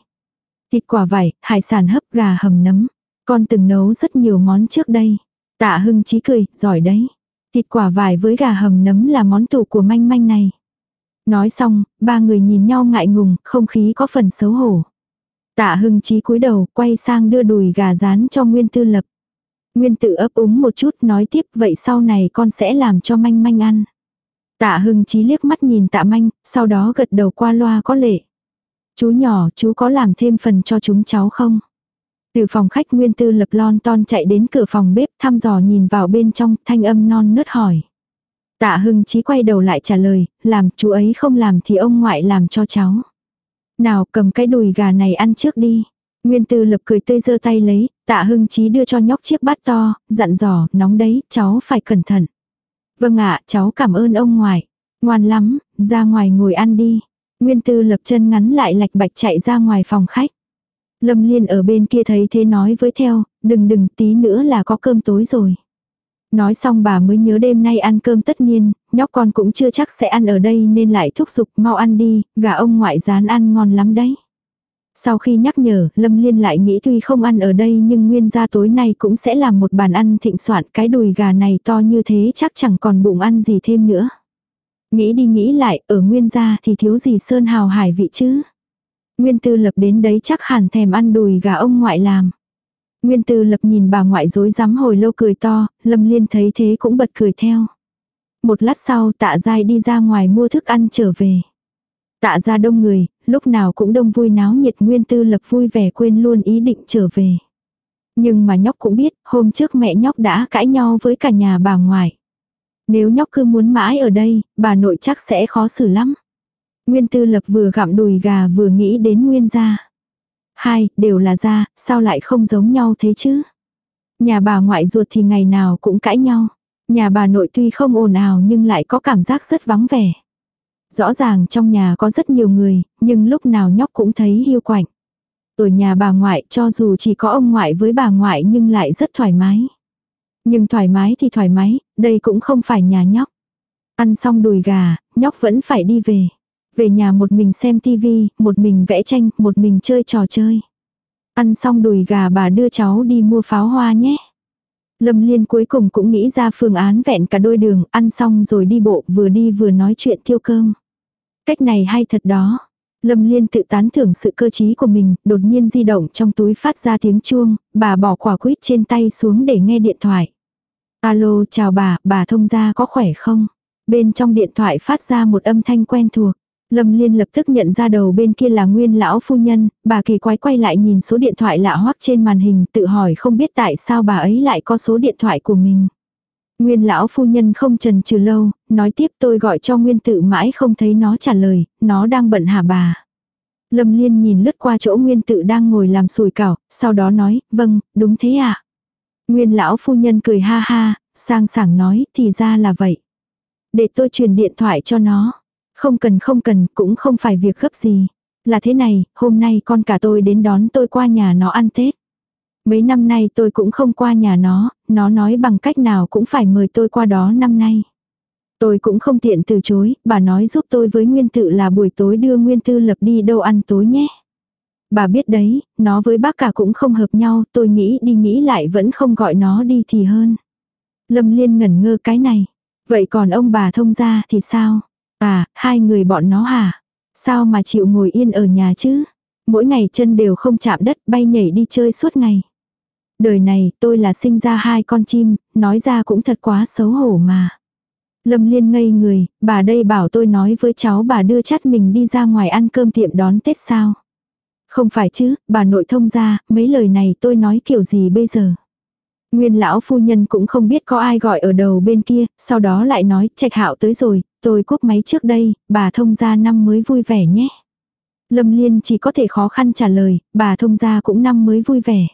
Thịt quả vải, hải sản hấp gà hầm nấm. Con từng nấu rất nhiều món trước đây. Tạ hưng chí cười, giỏi đấy. Thịt quả vải với gà hầm nấm là món tủ của manh manh này. Nói xong, ba người nhìn nhau ngại ngùng, không khí có phần xấu hổ. Tạ hưng chí cúi đầu, quay sang đưa đùi gà rán cho Nguyên Tư Lập. Nguyên Tử ấp úng một chút nói tiếp vậy sau này con sẽ làm cho manh manh ăn. Tạ hưng chí liếc mắt nhìn tạ manh, sau đó gật đầu qua loa có lệ. Chú nhỏ, chú có làm thêm phần cho chúng cháu không? Từ phòng khách Nguyên Tư Lập lon ton chạy đến cửa phòng bếp thăm dò nhìn vào bên trong, thanh âm non nớt hỏi. Tạ hưng chí quay đầu lại trả lời, làm chú ấy không làm thì ông ngoại làm cho cháu. Nào cầm cái đùi gà này ăn trước đi. Nguyên tư lập cười tươi giơ tay lấy, tạ hưng chí đưa cho nhóc chiếc bát to, dặn dò, nóng đấy, cháu phải cẩn thận. Vâng ạ, cháu cảm ơn ông ngoại. Ngoan lắm, ra ngoài ngồi ăn đi. Nguyên tư lập chân ngắn lại lạch bạch chạy ra ngoài phòng khách. Lâm Liên ở bên kia thấy thế nói với theo, đừng đừng tí nữa là có cơm tối rồi. Nói xong bà mới nhớ đêm nay ăn cơm tất niên, nhóc con cũng chưa chắc sẽ ăn ở đây nên lại thúc giục mau ăn đi, gà ông ngoại rán ăn ngon lắm đấy. Sau khi nhắc nhở, Lâm Liên lại nghĩ tuy không ăn ở đây nhưng nguyên gia tối nay cũng sẽ làm một bàn ăn thịnh soạn cái đùi gà này to như thế chắc chẳng còn bụng ăn gì thêm nữa. Nghĩ đi nghĩ lại, ở nguyên gia thì thiếu gì sơn hào hải vị chứ. Nguyên tư lập đến đấy chắc hẳn thèm ăn đùi gà ông ngoại làm. Nguyên tư lập nhìn bà ngoại dối rắm hồi lâu cười to, Lâm Liên thấy thế cũng bật cười theo. Một lát sau tạ dai đi ra ngoài mua thức ăn trở về. Tạ ra đông người, lúc nào cũng đông vui náo nhiệt nguyên tư lập vui vẻ quên luôn ý định trở về. Nhưng mà nhóc cũng biết, hôm trước mẹ nhóc đã cãi nhau với cả nhà bà ngoại. Nếu nhóc cứ muốn mãi ở đây, bà nội chắc sẽ khó xử lắm. Nguyên tư lập vừa gặm đùi gà vừa nghĩ đến nguyên gia. Hai, đều là gia, sao lại không giống nhau thế chứ? Nhà bà ngoại ruột thì ngày nào cũng cãi nhau. Nhà bà nội tuy không ồn ào nhưng lại có cảm giác rất vắng vẻ. Rõ ràng trong nhà có rất nhiều người, nhưng lúc nào nhóc cũng thấy hiu quạnh. Ở nhà bà ngoại cho dù chỉ có ông ngoại với bà ngoại nhưng lại rất thoải mái. Nhưng thoải mái thì thoải mái, đây cũng không phải nhà nhóc. Ăn xong đùi gà, nhóc vẫn phải đi về. Về nhà một mình xem tivi, một mình vẽ tranh, một mình chơi trò chơi. Ăn xong đùi gà bà đưa cháu đi mua pháo hoa nhé. Lâm Liên cuối cùng cũng nghĩ ra phương án vẹn cả đôi đường, ăn xong rồi đi bộ, vừa đi vừa nói chuyện thiêu cơm. Cách này hay thật đó. Lâm Liên tự tán thưởng sự cơ trí của mình, đột nhiên di động trong túi phát ra tiếng chuông, bà bỏ quả quýt trên tay xuống để nghe điện thoại. Alo, chào bà, bà thông gia có khỏe không? Bên trong điện thoại phát ra một âm thanh quen thuộc. Lâm Liên lập tức nhận ra đầu bên kia là nguyên lão phu nhân, bà kỳ quái quay lại nhìn số điện thoại lạ hoắc trên màn hình tự hỏi không biết tại sao bà ấy lại có số điện thoại của mình. Nguyên lão phu nhân không trần trừ lâu, nói tiếp tôi gọi cho nguyên tự mãi không thấy nó trả lời, nó đang bận hả bà. Lâm Liên nhìn lướt qua chỗ nguyên tự đang ngồi làm sùi cảo, sau đó nói, vâng, đúng thế ạ. À? Nguyên lão phu nhân cười ha ha, sang sảng nói, thì ra là vậy. Để tôi truyền điện thoại cho nó. Không cần không cần, cũng không phải việc gấp gì. Là thế này, hôm nay con cả tôi đến đón tôi qua nhà nó ăn Tết. Mấy năm nay tôi cũng không qua nhà nó, nó nói bằng cách nào cũng phải mời tôi qua đó năm nay. Tôi cũng không tiện từ chối, bà nói giúp tôi với Nguyên Tự là buổi tối đưa Nguyên Tư Lập đi đâu ăn tối nhé. Bà biết đấy, nó với bác cả cũng không hợp nhau, tôi nghĩ đi nghĩ lại vẫn không gọi nó đi thì hơn. Lâm Liên ngẩn ngơ cái này. Vậy còn ông bà thông gia thì sao? À, hai người bọn nó hả? Sao mà chịu ngồi yên ở nhà chứ? Mỗi ngày chân đều không chạm đất bay nhảy đi chơi suốt ngày. Đời này tôi là sinh ra hai con chim, nói ra cũng thật quá xấu hổ mà. Lâm Liên ngây người, bà đây bảo tôi nói với cháu bà đưa chắt mình đi ra ngoài ăn cơm tiệm đón Tết sao. Không phải chứ, bà nội thông ra, mấy lời này tôi nói kiểu gì bây giờ. Nguyên lão phu nhân cũng không biết có ai gọi ở đầu bên kia, sau đó lại nói, trạch hạo tới rồi, tôi cúp máy trước đây, bà thông gia năm mới vui vẻ nhé. Lâm Liên chỉ có thể khó khăn trả lời, bà thông gia cũng năm mới vui vẻ.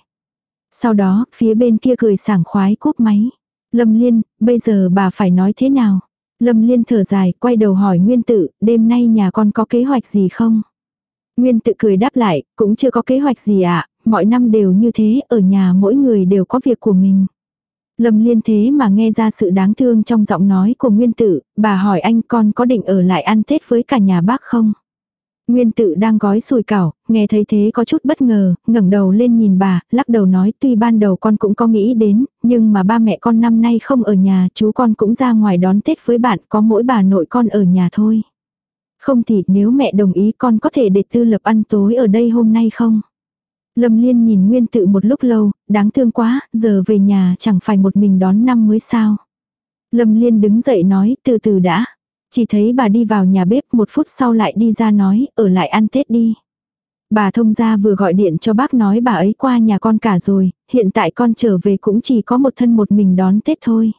Sau đó, phía bên kia cười sảng khoái cúp máy. Lâm Liên, bây giờ bà phải nói thế nào? Lâm Liên thở dài, quay đầu hỏi Nguyên Tự, đêm nay nhà con có kế hoạch gì không? Nguyên Tự cười đáp lại, cũng chưa có kế hoạch gì ạ, à, mọi năm đều như thế, ở nhà mỗi người đều có việc của mình. Lâm Liên thế mà nghe ra sự đáng thương trong giọng nói của Nguyên Tử, bà hỏi anh con có định ở lại ăn Tết với cả nhà bác không? Nguyên tự đang gói sùi cảo, nghe thấy thế có chút bất ngờ, ngẩng đầu lên nhìn bà, lắc đầu nói tuy ban đầu con cũng có nghĩ đến, nhưng mà ba mẹ con năm nay không ở nhà, chú con cũng ra ngoài đón Tết với bạn, có mỗi bà nội con ở nhà thôi. Không thì nếu mẹ đồng ý con có thể để tư lập ăn tối ở đây hôm nay không? Lâm Liên nhìn Nguyên tự một lúc lâu, đáng thương quá, giờ về nhà chẳng phải một mình đón năm mới sao. Lâm Liên đứng dậy nói, từ từ đã. Chỉ thấy bà đi vào nhà bếp một phút sau lại đi ra nói, ở lại ăn Tết đi. Bà thông gia vừa gọi điện cho bác nói bà ấy qua nhà con cả rồi, hiện tại con trở về cũng chỉ có một thân một mình đón Tết thôi.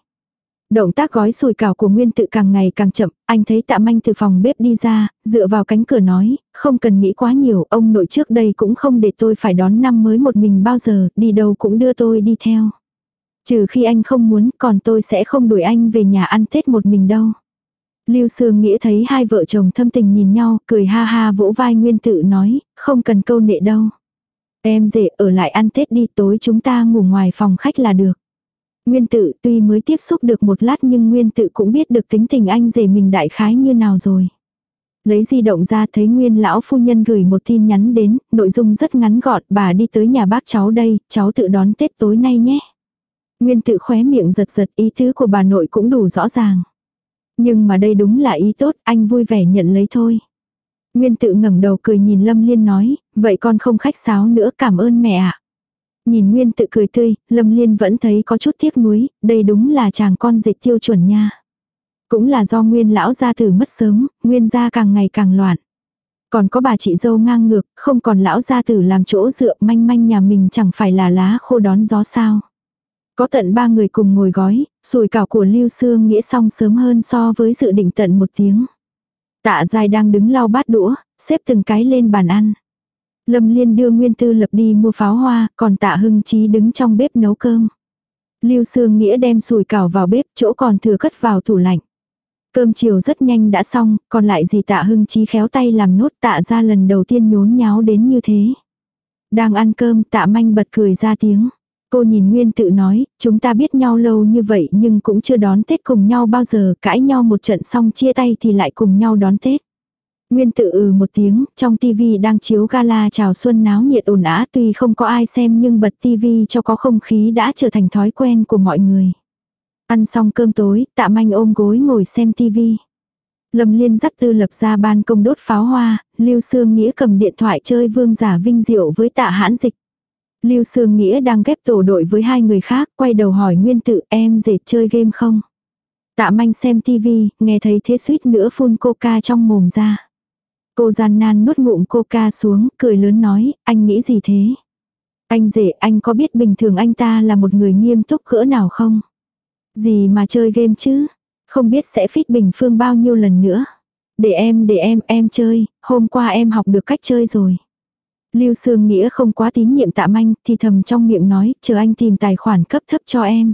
Động tác gói sùi cảo của Nguyên tự càng ngày càng chậm, anh thấy tạ manh từ phòng bếp đi ra, dựa vào cánh cửa nói, không cần nghĩ quá nhiều, ông nội trước đây cũng không để tôi phải đón năm mới một mình bao giờ, đi đâu cũng đưa tôi đi theo. Trừ khi anh không muốn, còn tôi sẽ không đuổi anh về nhà ăn Tết một mình đâu. Lưu Sương Nghĩa thấy hai vợ chồng thâm tình nhìn nhau, cười ha ha vỗ vai Nguyên Tự nói, không cần câu nệ đâu. Em dễ ở lại ăn Tết đi tối chúng ta ngủ ngoài phòng khách là được. Nguyên Tự tuy mới tiếp xúc được một lát nhưng Nguyên Tự cũng biết được tính tình anh rể mình đại khái như nào rồi. Lấy di động ra thấy Nguyên lão phu nhân gửi một tin nhắn đến, nội dung rất ngắn gọn, bà đi tới nhà bác cháu đây, cháu tự đón Tết tối nay nhé. Nguyên tự khóe miệng giật giật ý tứ của bà nội cũng đủ rõ ràng. Nhưng mà đây đúng là ý tốt, anh vui vẻ nhận lấy thôi. Nguyên tự ngẩng đầu cười nhìn Lâm Liên nói, vậy con không khách sáo nữa cảm ơn mẹ ạ. Nhìn Nguyên tự cười tươi, Lâm Liên vẫn thấy có chút tiếc nuối, đây đúng là chàng con dịch tiêu chuẩn nha. Cũng là do Nguyên lão gia tử mất sớm, Nguyên gia càng ngày càng loạn. Còn có bà chị dâu ngang ngược, không còn lão gia tử làm chỗ dựa manh manh nhà mình chẳng phải là lá khô đón gió sao. Có tận ba người cùng ngồi gói, rồi cảo của Lưu Sương Nghĩa xong sớm hơn so với dự định tận một tiếng. Tạ dài đang đứng lau bát đũa, xếp từng cái lên bàn ăn. Lâm Liên đưa Nguyên Tư Lập đi mua pháo hoa, còn Tạ Hưng Chí đứng trong bếp nấu cơm. Lưu Sương Nghĩa đem sùi cảo vào bếp, chỗ còn thừa cất vào tủ lạnh. Cơm chiều rất nhanh đã xong, còn lại gì Tạ Hưng Chí khéo tay làm nốt Tạ ra lần đầu tiên nhốn nháo đến như thế. Đang ăn cơm Tạ Manh bật cười ra tiếng. Cô nhìn Nguyên tự nói, chúng ta biết nhau lâu như vậy nhưng cũng chưa đón Tết cùng nhau bao giờ, cãi nhau một trận xong chia tay thì lại cùng nhau đón Tết. Nguyên tự ừ một tiếng, trong tivi đang chiếu gala chào xuân náo nhiệt ồn ào tuy không có ai xem nhưng bật tivi cho có không khí đã trở thành thói quen của mọi người. Ăn xong cơm tối, tạ manh ôm gối ngồi xem tivi. Lâm Liên dắt tư lập ra ban công đốt pháo hoa, Lưu Sương Nghĩa cầm điện thoại chơi vương giả vinh diệu với tạ hãn dịch. Lưu Sương Nghĩa đang ghép tổ đội với hai người khác, quay đầu hỏi Nguyên tự em dệt chơi game không? Tạ manh xem tivi, nghe thấy thế suýt nữa phun coca trong mồm ra. Cô gian nan nuốt ngụm coca xuống, cười lớn nói, anh nghĩ gì thế? Anh rể, anh có biết bình thường anh ta là một người nghiêm túc cỡ nào không? Gì mà chơi game chứ? Không biết sẽ phít bình phương bao nhiêu lần nữa. Để em, để em, em chơi, hôm qua em học được cách chơi rồi. Lưu Sương Nghĩa không quá tín nhiệm tạ manh thì thầm trong miệng nói, chờ anh tìm tài khoản cấp thấp cho em.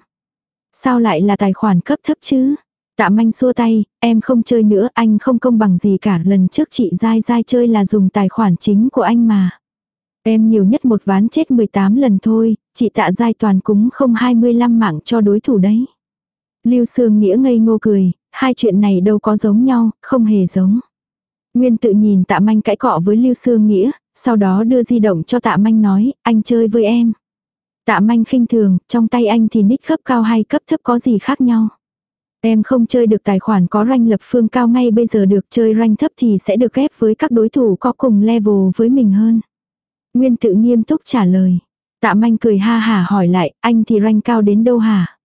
Sao lại là tài khoản cấp thấp chứ? Tạ manh xua tay, em không chơi nữa, anh không công bằng gì cả, lần trước chị dai dai chơi là dùng tài khoản chính của anh mà. Em nhiều nhất một ván chết 18 lần thôi, chị tạ dai toàn cúng không 25 mạng cho đối thủ đấy. Lưu Sương Nghĩa ngây ngô cười, hai chuyện này đâu có giống nhau, không hề giống. Nguyên tự nhìn tạ manh cãi cọ với Lưu Sương Nghĩa, sau đó đưa di động cho tạ manh nói, anh chơi với em. Tạ manh khinh thường, trong tay anh thì nick cấp cao hay cấp thấp có gì khác nhau. Em không chơi được tài khoản có rank lập phương cao ngay bây giờ được chơi rank thấp thì sẽ được ghép với các đối thủ có cùng level với mình hơn. Nguyên tự nghiêm túc trả lời. Tạ manh cười ha hả hỏi lại, anh thì rank cao đến đâu hả?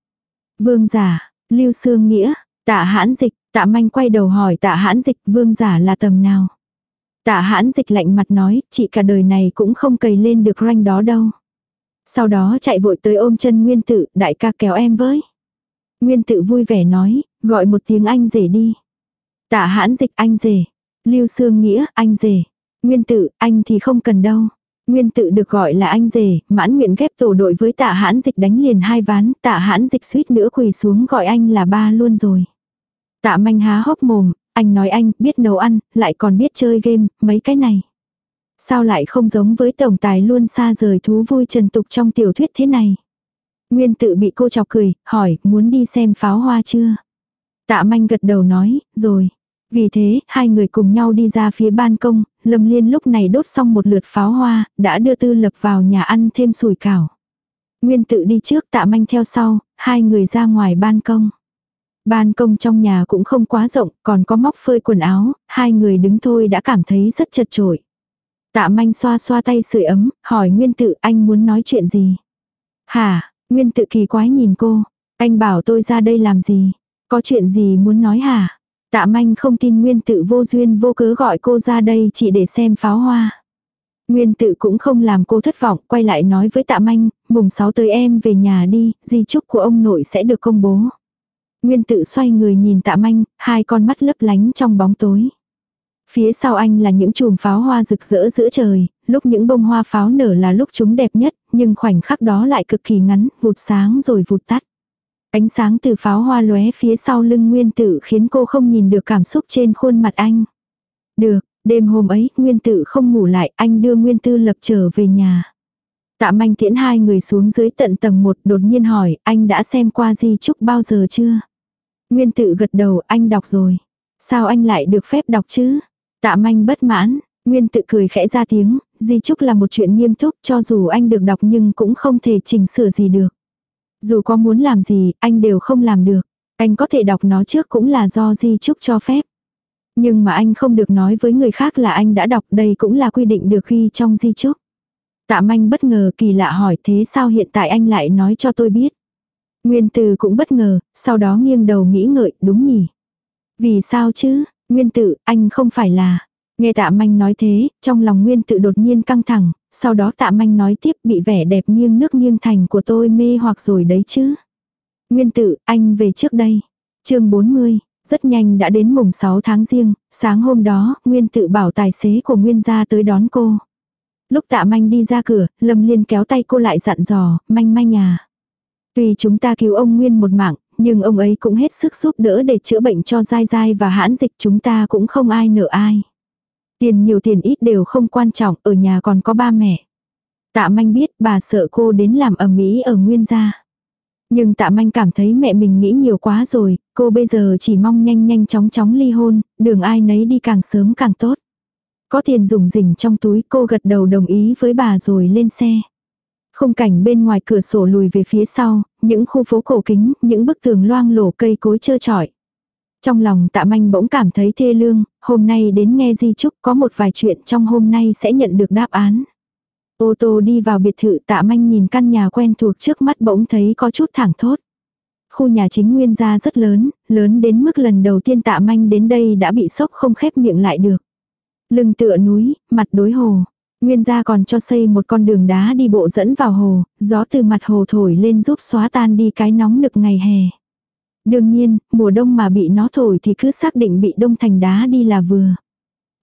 Vương giả, lưu sương nghĩa, tạ hãn dịch, tạ manh quay đầu hỏi tạ hãn dịch vương giả là tầm nào? Tạ hãn dịch lạnh mặt nói, chị cả đời này cũng không cầy lên được rank đó đâu. Sau đó chạy vội tới ôm chân nguyên tự, đại ca kéo em với. Nguyên tự vui vẻ nói, gọi một tiếng anh rể đi. Tạ hãn dịch anh rể. Lưu Sương Nghĩa, anh rể. Nguyên tự, anh thì không cần đâu. Nguyên tự được gọi là anh rể, mãn nguyện ghép tổ đội với tạ hãn dịch đánh liền hai ván, tạ hãn dịch suýt nữa quỳ xuống gọi anh là ba luôn rồi. Tạ manh há hốc mồm, anh nói anh biết nấu ăn, lại còn biết chơi game, mấy cái này. Sao lại không giống với tổng tài luôn xa rời thú vui trần tục trong tiểu thuyết thế này. Nguyên tự bị cô chọc cười, hỏi, muốn đi xem pháo hoa chưa? Tạ manh gật đầu nói, rồi. Vì thế, hai người cùng nhau đi ra phía ban công, Lâm Liên lúc này đốt xong một lượt pháo hoa, đã đưa tư lập vào nhà ăn thêm sủi cảo. Nguyên tự đi trước tạ manh theo sau, hai người ra ngoài ban công. Ban công trong nhà cũng không quá rộng, còn có móc phơi quần áo, hai người đứng thôi đã cảm thấy rất chật trội. Tạ manh xoa xoa tay sưởi ấm, hỏi Nguyên tự anh muốn nói chuyện gì? Hả, Nguyên tự kỳ quái nhìn cô, anh bảo tôi ra đây làm gì? Có chuyện gì muốn nói hả? Tạ manh không tin Nguyên tự vô duyên vô cớ gọi cô ra đây chỉ để xem pháo hoa. Nguyên tự cũng không làm cô thất vọng, quay lại nói với tạ manh, mùng 6 tới em về nhà đi, di chúc của ông nội sẽ được công bố. Nguyên tự xoay người nhìn tạ manh, hai con mắt lấp lánh trong bóng tối. Phía sau anh là những chùm pháo hoa rực rỡ giữa trời, lúc những bông hoa pháo nở là lúc chúng đẹp nhất, nhưng khoảnh khắc đó lại cực kỳ ngắn, vụt sáng rồi vụt tắt. Ánh sáng từ pháo hoa lóe phía sau lưng Nguyên Tử khiến cô không nhìn được cảm xúc trên khuôn mặt anh. Được, đêm hôm ấy, Nguyên Tử không ngủ lại, anh đưa Nguyên Tư lập trở về nhà. Tạ manh tiễn hai người xuống dưới tận tầng 1 đột nhiên hỏi, anh đã xem qua di chúc bao giờ chưa? Nguyên Tử gật đầu, anh đọc rồi. Sao anh lại được phép đọc chứ? Tạ manh bất mãn, Nguyên tự cười khẽ ra tiếng, di chúc là một chuyện nghiêm túc cho dù anh được đọc nhưng cũng không thể chỉnh sửa gì được. Dù có muốn làm gì, anh đều không làm được. Anh có thể đọc nó trước cũng là do di chúc cho phép. Nhưng mà anh không được nói với người khác là anh đã đọc đây cũng là quy định được ghi trong di chúc. Tạ manh bất ngờ kỳ lạ hỏi thế sao hiện tại anh lại nói cho tôi biết. Nguyên từ cũng bất ngờ, sau đó nghiêng đầu nghĩ ngợi, đúng nhỉ. Vì sao chứ, Nguyên tự, anh không phải là. Nghe tạ manh nói thế, trong lòng nguyên tự đột nhiên căng thẳng, sau đó tạ manh nói tiếp bị vẻ đẹp nghiêng nước nghiêng thành của tôi mê hoặc rồi đấy chứ. Nguyên tự, anh về trước đây. chương 40, rất nhanh đã đến mùng 6 tháng riêng, sáng hôm đó, Nguyên tự bảo tài xế của Nguyên gia tới đón cô. Lúc tạ manh đi ra cửa, Lâm Liên kéo tay cô lại dặn dò, manh manh à. tùy chúng ta cứu ông Nguyên một mạng, nhưng ông ấy cũng hết sức giúp đỡ để chữa bệnh cho dai dai và hãn dịch chúng ta cũng không ai nợ ai. Tiền nhiều tiền ít đều không quan trọng, ở nhà còn có ba mẹ. Tạ manh biết bà sợ cô đến làm ẩm mỹ ở nguyên gia. Nhưng tạ manh cảm thấy mẹ mình nghĩ nhiều quá rồi, cô bây giờ chỉ mong nhanh nhanh chóng chóng ly hôn, đường ai nấy đi càng sớm càng tốt. Có tiền dùng rỉnh trong túi cô gật đầu đồng ý với bà rồi lên xe. Khung cảnh bên ngoài cửa sổ lùi về phía sau, những khu phố cổ kính, những bức tường loang lổ cây cối trơ trọi. Trong lòng tạ manh bỗng cảm thấy thê lương, hôm nay đến nghe di chúc có một vài chuyện trong hôm nay sẽ nhận được đáp án. Ô tô đi vào biệt thự tạ manh nhìn căn nhà quen thuộc trước mắt bỗng thấy có chút thẳng thốt. Khu nhà chính nguyên gia rất lớn, lớn đến mức lần đầu tiên tạ manh đến đây đã bị sốc không khép miệng lại được. Lưng tựa núi, mặt đối hồ. Nguyên gia còn cho xây một con đường đá đi bộ dẫn vào hồ, gió từ mặt hồ thổi lên giúp xóa tan đi cái nóng nực ngày hè. Đương nhiên, mùa đông mà bị nó thổi thì cứ xác định bị đông thành đá đi là vừa.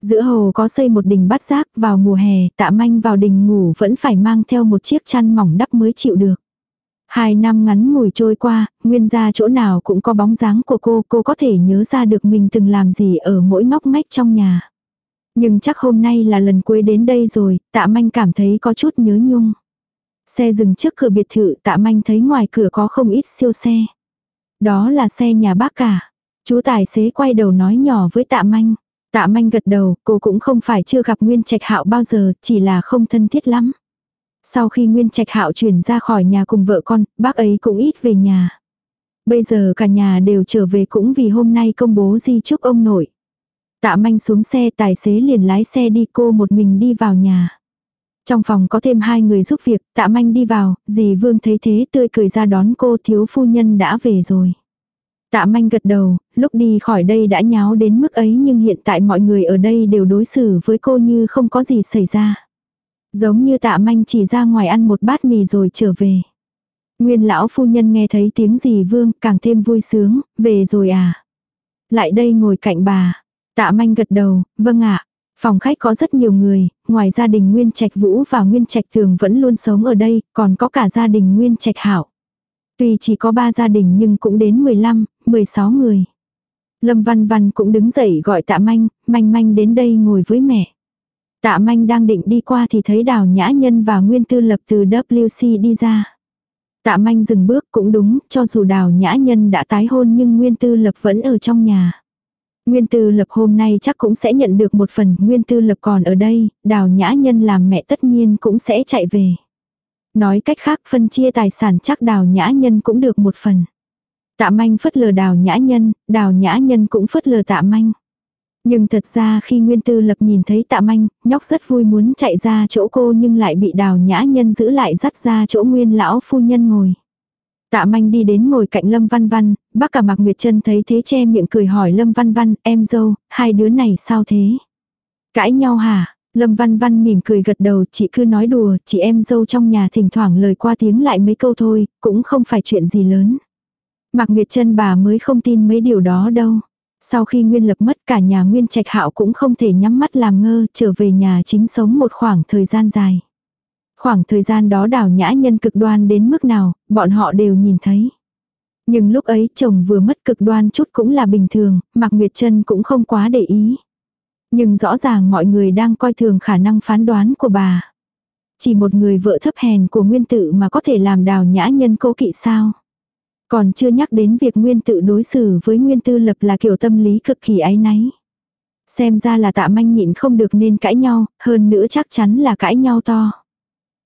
Giữa hồ có xây một đình bát giác vào mùa hè, tạ manh vào đình ngủ vẫn phải mang theo một chiếc chăn mỏng đắp mới chịu được. Hai năm ngắn ngủi trôi qua, nguyên ra chỗ nào cũng có bóng dáng của cô, cô có thể nhớ ra được mình từng làm gì ở mỗi ngóc ngách trong nhà. Nhưng chắc hôm nay là lần cuối đến đây rồi, tạ manh cảm thấy có chút nhớ nhung. Xe dừng trước cửa biệt thự tạ manh thấy ngoài cửa có không ít siêu xe. Đó là xe nhà bác cả. Chú tài xế quay đầu nói nhỏ với tạ manh. Tạ manh gật đầu, cô cũng không phải chưa gặp Nguyên Trạch Hạo bao giờ, chỉ là không thân thiết lắm. Sau khi Nguyên Trạch Hạo chuyển ra khỏi nhà cùng vợ con, bác ấy cũng ít về nhà. Bây giờ cả nhà đều trở về cũng vì hôm nay công bố di chúc ông nội. Tạ manh xuống xe tài xế liền lái xe đi cô một mình đi vào nhà. Trong phòng có thêm hai người giúp việc, tạ manh đi vào, dì Vương thấy thế tươi cười ra đón cô thiếu phu nhân đã về rồi. Tạ manh gật đầu, lúc đi khỏi đây đã nháo đến mức ấy nhưng hiện tại mọi người ở đây đều đối xử với cô như không có gì xảy ra. Giống như tạ manh chỉ ra ngoài ăn một bát mì rồi trở về. Nguyên lão phu nhân nghe thấy tiếng dì Vương càng thêm vui sướng, về rồi à. Lại đây ngồi cạnh bà. Tạ manh gật đầu, vâng ạ. Phòng khách có rất nhiều người, ngoài gia đình Nguyên Trạch Vũ và Nguyên Trạch Thường vẫn luôn sống ở đây, còn có cả gia đình Nguyên Trạch Hảo. Tuy chỉ có ba gia đình nhưng cũng đến 15, 16 người. Lâm Văn Văn cũng đứng dậy gọi tạ manh, manh manh đến đây ngồi với mẹ. Tạ manh đang định đi qua thì thấy đào nhã nhân và nguyên tư lập từ WC đi ra. Tạ manh dừng bước cũng đúng, cho dù đào nhã nhân đã tái hôn nhưng nguyên tư lập vẫn ở trong nhà. Nguyên tư lập hôm nay chắc cũng sẽ nhận được một phần, nguyên tư lập còn ở đây, đào nhã nhân làm mẹ tất nhiên cũng sẽ chạy về. Nói cách khác phân chia tài sản chắc đào nhã nhân cũng được một phần. Tạ manh phất lờ đào nhã nhân, đào nhã nhân cũng phất lờ tạ manh. Nhưng thật ra khi Nguyên Tư Lập nhìn thấy tạ manh, nhóc rất vui muốn chạy ra chỗ cô nhưng lại bị đào nhã nhân giữ lại dắt ra chỗ Nguyên lão phu nhân ngồi. Tạ manh đi đến ngồi cạnh Lâm Văn Văn, bác cả Mạc Nguyệt Trân thấy thế che miệng cười hỏi Lâm Văn Văn, em dâu, hai đứa này sao thế? Cãi nhau hả? Lâm Văn Văn mỉm cười gật đầu, chị cứ nói đùa, chị em dâu trong nhà thỉnh thoảng lời qua tiếng lại mấy câu thôi, cũng không phải chuyện gì lớn. Mạc Nguyệt Trân bà mới không tin mấy điều đó đâu. Sau khi Nguyên Lập mất cả nhà Nguyên Trạch Hạo cũng không thể nhắm mắt làm ngơ, trở về nhà chính sống một khoảng thời gian dài. Khoảng thời gian đó đào nhã nhân cực đoan đến mức nào, bọn họ đều nhìn thấy. Nhưng lúc ấy chồng vừa mất cực đoan chút cũng là bình thường, Mạc Nguyệt Trân cũng không quá để ý. Nhưng rõ ràng mọi người đang coi thường khả năng phán đoán của bà. Chỉ một người vợ thấp hèn của nguyên tự mà có thể làm đào nhã nhân cố kỵ sao. Còn chưa nhắc đến việc nguyên tự đối xử với nguyên tư lập là kiểu tâm lý cực kỳ áy náy. Xem ra là tạ manh nhịn không được nên cãi nhau, hơn nữa chắc chắn là cãi nhau to.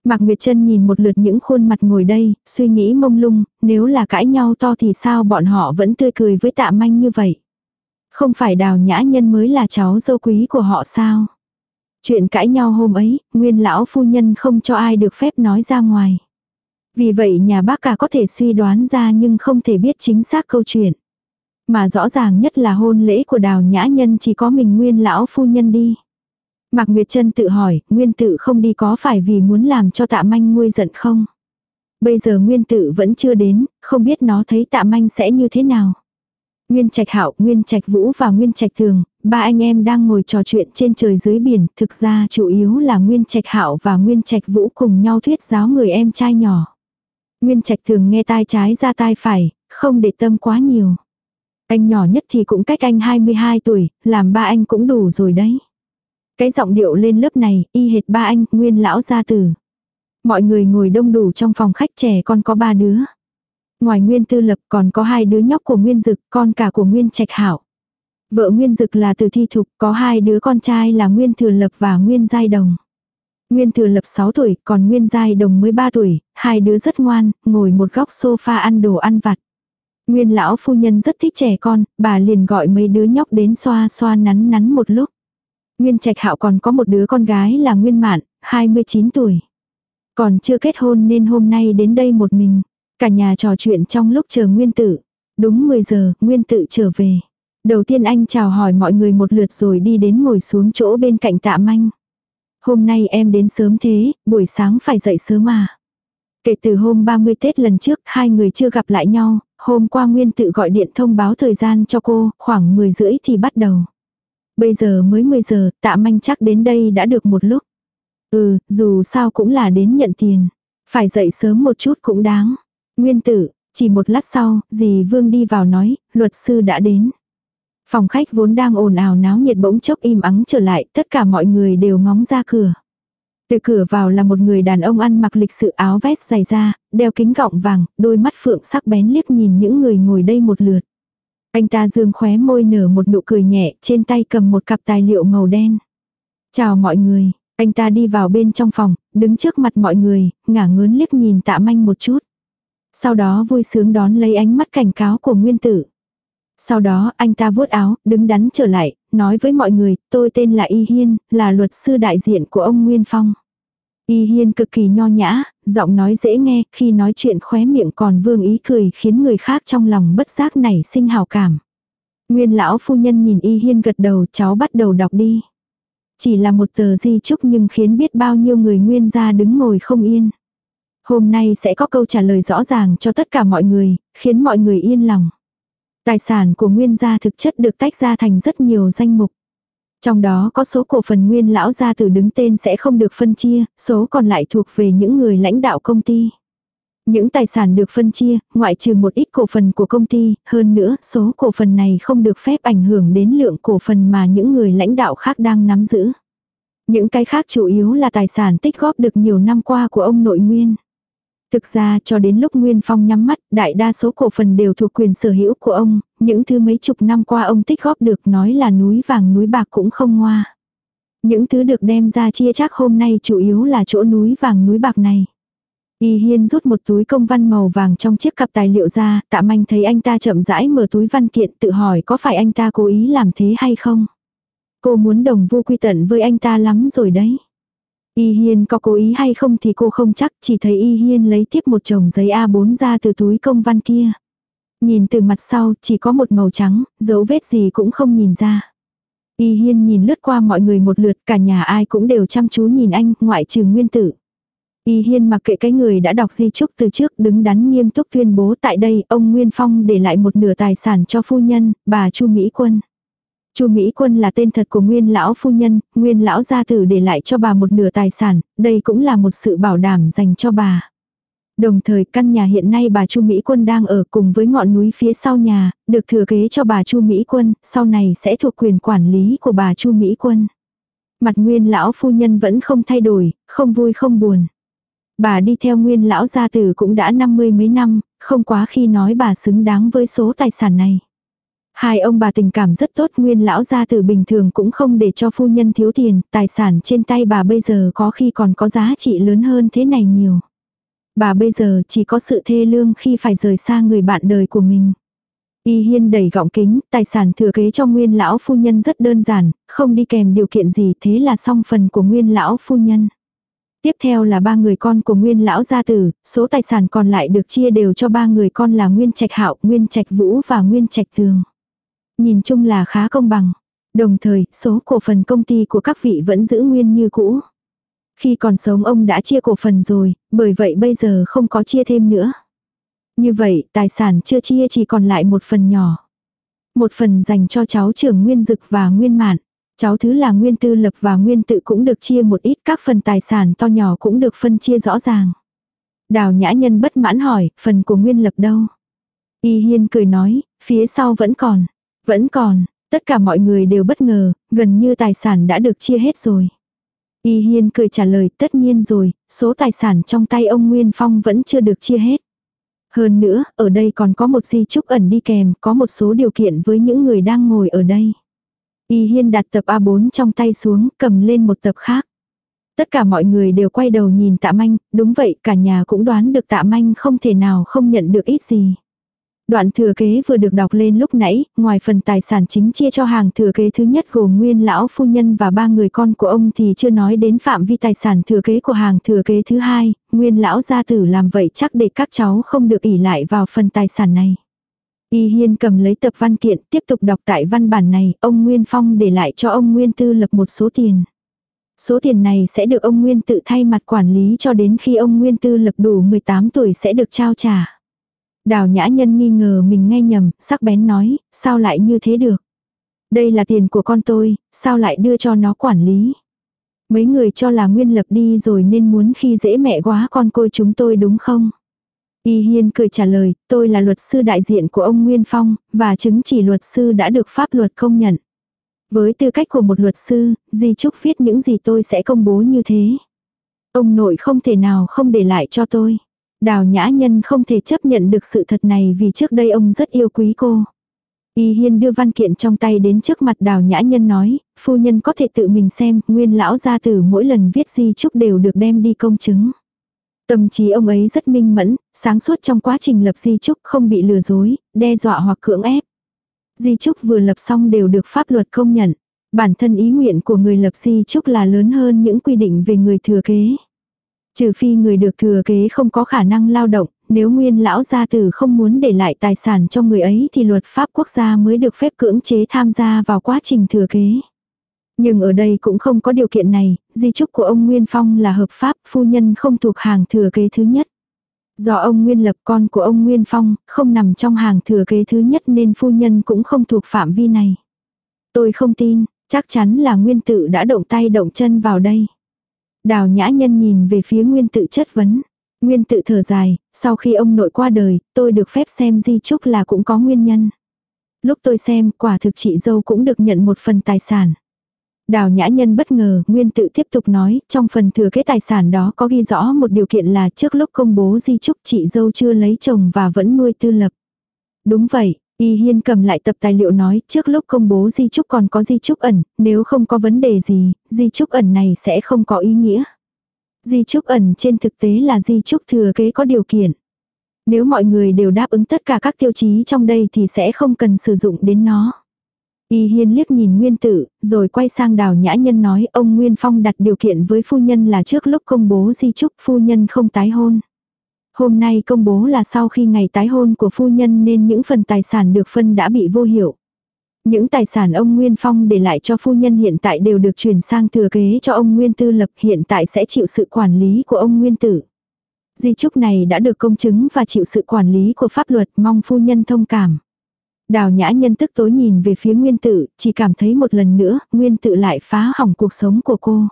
Mạc Nguyệt Trân nhìn một lượt những khuôn mặt ngồi đây, suy nghĩ mông lung, nếu là cãi nhau to thì sao bọn họ vẫn tươi cười với tạ manh như vậy. Không phải đào nhã nhân mới là cháu dâu quý của họ sao. Chuyện cãi nhau hôm ấy, nguyên lão phu nhân không cho ai được phép nói ra ngoài. Vì vậy nhà bác cả có thể suy đoán ra nhưng không thể biết chính xác câu chuyện. Mà rõ ràng nhất là hôn lễ của đào nhã nhân chỉ có mình nguyên lão phu nhân đi. Mạc Nguyệt Trân tự hỏi, nguyên tự không đi có phải vì muốn làm cho tạ manh nguôi giận không? Bây giờ nguyên tự vẫn chưa đến, không biết nó thấy tạ manh sẽ như thế nào. Nguyên Trạch Hạo, Nguyên Trạch Vũ và Nguyên Trạch thường ba anh em đang ngồi trò chuyện trên trời dưới biển, thực ra chủ yếu là Nguyên Trạch Hạo và Nguyên Trạch Vũ cùng nhau thuyết giáo người em trai nhỏ. Nguyên Trạch thường nghe tai trái ra tai phải, không để tâm quá nhiều. Anh nhỏ nhất thì cũng cách anh 22 tuổi, làm ba anh cũng đủ rồi đấy. Cái giọng điệu lên lớp này, y hệt ba anh, nguyên lão gia tử. Mọi người ngồi đông đủ trong phòng khách trẻ con có ba đứa. Ngoài nguyên tư lập còn có hai đứa nhóc của nguyên dực, con cả của nguyên trạch hảo. Vợ Nguyên Dực là từ thi thục, có hai đứa con trai là Nguyên Thừa Lập và Nguyên Giai Đồng. Nguyên Thừa Lập 6 tuổi, còn Nguyên Giai Đồng mới 3 tuổi, hai đứa rất ngoan, ngồi một góc sofa ăn đồ ăn vặt. Nguyên lão phu nhân rất thích trẻ con, bà liền gọi mấy đứa nhóc đến xoa xoa nắn nắn một lúc. Nguyên Trạch Hạo còn có một đứa con gái là Nguyên Mạn, 29 tuổi. Còn chưa kết hôn nên hôm nay đến đây một mình. Cả nhà trò chuyện trong lúc chờ Nguyên Tử. Đúng 10 giờ, Nguyên Tử trở về. Đầu tiên anh chào hỏi mọi người một lượt rồi đi đến ngồi xuống chỗ bên cạnh tạ manh. Hôm nay em đến sớm thế, buổi sáng phải dậy sớm mà. Kể từ hôm 30 Tết lần trước, hai người chưa gặp lại nhau, hôm qua Nguyên tự gọi điện thông báo thời gian cho cô, khoảng 10 rưỡi thì bắt đầu. Bây giờ mới 10 giờ, tạ manh chắc đến đây đã được một lúc. Ừ, dù sao cũng là đến nhận tiền. Phải dậy sớm một chút cũng đáng. Nguyên tử, chỉ một lát sau, dì Vương đi vào nói, luật sư đã đến. Phòng khách vốn đang ồn ào náo nhiệt bỗng chốc im ắng trở lại, tất cả mọi người đều ngóng ra cửa. Từ cửa vào là một người đàn ông ăn mặc lịch sự áo vest dày da, đeo kính gọng vàng, đôi mắt phượng sắc bén liếc nhìn những người ngồi đây một lượt. Anh ta dương khóe môi nở một nụ cười nhẹ, trên tay cầm một cặp tài liệu màu đen. Chào mọi người, anh ta đi vào bên trong phòng, đứng trước mặt mọi người, ngả ngớn liếc nhìn tạ manh một chút. Sau đó vui sướng đón lấy ánh mắt cảnh cáo của nguyên tử. Sau đó anh ta vuốt áo, đứng đắn trở lại, nói với mọi người, tôi tên là Y Hiên, là luật sư đại diện của ông Nguyên Phong. Y Hiên cực kỳ nho nhã, giọng nói dễ nghe, khi nói chuyện khóe miệng còn vương ý cười khiến người khác trong lòng bất giác nảy sinh hào cảm. Nguyên lão phu nhân nhìn Y Hiên gật đầu cháu bắt đầu đọc đi. Chỉ là một tờ di chúc nhưng khiến biết bao nhiêu người nguyên gia đứng ngồi không yên. Hôm nay sẽ có câu trả lời rõ ràng cho tất cả mọi người, khiến mọi người yên lòng. Tài sản của nguyên gia thực chất được tách ra thành rất nhiều danh mục. Trong đó có số cổ phần nguyên lão gia tử đứng tên sẽ không được phân chia, số còn lại thuộc về những người lãnh đạo công ty. Những tài sản được phân chia, ngoại trừ một ít cổ phần của công ty, hơn nữa số cổ phần này không được phép ảnh hưởng đến lượng cổ phần mà những người lãnh đạo khác đang nắm giữ. Những cái khác chủ yếu là tài sản tích góp được nhiều năm qua của ông nội nguyên. Thực ra cho đến lúc Nguyên Phong nhắm mắt, đại đa số cổ phần đều thuộc quyền sở hữu của ông, những thứ mấy chục năm qua ông tích góp được nói là núi vàng núi bạc cũng không ngoa. Những thứ được đem ra chia chắc hôm nay chủ yếu là chỗ núi vàng núi bạc này. Y Hiên rút một túi công văn màu vàng trong chiếc cặp tài liệu ra, tạ manh thấy anh ta chậm rãi mở túi văn kiện tự hỏi có phải anh ta cố ý làm thế hay không. Cô muốn đồng vu quy tận với anh ta lắm rồi đấy. Y Hiên có cố ý hay không thì cô không chắc, chỉ thấy Y Hiên lấy tiếp một chồng giấy A4 ra từ túi công văn kia. Nhìn từ mặt sau, chỉ có một màu trắng, dấu vết gì cũng không nhìn ra. Y Hiên nhìn lướt qua mọi người một lượt, cả nhà ai cũng đều chăm chú nhìn anh, ngoại trừ nguyên tử. Y Hiên mặc kệ cái người đã đọc di chúc từ trước đứng đắn nghiêm túc tuyên bố tại đây, ông Nguyên Phong để lại một nửa tài sản cho phu nhân, bà Chu Mỹ Quân. Chu Mỹ Quân là tên thật của nguyên lão phu nhân, nguyên lão gia tử để lại cho bà một nửa tài sản, đây cũng là một sự bảo đảm dành cho bà. Đồng thời căn nhà hiện nay bà Chu Mỹ Quân đang ở cùng với ngọn núi phía sau nhà, được thừa kế cho bà Chu Mỹ Quân, sau này sẽ thuộc quyền quản lý của bà Chu Mỹ Quân. Mặt nguyên lão phu nhân vẫn không thay đổi, không vui không buồn. Bà đi theo nguyên lão gia tử cũng đã năm mươi mấy năm, không quá khi nói bà xứng đáng với số tài sản này. Hai ông bà tình cảm rất tốt nguyên lão gia tử bình thường cũng không để cho phu nhân thiếu tiền, tài sản trên tay bà bây giờ có khi còn có giá trị lớn hơn thế này nhiều. Bà bây giờ chỉ có sự thê lương khi phải rời xa người bạn đời của mình. Y Hiên đẩy gọng kính, tài sản thừa kế cho nguyên lão phu nhân rất đơn giản, không đi kèm điều kiện gì thế là xong phần của nguyên lão phu nhân. Tiếp theo là ba người con của nguyên lão gia tử, số tài sản còn lại được chia đều cho ba người con là Nguyên Trạch Hạo, Nguyên Trạch Vũ và Nguyên Trạch Tường. Nhìn chung là khá công bằng. Đồng thời, số cổ phần công ty của các vị vẫn giữ nguyên như cũ. Khi còn sống ông đã chia cổ phần rồi, bởi vậy bây giờ không có chia thêm nữa. Như vậy, tài sản chưa chia chỉ còn lại một phần nhỏ. Một phần dành cho cháu trưởng Nguyên Dực và Nguyên Mạn. Cháu thứ là Nguyên Tư Lập và Nguyên Tự cũng được chia một ít các phần tài sản to nhỏ cũng được phân chia rõ ràng. Đào Nhã Nhân bất mãn hỏi, phần của Nguyên Lập đâu? Y Hiên cười nói, phía sau vẫn còn. Vẫn còn, tất cả mọi người đều bất ngờ, gần như tài sản đã được chia hết rồi. Y Hiên cười trả lời tất nhiên rồi, số tài sản trong tay ông Nguyên Phong vẫn chưa được chia hết. Hơn nữa, ở đây còn có một di trúc ẩn đi kèm, có một số điều kiện với những người đang ngồi ở đây. Y Hiên đặt tập A4 trong tay xuống, cầm lên một tập khác. Tất cả mọi người đều quay đầu nhìn tạ manh, đúng vậy cả nhà cũng đoán được tạ manh không thể nào không nhận được ít gì. Đoạn thừa kế vừa được đọc lên lúc nãy, ngoài phần tài sản chính chia cho hàng thừa kế thứ nhất gồm nguyên lão phu nhân và ba người con của ông thì chưa nói đến phạm vi tài sản thừa kế của hàng thừa kế thứ hai, nguyên lão gia tử làm vậy chắc để các cháu không được ỉ lại vào phần tài sản này. Y Hiên cầm lấy tập văn kiện tiếp tục đọc tại văn bản này, ông Nguyên Phong để lại cho ông Nguyên Tư lập một số tiền. Số tiền này sẽ được ông Nguyên tự thay mặt quản lý cho đến khi ông Nguyên Tư lập đủ 18 tuổi sẽ được trao trả. Đào nhã nhân nghi ngờ mình nghe nhầm, sắc bén nói, sao lại như thế được? Đây là tiền của con tôi, sao lại đưa cho nó quản lý? Mấy người cho là Nguyên lập đi rồi nên muốn khi dễ mẹ quá con côi chúng tôi đúng không? Y Hiên cười trả lời, tôi là luật sư đại diện của ông Nguyên Phong, và chứng chỉ luật sư đã được pháp luật công nhận. Với tư cách của một luật sư, Di Trúc viết những gì tôi sẽ công bố như thế. Ông nội không thể nào không để lại cho tôi. Đào nhã nhân không thể chấp nhận được sự thật này vì trước đây ông rất yêu quý cô. Y Hiên đưa văn kiện trong tay đến trước mặt đào nhã nhân nói, phu nhân có thể tự mình xem, nguyên lão gia tử mỗi lần viết di chúc đều được đem đi công chứng. Tâm trí ông ấy rất minh mẫn, sáng suốt trong quá trình lập di chúc không bị lừa dối, đe dọa hoặc cưỡng ép. Di chúc vừa lập xong đều được pháp luật công nhận. Bản thân ý nguyện của người lập di chúc là lớn hơn những quy định về người thừa kế. Trừ phi người được thừa kế không có khả năng lao động, nếu nguyên lão gia tử không muốn để lại tài sản cho người ấy thì luật pháp quốc gia mới được phép cưỡng chế tham gia vào quá trình thừa kế. Nhưng ở đây cũng không có điều kiện này, di trúc của ông Nguyên Phong là hợp pháp, phu nhân không thuộc hàng thừa kế thứ nhất. Do ông Nguyên lập con của ông Nguyên Phong, không nằm trong hàng thừa kế thứ nhất nên phu nhân cũng không thuộc phạm vi này. Tôi không tin, chắc chắn là Nguyên tự đã động tay động chân vào đây. Đào nhã nhân nhìn về phía Nguyên tự chất vấn. Nguyên tự thở dài, sau khi ông nội qua đời, tôi được phép xem di trúc là cũng có nguyên nhân. Lúc tôi xem, quả thực chị dâu cũng được nhận một phần tài sản. Đào nhã nhân bất ngờ, Nguyên tự tiếp tục nói, trong phần thừa kế tài sản đó có ghi rõ một điều kiện là trước lúc công bố di trúc chị dâu chưa lấy chồng và vẫn nuôi tư lập. Đúng vậy, Y Hiên cầm lại tập tài liệu nói, trước lúc công bố di trúc còn có di trúc ẩn, nếu không có vấn đề gì, di trúc ẩn này sẽ không có ý nghĩa. Di trúc ẩn trên thực tế là di trúc thừa kế có điều kiện. Nếu mọi người đều đáp ứng tất cả các tiêu chí trong đây thì sẽ không cần sử dụng đến nó. Y Hiên liếc nhìn Nguyên Tử, rồi quay sang đào nhã nhân nói ông Nguyên Phong đặt điều kiện với phu nhân là trước lúc công bố di trúc phu nhân không tái hôn. Hôm nay công bố là sau khi ngày tái hôn của phu nhân nên những phần tài sản được phân đã bị vô hiệu. Những tài sản ông Nguyên Phong để lại cho phu nhân hiện tại đều được chuyển sang thừa kế cho ông Nguyên Tư Lập hiện tại sẽ chịu sự quản lý của ông Nguyên Tử. Di trúc này đã được công chứng và chịu sự quản lý của pháp luật mong phu nhân thông cảm. Đào nhã nhân tức tối nhìn về phía nguyên tử, chỉ cảm thấy một lần nữa, nguyên tử lại phá hỏng cuộc sống của cô.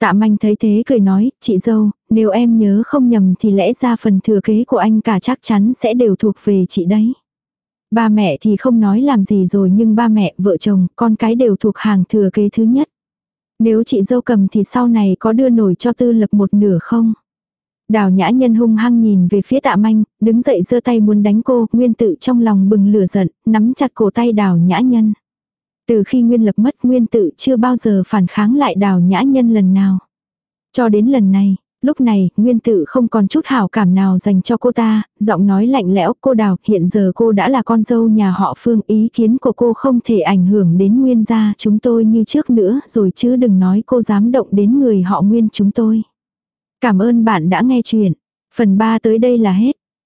Tạ manh thấy thế cười nói, chị dâu, nếu em nhớ không nhầm thì lẽ ra phần thừa kế của anh cả chắc chắn sẽ đều thuộc về chị đấy. Ba mẹ thì không nói làm gì rồi nhưng ba mẹ, vợ chồng, con cái đều thuộc hàng thừa kế thứ nhất. Nếu chị dâu cầm thì sau này có đưa nổi cho tư lập một nửa không? Đào nhã nhân hung hăng nhìn về phía tạ manh, đứng dậy giơ tay muốn đánh cô, nguyên tự trong lòng bừng lửa giận, nắm chặt cổ tay đào nhã nhân. Từ khi nguyên lập mất nguyên tự chưa bao giờ phản kháng lại đào nhã nhân lần nào. Cho đến lần này, lúc này nguyên tự không còn chút hảo cảm nào dành cho cô ta, giọng nói lạnh lẽo cô đào hiện giờ cô đã là con dâu nhà họ phương ý kiến của cô không thể ảnh hưởng đến nguyên gia chúng tôi như trước nữa rồi chứ đừng nói cô dám động đến người họ nguyên chúng tôi. Cảm ơn bạn đã nghe chuyện. Phần 3 tới đây là hết.